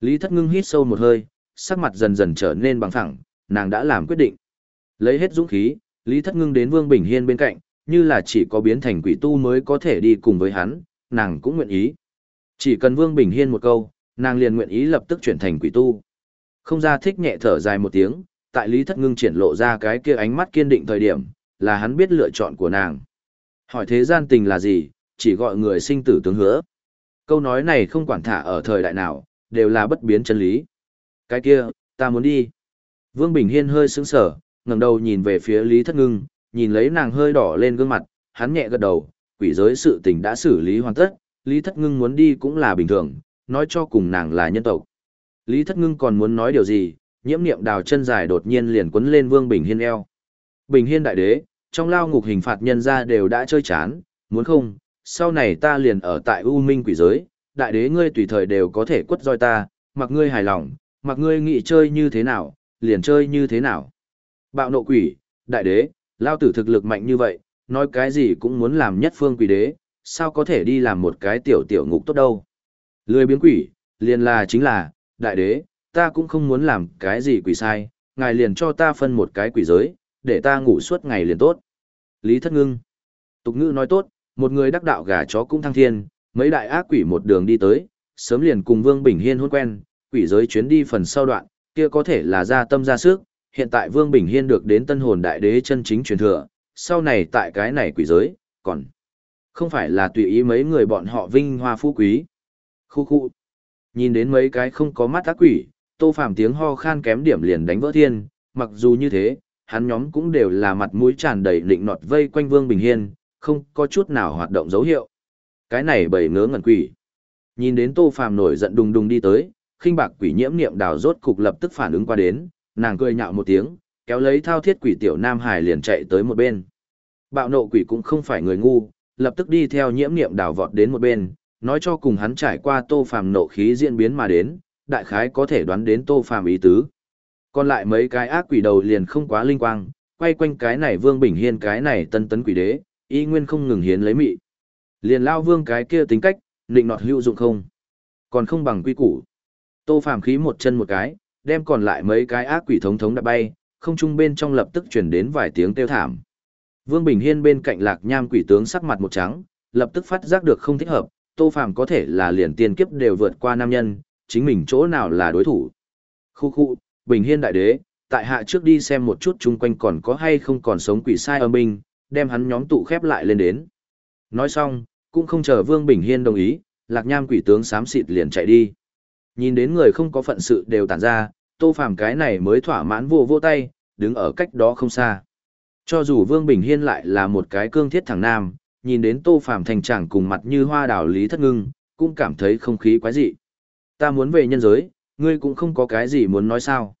Lý thất ngưng hít sâu một hơi, sắc mặt dần dần trở nên bằng thẳng, nàng đã làm quyết định. Lấy hết dũng khí, Lý thất ngưng đến Vương Bình Hiên bên cạnh, như là chỉ có biến thành quỷ tu mới có thể đi cùng với hắn, nàng cũng nguyện ý. Chỉ cần Vương Bình Hiên một câu, nàng liền nguyện ý lập tức chuyển thành quỷ tu. Không ra thích nhẹ thở dài một tiếng, tại Lý Thất Ngưng triển lộ ra cái kia ánh mắt kiên định thời điểm, là hắn biết lựa chọn của nàng. Hỏi thế gian tình là gì, chỉ gọi người sinh tử tướng hứa. Câu nói này không quản thả ở thời đại nào, đều là bất biến chân lý. Cái kia, ta muốn đi. Vương Bình Hiên hơi sững sờ, ngẩng đầu nhìn về phía Lý Thất Ngưng, nhìn lấy nàng hơi đỏ lên gương mặt, hắn nhẹ gật đầu, quỷ giới sự tình đã xử lý hoàn tất, Lý Thất Ngưng muốn đi cũng là bình thường, nói cho cùng nàng là nhân tộc. Lý Thất Ngưng còn muốn nói điều gì, nhiễm niệm đào chân dài đột nhiên liền quấn lên Vương Bình Hiên eo. Bình Hiên đại đế, trong lao ngục hình phạt nhân ra đều đã chơi chán, muốn không, sau này ta liền ở tại U Minh quỷ giới, đại đế ngươi tùy thời đều có thể quất roi ta, mặc ngươi hài lòng, mặc ngươi nghĩ chơi như thế nào, liền chơi như thế nào. Bạo nộ quỷ, đại đế, lao tử thực lực mạnh như vậy, nói cái gì cũng muốn làm nhất phương quỷ đế, sao có thể đi làm một cái tiểu tiểu ngục tốt đâu. Lười biến quỷ, liền là chính là, đại đế, ta cũng không muốn làm cái gì quỷ sai, ngài liền cho ta phân một cái quỷ giới, để ta ngủ suốt ngày liền tốt. Lý thất ngưng. Tục ngữ nói tốt, một người đắc đạo gà chó cũng thăng thiên, mấy đại ác quỷ một đường đi tới, sớm liền cùng Vương Bình Hiên hôn quen, quỷ giới chuyến đi phần sau đoạn, kia có thể là ra tâm ra sức, hiện tại Vương Bình Hiên được đến tân hồn đại đế chân chính truyền thừa, sau này tại cái này quỷ giới, còn Không phải là tùy ý mấy người bọn họ vinh hoa phú quý. Khu khu. Nhìn đến mấy cái không có mắt ác quỷ, tô phàm tiếng ho khan kém điểm liền đánh vỡ thiên, mặc dù như thế, hắn nhóm cũng đều là mặt mũi tràn đầy lịnh nọt vây quanh Vương Bình Hiên, không có chút nào hoạt động dấu hiệu. Cái này bầy ngớ ngẩn quỷ. Nhìn đến Tô Phàm nổi giận đùng đùng đi tới, khinh bạc quỷ nhiễm niệm đào rốt cục lập tức phản ứng qua đến, nàng cười nhạo một tiếng, kéo lấy thao thiết quỷ tiểu Nam Hải liền chạy tới một bên. Bạo nộ quỷ cũng không phải người ngu, lập tức đi theo nhiễm niệm đào vọt đến một bên, nói cho cùng hắn trải qua Tô Phàm nộ khí diễn biến mà đến, đại khái có thể đoán đến Tô Phàm ý tứ. Còn lại mấy cái ác quỷ đầu liền không quá linh quang, quay quanh cái này Vương Bình Hiên cái này tân tấn quỷ đế, y nguyên không ngừng hiến lấy mị. Liền lao vương cái kia tính cách, định nọt hữu dụng không? Còn không bằng quy củ. Tô Phàm khí một chân một cái, đem còn lại mấy cái ác quỷ thống thống đã bay, không trung bên trong lập tức truyền đến vài tiếng kêu thảm. Vương Bình Hiên bên cạnh lạc nham quỷ tướng sắc mặt một trắng, lập tức phát giác được không thích hợp, Tô Phàm có thể là liền tiên kiếp đều vượt qua nam nhân, chính mình chỗ nào là đối thủ. Khu khu, Bình Hiên đại đế, tại hạ trước đi xem một chút chung quanh còn có hay không còn sống quỷ sai ở mình, đem hắn nhóm tụ khép lại lên đến. Nói xong, cũng không chờ Vương Bình Hiên đồng ý, Lạc Nham quỷ tướng xám xịt liền chạy đi. Nhìn đến người không có phận sự đều tản ra, Tô Phàm cái này mới thỏa mãn vô vô tay, đứng ở cách đó không xa. Cho dù Vương Bình Hiên lại là một cái cương thiết thẳng nam, nhìn đến Tô Phàm thành trạng cùng mặt như hoa đào lý thất ngưng, cũng cảm thấy không khí quái dị. Ta muốn về nhân giới, ngươi cũng không có cái gì muốn nói sao.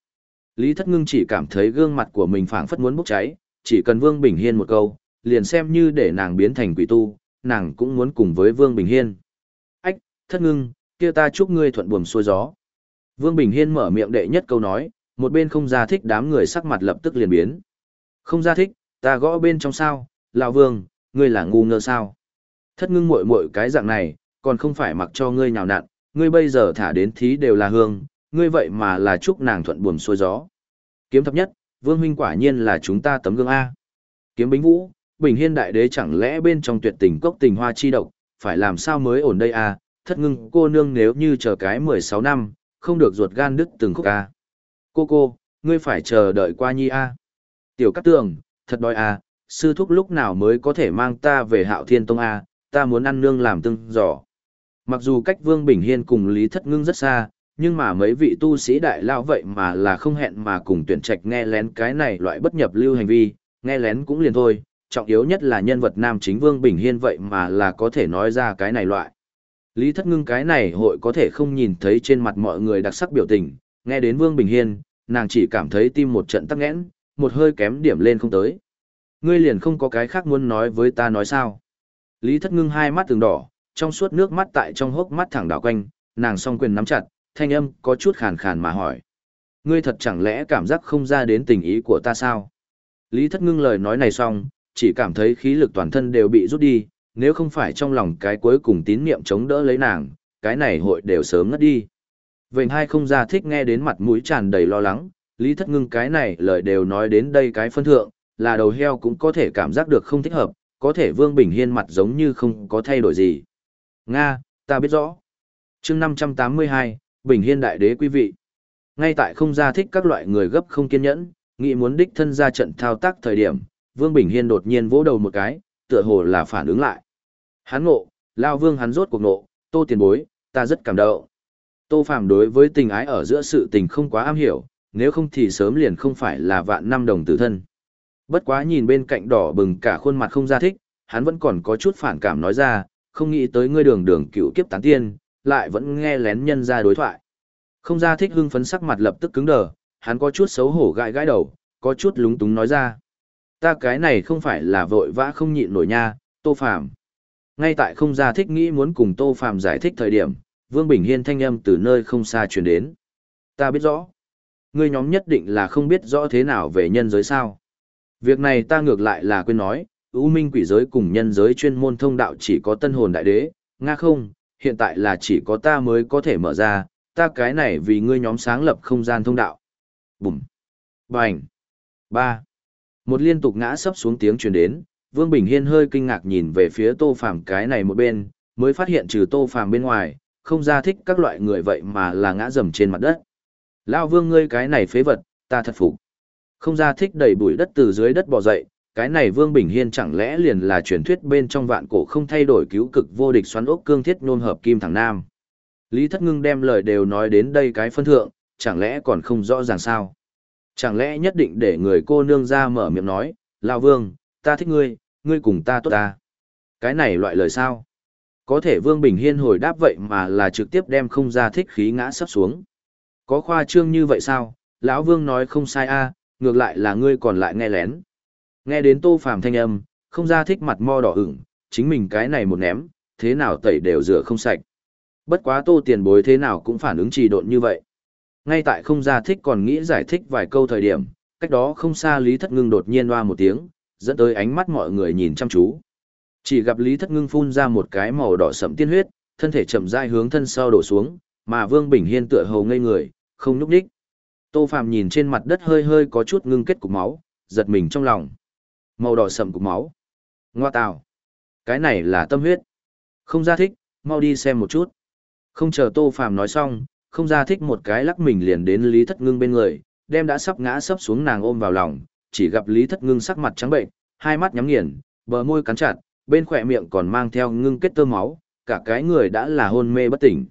Lý thất ngưng chỉ cảm thấy gương mặt của mình phảng phất muốn bốc cháy, chỉ cần Vương Bình Hiên một câu, liền xem như để nàng biến thành quỷ tu, nàng cũng muốn cùng với Vương Bình Hiên. Ách, thất ngưng, kia ta chúc ngươi thuận buồm xuôi gió. Vương Bình Hiên mở miệng đệ nhất câu nói, một bên không ra thích đám người sắc mặt lập tức liền biến. Không ra thích, ta gõ bên trong sao, lão Vương, ngươi là ngu ngơ sao. Thất ngưng muội muội cái dạng này, còn không phải mặc cho ngươi nhào nặn, ngươi bây giờ thả đến thí đều là hương, ngươi vậy mà là chúc nàng thuận buồm xuôi gió. Kiếm thập nhất, Vương huynh quả nhiên là chúng ta tấm gương A. Kiếm bính vũ, Bình Hiên Đại Đế chẳng lẽ bên trong tuyệt tình cốc tình hoa chi độc, phải làm sao mới ổn đây à, thất ngưng cô nương nếu như chờ cái 16 năm, không được ruột gan đứt từng khúc ca. Cô cô, ngươi phải chờ đợi qua nhi à. Tiểu Cát Tường, thật đói à, sư thúc lúc nào mới có thể mang ta về hạo thiên tông à, ta muốn ăn nương làm tương giỏ. Mặc dù cách Vương Bình Hiên cùng Lý Thất Ngưng rất xa, nhưng mà mấy vị tu sĩ đại lao vậy mà là không hẹn mà cùng tuyển trạch nghe lén cái này loại bất nhập lưu hành vi, nghe lén cũng liền thôi, trọng yếu nhất là nhân vật nam chính Vương Bình Hiên vậy mà là có thể nói ra cái này loại. Lý thất ngưng cái này hội có thể không nhìn thấy trên mặt mọi người đặc sắc biểu tình, nghe đến Vương Bình Hiên, nàng chỉ cảm thấy tim một trận tắc nghẽn, một hơi kém điểm lên không tới. Ngươi liền không có cái khác muốn nói với ta nói sao. Lý thất ngưng hai mắt từng đỏ, trong suốt nước mắt tại trong hốc mắt thẳng đảo quanh, nàng song quyền nắm chặt, thanh âm có chút khàn khàn mà hỏi. Ngươi thật chẳng lẽ cảm giác không ra đến tình ý của ta sao? Lý thất ngưng lời nói này xong, chỉ cảm thấy khí lực toàn thân đều bị rút đi, nếu không phải trong lòng cái cuối cùng tín niệm chống đỡ lấy nàng, cái này hội đều sớm ngất đi. Vệnh hai không ra thích nghe đến mặt mũi tràn đầy lo lắng, Lý Thất Ngưng cái này lời đều nói đến đây cái phân thượng, là đầu heo cũng có thể cảm giác được không thích hợp, có thể Vương Bình Hiên mặt giống như không có thay đổi gì. Nga, ta biết rõ. chương 582, Bình Hiên Đại Đế quý vị. Ngay tại không ra thích các loại người gấp không kiên nhẫn, nghĩ muốn đích thân ra trận thao tác thời điểm, Vương Bình Hiên đột nhiên vỗ đầu một cái, tựa hồ là phản ứng lại. Hắn ngộ, lao vương hắn rốt cuộc ngộ, tô tiền bối, ta rất cảm động. Tô Phạm đối với tình ái ở giữa sự tình không quá am hiểu, nếu không thì sớm liền không phải là vạn năm đồng tử thân. Bất quá nhìn bên cạnh đỏ bừng cả khuôn mặt không ra thích, hắn vẫn còn có chút phản cảm nói ra, không nghĩ tới ngươi đường đường cựu kiếp tán tiên, lại vẫn nghe lén nhân ra đối thoại. Không ra thích hưng phấn sắc mặt lập tức cứng đờ, hắn có chút xấu hổ gãi gãi đầu, có chút lúng túng nói ra. Ta cái này không phải là vội vã không nhịn nổi nha, Tô Phạm. Ngay tại không ra thích nghĩ muốn cùng Tô Phàm giải thích thời điểm, Vương Bình Hiên thanh âm từ nơi không xa truyền đến. Ta biết rõ. Ngươi nhóm nhất định là không biết rõ thế nào về nhân giới sao. Việc này ta ngược lại là quên nói, ưu minh quỷ giới cùng nhân giới chuyên môn thông đạo chỉ có tân hồn đại đế, nga không, hiện tại là chỉ có ta mới có thể mở ra, ta cái này vì ngươi nhóm sáng lập không gian thông đạo. Bùm. Bành. Ba. Một liên tục ngã sấp xuống tiếng truyền đến, Vương Bình Hiên hơi kinh ngạc nhìn về phía Tô Phàm cái này một bên, mới phát hiện trừ Tô Phàm bên ngoài, không ra thích các loại người vậy mà là ngã rầm trên mặt đất. Lão Vương ngươi cái này phế vật, ta thật phục. Không ra thích đẩy bụi đất từ dưới đất bò dậy, cái này Vương Bình Hiên chẳng lẽ liền là truyền thuyết bên trong vạn cổ không thay đổi cứu cực vô địch xoắn ốc cương thiết nôn hợp kim thẳng nam. Lý Thất Ngưng đem lời đều nói đến đây cái phân thượng, chẳng lẽ còn không rõ ràng sao? Chẳng lẽ nhất định để người cô nương ra mở miệng nói, Lao Vương, ta thích ngươi, ngươi cùng ta tốt ta. Cái này loại lời sao? Có thể Vương Bình Hiên hồi đáp vậy mà là trực tiếp đem không ra thích khí ngã sắp xuống. Có khoa trương như vậy sao? lão Vương nói không sai a, ngược lại là ngươi còn lại nghe lén. Nghe đến Tô Phàm thanh âm, không ra thích mặt mo đỏ ửng, chính mình cái này một ném, thế nào tẩy đều rửa không sạch. Bất quá Tô Tiền Bối thế nào cũng phản ứng trì độn như vậy. Ngay tại không ra thích còn nghĩ giải thích vài câu thời điểm, cách đó không xa Lý Thất Ngưng đột nhiên oa một tiếng, dẫn tới ánh mắt mọi người nhìn chăm chú. Chỉ gặp Lý Thất Ngưng phun ra một cái màu đỏ sẫm tiên huyết, thân thể chậm rãi hướng thân sau đổ xuống, mà Vương Bình Hiên tựa hồ ngây người, không nhúc nhích. Tô Phàm nhìn trên mặt đất hơi hơi có chút ngưng kết cục máu, giật mình trong lòng. Màu đỏ sẫm cục máu. Ngoa tào. Cái này là tâm huyết. Không ra thích, mau đi xem một chút. Không chờ Tô Phàm nói xong, không ra thích một cái lắc mình liền đến Lý Thất Ngưng bên người, đem đã sắp ngã sắp xuống nàng ôm vào lòng, chỉ gặp Lý Thất Ngưng sắc mặt trắng bệnh, hai mắt nhắm nghiền, bờ môi cắn chặt, bên khỏe miệng còn mang theo ngưng kết tơ máu, cả cái người đã là hôn mê bất tỉnh.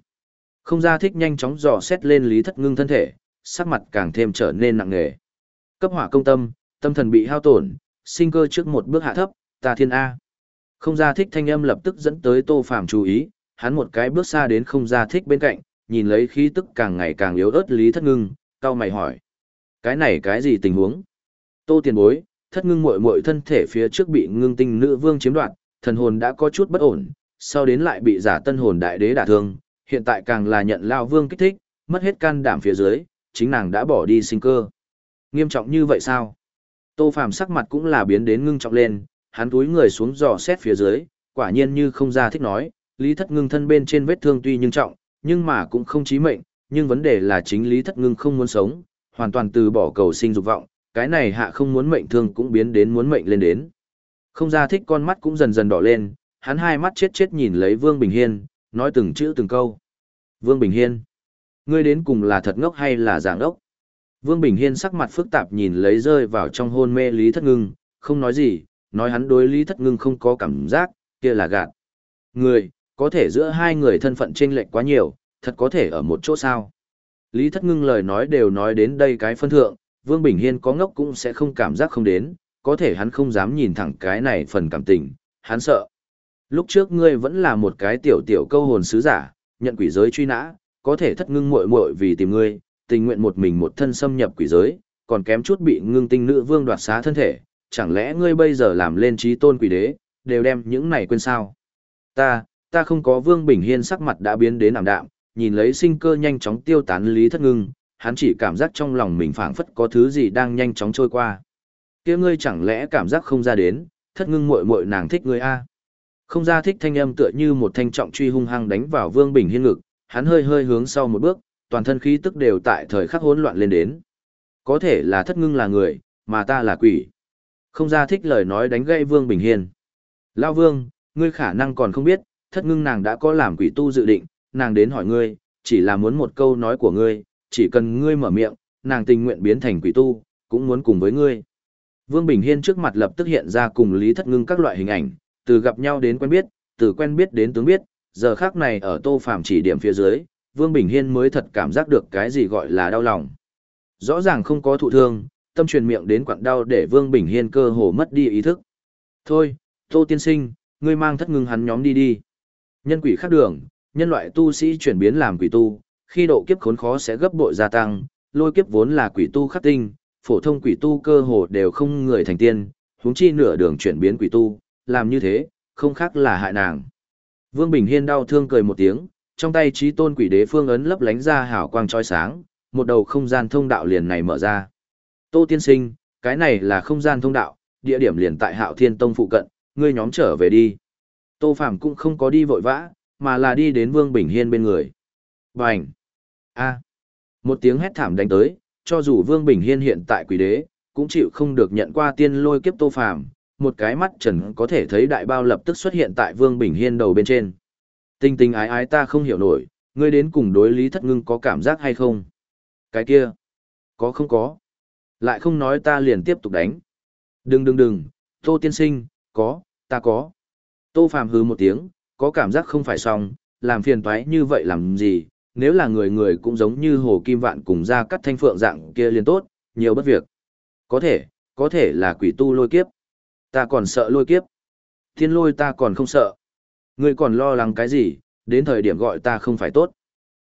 Không ra thích nhanh chóng dò xét lên Lý Thất Ngưng thân thể, sắc mặt càng thêm trở nên nặng nề. Cấp hỏa công tâm, tâm thần bị hao tổn, sinh cơ trước một bước hạ thấp, ta thiên A. Không ra thích thanh âm lập tức dẫn tới Tô Phàm chú ý, hắn một cái bước xa đến không ra thích bên cạnh, nhìn lấy khí tức càng ngày càng yếu ớt Lý Thất Ngưng, cao mày hỏi. Cái này cái gì tình huống? Tô tiền bối, thất ngưng muội muội thân thể phía trước bị ngưng tinh nữ vương chiếm đoạt, thần hồn đã có chút bất ổn, sau đến lại bị giả tân hồn đại đế đả thương, hiện tại càng là nhận lao vương kích thích, mất hết can đảm phía dưới, chính nàng đã bỏ đi sinh cơ. Nghiêm trọng như vậy sao? Tô Phàm sắc mặt cũng là biến đến ngưng trọng lên, hắn túi người xuống dò xét phía dưới, quả nhiên như không ra thích nói, Lý Thất Ngưng thân bên trên vết thương tuy nhưng trọng, nhưng mà cũng không chí mệnh, nhưng vấn đề là chính Lý Thất Ngưng không muốn sống, hoàn toàn từ bỏ cầu sinh dục vọng, cái này hạ không muốn mệnh thương cũng biến đến muốn mệnh lên đến. Không ra thích con mắt cũng dần dần đỏ lên, hắn hai mắt chết chết nhìn lấy Vương Bình Hiên, nói từng chữ từng câu. Vương Bình Hiên, ngươi đến cùng là thật ngốc hay là giảng ốc? Vương Bình Hiên sắc mặt phức tạp nhìn lấy rơi vào trong hôn mê Lý Thất Ngưng, không nói gì, nói hắn đối Lý Thất Ngưng không có cảm giác, kia là gạt. Người, có thể giữa hai người thân phận chênh lệch quá nhiều, thật có thể ở một chỗ sao. Lý Thất Ngưng lời nói đều nói đến đây cái phân thượng, Vương Bình Hiên có ngốc cũng sẽ không cảm giác không đến, có thể hắn không dám nhìn thẳng cái này phần cảm tình, hắn sợ. Lúc trước ngươi vẫn là một cái tiểu tiểu câu hồn sứ giả, nhận quỷ giới truy nã, có thể thất ngưng muội muội vì tìm ngươi, tình nguyện một mình một thân xâm nhập quỷ giới, còn kém chút bị ngưng tinh nữ vương đoạt xá thân thể, chẳng lẽ ngươi bây giờ làm lên trí tôn quỷ đế, đều đem những này quên sao? Ta, ta không có Vương Bình Hiên sắc mặt đã biến đến ảm đạm, nhìn lấy sinh cơ nhanh chóng tiêu tán lý thất ngưng, hắn chỉ cảm giác trong lòng mình phảng phất có thứ gì đang nhanh chóng trôi qua. Kia ngươi chẳng lẽ cảm giác không ra đến, thất ngưng muội muội nàng thích ngươi a? Không ra thích thanh âm tựa như một thanh trọng truy hung hăng đánh vào Vương Bình Hiên ngực, hắn hơi hơi hướng sau một bước, toàn thân khí tức đều tại thời khắc hỗn loạn lên đến. Có thể là thất ngưng là người, mà ta là quỷ. Không ra thích lời nói đánh gãy Vương Bình Hiên. Lao Vương, ngươi khả năng còn không biết, thất ngưng nàng đã có làm quỷ tu dự định, nàng đến hỏi ngươi, chỉ là muốn một câu nói của ngươi, chỉ cần ngươi mở miệng, nàng tình nguyện biến thành quỷ tu, cũng muốn cùng với ngươi. Vương Bình Hiên trước mặt lập tức hiện ra cùng Lý Thất Ngưng các loại hình ảnh, từ gặp nhau đến quen biết, từ quen biết đến tướng biết, giờ khác này ở Tô Phàm chỉ điểm phía dưới, Vương Bình Hiên mới thật cảm giác được cái gì gọi là đau lòng. Rõ ràng không có thụ thương, tâm truyền miệng đến quặn đau để Vương Bình Hiên cơ hồ mất đi ý thức. Thôi, Tô Tiên Sinh, ngươi mang thất ngưng hắn nhóm đi đi. Nhân quỷ khác đường, nhân loại tu sĩ chuyển biến làm quỷ tu, khi độ kiếp khốn khó sẽ gấp bội gia tăng, lôi kiếp vốn là quỷ tu khắc tinh, phổ thông quỷ tu cơ hồ đều không người thành tiên, huống chi nửa đường chuyển biến quỷ tu, làm như thế, không khác là hại nàng. Vương Bình Hiên đau thương cười một tiếng, trong tay trí tôn quỷ đế phương ấn lấp lánh ra hào quang trói sáng, một đầu không gian thông đạo liền này mở ra. Tô tiên sinh, cái này là không gian thông đạo, địa điểm liền tại Hạo Thiên Tông phụ cận, ngươi nhóm trở về đi. Tô Phàm cũng không có đi vội vã, mà là đi đến Vương Bình Hiên bên người. Bành! A! Một tiếng hét thảm đánh tới, cho dù Vương Bình Hiên hiện tại quỷ đế, cũng chịu không được nhận qua tiên lôi kiếp Tô Phàm, một cái mắt trần có thể thấy đại bao lập tức xuất hiện tại Vương Bình Hiên đầu bên trên. Tinh tinh ái ái ta không hiểu nổi, ngươi đến cùng đối lý thất ngưng có cảm giác hay không? Cái kia, có không có? Lại không nói ta liền tiếp tục đánh. Đừng đừng đừng, Tô tiên sinh, có, ta có. Tô Phàm hừ một tiếng, có cảm giác không phải xong, làm phiền toái như vậy làm gì, nếu là người người cũng giống như Hồ Kim Vạn cùng ra cắt thanh phượng dạng kia liền tốt, nhiều bất việc. Có thể, có thể là quỷ tu lôi kiếp. Ta còn sợ lôi kiếp. Thiên lôi ta còn không sợ. Ngươi còn lo lắng cái gì, đến thời điểm gọi ta không phải tốt.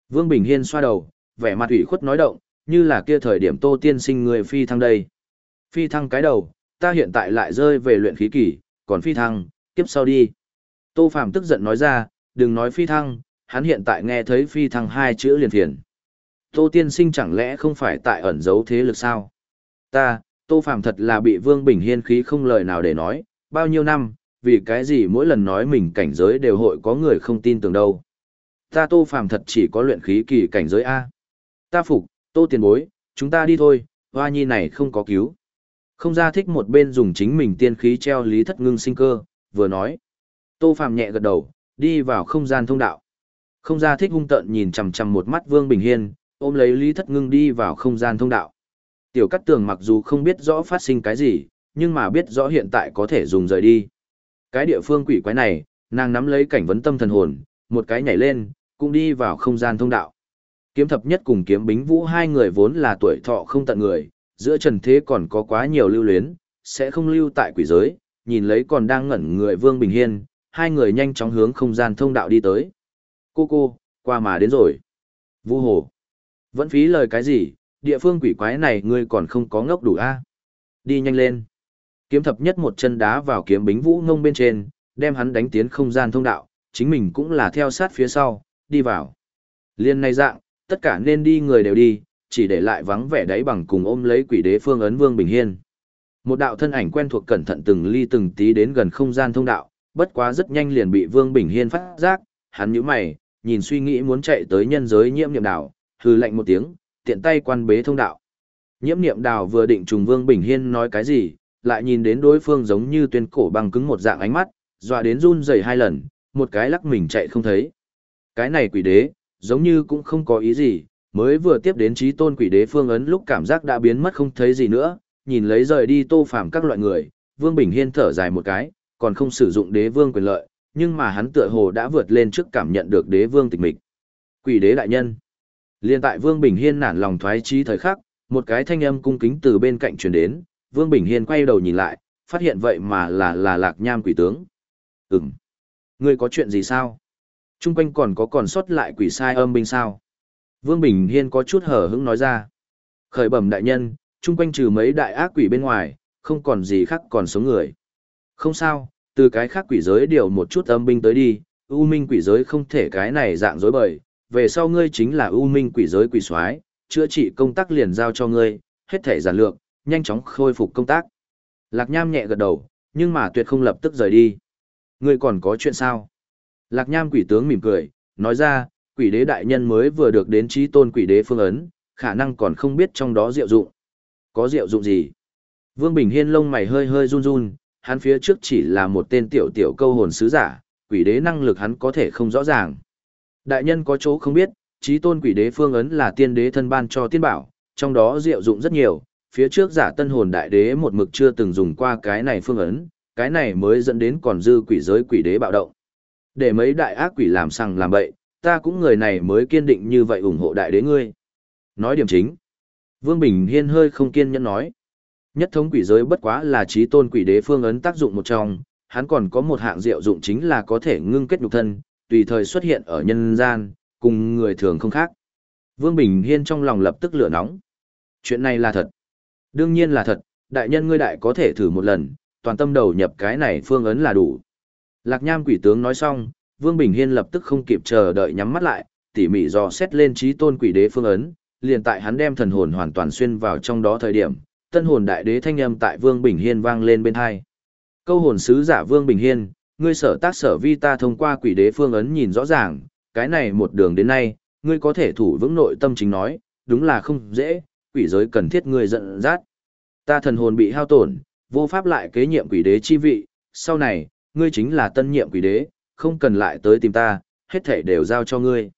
Vương Bình Hiên xoa đầu, vẻ mặt ủy khuất nói động, như là kia thời điểm tô tiên sinh người phi thăng đây. Phi thăng cái đầu, ta hiện tại lại rơi về luyện khí kỷ, còn phi thăng, kiếp sau đi. Tô Phạm tức giận nói ra, đừng nói phi thăng, hắn hiện tại nghe thấy phi thăng hai chữ liền phiền. Tô tiên sinh chẳng lẽ không phải tại ẩn giấu thế lực sao? Ta, Tô Phạm thật là bị Vương Bình Hiên khí không lời nào để nói, bao nhiêu năm, vì cái gì mỗi lần nói mình cảnh giới đều hội có người không tin tưởng đâu. Ta Tô Phạm thật chỉ có luyện khí kỳ cảnh giới A. Ta phục, Tô tiền bối, chúng ta đi thôi, hoa nhi này không có cứu. Không ra thích một bên dùng chính mình tiên khí treo lý thất ngưng sinh cơ, vừa nói. Tô Phạm nhẹ gật đầu, đi vào không gian thông đạo. Không ra thích hung tợn nhìn chằm chằm một mắt Vương Bình Hiên, ôm lấy lý thất ngưng đi vào không gian thông đạo. Tiểu cắt tường mặc dù không biết rõ phát sinh cái gì, nhưng mà biết rõ hiện tại có thể dùng rời đi. Cái địa phương quỷ quái này, nàng nắm lấy cảnh vấn tâm thần hồn, một cái nhảy lên, cũng đi vào không gian thông đạo. Kiếm thập nhất cùng kiếm bính vũ hai người vốn là tuổi thọ không tận người, giữa trần thế còn có quá nhiều lưu luyến, sẽ không lưu tại quỷ giới, nhìn lấy còn đang ngẩn người Vương Bình Hiên, hai người nhanh chóng hướng không gian thông đạo đi tới. Cô cô, qua mà đến rồi. Vu hồ. Vẫn phí lời cái gì, địa phương quỷ quái này ngươi còn không có ngốc đủ a Đi nhanh lên. Kiếm thập nhất một chân đá vào kiếm bính vũ ngông bên trên, đem hắn đánh tiến không gian thông đạo, chính mình cũng là theo sát phía sau, đi vào. Liên này dạng, tất cả nên đi người đều đi, chỉ để lại vắng vẻ đáy bằng cùng ôm lấy quỷ đế phương ấn Vương Bình Hiên. Một đạo thân ảnh quen thuộc cẩn thận từng ly từng tí đến gần không gian thông đạo, bất quá rất nhanh liền bị Vương Bình Hiên phát giác, hắn nhíu mày, nhìn suy nghĩ muốn chạy tới nhân giới nhiễm niệm đảo, hừ lạnh một tiếng, tiện tay quan bế thông đạo. Nhiễm niệm đào vừa định trùng Vương Bình Hiên nói cái gì, lại nhìn đến đối phương giống như tuyên cổ băng cứng một dạng ánh mắt, dọa đến run rẩy hai lần, một cái lắc mình chạy không thấy. Cái này quỷ đế, giống như cũng không có ý gì, mới vừa tiếp đến trí tôn quỷ đế phương ấn lúc cảm giác đã biến mất không thấy gì nữa, nhìn lấy rời đi tô phàm các loại người, Vương Bình Hiên thở dài một cái, còn không sử dụng đế vương quyền lợi, nhưng mà hắn tựa hồ đã vượt lên trước cảm nhận được đế vương tịch mịch. Quỷ đế đại nhân. Liên tại Vương Bình Hiên nản lòng thoái trí thời khắc, một cái thanh âm cung kính từ bên cạnh truyền đến, Vương Bình Hiên quay đầu nhìn lại, phát hiện vậy mà là là Lạc Nham quỷ tướng. Ừm. Ngươi có chuyện gì sao? Trung quanh còn có còn sót lại quỷ sai âm binh sao? Vương Bình Hiên có chút hở hững nói ra. Khởi bẩm đại nhân, trung quanh trừ mấy đại ác quỷ bên ngoài, không còn gì khác còn sống người. Không sao, từ cái khác quỷ giới điều một chút âm binh tới đi, U Minh quỷ giới không thể cái này dạng dối bời, về sau ngươi chính là U Minh quỷ giới quỷ soái, chữa trị công tác liền giao cho ngươi, hết thể giản lược, nhanh chóng khôi phục công tác. Lạc Nham nhẹ gật đầu, nhưng mà tuyệt không lập tức rời đi. Ngươi còn có chuyện sao? Lạc Nham quỷ tướng mỉm cười, nói ra, quỷ đế đại nhân mới vừa được đến trí tôn quỷ đế phương ấn, khả năng còn không biết trong đó diệu dụng. Có diệu dụng gì? Vương Bình Hiên lông mày hơi hơi run run, hắn phía trước chỉ là một tên tiểu tiểu câu hồn sứ giả, quỷ đế năng lực hắn có thể không rõ ràng. Đại nhân có chỗ không biết, trí tôn quỷ đế phương ấn là tiên đế thân ban cho tiên bảo, trong đó diệu dụng rất nhiều, phía trước giả tân hồn đại đế một mực chưa từng dùng qua cái này phương ấn, cái này mới dẫn đến còn dư quỷ giới quỷ đế bạo động. Để mấy đại ác quỷ làm sằng làm bậy, ta cũng người này mới kiên định như vậy ủng hộ đại đế ngươi. Nói điểm chính. Vương Bình Hiên hơi không kiên nhẫn nói. Nhất thống quỷ giới bất quá là trí tôn quỷ đế phương ấn tác dụng một trong, hắn còn có một hạng diệu dụng chính là có thể ngưng kết nhục thân, tùy thời xuất hiện ở nhân gian, cùng người thường không khác. Vương Bình Hiên trong lòng lập tức lửa nóng. Chuyện này là thật. Đương nhiên là thật, đại nhân ngươi đại có thể thử một lần, toàn tâm đầu nhập cái này phương ấn là đủ. Lạc Nham quỷ tướng nói xong, Vương Bình Hiên lập tức không kịp chờ đợi nhắm mắt lại, tỉ mỉ dò xét lên trí tôn quỷ đế phương ấn, liền tại hắn đem thần hồn hoàn toàn xuyên vào trong đó thời điểm, tân hồn đại đế thanh âm tại Vương Bình Hiên vang lên bên hai. Câu hồn sứ giả Vương Bình Hiên, ngươi sở tác sở vi ta thông qua quỷ đế phương ấn nhìn rõ ràng, cái này một đường đến nay, ngươi có thể thủ vững nội tâm chính nói, đúng là không dễ, quỷ giới cần thiết ngươi giận dắt. Ta thần hồn bị hao tổn, vô pháp lại kế nhiệm quỷ đế chi vị, sau này, ngươi chính là tân nhiệm quỷ đế, không cần lại tới tìm ta, hết thể đều giao cho ngươi.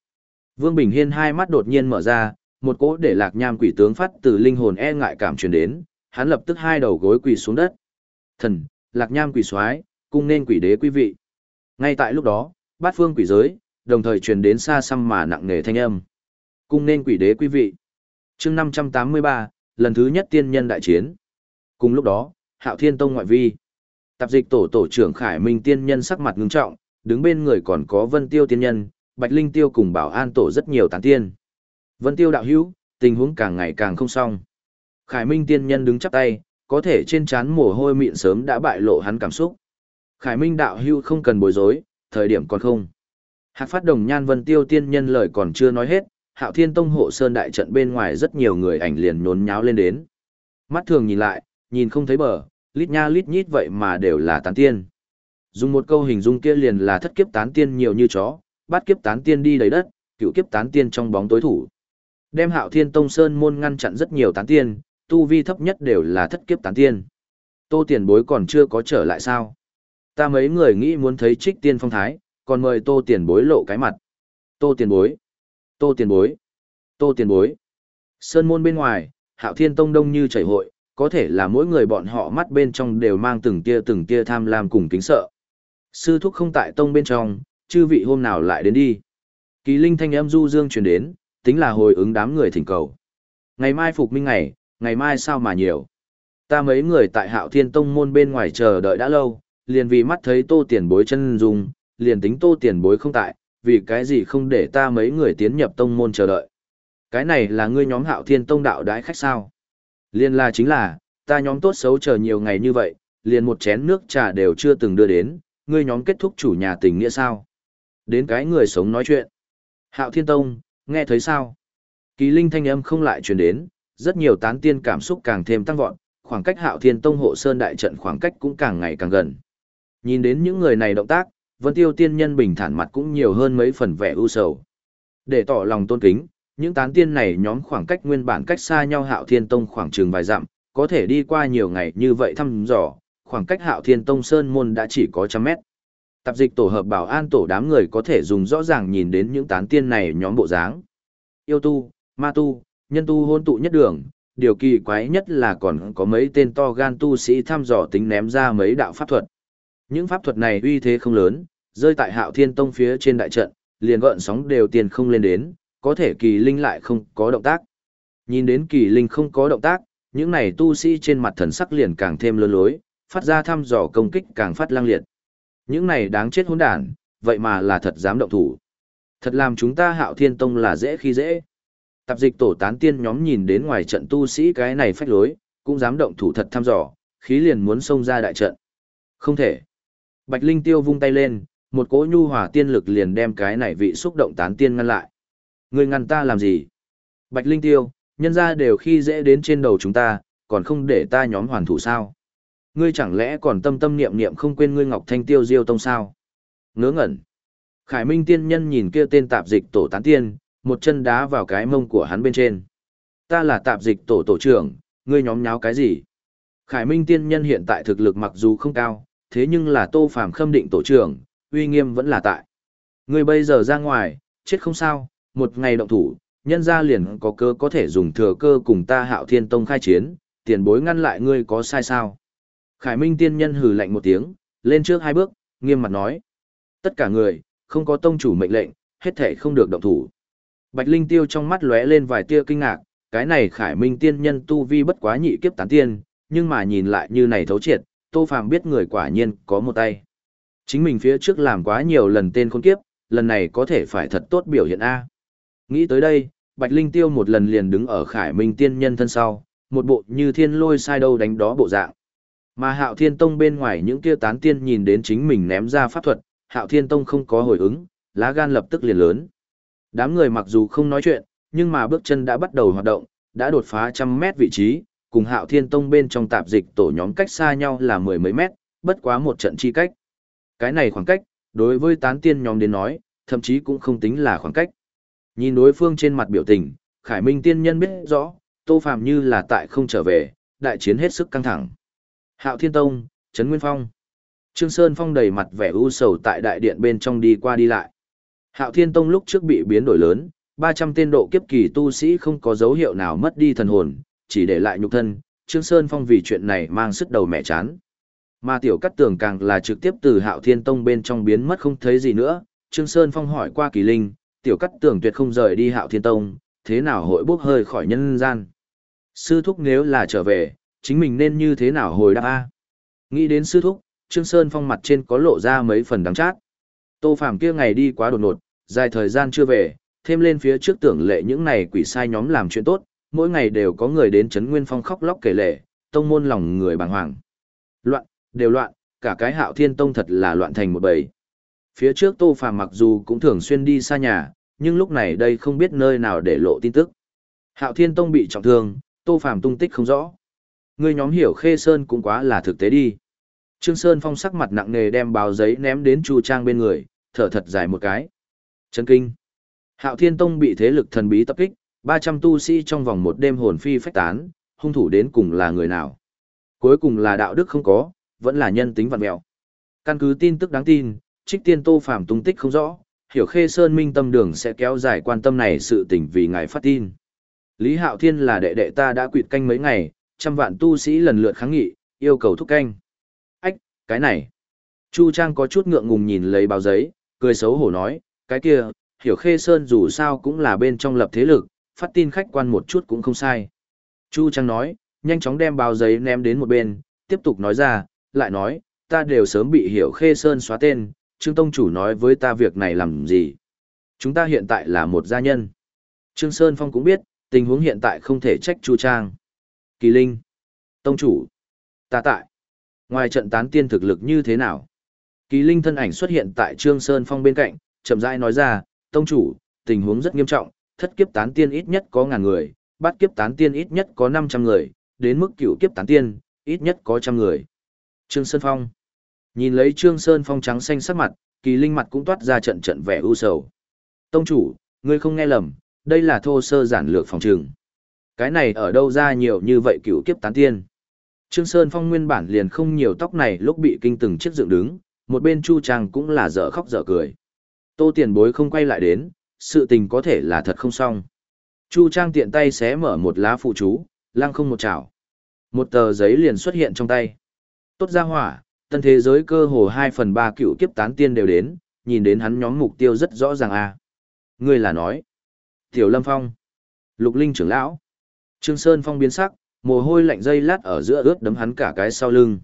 Vương Bình Hiên hai mắt đột nhiên mở ra, một cỗ để lạc nham quỷ tướng phát từ linh hồn e ngại cảm truyền đến, hắn lập tức hai đầu gối quỳ xuống đất. Thần, lạc nham quỷ soái cung nên quỷ đế quý vị. Ngay tại lúc đó, bát phương quỷ giới, đồng thời truyền đến xa xăm mà nặng nề thanh âm. Cung nên quỷ đế quý vị. chương 583, lần thứ nhất tiên nhân đại chiến. Cùng lúc đó, hạo thiên tông ngoại vi. Tạp dịch tổ tổ trưởng Khải Minh tiên nhân sắc mặt ngưng trọng, đứng bên người còn có Vân Tiêu tiên nhân, Bạch Linh Tiêu cùng bảo an tổ rất nhiều tán tiên. Vân Tiêu đạo hữu, tình huống càng ngày càng không xong. Khải Minh tiên nhân đứng chắp tay, có thể trên trán mồ hôi mịn sớm đã bại lộ hắn cảm xúc. Khải Minh đạo hữu không cần bối rối, thời điểm còn không. Hạc phát đồng nhan Vân Tiêu tiên nhân lời còn chưa nói hết, Hạo Thiên Tông hộ sơn đại trận bên ngoài rất nhiều người ảnh liền nhốn nháo lên đến. Mắt thường nhìn lại, nhìn không thấy bờ, lít nha lít nhít vậy mà đều là tán tiên. Dùng một câu hình dung kia liền là thất kiếp tán tiên nhiều như chó, bát kiếp tán tiên đi đầy đất, cựu kiếp tán tiên trong bóng tối thủ. Đem Hạo Thiên Tông Sơn môn ngăn chặn rất nhiều tán tiên, tu vi thấp nhất đều là thất kiếp tán tiên. Tô Tiền Bối còn chưa có trở lại sao? Ta mấy người nghĩ muốn thấy Trích Tiên phong thái, còn mời Tô Tiền Bối lộ cái mặt. Tô Tiền Bối, Tô Tiền Bối, Tô Tiền Bối. Sơn môn bên ngoài, Hạo Thiên Tông đông như chảy hội, có thể là mỗi người bọn họ mắt bên trong đều mang từng tia từng tia tham lam cùng kính sợ. Sư thúc không tại tông bên trong, chư vị hôm nào lại đến đi. Kỳ linh thanh âm du dương truyền đến, tính là hồi ứng đám người thỉnh cầu. Ngày mai phục minh ngày, ngày mai sao mà nhiều. Ta mấy người tại hạo thiên tông môn bên ngoài chờ đợi đã lâu, liền vì mắt thấy tô tiền bối chân dung, liền tính tô tiền bối không tại, vì cái gì không để ta mấy người tiến nhập tông môn chờ đợi. Cái này là ngươi nhóm hạo thiên tông đạo đái khách sao. Liên là chính là, ta nhóm tốt xấu chờ nhiều ngày như vậy, liền một chén nước trà đều chưa từng đưa đến, ngươi nhóm kết thúc chủ nhà tình nghĩa sao. Đến cái người sống nói chuyện. Hạo Thiên Tông, nghe thấy sao? Kỳ linh thanh âm không lại truyền đến, rất nhiều tán tiên cảm xúc càng thêm tăng vọt, khoảng cách Hạo Thiên Tông hộ sơn đại trận khoảng cách cũng càng ngày càng gần. Nhìn đến những người này động tác, Vân Tiêu tiên nhân bình thản mặt cũng nhiều hơn mấy phần vẻ u sầu. Để tỏ lòng tôn kính, những tán tiên này nhóm khoảng cách nguyên bản cách xa nhau Hạo Thiên Tông khoảng chừng vài dặm, có thể đi qua nhiều ngày như vậy thăm dò, khoảng cách Hạo Thiên Tông sơn môn đã chỉ có trăm mét. Tạp dịch tổ hợp bảo an tổ đám người có thể dùng rõ ràng nhìn đến những tán tiên này nhóm bộ dáng. Yêu tu, ma tu, nhân tu hôn tụ nhất đường, điều kỳ quái nhất là còn có mấy tên to gan tu sĩ thăm dò tính ném ra mấy đạo pháp thuật. Những pháp thuật này uy thế không lớn, rơi tại hạo thiên tông phía trên đại trận, liền gợn sóng đều tiền không lên đến, có thể kỳ linh lại không có động tác. Nhìn đến kỳ linh không có động tác, những này tu sĩ trên mặt thần sắc liền càng thêm lơ lối, phát ra thăm dò công kích càng phát lang liệt. Những này đáng chết hỗn đản, vậy mà là thật dám động thủ. Thật làm chúng ta hạo thiên tông là dễ khi dễ. Tạp dịch tổ tán tiên nhóm nhìn đến ngoài trận tu sĩ cái này phách lối, cũng dám động thủ thật thăm dò, khí liền muốn xông ra đại trận. Không thể. Bạch Linh Tiêu vung tay lên, một cỗ nhu hòa tiên lực liền đem cái này vị xúc động tán tiên ngăn lại. Người ngăn ta làm gì? Bạch Linh Tiêu, nhân ra đều khi dễ đến trên đầu chúng ta, còn không để ta nhóm hoàn thủ sao? Ngươi chẳng lẽ còn tâm tâm niệm niệm không quên ngươi Ngọc Thanh Tiêu Diêu Tông sao? Ngớ ngẩn. Khải Minh tiên nhân nhìn kia tên tạp dịch tổ tán tiên, một chân đá vào cái mông của hắn bên trên. Ta là tạp dịch tổ tổ trưởng, ngươi nhóm nháo cái gì? Khải Minh tiên nhân hiện tại thực lực mặc dù không cao, thế nhưng là tô phàm khâm định tổ trưởng, uy nghiêm vẫn là tại. Ngươi bây giờ ra ngoài, chết không sao, một ngày động thủ, nhân gia liền có cơ có thể dùng thừa cơ cùng ta hạo thiên tông khai chiến, tiền bối ngăn lại ngươi có sai sao? Khải Minh tiên nhân hừ lạnh một tiếng, lên trước hai bước, nghiêm mặt nói. Tất cả người, không có tông chủ mệnh lệnh, hết thể không được động thủ. Bạch Linh Tiêu trong mắt lóe lên vài tia kinh ngạc, cái này Khải Minh tiên nhân tu vi bất quá nhị kiếp tán tiên, nhưng mà nhìn lại như này thấu triệt, Tô Phàm biết người quả nhiên có một tay. Chính mình phía trước làm quá nhiều lần tên khôn kiếp, lần này có thể phải thật tốt biểu hiện A. Nghĩ tới đây, Bạch Linh Tiêu một lần liền đứng ở Khải Minh tiên nhân thân sau, một bộ như thiên lôi sai đâu đánh đó bộ dạng. Mà Hạo Thiên Tông bên ngoài những kia tán tiên nhìn đến chính mình ném ra pháp thuật, Hạo Thiên Tông không có hồi ứng, lá gan lập tức liền lớn. Đám người mặc dù không nói chuyện, nhưng mà bước chân đã bắt đầu hoạt động, đã đột phá trăm mét vị trí, cùng Hạo Thiên Tông bên trong tạp dịch tổ nhóm cách xa nhau là mười mấy mét, bất quá một trận chi cách. Cái này khoảng cách, đối với tán tiên nhóm đến nói, thậm chí cũng không tính là khoảng cách. Nhìn đối phương trên mặt biểu tình, Khải Minh tiên nhân biết rõ, Tô Phàm như là tại không trở về, đại chiến hết sức căng thẳng. Hạo Thiên Tông, Trấn Nguyên Phong. Trương Sơn Phong đầy mặt vẻ u sầu tại đại điện bên trong đi qua đi lại. Hạo Thiên Tông lúc trước bị biến đổi lớn, 300 tên độ kiếp kỳ tu sĩ không có dấu hiệu nào mất đi thần hồn, chỉ để lại nhục thân, Trương Sơn Phong vì chuyện này mang sức đầu mẹ chán. Mà tiểu cắt tường càng là trực tiếp từ hạo thiên tông bên trong biến mất không thấy gì nữa. Trương Sơn Phong hỏi qua kỳ linh, tiểu cắt tường tuyệt không rời đi hạo thiên tông, thế nào hội bước hơi khỏi nhân gian. Sư thúc nếu là trở về, chính mình nên như thế nào hồi đáp A. Nghĩ đến sư thúc, Trương Sơn Phong mặt trên có lộ ra mấy phần đắng chát. Tô Phàm kia ngày đi quá đột ngột, dài thời gian chưa về, thêm lên phía trước tưởng lệ những này quỷ sai nhóm làm chuyện tốt, mỗi ngày đều có người đến Trấn Nguyên Phong khóc lóc kể lệ, tông môn lòng người bàng hoàng. Loạn, đều loạn, cả cái hạo thiên tông thật là loạn thành một bầy. Phía trước Tô Phàm mặc dù cũng thường xuyên đi xa nhà, nhưng lúc này đây không biết nơi nào để lộ tin tức. Hạo thiên tông bị trọng thương, Tô Phàm tung tích không rõ. Người nhóm hiểu Khê Sơn cũng quá là thực tế đi. Trương Sơn Phong sắc mặt nặng nề đem báo giấy ném đến Chu Trang bên người, thở thật dài một cái. Chấn kinh. Hạo Thiên Tông bị thế lực thần bí tập kích, 300 tu sĩ trong vòng một đêm hồn phi phách tán, hung thủ đến cùng là người nào? Cuối cùng là đạo đức không có, vẫn là nhân tính vặn mẹo. Căn cứ tin tức đáng tin, trích tiên Tô Phàm tung tích không rõ, hiểu Khê Sơn Minh Tâm Đường sẽ kéo dài quan tâm này sự tình vì ngài phát tin. Lý Hạo Thiên là đệ đệ ta đã quỵt canh mấy ngày, trăm vạn tu sĩ lần lượt kháng nghị, yêu cầu thúc canh. Ách, cái này. Chu Trang có chút ngượng ngùng nhìn lấy báo giấy, cười xấu hổ nói, cái kia, hiểu khê sơn dù sao cũng là bên trong lập thế lực, phát tin khách quan một chút cũng không sai. Chu Trang nói, nhanh chóng đem báo giấy ném đến một bên, tiếp tục nói ra, lại nói, ta đều sớm bị hiểu khê sơn xóa tên, Trương Tông Chủ nói với ta việc này làm gì. Chúng ta hiện tại là một gia nhân. Trương Sơn Phong cũng biết, tình huống hiện tại không thể trách Chu Trang. Kỳ Linh. Tông Chủ. Ta tại. Ngoài trận tán tiên thực lực như thế nào? Kỳ Linh thân ảnh xuất hiện tại Trương Sơn Phong bên cạnh, chậm rãi nói ra, tông chủ, tình huống rất nghiêm trọng, thất kiếp tán tiên ít nhất có ngàn người, bát kiếp tán tiên ít nhất có 500 người, đến mức cửu kiếp tán tiên, ít nhất có trăm người. Trương Sơn Phong. Nhìn lấy Trương Sơn Phong trắng xanh sắc mặt, kỳ linh mặt cũng toát ra trận trận vẻ u sầu. Tông chủ, ngươi không nghe lầm, đây là thô sơ giản lược phòng trường. Cái này ở đâu ra nhiều như vậy cựu kiếp tán tiên. Trương Sơn Phong nguyên bản liền không nhiều tóc này lúc bị kinh từng chiếc dựng đứng, một bên Chu Trang cũng là dở khóc dở cười. Tô tiền bối không quay lại đến, sự tình có thể là thật không xong. Chu Trang tiện tay xé mở một lá phụ chú, lăng không một chảo. Một tờ giấy liền xuất hiện trong tay. Tốt ra hỏa, tân thế giới cơ hồ 2 phần 3 cựu kiếp tán tiên đều đến, nhìn đến hắn nhóm mục tiêu rất rõ ràng à. Ngươi là nói. Tiểu Lâm Phong. Lục Linh trưởng lão. Trương Sơn Phong biến sắc, mồ hôi lạnh dây lát ở giữa ướt đấm hắn cả cái sau lưng.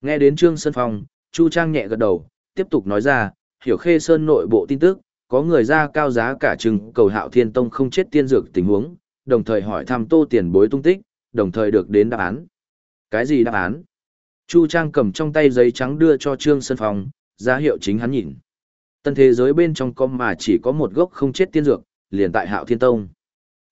Nghe đến Trương Sơn Phong, Chu Trang nhẹ gật đầu, tiếp tục nói ra, hiểu khê sơn nội bộ tin tức, có người ra cao giá cả chừng cầu hạo thiên tông không chết tiên dược tình huống, đồng thời hỏi thăm tô tiền bối tung tích, đồng thời được đến đáp án. Cái gì đáp án? Chu Trang cầm trong tay giấy trắng đưa cho Trương Sơn Phong, ra hiệu chính hắn nhìn. Tân thế giới bên trong có mà chỉ có một gốc không chết tiên dược, liền tại hạo thiên tông.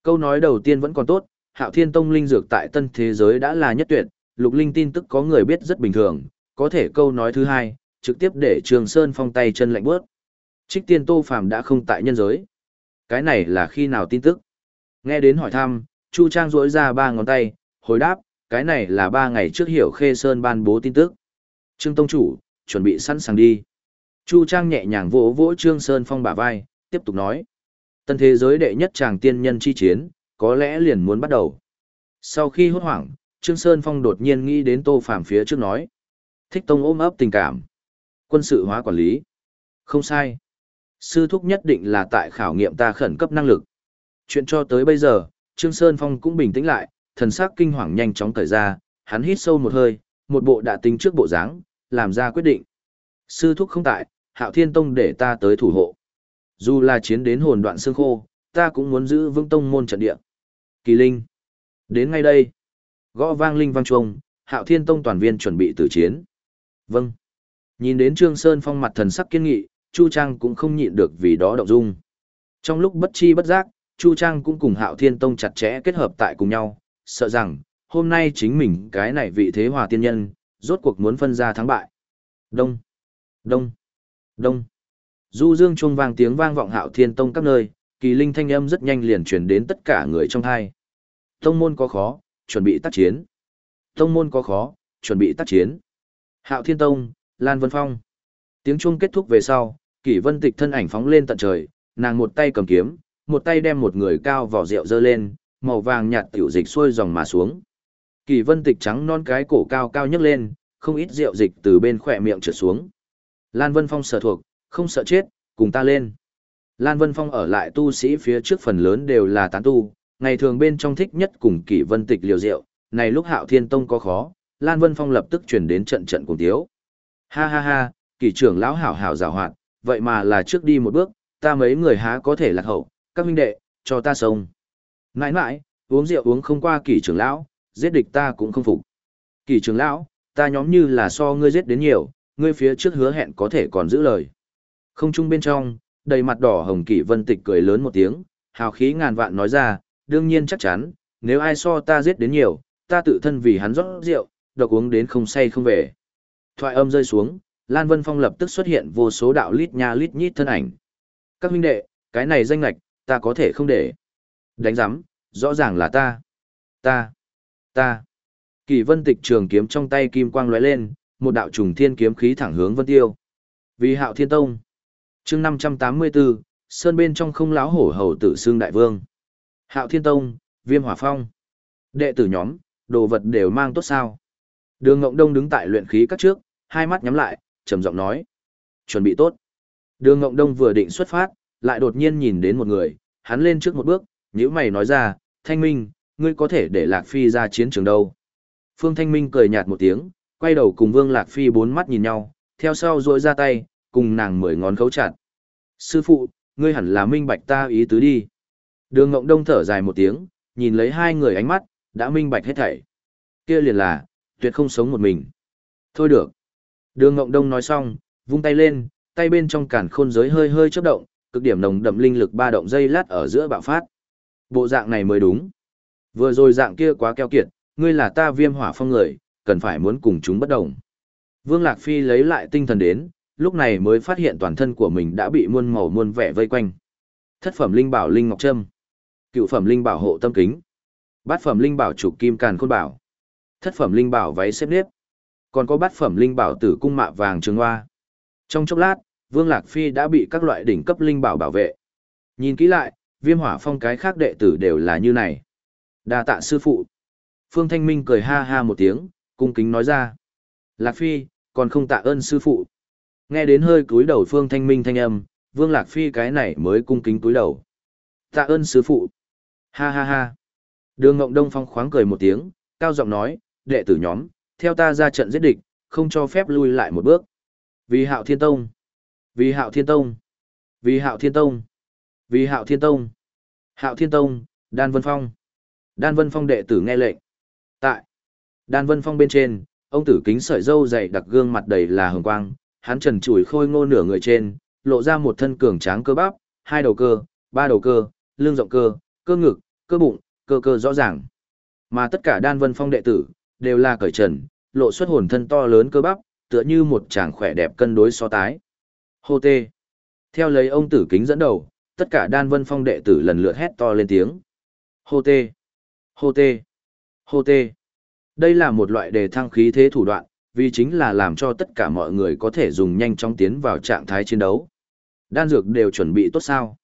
Câu nói đầu tiên vẫn còn tốt, hạo thiên tông linh dược tại tân thế giới đã là nhất tuyệt, lục linh tin tức có người biết rất bình thường, có thể câu nói thứ hai, trực tiếp để Trường Sơn Phong tay chân lạnh bước. Trích tiên Tô Phàm đã không tại nhân giới. Cái này là khi nào tin tức? Nghe đến hỏi thăm, Chu Trang rỗi ra ba ngón tay, hồi đáp, cái này là ba ngày trước hiểu Khê Sơn ban bố tin tức. Trương Tông Chủ, chuẩn bị sẵn sàng đi. Chu Trang nhẹ nhàng vỗ vỗ Trương Sơn Phong bả vai, tiếp tục nói. Tân thế giới đệ nhất chàng tiên nhân chi chiến, có lẽ liền muốn bắt đầu. Sau khi hốt hoảng, Trương Sơn Phong đột nhiên nghĩ đến Tô Phàm phía trước nói. Thích Tông ôm ấp tình cảm. Quân sự hóa quản lý. Không sai. Sư thúc nhất định là tại khảo nghiệm ta khẩn cấp năng lực. Chuyện cho tới bây giờ, Trương Sơn Phong cũng bình tĩnh lại, thần sắc kinh hoàng nhanh chóng cởi ra, hắn hít sâu một hơi, một bộ đã tính trước bộ dáng, làm ra quyết định. Sư thúc không tại, Hạo Thiên Tông để ta tới thủ hộ. Dù là chiến đến hồn đoạn xương khô, ta cũng muốn giữ vững tông môn trận địa. Kỳ Linh. Đến ngay đây. Gõ vang linh vang chuông, Hạo Thiên Tông toàn viên chuẩn bị tử chiến. Vâng. Nhìn đến Trương Sơn Phong mặt thần sắc kiên nghị, Chu Trang cũng không nhịn được vì đó động dung. Trong lúc bất chi bất giác, Chu Trang cũng cùng Hạo Thiên Tông chặt chẽ kết hợp tại cùng nhau, sợ rằng, hôm nay chính mình cái này vị thế hòa tiên nhân, rốt cuộc muốn phân ra thắng bại. Đông, đông, đông. Du dương chuông vang tiếng vang vọng Hạo Thiên Tông các nơi, kỳ linh thanh âm rất nhanh liền truyền đến tất cả người trong hai. Tông môn có khó, chuẩn bị tác chiến. Tông môn có khó, chuẩn bị tác chiến. Hạo Thiên Tông, Lan Vân Phong. Tiếng chuông kết thúc về sau, Kỷ Vân Tịch thân ảnh phóng lên tận trời, nàng một tay cầm kiếm, một tay đem một người cao vỏ rượu dơ lên, màu vàng nhạt tiểu dịch xuôi dòng mà xuống. Kỷ Vân Tịch trắng non cái cổ cao cao nhấc lên, không ít rượu dịch từ bên khỏe miệng trượt xuống. Lan Vân Phong sở thuộc, không sợ chết, cùng ta lên. Lan Vân Phong ở lại tu sĩ phía trước phần lớn đều là tán tu, ngày thường bên trong thích nhất cùng kỷ vân tịch liều rượu, này lúc hạo thiên tông có khó, Lan Vân Phong lập tức chuyển đến trận trận cùng tiếu. Ha ha ha, kỷ trưởng lão hảo hảo rào hoạt, vậy mà là trước đi một bước, ta mấy người há có thể lạc hậu, các huynh đệ, cho ta sông. Nãi nãi, uống rượu uống không qua kỷ trưởng lão, giết địch ta cũng không phục. Kỷ trưởng lão, ta nhóm như là so ngươi giết đến nhiều, ngươi phía trước hứa hẹn có thể còn giữ lời. Không chung bên trong, đầy mặt đỏ hồng kỷ vân tịch cười lớn một tiếng, hào khí ngàn vạn nói ra, đương nhiên chắc chắn, nếu ai so ta giết đến nhiều, ta tự thân vì hắn rót rượu, độc uống đến không say không về. Thoại âm rơi xuống, Lan Vân Phong lập tức xuất hiện vô số đạo lít nha lít nhít thân ảnh. Các huynh đệ, cái này danh lạch, ta có thể không để. Đánh giám, rõ ràng là ta. Ta. Ta. Kỳ vân tịch trường kiếm trong tay kim quang lóe lên, một đạo trùng thiên kiếm khí thẳng hướng vân tiêu. Vì hạo thiên tông. chương 584, sơn bên trong không láo hổ hầu tử xương đại vương. Hạo thiên tông, viêm hỏa phong. Đệ tử nhóm, đồ vật đều mang tốt sao. Đường Ngộng Đông đứng tại luyện khí các trước, hai mắt nhắm lại, trầm giọng nói. Chuẩn bị tốt. Đường Ngộng Đông vừa định xuất phát, lại đột nhiên nhìn đến một người, hắn lên trước một bước, nhíu mày nói ra, Thanh Minh, ngươi có thể để Lạc Phi ra chiến trường đâu. Phương Thanh Minh cười nhạt một tiếng, quay đầu cùng Vương Lạc Phi bốn mắt nhìn nhau, theo sau duỗi ra tay, cùng nàng mười ngón khấu chặt. Sư phụ, ngươi hẳn là minh bạch ta ý tứ đi. Đường Ngộng Đông thở dài một tiếng, nhìn lấy hai người ánh mắt, đã minh bạch hết thảy. Kia liền là, tuyệt không sống một mình. Thôi được. Đường Ngộng Đông nói xong, vung tay lên, tay bên trong cản khôn giới hơi hơi chớp động, cực điểm nồng đậm linh lực ba động dây lát ở giữa bạo phát. Bộ dạng này mới đúng. Vừa rồi dạng kia quá keo kiệt, ngươi là ta viêm hỏa phong người, cần phải muốn cùng chúng bất đồng. Vương Lạc Phi lấy lại tinh thần đến, lúc này mới phát hiện toàn thân của mình đã bị muôn màu muôn vẻ vây quanh. Thất phẩm linh bảo linh ngọc trâm, cựu phẩm linh bảo hộ tâm kính, bát phẩm linh bảo trục kim càn khôn bảo, thất phẩm linh bảo váy xếp nếp, còn có bát phẩm linh bảo tử cung mạ vàng trường hoa. Trong chốc lát, Vương Lạc Phi đã bị các loại đỉnh cấp linh bảo bảo vệ. Nhìn kỹ lại, viêm hỏa phong cái khác đệ tử đều là như này. đa tạ sư phụ. Phương Thanh Minh cười ha ha một tiếng, cung kính nói ra. Lạc Phi, còn không tạ ơn sư phụ. Nghe đến hơi cúi đầu Phương Thanh Minh thanh âm, Vương Lạc Phi cái này mới cung kính cúi đầu. Tạ ơn sư phụ. Ha ha ha. Đường Ngộng Đông Phong khoáng cười một tiếng, cao giọng nói, đệ tử nhóm, theo ta ra trận giết địch, không cho phép lui lại một bước. Vì hạo thiên tông. Vì hạo thiên tông. Vì hạo thiên tông. Vì hạo thiên tông. Hạo thiên tông, Đan Vân Phong. Đan Vân Phong đệ tử nghe lệnh. Tại. Đan Vân Phong bên trên, ông tử kính sợi dâu dày đặc gương mặt đầy là hồng quang, hắn trần trụi khôi ngô nửa người trên, lộ ra một thân cường tráng cơ bắp, hai đầu cơ, ba đầu cơ, lưng rộng cơ, cơ ngực, cơ bụng, cơ cơ rõ ràng. Mà tất cả Đan Vân Phong đệ tử, đều là cởi trần, lộ xuất hồn thân to lớn cơ bắp, tựa như một chàng khỏe đẹp cân đối so tái. Hô tê. Theo lấy ông tử kính dẫn đầu, tất cả đan vân phong đệ tử lần lượt hét to lên tiếng. Hô tê. Hô tê. Hô tê. Đây là một loại đề thăng khí thế thủ đoạn, vì chính là làm cho tất cả mọi người có thể dùng nhanh chóng tiến vào trạng thái chiến đấu. Đan dược đều chuẩn bị tốt sao?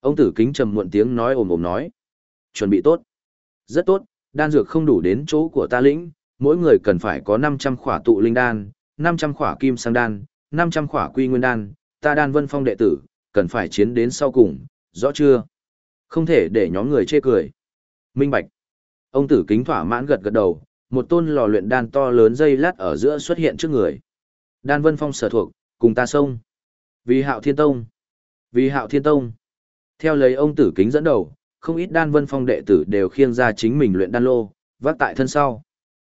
Ông tử kính trầm muộn tiếng nói ồm ồm nói. Chuẩn bị tốt. Rất tốt, đan dược không đủ đến chỗ của ta lĩnh, mỗi người cần phải có 500 khỏa tụ linh đan, 500 khỏa kim sang đan, 500 khỏa quy nguyên đan, ta đan vân phong đệ tử, cần phải chiến đến sau cùng, rõ chưa? Không thể để nhóm người chê cười. Minh Bạch. Ông tử kính thỏa mãn gật gật đầu, một tôn lò luyện đan to lớn dây lát ở giữa xuất hiện trước người. Đan vân phong sở thuộc, cùng ta sông. Vì hạo thiên tông. Vì hạo thiên tông. Theo lấy ông tử kính dẫn đầu, không ít đan vân phong đệ tử đều khiêng ra chính mình luyện đan lô, vác tại thân sau.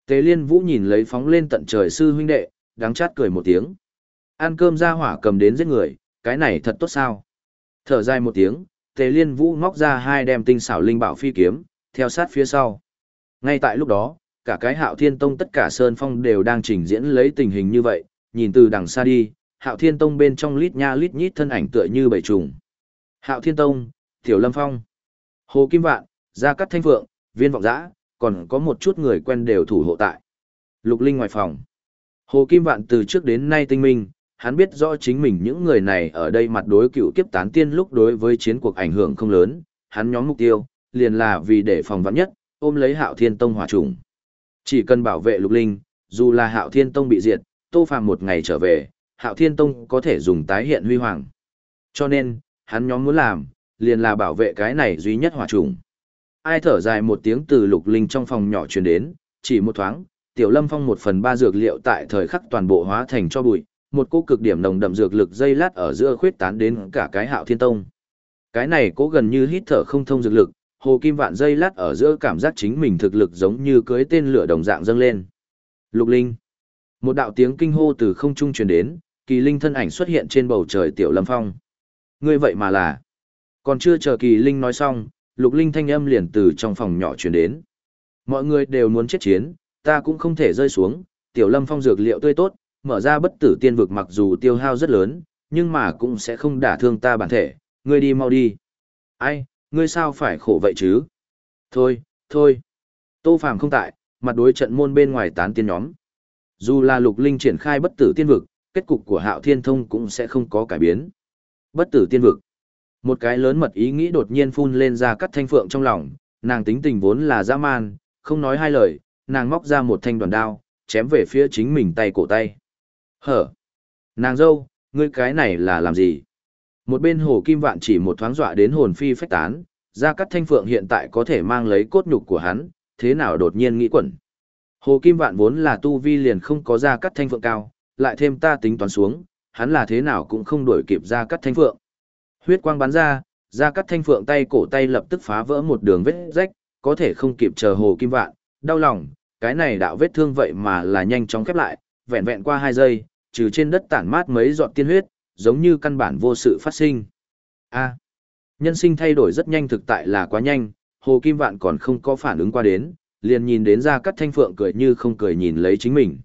Tế liên vũ nhìn lấy phóng lên tận trời sư huynh đệ, đáng chát cười một tiếng. Ăn cơm ra hỏa cầm đến giết người, cái này thật tốt sao. Thở dài một tiếng, tế Liên Vũ ngóc ra hai đem tinh xảo linh bảo phi kiếm, theo sát phía sau. Ngay tại lúc đó, cả cái Hạo Thiên Tông tất cả sơn phong đều đang trình diễn lấy tình hình như vậy, nhìn từ đằng xa đi, Hạo Thiên Tông bên trong lít nha lít nhít thân ảnh tựa như bầy trùng. Hạo Thiên Tông, Tiểu Lâm Phong, Hồ Kim Vạn, Gia Cát Thanh Phượng, Viên Vọng Giã, còn có một chút người quen đều thủ hộ tại. Lục Linh ngoài phòng. Hồ Kim Vạn từ trước đến nay tinh minh, hắn biết rõ chính mình những người này ở đây mặt đối cựu kiếp tán tiên lúc đối với chiến cuộc ảnh hưởng không lớn, hắn nhóm mục tiêu, liền là vì để phòng vạn nhất, ôm lấy hạo thiên tông hỏa trùng. Chỉ cần bảo vệ lục linh, dù là Hạo Thiên Tông bị diệt, Tô Phàm một ngày trở về, Hạo Thiên Tông có thể dùng tái hiện huy hoàng. Cho nên, hắn nhóm muốn làm, liền là bảo vệ cái này duy nhất hỏa trùng. Ai thở dài một tiếng từ lục linh trong phòng nhỏ truyền đến, chỉ một thoáng, Tiểu Lâm Phong một phần ba dược liệu tại thời khắc toàn bộ hóa thành cho bụi, một cỗ cực điểm nồng đậm dược lực dây lát ở giữa khuyết tán đến cả cái Hạo Thiên Tông. Cái này cố gần như hít thở không thông dược lực, Hồ Kim Vạn dây lát ở giữa cảm giác chính mình thực lực giống như cưới tên lửa đồng dạng dâng lên. Lục Linh. Một đạo tiếng kinh hô từ không trung truyền đến, kỳ linh thân ảnh xuất hiện trên bầu trời Tiểu Lâm Phong. Ngươi vậy mà là. Còn chưa chờ kỳ linh nói xong, Lục Linh thanh âm liền từ trong phòng nhỏ truyền đến. Mọi người đều muốn chết chiến, ta cũng không thể rơi xuống, Tiểu Lâm Phong dược liệu tươi tốt, mở ra bất tử tiên vực mặc dù tiêu hao rất lớn, nhưng mà cũng sẽ không đả thương ta bản thể, ngươi đi mau đi. Ai, ngươi sao phải khổ vậy chứ? Thôi, thôi. Tô Phàm không tại, mặt đối trận môn bên ngoài tán tiên nhóm. Dù là lục linh triển khai bất tử tiên vực, kết cục của hạo thiên thông cũng sẽ không có cải biến. Bất tử tiên vực. Một cái lớn mật ý nghĩ đột nhiên phun lên ra cắt thanh phượng trong lòng, nàng tính tình vốn là dã man, không nói hai lời, nàng móc ra một thanh đoàn đao, chém về phía chính mình tay cổ tay. Hở! Nàng dâu, ngươi cái này là làm gì? Một bên hồ kim vạn chỉ một thoáng dọa đến hồn phi phách tán, ra cắt thanh phượng hiện tại có thể mang lấy cốt nhục của hắn, thế nào đột nhiên nghĩ quẩn. Hồ kim vạn vốn là tu vi liền không có ra cắt thanh phượng cao, lại thêm ta tính toán xuống, hắn là thế nào cũng không đuổi kịp ra cắt thanh phượng. Huyết quang bắn ra, ra cắt thanh phượng tay cổ tay lập tức phá vỡ một đường vết rách, có thể không kịp chờ hồ kim vạn, đau lòng, cái này đạo vết thương vậy mà là nhanh chóng khép lại, vẹn vẹn qua hai giây, trừ trên đất tản mát mấy giọt tiên huyết, giống như căn bản vô sự phát sinh. A. nhân sinh thay đổi rất nhanh thực tại là quá nhanh, Hồ Kim Vạn còn không có phản ứng qua đến, liền nhìn đến ra cắt thanh phượng cười như không cười nhìn lấy chính mình.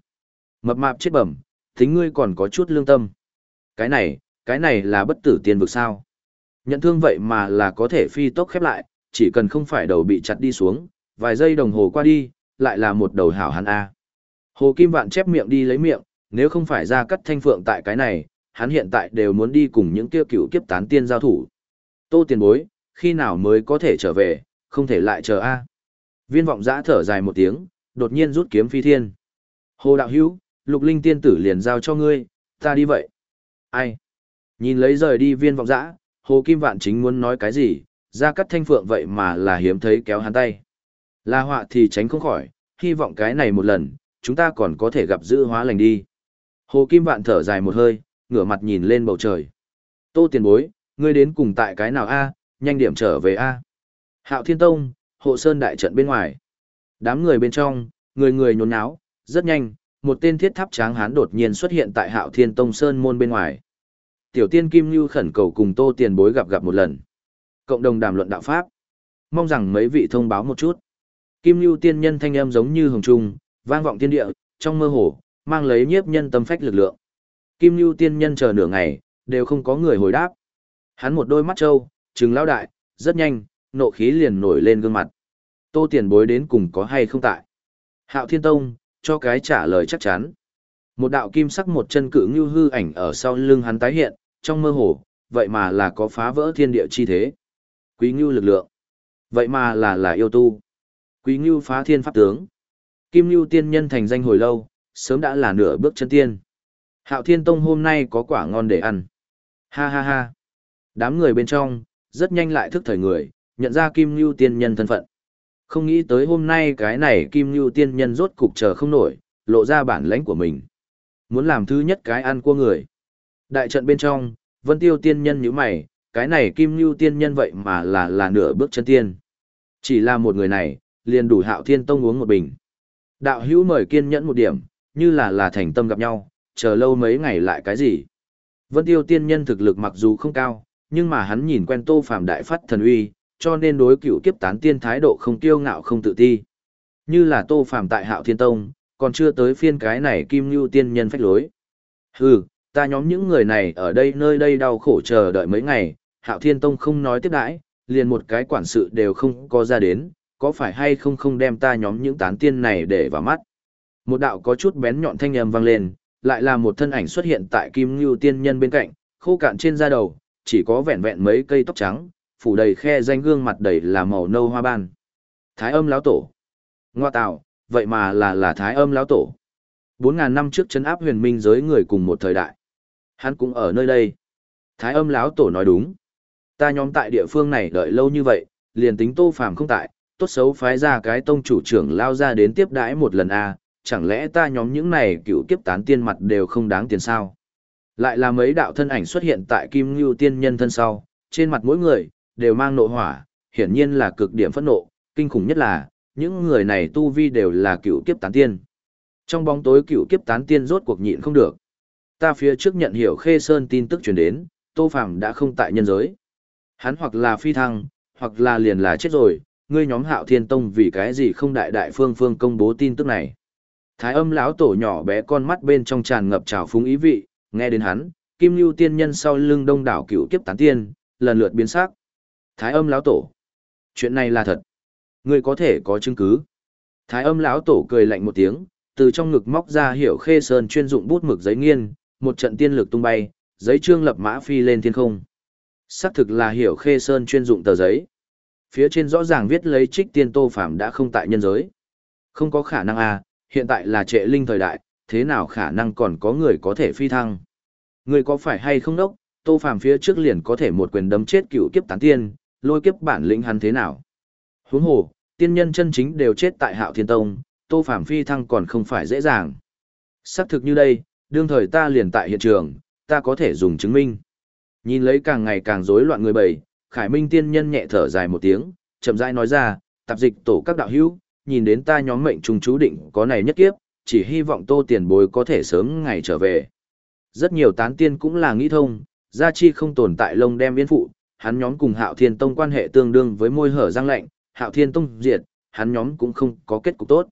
Mập mạp chết bẩm, tính ngươi còn có chút lương tâm. Cái này, cái này là bất tử tiên vực sao? Nhận thương vậy mà là có thể phi tốc khép lại, chỉ cần không phải đầu bị chặt đi xuống, vài giây đồng hồ qua đi, lại là một đầu hảo hắn A. Hồ Kim Vạn chép miệng đi lấy miệng, nếu không phải ra cắt thanh phượng tại cái này, hắn hiện tại đều muốn đi cùng những kia cựu kiếp tán tiên giao thủ. Tô tiền bối, khi nào mới có thể trở về, không thể lại chờ a. Viên vọng giã thở dài một tiếng, đột nhiên rút kiếm phi thiên. Hồ đạo hữu, lục linh tiên tử liền giao cho ngươi, ta đi vậy. Ai? Nhìn lấy rời đi viên vọng giã, hồ kim vạn chính muốn nói cái gì, ra cắt thanh phượng vậy mà là hiếm thấy kéo hắn tay. La họa thì tránh không khỏi, hy vọng cái này một lần, chúng ta còn có thể gặp giữ hóa lành đi. Hồ Kim Vạn thở dài một hơi, ngửa mặt nhìn lên bầu trời. Tô tiền bối, ngươi đến cùng tại cái nào a? nhanh điểm trở về a. Hạo Thiên Tông, hộ sơn đại trận bên ngoài. Đám người bên trong, người người nhốn nháo, rất nhanh, một tên thiết tháp tráng hán đột nhiên xuất hiện tại Hạo Thiên Tông sơn môn bên ngoài. Tiểu tiên Kim như khẩn cầu cùng Tô tiền bối gặp gặp một lần. Cộng đồng đàm luận đạo pháp. Mong rằng mấy vị thông báo một chút. Kim như tiên nhân thanh âm giống như hồng trung, vang vọng thiên địa, trong mơ hồ, mang lấy nhiếp nhân tâm phách lực lượng. Kim như tiên nhân chờ nửa ngày, đều không có người hồi đáp. Hắn một đôi mắt trâu, trừng lão đại, rất nhanh, nộ khí liền nổi lên gương mặt. Tô tiền bối đến cùng có hay không tại. Hạo Thiên Tông, cho cái trả lời chắc chắn. Một đạo kim sắc một chân cự như hư ảnh ở sau lưng hắn tái hiện, trong mơ hồ, vậy mà là có phá vỡ thiên địa chi thế. Quý ngưu lực lượng. Vậy mà là là yêu tu. Quý ngưu phá thiên pháp tướng. Kim ngưu tiên nhân thành danh hồi lâu, sớm đã là nửa bước chân tiên. Hạo Thiên Tông hôm nay có quả ngon để ăn. Ha ha ha. Đám người bên trong, rất nhanh lại thức thời người, nhận ra Kim ngưu tiên nhân thân phận. Không nghĩ tới hôm nay cái này Kim ngưu tiên nhân rốt cục chờ không nổi, lộ ra bản lãnh của mình. Muốn làm thứ nhất cái ăn cua người. Đại trận bên trong, Vân Tiêu tiên nhân như mày, cái này Kim Nhu tiên nhân vậy mà là là nửa bước chân tiên. Chỉ là một người này, liền đủ Hạo Thiên Tông uống một bình. Đạo hữu mời kiên nhẫn một điểm, như là là thành tâm gặp nhau, chờ lâu mấy ngày lại cái gì. Vân Tiêu tiên nhân thực lực mặc dù không cao, nhưng mà hắn nhìn quen Tô Phàm đại phát thần uy, cho nên đối cựu kiếp tán tiên thái độ không kiêu ngạo không tự ti. Như là Tô Phàm tại Hạo Thiên Tông, còn chưa tới phiên cái này Kim Nưu tiên nhân phách lối. Hừ, ta nhóm những người này ở đây nơi đây đau khổ chờ đợi mấy ngày, Hạo Thiên Tông không nói tiếp đãi, liền một cái quản sự đều không có ra đến, có phải hay không không đem ta nhóm những tán tiên này để vào mắt. Một đạo có chút bén nhọn thanh âm vang lên, lại là một thân ảnh xuất hiện tại Kim Ngưu tiên nhân bên cạnh, khô cạn trên da đầu, chỉ có vẹn vẹn mấy cây tóc trắng, phủ đầy khe danh gương mặt đầy là màu nâu hoa ban. Thái âm lão tổ. Ngoa tạo, vậy mà là là thái âm lão tổ. 4.000 năm trước chấn áp huyền minh giới người cùng một thời đại. Hắn cũng ở nơi đây. Thái âm lão tổ nói đúng. Ta nhóm tại địa phương này đợi lâu như vậy, liền tính tô phàm không tại, tốt xấu phái ra cái tông chủ trưởng lao ra đến tiếp đãi một lần a chẳng lẽ ta nhóm những này cựu kiếp tán tiên mặt đều không đáng tiền sao? Lại là mấy đạo thân ảnh xuất hiện tại kim ngưu tiên nhân thân sau, trên mặt mỗi người, đều mang nộ hỏa, hiển nhiên là cực điểm phẫn nộ, kinh khủng nhất là, những người này tu vi đều là cựu kiếp tán tiên. Trong bóng tối cựu kiếp tán tiên rốt cuộc nhịn không được. Ta phía trước nhận hiểu Khê Sơn tin tức truyền đến, Tô Phàm đã không tại nhân giới. Hắn hoặc là phi thăng, hoặc là liền là chết rồi, ngươi nhóm Hạo Thiên Tông vì cái gì không đại đại phương phương công bố tin tức này. Thái âm lão tổ nhỏ bé con mắt bên trong tràn ngập trào phúng ý vị, nghe đến hắn, Kim Lưu tiên nhân sau lưng đông đảo cửu kiếp tán tiên, lần lượt biến sắc. Thái âm lão tổ, chuyện này là thật. Ngươi có thể có chứng cứ. Thái âm lão tổ cười lạnh một tiếng, từ trong ngực móc ra hiểu khê sơn chuyên dụng bút mực giấy nghiên, một trận tiên lực tung bay, giấy trương lập mã phi lên thiên không. Xác thực là hiểu khê sơn chuyên dụng tờ giấy. Phía trên rõ ràng viết lấy trích tiên tô phạm đã không tại nhân giới. Không có khả năng à, hiện tại là trệ linh thời đại, thế nào khả năng còn có người có thể phi thăng. Người có phải hay không đốc, tô phạm phía trước liền có thể một quyền đấm chết cựu kiếp tán tiên, lôi kiếp bản lĩnh hắn thế nào. Huống hồ, tiên nhân chân chính đều chết tại hạo thiên tông, tô phạm phi thăng còn không phải dễ dàng. Xác thực như đây, đương thời ta liền tại hiện trường, ta có thể dùng chứng minh. Nhìn lấy càng ngày càng rối loạn người bầy, Khải Minh tiên nhân nhẹ thở dài một tiếng, chậm rãi nói ra, tạp dịch tổ các đạo hữu, nhìn đến ta nhóm mệnh trùng chú định có này nhất kiếp, chỉ hy vọng tô tiền bối có thể sớm ngày trở về. Rất nhiều tán tiên cũng là nghĩ thông, gia chi không tồn tại lông đem biến phụ, hắn nhóm cùng hạo thiên tông quan hệ tương đương với môi hở răng lạnh, hạo thiên tông diệt, hắn nhóm cũng không có kết cục tốt.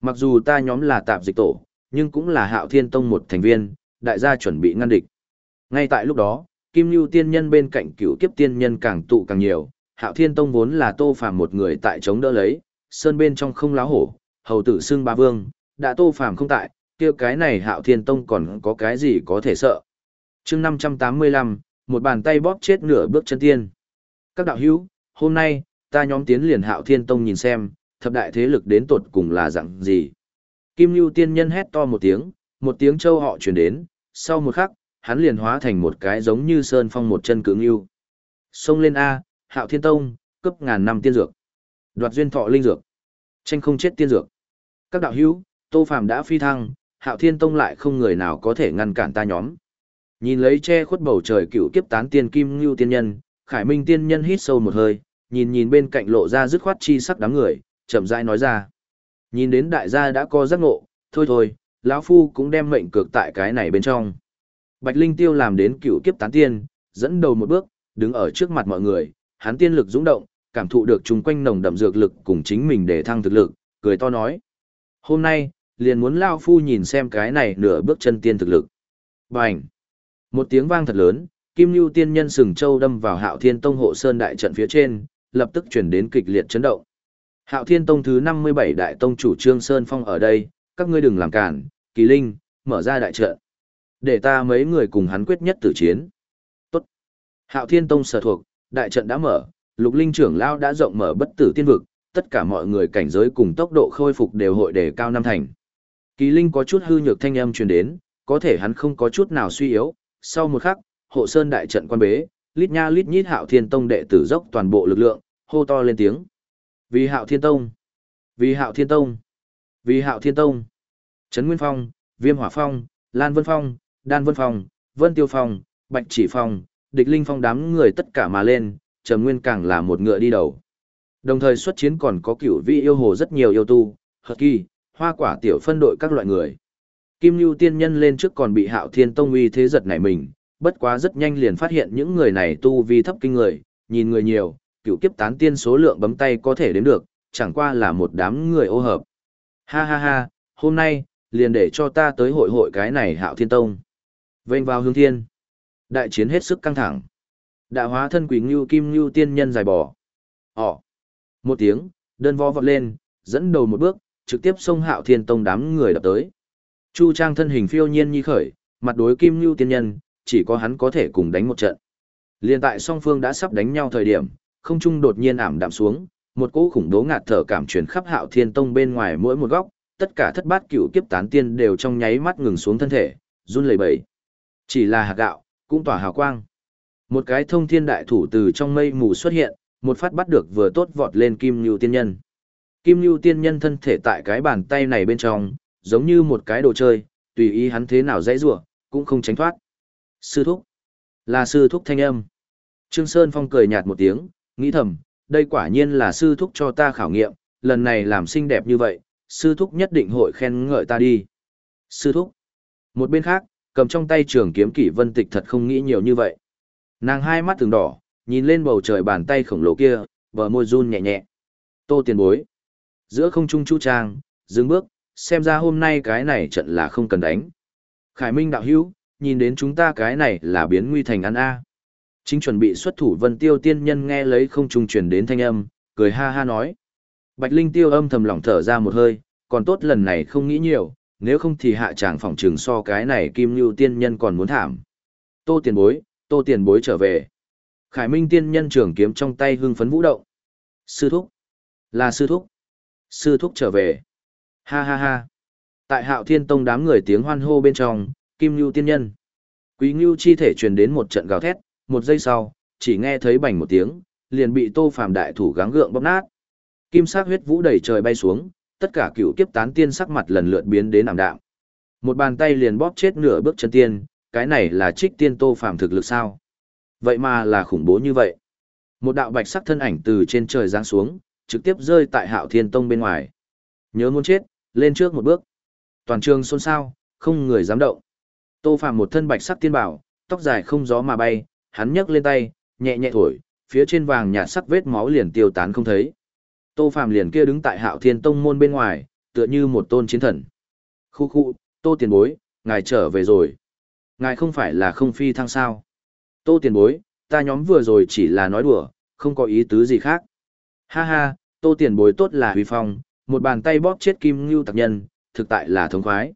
Mặc dù ta nhóm là tạp dịch tổ, nhưng cũng là hạo thiên tông một thành viên, đại gia chuẩn bị ngăn địch. Ngay tại lúc đó, Kim Lưu tiên nhân bên cạnh cửu kiếp tiên nhân càng tụ càng nhiều, hạo thiên tông vốn là tô phàm một người tại chống đỡ lấy, sơn bên trong không láo hổ, hầu tử xưng ba vương, đã tô phàm không tại, kia cái này hạo thiên tông còn có cái gì có thể sợ. chương 585, một bàn tay bóp chết nửa bước chân tiên. Các đạo hữu, hôm nay, ta nhóm tiến liền hạo thiên tông nhìn xem, thập đại thế lực đến tột cùng là dạng gì. Kim Lưu tiên nhân hét to một tiếng, một tiếng châu họ truyền đến, sau một khắc, hắn liền hóa thành một cái giống như sơn phong một chân cứng yêu. Xông lên A, hạo thiên tông, cấp ngàn năm tiên dược. Đoạt duyên thọ linh dược. Tranh không chết tiên dược. Các đạo hữu, tô phàm đã phi thăng, hạo thiên tông lại không người nào có thể ngăn cản ta nhóm. Nhìn lấy che khuất bầu trời cựu kiếp tán tiên kim ngưu tiên nhân, khải minh tiên nhân hít sâu một hơi, nhìn nhìn bên cạnh lộ ra dứt khoát chi sắc đám người, chậm rãi nói ra. Nhìn đến đại gia đã có giác ngộ, thôi thôi, lão phu cũng đem mệnh cược tại cái này bên trong. Bạch Linh Tiêu làm đến cựu kiếp tán tiên, dẫn đầu một bước, đứng ở trước mặt mọi người, hắn tiên lực dũng động, cảm thụ được chung quanh nồng đậm dược lực cùng chính mình để thăng thực lực, cười to nói. Hôm nay, liền muốn Lao Phu nhìn xem cái này nửa bước chân tiên thực lực. Bành! Một tiếng vang thật lớn, Kim Lưu tiên nhân sừng châu đâm vào Hạo Thiên Tông hộ sơn đại trận phía trên, lập tức chuyển đến kịch liệt chấn động. Hạo Thiên Tông thứ 57 đại tông chủ Trương Sơn Phong ở đây, các ngươi đừng làm cản, Kỳ Linh, mở ra đại trận. Để ta mấy người cùng hắn quyết nhất tử chiến. Tốt. Hạo Thiên Tông sở thuộc, đại trận đã mở, Lục Linh trưởng lao đã rộng mở bất tử tiên vực, tất cả mọi người cảnh giới cùng tốc độ khôi phục đều hội đề cao năm thành. Kỳ Linh có chút hư nhược thanh âm truyền đến, có thể hắn không có chút nào suy yếu, sau một khắc, hộ sơn đại trận quan bế, lít nha lít nhít Hạo Thiên Tông đệ tử dốc toàn bộ lực lượng, hô to lên tiếng. Vì Hạo Thiên Tông, vì Hạo Thiên Tông, vì Hạo Thiên Tông. Trấn Nguyên Phong, Viêm Hỏa Phong, Lan Vân Phong, Đan Vân Phong, Vân Tiêu Phong, Bạch Chỉ Phong, Địch Linh Phong đám người tất cả mà lên, Trầm Nguyên càng là một ngựa đi đầu. Đồng thời xuất chiến còn có cửu vị yêu hồ rất nhiều yêu tu, hợp kỳ, hoa quả tiểu phân đội các loại người. Kim Lưu tiên nhân lên trước còn bị Hạo Thiên Tông uy thế giật nảy mình, bất quá rất nhanh liền phát hiện những người này tu vi thấp kinh người, nhìn người nhiều, cựu kiếp tán tiên số lượng bấm tay có thể đến được, chẳng qua là một đám người ô hợp. Ha ha ha, hôm nay, liền để cho ta tới hội hội cái này Hạo Thiên Tông. Vênh vào hướng thiên. Đại chiến hết sức căng thẳng. Đã hóa thân quỷ ngưu kim ngưu tiên nhân dài bỏ Ồ. Một tiếng, đơn võ vọt lên, dẫn đầu một bước, trực tiếp xông hạo thiên tông đám người đập tới. Chu trang thân hình phiêu nhiên như khởi, mặt đối kim ngưu tiên nhân, chỉ có hắn có thể cùng đánh một trận. Liên tại song phương đã sắp đánh nhau thời điểm, không trung đột nhiên ảm đạm xuống, một cỗ khủng bố ngạt thở cảm truyền khắp hạo thiên tông bên ngoài mỗi một góc, tất cả thất bát cựu kiếp tán tiên đều trong nháy mắt ngừng xuống thân thể, run lẩy bẩy. Chỉ là hạt gạo, cũng tỏa hào quang. Một cái thông thiên đại thủ từ trong mây mù xuất hiện, một phát bắt được vừa tốt vọt lên Kim Nhu tiên nhân. Kim Nhu tiên nhân thân thể tại cái bàn tay này bên trong, giống như một cái đồ chơi, tùy ý hắn thế nào dãy rủa, cũng không tránh thoát. Sư thúc, là sư thúc thanh âm. Trương Sơn Phong cười nhạt một tiếng, nghĩ thầm, đây quả nhiên là sư thúc cho ta khảo nghiệm, lần này làm xinh đẹp như vậy, sư thúc nhất định hội khen ngợi ta đi. Sư thúc. Một bên khác, cầm trong tay trường kiếm kỷ vân tịch thật không nghĩ nhiều như vậy. Nàng hai mắt từng đỏ, nhìn lên bầu trời bàn tay khổng lồ kia, bờ môi run nhẹ nhẹ. Tô tiền bối. Giữa không trung chu trang, dừng bước, xem ra hôm nay cái này trận là không cần đánh. Khải Minh đạo hữu, nhìn đến chúng ta cái này là biến nguy thành ăn A. Chính chuẩn bị xuất thủ vân tiêu tiên nhân nghe lấy không trung truyền đến thanh âm, cười ha ha nói. Bạch Linh tiêu âm thầm lỏng thở ra một hơi, còn tốt lần này không nghĩ nhiều, nếu không thì hạ tràng phòng trường so cái này kim lưu tiên nhân còn muốn thảm. Tô tiền bối, tô tiền bối trở về. Khải Minh tiên nhân trường kiếm trong tay hưng phấn vũ động. Sư thúc. Là sư thúc. Sư thúc trở về. Ha ha ha. Tại hạo thiên tông đám người tiếng hoan hô bên trong, kim lưu tiên nhân. Quý ngưu chi thể truyền đến một trận gào thét, một giây sau, chỉ nghe thấy bành một tiếng, liền bị tô phàm đại thủ gắng gượng bóp nát. Kim sắc huyết vũ đầy trời bay xuống, tất cả cựu kiếp tán tiên sắc mặt lần lượt biến đến ảm đạm. Một bàn tay liền bóp chết nửa bước chân tiên, cái này là trích tiên tô phàm thực lực sao? Vậy mà là khủng bố như vậy. Một đạo bạch sắc thân ảnh từ trên trời giáng xuống, trực tiếp rơi tại Hạo Thiên Tông bên ngoài. Nhớ muốn chết, lên trước một bước. Toàn trường xôn xao, không người dám động. Tô Phàm một thân bạch sắc tiên bảo, tóc dài không gió mà bay, hắn nhấc lên tay, nhẹ nhẹ thổi, phía trên vàng nhạt sắc vết máu liền tiêu tán không thấy. Tô Phàm liền kia đứng tại Hạo Thiên Tông môn bên ngoài, tựa như một tôn chiến thần. Khu khu, Tô tiền bối, ngài trở về rồi. Ngài không phải là không phi thăng sao. Tô tiền bối, ta nhóm vừa rồi chỉ là nói đùa, không có ý tứ gì khác. Ha ha, Tô tiền bối tốt là huy phong, một bàn tay bóp chết kim ngưu tặc nhân, thực tại là thống khoái.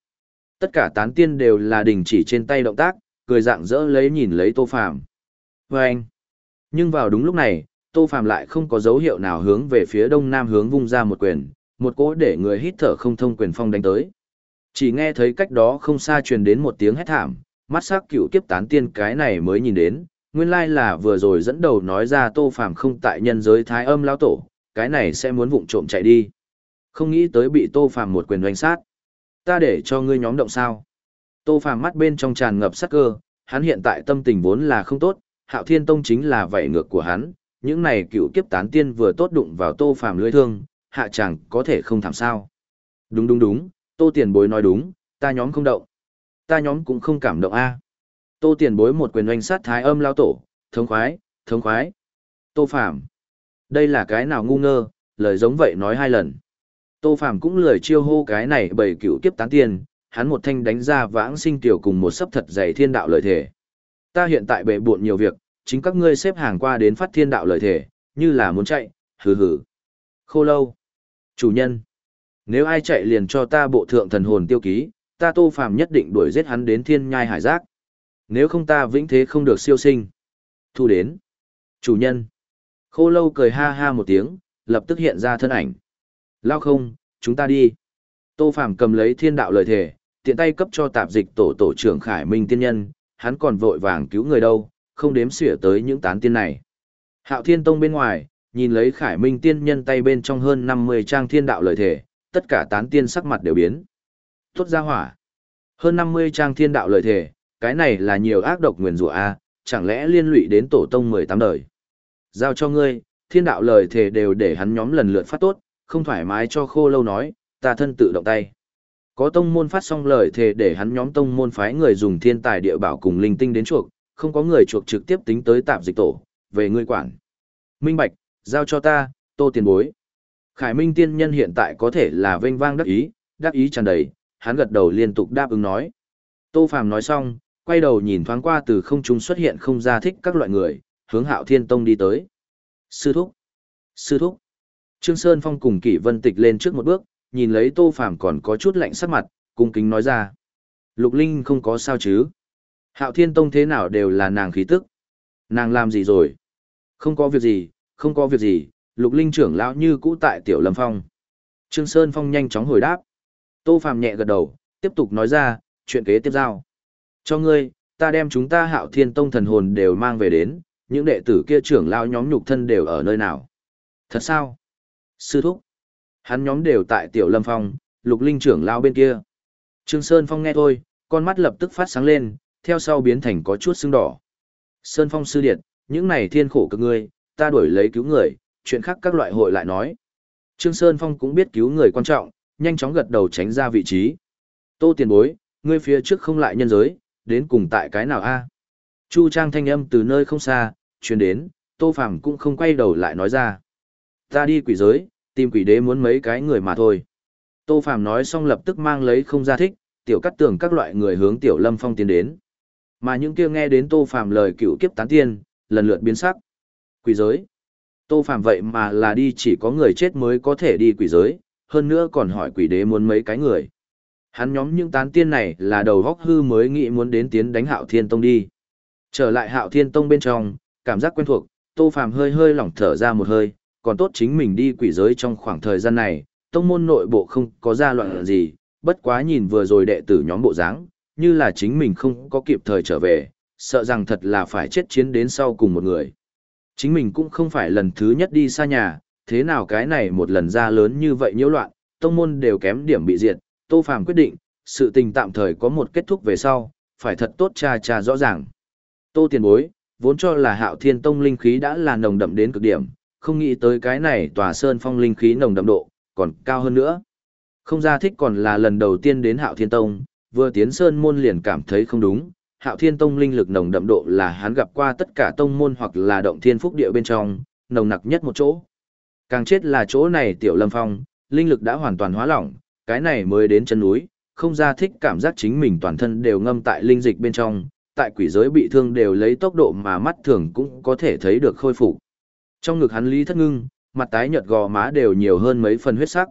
Tất cả tán tiên đều là đình chỉ trên tay động tác, cười dạng dỡ lấy nhìn lấy Tô Phàm. vê anh. Nhưng vào đúng lúc này, Tô Phàm lại không có dấu hiệu nào hướng về phía đông nam hướng vung ra một quyền, một cỗ để người hít thở không thông quyền phong đánh tới. Chỉ nghe thấy cách đó không xa truyền đến một tiếng hét thảm, mắt sắc cựu kiếp tán tiên cái này mới nhìn đến, nguyên lai là vừa rồi dẫn đầu nói ra Tô Phàm không tại nhân giới thái âm lão tổ, cái này sẽ muốn vụng trộm chạy đi. Không nghĩ tới bị Tô Phàm một quyền oanh sát. Ta để cho ngươi nhóm động sao? Tô Phàm mắt bên trong tràn ngập sắc cơ, hắn hiện tại tâm tình vốn là không tốt, Hạo Thiên Tông chính là vảy ngược của hắn, những này cựu kiếp tán tiên vừa tốt đụng vào Tô Phàm lưỡi thương, hạ chẳng có thể không thảm sao? Đúng đúng đúng, Tô Tiền Bối nói đúng, ta nhóm không động. Ta nhóm cũng không cảm động a. Tô Tiền Bối một quyền oanh sát Thái Âm lao tổ, thống khoái, thống khoái. Tô Phàm, đây là cái nào ngu ngơ, lời giống vậy nói hai lần. Tô Phàm cũng lười chiêu hô cái này bởi cựu kiếp tán tiền, hắn một thanh đánh ra vãng sinh tiểu cùng một sấp thật dày thiên đạo lợi thể. Ta hiện tại bệ buộn nhiều việc, chính các ngươi xếp hàng qua đến phát thiên đạo lợi thể, như là muốn chạy, hừ hừ. Khô lâu. Chủ nhân. Nếu ai chạy liền cho ta bộ thượng thần hồn tiêu ký, ta tô phàm nhất định đuổi giết hắn đến thiên nhai hải giác. Nếu không ta vĩnh thế không được siêu sinh. Thu đến. Chủ nhân. Khô lâu cười ha ha một tiếng, lập tức hiện ra thân ảnh. Lao không, chúng ta đi. Tô Phàm cầm lấy thiên đạo lời thể, tiện tay cấp cho tạp dịch tổ tổ trưởng Khải Minh tiên nhân, hắn còn vội vàng cứu người đâu, không đếm xỉa tới những tán tiên này. Hạo Thiên Tông bên ngoài, nhìn lấy Khải Minh tiên nhân tay bên trong hơn 50 trang thiên đạo lời thể, tất cả tán tiên sắc mặt đều biến. Tốt ra hỏa. Hơn 50 trang thiên đạo lời thể, cái này là nhiều ác độc nguyền rủa a, chẳng lẽ liên lụy đến tổ tông 18 đời. Giao cho ngươi, thiên đạo lời thể đều để hắn nhóm lần lượt phát tốt, không thoải mái cho khô lâu nói, ta thân tự động tay. Có tông môn phát xong lời thề để hắn nhóm tông môn phái người dùng thiên tài địa bảo cùng linh tinh đến chuộc, không có người chuộc trực tiếp tính tới tạm dịch tổ, về ngươi quản. Minh Bạch, giao cho ta, tô tiền bối. Khải Minh tiên nhân hiện tại có thể là vênh vang đắc ý, đắc ý tràn đầy, hắn gật đầu liên tục đáp ứng nói. Tô Phàm nói xong, quay đầu nhìn thoáng qua từ không trung xuất hiện không ra thích các loại người, hướng Hạo Thiên Tông đi tới. Sư thúc, sư thúc. Trương Sơn Phong cùng Kỷ Vân Tịch lên trước một bước, nhìn lấy Tô Phàm còn có chút lạnh sắc mặt, cung kính nói ra. Lục Linh không có sao chứ? Hạo Thiên Tông thế nào đều là nàng khí tức. Nàng làm gì rồi? Không có việc gì, không có việc gì, Lục Linh trưởng lão như cũ tại Tiểu Lâm Phong. Trương Sơn Phong nhanh chóng hồi đáp. Tô Phàm nhẹ gật đầu, tiếp tục nói ra, chuyện kế tiếp giao. Cho ngươi, ta đem chúng ta hạo thiên tông thần hồn đều mang về đến, những đệ tử kia trưởng lão nhóm nhục thân đều ở nơi nào. Thật sao? Sư thúc. Hắn nhóm đều tại tiểu lâm phong, lục linh trưởng lao bên kia. Trương Sơn Phong nghe thôi, con mắt lập tức phát sáng lên, theo sau biến thành có chút sưng đỏ. Sơn Phong sư điện, những này thiên khổ cực ngươi, ta đuổi lấy cứu người, chuyện khác các loại hội lại nói. Trương Sơn Phong cũng biết cứu người quan trọng, nhanh chóng gật đầu tránh ra vị trí. Tô tiền bối, ngươi phía trước không lại nhân giới, đến cùng tại cái nào a? Chu Trang thanh âm từ nơi không xa, truyền đến, Tô Phàm cũng không quay đầu lại nói ra. Ta đi quỷ giới, tìm quỷ đế muốn mấy cái người mà thôi. Tô Phàm nói xong lập tức mang lấy không ra thích, tiểu cắt tưởng các loại người hướng tiểu lâm phong tiến đến. Mà những kia nghe đến Tô Phàm lời cựu kiếp tán tiên, lần lượt biến sắc. Quỷ giới. Tô Phàm vậy mà là đi chỉ có người chết mới có thể đi quỷ giới, hơn nữa còn hỏi quỷ đế muốn mấy cái người. Hắn nhóm những tán tiên này là đầu góc hư mới nghĩ muốn đến tiến đánh hạo thiên tông đi. Trở lại hạo thiên tông bên trong, cảm giác quen thuộc, tô phàm hơi hơi lỏng thở ra một hơi, còn tốt chính mình đi quỷ giới trong khoảng thời gian này, tông môn nội bộ không có ra loạn gì, bất quá nhìn vừa rồi đệ tử nhóm bộ dáng, như là chính mình không có kịp thời trở về, sợ rằng thật là phải chết chiến đến sau cùng một người. Chính mình cũng không phải lần thứ nhất đi xa nhà, thế nào cái này một lần ra lớn như vậy nhiễu loạn, tông môn đều kém điểm bị diệt, Tô Phàm quyết định, sự tình tạm thời có một kết thúc về sau, phải thật tốt cha cha rõ ràng. Tô tiền bối, vốn cho là hạo thiên tông linh khí đã là nồng đậm đến cực điểm, không nghĩ tới cái này tòa sơn phong linh khí nồng đậm độ, còn cao hơn nữa. Không ra thích còn là lần đầu tiên đến hạo thiên tông, vừa tiến sơn môn liền cảm thấy không đúng. Hạo Thiên Tông linh lực nồng đậm độ là hắn gặp qua tất cả tông môn hoặc là động thiên phúc địa bên trong, nồng nặc nhất một chỗ. Càng chết là chỗ này tiểu lâm phong, linh lực đã hoàn toàn hóa lỏng, cái này mới đến chân núi, không ra thích cảm giác chính mình toàn thân đều ngâm tại linh dịch bên trong, tại quỷ giới bị thương đều lấy tốc độ mà mắt thường cũng có thể thấy được khôi phục. Trong ngực hắn Lý Thất Ngưng, mặt tái nhợt gò má đều nhiều hơn mấy phần huyết sắc.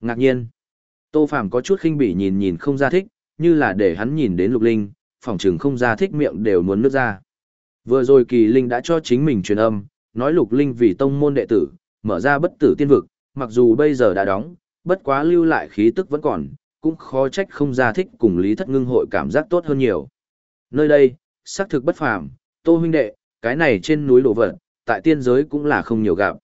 Ngạc nhiên, Tô Phàm có chút khinh bỉ nhìn nhìn không ra thích, như là để hắn nhìn đến Lục Linh, phòng trường không ra thích miệng đều muốn nước ra. Vừa rồi Kỳ Linh đã cho chính mình truyền âm, nói Lục Linh vì tông môn đệ tử, mở ra bất tử tiên vực, mặc dù bây giờ đã đóng, bất quá lưu lại khí tức vẫn còn, cũng khó trách không ra thích cùng Lý Thất Ngưng hội cảm giác tốt hơn nhiều. Nơi đây, xác thực bất phàm, Tô huynh đệ, cái này trên núi lộ vật, tại tiên giới cũng là không nhiều gặp.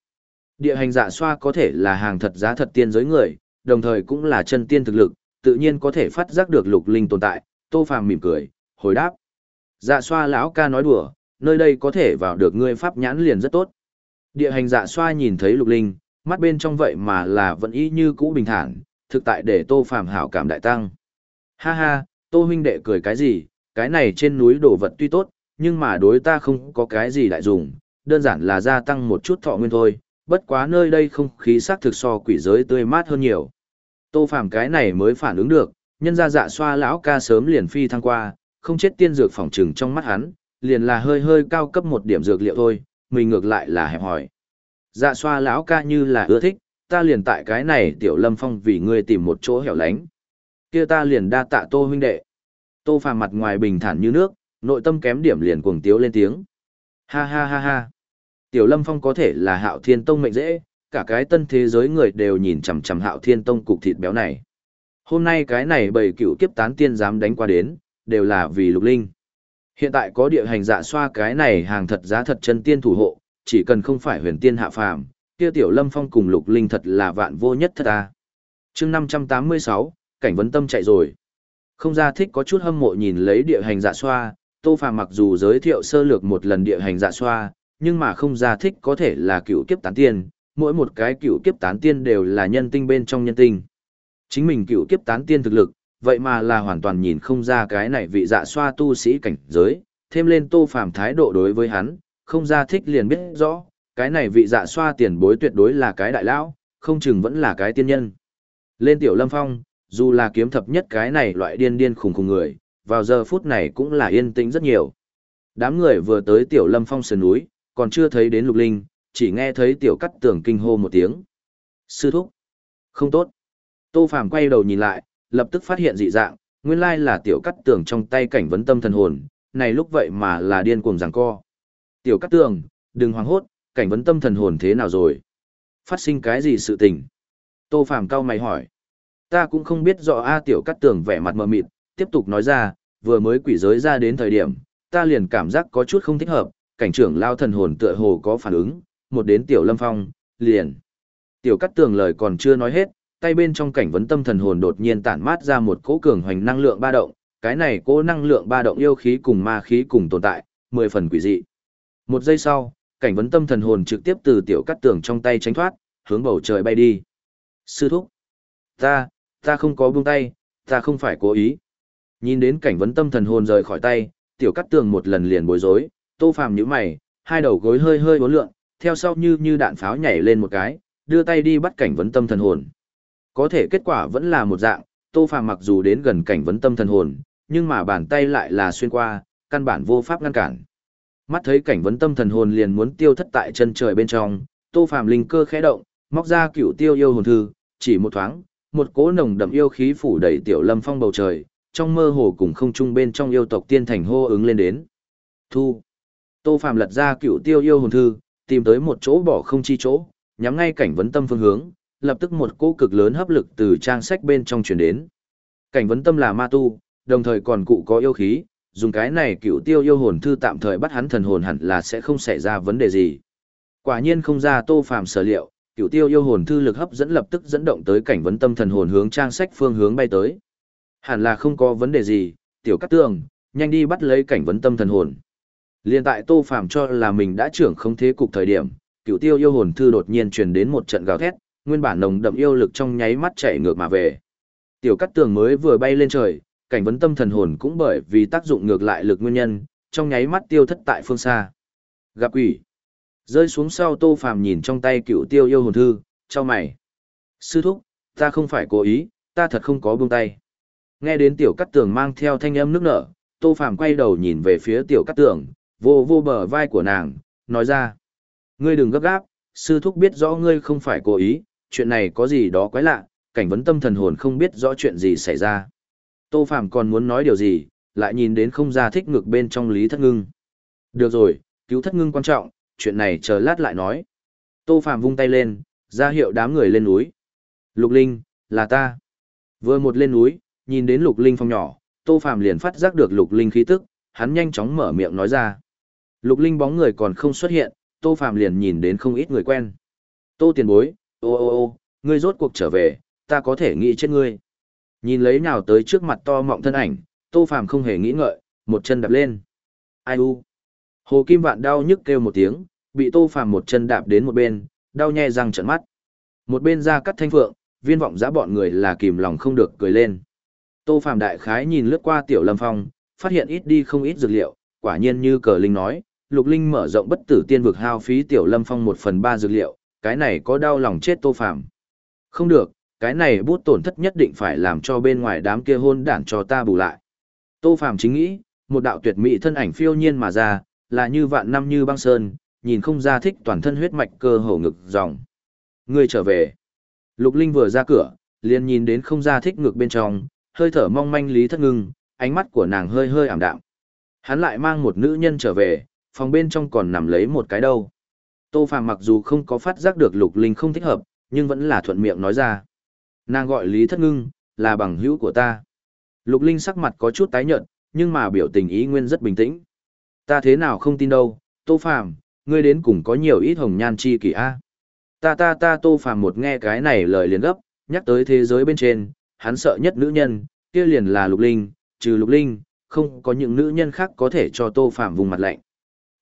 Địa hành dạ xoa có thể là hàng thật giá thật tiên giới người, đồng thời cũng là chân tiên thực lực, tự nhiên có thể phát giác được lục linh tồn tại, Tô Phàm mỉm cười, hồi đáp. Dạ xoa lão ca nói đùa, nơi đây có thể vào được ngươi pháp nhãn liền rất tốt. Địa hành dạ xoa nhìn thấy lục linh, mắt bên trong vậy mà là vẫn y như cũ bình thản, thực tại để Tô Phàm hảo cảm đại tăng. Ha ha, Tô huynh đệ cười cái gì, cái này trên núi đồ vật tuy tốt, nhưng mà đối ta không có cái gì đại dùng, đơn giản là gia tăng một chút thọ nguyên thôi, bất quá nơi đây không khí sắc thực so quỷ giới tươi mát hơn nhiều. Tô Phàm cái này mới phản ứng được, nhân ra dạ xoa lão ca sớm liền phi thăng qua, không chết tiên dược phòng trừng trong mắt hắn, liền là hơi hơi cao cấp một điểm dược liệu thôi, mình ngược lại là hẹp hỏi. Dạ xoa lão ca như là ưa thích, ta liền tại cái này tiểu lâm phong vì ngươi tìm một chỗ hẻo lánh. Kia ta liền đa tạ tô huynh đệ. Tô phàm mặt ngoài bình thản như nước, nội tâm kém điểm liền cuồng tiếu lên tiếng. Ha ha ha ha. Tiểu lâm phong có thể là hạo thiên tông mệnh dễ, cả cái tân thế giới người đều nhìn chằm chằm hạo thiên tông cục thịt béo này. Hôm nay cái này bầy cựu kiếp tán tiên dám đánh qua đến, đều là vì lục linh. Hiện tại có địa hành dạ xoa cái này hàng thật giá thật chân tiên thủ hộ, chỉ cần không phải huyền tiên hạ phàm, kia tiểu lâm phong cùng lục linh thật là vạn vô nhất thật ta. chương năm trăm tám mươi sáu cảnh vấn tâm chạy rồi. Không ra thích có chút hâm mộ nhìn lấy địa hành dạ xoa, tô phàm mặc dù giới thiệu sơ lược một lần địa hành dạ xoa, nhưng mà không ra thích có thể là cựu kiếp tán tiên, mỗi một cái cựu kiếp tán tiên đều là nhân tinh bên trong nhân tinh. Chính mình cựu kiếp tán tiên thực lực, vậy mà là hoàn toàn nhìn không ra cái này vị dạ xoa tu sĩ cảnh giới, thêm lên tô phàm thái độ đối với hắn, không ra thích liền biết rõ, cái này vị dạ xoa tiền bối tuyệt đối là cái đại lão, không chừng vẫn là cái tiên nhân. Lên tiểu lâm phong, dù là kiếm thập nhất cái này loại điên điên khùng khùng người, vào giờ phút này cũng là yên tĩnh rất nhiều. Đám người vừa tới tiểu lâm phong sườn núi, còn chưa thấy đến lục linh, chỉ nghe thấy tiểu cắt tường kinh hô một tiếng. Sư thúc. Không tốt. Tô Phàm quay đầu nhìn lại, lập tức phát hiện dị dạng, nguyên lai là tiểu cắt tường trong tay cảnh vấn tâm thần hồn, này lúc vậy mà là điên cuồng giằng co. Tiểu cắt tường, đừng hoảng hốt, cảnh vấn tâm thần hồn thế nào rồi? Phát sinh cái gì sự tình? Tô Phàm cao mày hỏi. Ta cũng không biết rõ A tiểu cắt tường vẻ mặt mờ mịt, tiếp tục nói ra, vừa mới quỷ giới ra đến thời điểm, ta liền cảm giác có chút không thích hợp, cảnh trưởng lao thần hồn tựa hồ có phản ứng, một đến tiểu lâm phong, liền. Tiểu cắt tường lời còn chưa nói hết, tay bên trong cảnh vấn tâm thần hồn đột nhiên tản mát ra một cỗ cường hoành năng lượng ba động, cái này cỗ năng lượng ba động yêu khí cùng ma khí cùng tồn tại, mười phần quỷ dị. Một giây sau, cảnh vấn tâm thần hồn trực tiếp từ tiểu cắt tường trong tay tránh thoát, hướng bầu trời bay đi. Sư thúc, ta, ta không có buông tay, ta không phải cố ý. Nhìn đến cảnh vấn tâm thần hồn rời khỏi tay, tiểu cắt tường một lần liền bối rối, tô phàm nhíu mày, hai đầu gối hơi hơi uốn lượn, theo sau như như đạn pháo nhảy lên một cái, đưa tay đi bắt cảnh vấn tâm thần hồn. Có thể kết quả vẫn là một dạng, tô phàm mặc dù đến gần cảnh vấn tâm thần hồn, nhưng mà bàn tay lại là xuyên qua, căn bản vô pháp ngăn cản. Mắt thấy cảnh vấn tâm thần hồn liền muốn tiêu thất tại chân trời bên trong, tô phàm linh cơ khẽ động, móc ra cựu tiêu yêu hồn thư, chỉ một thoáng, một cỗ nồng đậm yêu khí phủ đầy tiểu lâm phong bầu trời, trong mơ hồ cùng không trung bên trong yêu tộc tiên thành hô ứng lên đến. Thu. Tô Phàm lật ra cựu tiêu yêu hồn thư, tìm tới một chỗ bỏ không chi chỗ, nhắm ngay cảnh vấn tâm phương hướng, lập tức một cỗ cực lớn hấp lực từ trang sách bên trong truyền đến. Cảnh vấn tâm là ma tu, đồng thời còn cụ có yêu khí, dùng cái này cựu tiêu yêu hồn thư tạm thời bắt hắn thần hồn hẳn là sẽ không xảy ra vấn đề gì. Quả nhiên không ra Tô Phàm sở liệu, cựu tiêu yêu hồn thư lực hấp dẫn lập tức dẫn động tới cảnh vấn tâm thần hồn hướng trang sách phương hướng bay tới. Hẳn là không có vấn đề gì, tiểu cắt tường, nhanh đi bắt lấy cảnh vấn tâm thần hồn. Liên tại Tô Phàm cho là mình đã trưởng không thế cục thời điểm, cựu tiêu yêu hồn thư đột nhiên truyền đến một trận gào thét, nguyên bản nồng đậm yêu lực trong nháy mắt chạy ngược mà về. Tiểu cắt tường mới vừa bay lên trời, cảnh vấn tâm thần hồn cũng bởi vì tác dụng ngược lại lực nguyên nhân, trong nháy mắt tiêu thất tại phương xa. Gặp quỷ. Rơi xuống sau Tô Phàm nhìn trong tay cựu tiêu yêu hồn thư, chau mày. Sư thúc, ta không phải cố ý, ta thật không có buông tay. Nghe đến tiểu cắt tường mang theo thanh âm nước nở, Tô Phàm quay đầu nhìn về phía tiểu cắt tường, vô vô bờ vai của nàng, nói ra. Ngươi đừng gấp gáp, sư thúc biết rõ ngươi không phải cố ý, chuyện này có gì đó quái lạ, cảnh vấn tâm thần hồn không biết rõ chuyện gì xảy ra. Tô Phàm còn muốn nói điều gì, lại nhìn đến không ra thích ngực bên trong Lý Thất Ngưng. Được rồi, cứu Thất Ngưng quan trọng, chuyện này chờ lát lại nói. Tô Phàm vung tay lên, ra hiệu đám người lên núi. Lục Linh, là ta. Vừa một lên núi, nhìn đến Lục Linh phòng nhỏ, Tô Phàm liền phát giác được Lục Linh khí tức, hắn nhanh chóng mở miệng nói ra. Lục Linh bóng người còn không xuất hiện, Tô Phàm liền nhìn đến không ít người quen. Tô tiền bối, ô ô ô, ngươi rốt cuộc trở về, ta có thể nghĩ chết ngươi. Nhìn lấy nào tới trước mặt to mọng thân ảnh, Tô Phàm không hề nghĩ ngợi, một chân đạp lên. Ai u? Hồ Kim Vạn đau nhức kêu một tiếng, bị Tô Phàm một chân đạp đến một bên, đau nhè răng trợn mắt. Một bên ra cắt thanh phượng, viên vọng giã bọn người là kìm lòng không được cười lên. Tô Phàm đại khái nhìn lướt qua Tiểu Lâm Phong, phát hiện ít đi không ít dược liệu, quả nhiên như cờ linh nói, Lục Linh mở rộng bất tử tiên vực hao phí Tiểu Lâm Phong một phần ba dược liệu, cái này có đau lòng chết Tô Phàm. Không được, cái này bút tổn thất nhất định phải làm cho bên ngoài đám kia hôn đản cho ta bù lại. Tô Phàm chính nghĩ, một đạo tuyệt mỹ thân ảnh phiêu nhiên mà ra, là như vạn năm như băng sơn, nhìn không ra thích toàn thân huyết mạch cơ hồ ngực dòng. Ngươi trở về. Lục Linh vừa ra cửa, liền nhìn đến không ra thích ngực bên trong, hơi thở mong manh lý thất ngưng, ánh mắt của nàng hơi hơi ảm đạm. Hắn lại mang một nữ nhân trở về, phòng bên trong còn nằm lấy một cái đâu. Tô Phàm mặc dù không có phát giác được Lục Linh không thích hợp, nhưng vẫn là thuận miệng nói ra. Nàng gọi Lý Thất Ngưng, là bằng hữu của ta. Lục Linh sắc mặt có chút tái nhợt, nhưng mà biểu tình ý nguyên rất bình tĩnh. Ta thế nào không tin đâu, Tô Phàm, ngươi đến cùng có nhiều ít hồng nhan chi kỷ a. Ta ta ta Tô Phàm một nghe cái này lời liền gấp, nhắc tới thế giới bên trên, hắn sợ nhất nữ nhân, kia liền là Lục Linh, trừ Lục Linh, không có những nữ nhân khác có thể cho Tô Phàm vùng mặt lạnh.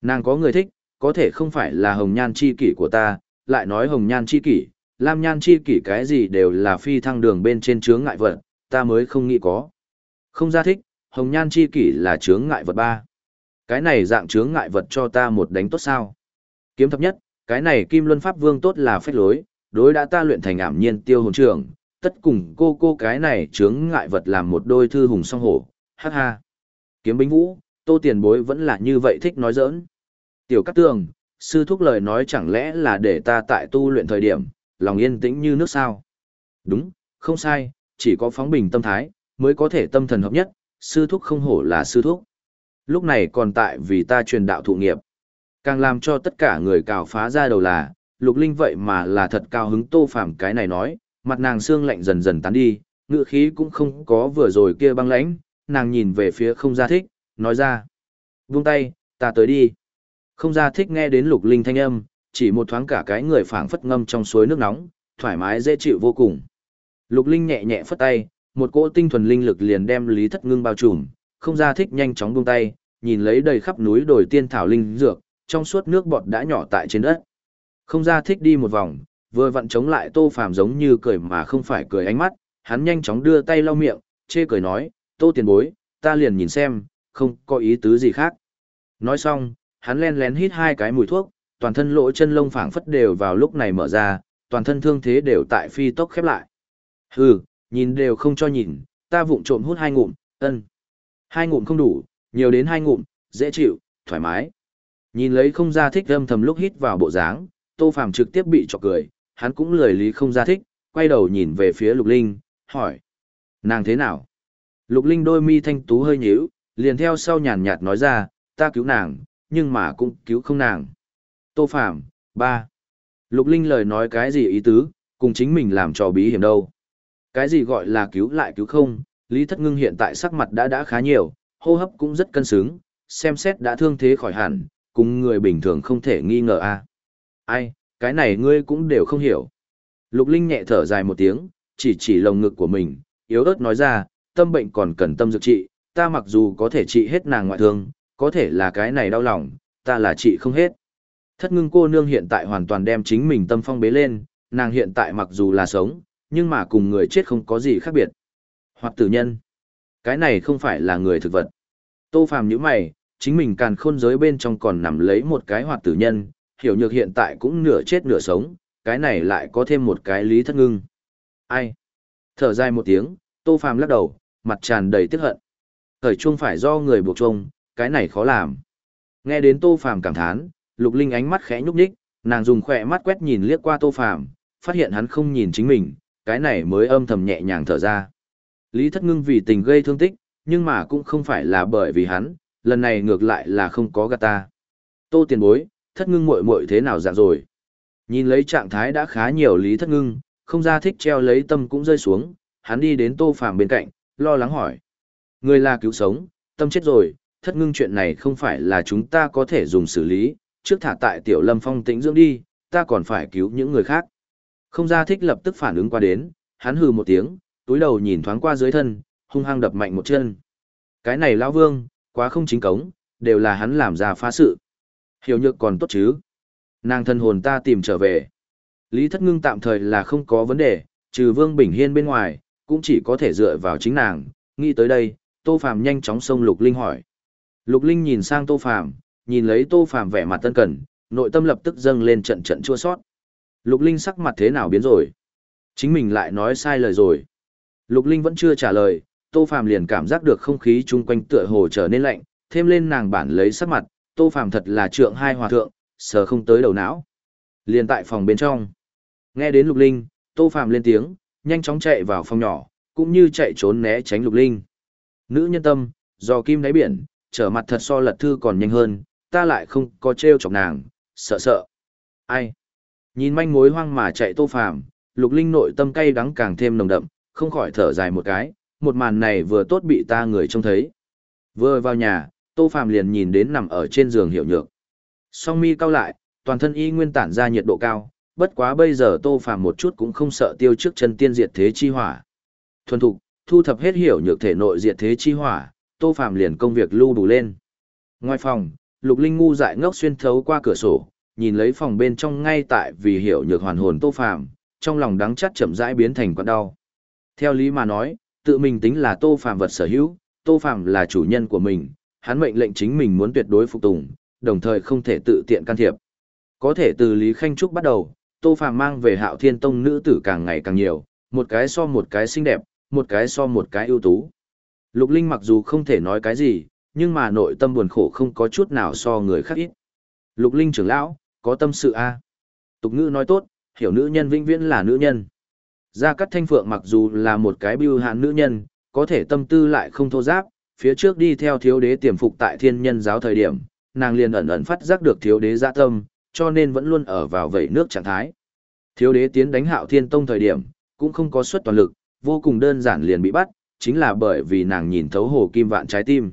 Nàng có người thích, có thể không phải là hồng nhan chi kỷ của ta, lại nói hồng nhan chi kỷ, lam nhan chi kỷ cái gì đều là phi thăng đường bên trên chướng ngại vật, ta mới không nghĩ có. Không ra thích, hồng nhan chi kỷ là chướng ngại vật ba. Cái này dạng chướng ngại vật cho ta một đánh tốt sao. Kiếm thập nhất, cái này kim luân pháp vương tốt là phách lối, đối đã ta luyện thành ảm nhiên tiêu hồn trường, tất cùng cô cô cái này chướng ngại vật làm một đôi thư hùng song hổ, ha ha. Kiếm binh vũ, tô tiền bối vẫn là như vậy thích nói giỡn. Tiểu Cát Tường, sư thúc lời nói chẳng lẽ là để ta tại tu luyện thời điểm, lòng yên tĩnh như nước sao? Đúng, không sai, chỉ có phóng bình tâm thái, mới có thể tâm thần hợp nhất, sư thúc không hổ là sư thúc. Lúc này còn tại vì ta truyền đạo thụ nghiệp. Càng làm cho tất cả người cào phá ra đầu là, lục linh vậy mà là thật cao hứng tô phàm cái này nói, mặt nàng xương lạnh dần dần tán đi, ngựa khí cũng không có vừa rồi kia băng lãnh, nàng nhìn về phía không ra thích, nói ra. Vung tay, ta tới đi. Không ra thích nghe đến lục linh thanh âm, chỉ một thoáng cả cái người phảng phất ngâm trong suối nước nóng, thoải mái dễ chịu vô cùng. Lục linh nhẹ nhẹ phất tay, một cỗ tinh thuần linh lực liền đem lý thất ngưng bao trùm, không ra thích nhanh chóng buông tay, nhìn lấy đầy khắp núi đồi tiên thảo linh dược, trong suốt nước bọt đã nhỏ tại trên đất. Không ra thích đi một vòng, vừa vặn chống lại tô phàm giống như cười mà không phải cười ánh mắt, hắn nhanh chóng đưa tay lau miệng, chê cười nói, tô tiền bối, ta liền nhìn xem, không có ý tứ gì khác. Nói xong, hắn len lén hít hai cái mùi thuốc, toàn thân lỗ chân lông phảng phất đều vào lúc này mở ra, toàn thân thương thế đều tại phi tốc khép lại. Hừ, nhìn đều không cho nhìn, ta vụng trộm hút hai ngụm, ân. Hai ngụm không đủ, nhiều đến hai ngụm, dễ chịu, thoải mái. Nhìn lấy không ra thích âm thầm lúc hít vào bộ dáng, Tô Phàm trực tiếp bị chọc cười, hắn cũng lười lý không ra thích, quay đầu nhìn về phía Lục Linh, hỏi. Nàng thế nào? Lục Linh đôi mi thanh tú hơi nhíu, liền theo sau nhàn nhạt nói ra, ta cứu nàng, nhưng mà cũng cứu không nàng. Tô phạm ba. Lục Linh lời nói cái gì ý tứ, cùng chính mình làm trò bí hiểm đâu. Cái gì gọi là cứu lại cứu không, Lý Thất Ngưng hiện tại sắc mặt đã đã khá nhiều, hô hấp cũng rất cân xứng, xem xét đã thương thế khỏi hẳn, cùng người bình thường không thể nghi ngờ a. Ai, cái này ngươi cũng đều không hiểu. Lục Linh nhẹ thở dài một tiếng, chỉ chỉ lồng ngực của mình, yếu ớt nói ra, tâm bệnh còn cần tâm dược trị, ta mặc dù có thể trị hết nàng ngoại thương, có thể là cái này đau lòng, ta là chị không hết. Thất ngưng cô nương hiện tại hoàn toàn đem chính mình tâm phong bế lên, nàng hiện tại mặc dù là sống, nhưng mà cùng người chết không có gì khác biệt. Hoặc tử nhân. Cái này không phải là người thực vật. Tô phàm như mày, chính mình càn khôn giới bên trong còn nằm lấy một cái hoạt tử nhân, hiểu nhược hiện tại cũng nửa chết nửa sống, cái này lại có thêm một cái lý thất ngưng. Ai? Thở dài một tiếng, tô phàm lắc đầu, mặt tràn đầy tiếc hận. Thời chuông phải do người buộc chuông, cái này khó làm. Nghe đến tô phàm cảm thán, lục linh ánh mắt khẽ nhúc nhích, nàng dùng khỏe mắt quét nhìn liếc qua tô phàm, phát hiện hắn không nhìn chính mình, cái này mới âm thầm nhẹ nhàng thở ra. Lý thất ngưng vì tình gây thương tích, nhưng mà cũng không phải là bởi vì hắn, lần này ngược lại là không có gạt ta. Tô tiền bối, thất ngưng muội muội thế nào dạng rồi? Nhìn lấy trạng thái đã khá nhiều lý thất ngưng, không ra thích treo lấy tâm cũng rơi xuống, hắn đi đến tô phàm bên cạnh, lo lắng hỏi. Người là cứu sống, tâm chết rồi, thất ngưng chuyện này không phải là chúng ta có thể dùng xử lý, trước thả tại tiểu lâm phong tĩnh dưỡng đi, ta còn phải cứu những người khác. Không ra thích lập tức phản ứng qua đến, hắn hừ một tiếng, túi đầu nhìn thoáng qua dưới thân, hung hăng đập mạnh một chân. Cái này lão vương, quá không chính cống, đều là hắn làm ra phá sự. Hiểu nhược còn tốt chứ. Nàng thân hồn ta tìm trở về. Lý thất ngưng tạm thời là không có vấn đề, trừ vương bình hiên bên ngoài, cũng chỉ có thể dựa vào chính nàng. Nghĩ tới đây, Tô Phàm nhanh chóng xông Lục Linh hỏi. Lục Linh nhìn sang Tô Phàm, nhìn lấy Tô Phàm vẻ mặt tân cẩn, nội tâm lập tức dâng lên trận trận chua xót. Lục Linh sắc mặt thế nào biến rồi? Chính mình lại nói sai lời rồi. Lục Linh vẫn chưa trả lời, Tô Phàm liền cảm giác được không khí chung quanh tựa hồ trở nên lạnh, thêm lên nàng bản lấy sắc mặt, Tô Phàm thật là trượng hai hòa thượng, sờ không tới đầu não. Liền tại phòng bên trong. Nghe đến Lục Linh, Tô Phàm lên tiếng, nhanh chóng chạy vào phòng nhỏ, cũng như chạy trốn né tránh Lục Linh. Nữ nhân tâm, do kim đáy biển, trở mặt thật so lật thư còn nhanh hơn, ta lại không có trêu chọc nàng, sợ sợ. Ai? Nhìn manh mối hoang mà chạy Tô Phàm, Lục Linh nội tâm cay đắng càng thêm nồng đậm, không khỏi thở dài một cái, một màn này vừa tốt bị ta người trông thấy. Vừa vào nhà, Tô Phàm liền nhìn đến nằm ở trên giường hiểu nhược. Song mi cao lại, toàn thân y nguyên tản ra nhiệt độ cao, bất quá bây giờ Tô Phàm một chút cũng không sợ tiêu trước chân tiên diệt thế chi hỏa. Thuần thục, thu thập hết hiểu nhược thể nội diệt thế chi hỏa, Tô Phàm liền công việc lưu đủ lên. Ngoài phòng, Lục Linh ngu dại ngốc xuyên thấu qua cửa sổ, nhìn lấy phòng bên trong ngay tại vì hiểu nhược hoàn hồn Tô Phàm, trong lòng đắng chắt chậm rãi biến thành quặn đau. Theo lý mà nói, tự mình tính là Tô Phàm vật sở hữu, Tô Phàm là chủ nhân của mình, hắn mệnh lệnh chính mình muốn tuyệt đối phục tùng, đồng thời không thể tự tiện can thiệp. Có thể từ Lý Khanh Trúc bắt đầu, Tô Phàm mang về Hạo Thiên Tông nữ tử càng ngày càng nhiều, một cái so một cái xinh đẹp, một cái so một cái ưu tú. Lục Linh mặc dù không thể nói cái gì, nhưng mà nội tâm buồn khổ không có chút nào so người khác ít. Lục Linh trưởng lão, có tâm sự a. Tục ngữ nói tốt, hiểu nữ nhân vĩnh viễn là nữ nhân. Gia Cát Thanh Phượng mặc dù là một cái bưu hạn nữ nhân, có thể tâm tư lại không thô giáp, phía trước đi theo thiếu đế tiềm phục tại thiên nhân giáo thời điểm, nàng liền ẩn ẩn phát giác được thiếu đế dạ tâm, cho nên vẫn luôn ở vào vẩy nước trạng thái. Thiếu đế tiến đánh hạo thiên tông thời điểm, cũng không có suất toàn lực, vô cùng đơn giản liền bị bắt, chính là bởi vì nàng nhìn thấu hồ kim vạn trái tim.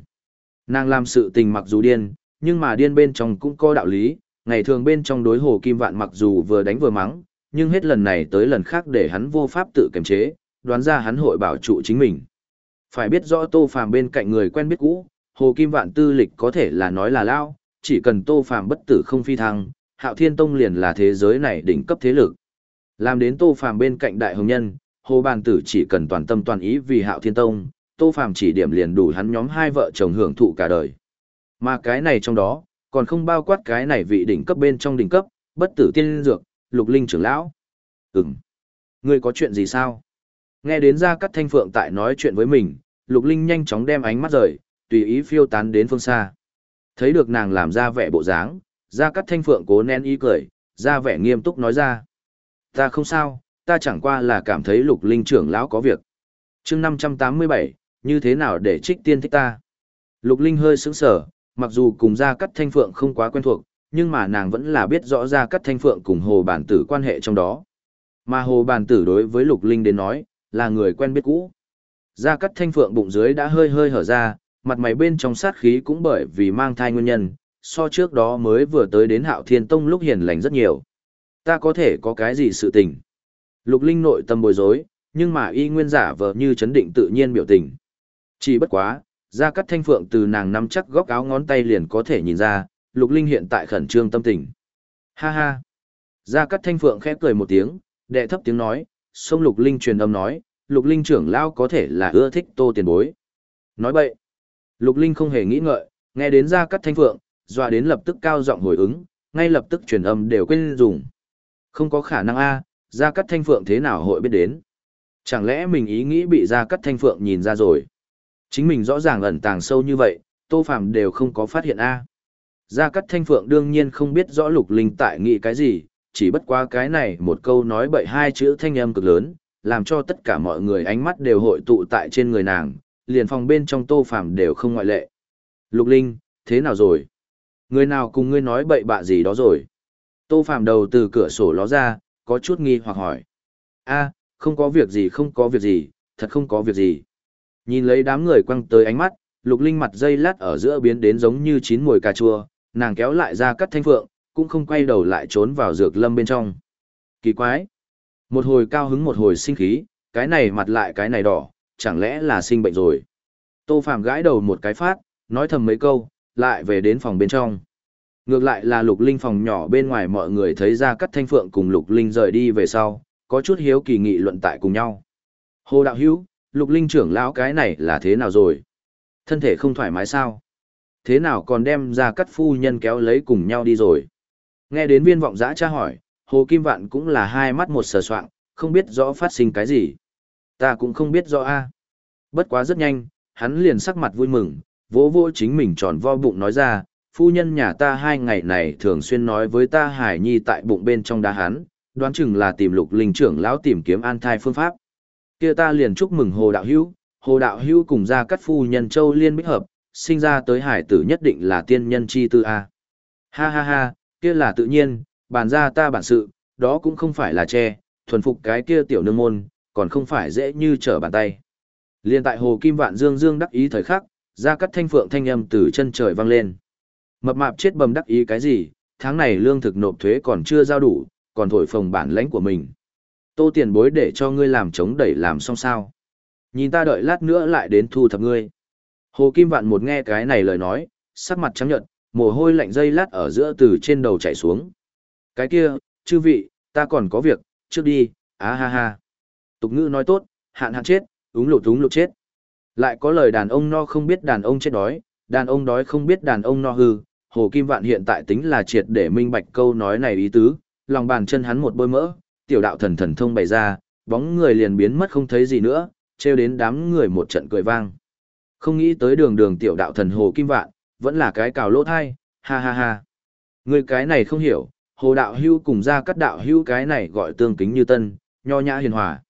Nàng làm sự tình mặc dù điên, nhưng mà điên bên trong cũng có đạo lý, ngày thường bên trong đối hồ kim vạn mặc dù vừa đánh vừa mắng, nhưng hết lần này tới lần khác để hắn vô pháp tự kiềm chế, đoán ra hắn hội bảo trụ chính mình. Phải biết rõ Tô Phàm bên cạnh người quen biết cũ, Hồ Kim Vạn tư lịch có thể là nói là lao, chỉ cần Tô Phàm bất tử không phi thăng, Hạo Thiên Tông liền là thế giới này đỉnh cấp thế lực. Làm đến Tô Phàm bên cạnh đại hồng nhân, Hồ Bàn Tử chỉ cần toàn tâm toàn ý vì Hạo Thiên Tông, Tô Phàm chỉ điểm liền đủ hắn nhóm hai vợ chồng hưởng thụ cả đời. Mà cái này trong đó, còn không bao quát cái này vị đỉnh cấp bên trong đỉnh cấp, bất tử tiên dược, Lục Linh trưởng lão. Ừm. Ngươi có chuyện gì sao? Nghe đến ra cắt thanh phượng tại nói chuyện với mình, Lục Linh nhanh chóng đem ánh mắt rời, tùy ý phiêu tán đến phương xa. Thấy được nàng làm ra vẻ bộ dáng, ra cắt thanh phượng cố nén ý cười, ra vẻ nghiêm túc nói ra. Ta không sao, ta chẳng qua là cảm thấy Lục Linh trưởng lão có việc. chương 587, như thế nào để trích tiên thích ta? Lục Linh hơi sững sờ, mặc dù cùng gia cắt thanh phượng không quá quen thuộc, nhưng mà nàng vẫn là biết rõ gia cắt thanh phượng cùng hồ bản tử quan hệ trong đó. Mà hồ bản tử đối với Lục Linh đến nói, là người quen biết cũ. Gia Cát Thanh Phượng bụng dưới đã hơi hơi hở ra, mặt mày bên trong sát khí cũng bởi vì mang thai nguyên nhân, so trước đó mới vừa tới đến Hạo Thiên Tông lúc hiền lành rất nhiều. Ta có thể có cái gì sự tình? Lục Linh nội tâm bối rối, nhưng mà y nguyên giả vờ như chấn định tự nhiên biểu tình. Chỉ bất quá, Gia Cát Thanh Phượng từ nàng nắm chắc góc áo ngón tay liền có thể nhìn ra, Lục Linh hiện tại khẩn trương tâm tình. Ha ha! Gia Cát Thanh Phượng khẽ cười một tiếng, đệ thấp tiếng nói, xong Lục Linh truyền âm nói, Lục Linh trưởng lao có thể là ưa thích tô tiền bối. Nói bậy. Lục Linh không hề nghĩ ngợi, nghe đến ra cắt thanh phượng, dọa đến lập tức cao giọng hồi ứng, ngay lập tức truyền âm đều quên dùng. Không có khả năng a, gia cát thanh phượng thế nào hội biết đến. Chẳng lẽ mình ý nghĩ bị gia cát thanh phượng nhìn ra rồi. Chính mình rõ ràng ẩn tàng sâu như vậy, tô phàm đều không có phát hiện a. Gia Cát Thanh Phượng đương nhiên không biết rõ Lục Linh tại nghĩ cái gì, chỉ bất quá cái này một câu nói bậy hai chữ thanh âm cực lớn, làm cho tất cả mọi người ánh mắt đều hội tụ tại trên người nàng, liền phòng bên trong tô phàm đều không ngoại lệ. Lục Linh, thế nào rồi? Người nào cùng ngươi nói bậy bạ gì đó rồi? Tô phàm đầu từ cửa sổ ló ra, có chút nghi hoặc hỏi. a không có việc gì không có việc gì, thật không có việc gì. Nhìn lấy đám người quăng tới ánh mắt, Lục Linh mặt dây lát ở giữa biến đến giống như chín mùi cà chua, nàng kéo lại ra cắt thanh phượng, cũng không quay đầu lại trốn vào dược lâm bên trong. Kỳ quái! Một hồi cao hứng một hồi sinh khí, cái này mặt lại cái này đỏ, chẳng lẽ là sinh bệnh rồi. Tô Phạm gãi đầu một cái phát, nói thầm mấy câu, lại về đến phòng bên trong. Ngược lại là Lục Linh phòng nhỏ bên ngoài mọi người thấy ra cắt thanh phượng cùng Lục Linh rời đi về sau, có chút hiếu kỳ nghị luận tại cùng nhau. Hồ Đạo Hữu Lục Linh trưởng lão cái này là thế nào rồi? Thân thể không thoải mái sao? Thế nào còn đem ra cắt phu nhân kéo lấy cùng nhau đi rồi? Nghe đến viên vọng giã tra hỏi, Hồ Kim Vạn cũng là hai mắt một sờ soạng, không biết rõ phát sinh cái gì. Ta cũng không biết rõ a. Bất quá rất nhanh, hắn liền sắc mặt vui mừng, vỗ vỗ chính mình tròn vo bụng nói ra, phu nhân nhà ta hai ngày này thường xuyên nói với ta hải nhi tại bụng bên trong đá hắn, đoán chừng là tìm lục linh trưởng lão tìm kiếm an thai phương pháp. Kia ta liền chúc mừng hồ đạo hữu, hồ đạo hữu cùng ra cắt phu nhân châu liên bích hợp, sinh ra tới hải tử nhất định là tiên nhân chi tư a. Ha ha ha, kia là tự nhiên, bàn ra ta bản sự, đó cũng không phải là che, thuần phục cái kia tiểu nương môn, còn không phải dễ như trở bàn tay. Liên tại hồ kim vạn dương dương đắc ý thời khắc, ra cắt thanh phượng thanh âm từ chân trời vang lên. Mập mạp chết bầm đắc ý cái gì, tháng này lương thực nộp thuế còn chưa giao đủ, còn thổi phồng bản lãnh của mình. Tô tiền bối để cho ngươi làm chống đẩy làm xong sao. Nhìn ta đợi lát nữa lại đến thu thập ngươi. Hồ Kim Vạn một nghe cái này lời nói, sắc mặt trắng nhợt, mồ hôi lạnh dây lát ở giữa từ trên đầu chảy xuống. Cái kia, chư vị, ta còn có việc, trước đi, á ha ha. Tục ngữ nói tốt, hạn hạn chết, úng lụt úng lụt chết. Lại có lời đàn ông no không biết đàn ông chết đói, đàn ông đói không biết đàn ông no hư. Hồ Kim Vạn hiện tại tính là triệt để minh bạch câu nói này ý tứ, lòng bàn chân hắn một bôi mỡ, tiểu đạo thần thần thông bày ra, bóng người liền biến mất không thấy gì nữa, treo đến đám người một trận cười vang. Không nghĩ tới đường đường tiểu đạo thần Hồ Kim Vạn, vẫn là cái cào lỗ thai, ha ha ha. Người cái này không hiểu, hồ đạo hưu cùng ra cắt đạo hưu cái này gọi tương kính như tân, nho nhã hiền hòa.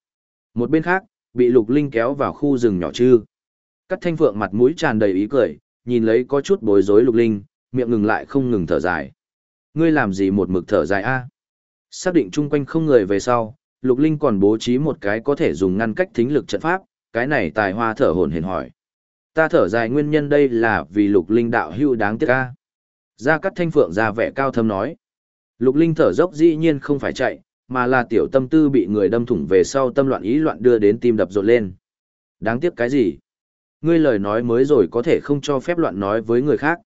Một bên khác, bị lục linh kéo vào khu rừng nhỏ chư. Cắt thanh phượng mặt mũi tràn đầy ý cười, nhìn lấy có chút bối rối lục linh, miệng ngừng lại không ngừng thở dài. Ngươi làm gì một mực thở dài a? Xác định chung quanh không người về sau, Lục Linh còn bố trí một cái có thể dùng ngăn cách thính lực trận pháp, cái này tài hoa thở hổn hển hỏi. Ta thở dài nguyên nhân đây là vì Lục Linh đạo hữu đáng tiếc a Gia Cát Thanh Phượng ra vẻ cao thâm nói. Lục Linh thở dốc dĩ nhiên không phải chạy, mà là tiểu tâm tư bị người đâm thủng về sau tâm loạn ý loạn đưa đến tim đập rộn lên. Đáng tiếc cái gì? Ngươi lời nói mới rồi có thể không cho phép loạn nói với người khác.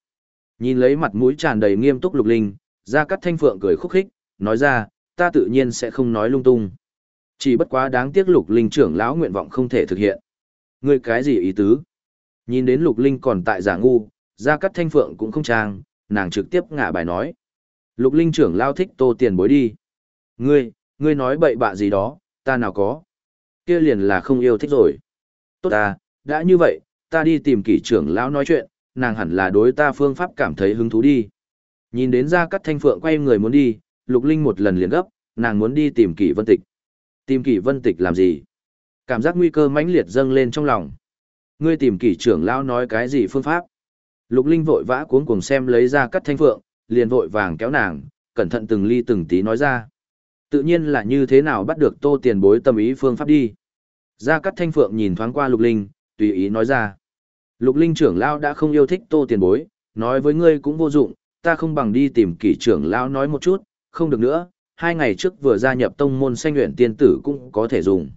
Nhìn lấy mặt mũi tràn đầy nghiêm túc Lục Linh, Gia Cát Thanh Phượng cười khúc khích, nói ra, ta tự nhiên sẽ không nói lung tung. Chỉ bất quá đáng tiếc Lục Linh trưởng lão nguyện vọng không thể thực hiện. Ngươi cái gì ý tứ? Nhìn đến Lục Linh còn tại giả ngu, Gia Cát Thanh Phượng cũng không trang, nàng trực tiếp ngả bài nói. Lục Linh trưởng lao thích tô tiền bối đi. Ngươi, ngươi nói bậy bạ gì đó, ta nào có. Kia liền là không yêu thích rồi. Tốt ta, đã như vậy, ta đi tìm kỷ trưởng lão nói chuyện, nàng hẳn là đối ta phương pháp cảm thấy hứng thú đi. Nhìn đến ra cắt thanh phượng quay người muốn đi, lục linh một lần liền gấp, nàng muốn đi tìm kỷ vân tịch. Tìm kỷ vân tịch làm gì? Cảm giác nguy cơ mãnh liệt dâng lên trong lòng. Ngươi tìm kỷ trưởng lão nói cái gì phương pháp? Lục linh vội vã cuống cuồng xem lấy ra cắt thanh phượng, liền vội vàng kéo nàng, cẩn thận từng ly từng tí nói ra. Tự nhiên là như thế nào bắt được tô tiền bối tâm ý phương pháp đi. Gia Cát Thanh Phượng nhìn thoáng qua Lục Linh, tùy ý nói ra. Lục Linh trưởng lão đã không yêu thích tô tiền bối, nói với ngươi cũng vô dụng, ta không bằng đi tìm kỷ trưởng lão nói một chút, không được nữa, hai ngày trước vừa gia nhập tông môn sanh nguyện tiên tử cũng có thể dùng.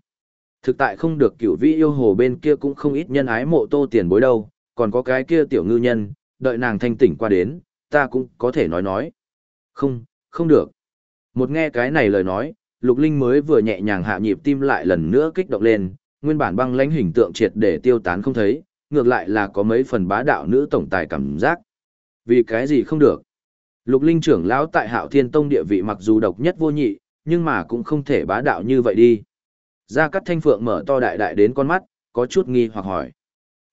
Thực tại không được cửu vĩ yêu hồ bên kia cũng không ít nhân ái mộ tô tiền bối đâu, còn có cái kia tiểu ngư nhân, đợi nàng thanh tỉnh qua đến, ta cũng có thể nói nói. Không, không được. Một nghe cái này lời nói, Lục Linh mới vừa nhẹ nhàng hạ nhịp tim lại lần nữa kích động lên, nguyên bản băng lãnh hình tượng triệt để tiêu tán không thấy, ngược lại là có mấy phần bá đạo nữ tổng tài cảm giác. Vì cái gì không được? Lục Linh trưởng lão tại Hạo Thiên Tông địa vị mặc dù độc nhất vô nhị, nhưng mà cũng không thể bá đạo như vậy đi. Gia Cát Thanh Phượng mở to đại đại đến con mắt, có chút nghi hoặc hỏi.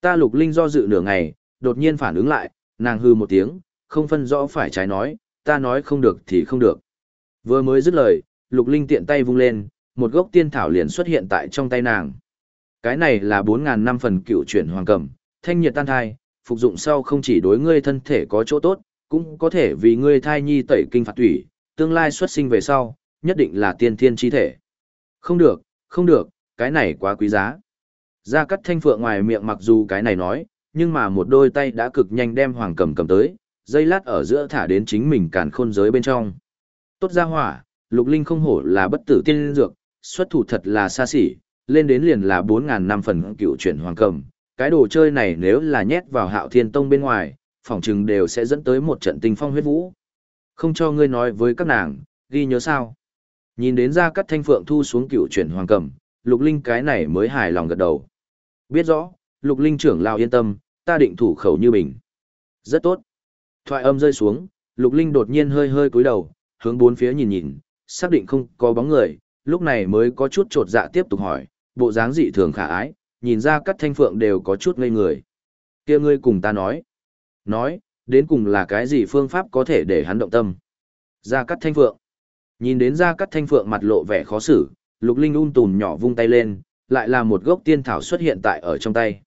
Ta Lục Linh do dự nửa ngày, đột nhiên phản ứng lại, nàng hư một tiếng, không phân rõ phải trái nói, ta nói không được thì không được. Vừa mới dứt lời, Lục Linh tiện tay vung lên, một gốc tiên thảo liền xuất hiện tại trong tay nàng. Cái này là 4.000 năm phần cựu chuyển hoàng cầm, thanh nhiệt tan thai, phục dụng sau không chỉ đối ngươi thân thể có chỗ tốt, cũng có thể vì ngươi thai nhi tẩy kinh phạt tủy, tương lai xuất sinh về sau, nhất định là tiên thiên chi thể. Không được, không được, cái này quá quý giá. Gia cắt thanh phượng ngoài miệng mặc dù cái này nói, nhưng mà một đôi tay đã cực nhanh đem hoàng cầm cầm tới, dây lát ở giữa thả đến chính mình càn khôn giới bên trong. Tốt ra hỏa, lục linh không hổ là bất tử tiên dược, xuất thủ thật là xa xỉ, lên đến liền là 4.000 năm phần cựu chuyển hoàng cầm. Cái đồ chơi này nếu là nhét vào hạo thiên tông bên ngoài, phỏng chừng đều sẽ dẫn tới một trận tinh phong huyết vũ. Không cho ngươi nói với các nàng, ghi nhớ sao. Nhìn đến ra cắt thanh phượng thu xuống cựu chuyển hoàng cầm, lục linh cái này mới hài lòng gật đầu. Biết rõ, lục linh trưởng lao yên tâm, ta định thủ khẩu như bình. Rất tốt. Thoại âm rơi xuống, lục linh đột nhiên hơi hơi cúi đầu, hướng bốn phía nhìn nhìn, xác định không có bóng người, lúc này mới có chút trột dạ tiếp tục hỏi, bộ dáng dị thường khả ái, nhìn ra các thanh phượng đều có chút ngây người. kia ngươi cùng ta nói. Nói, đến cùng là cái gì phương pháp có thể để hắn động tâm. Ra cắt thanh phượng. Nhìn đến ra cắt thanh phượng mặt lộ vẻ khó xử, lục linh un tùn nhỏ vung tay lên, lại là một gốc tiên thảo xuất hiện tại ở trong tay.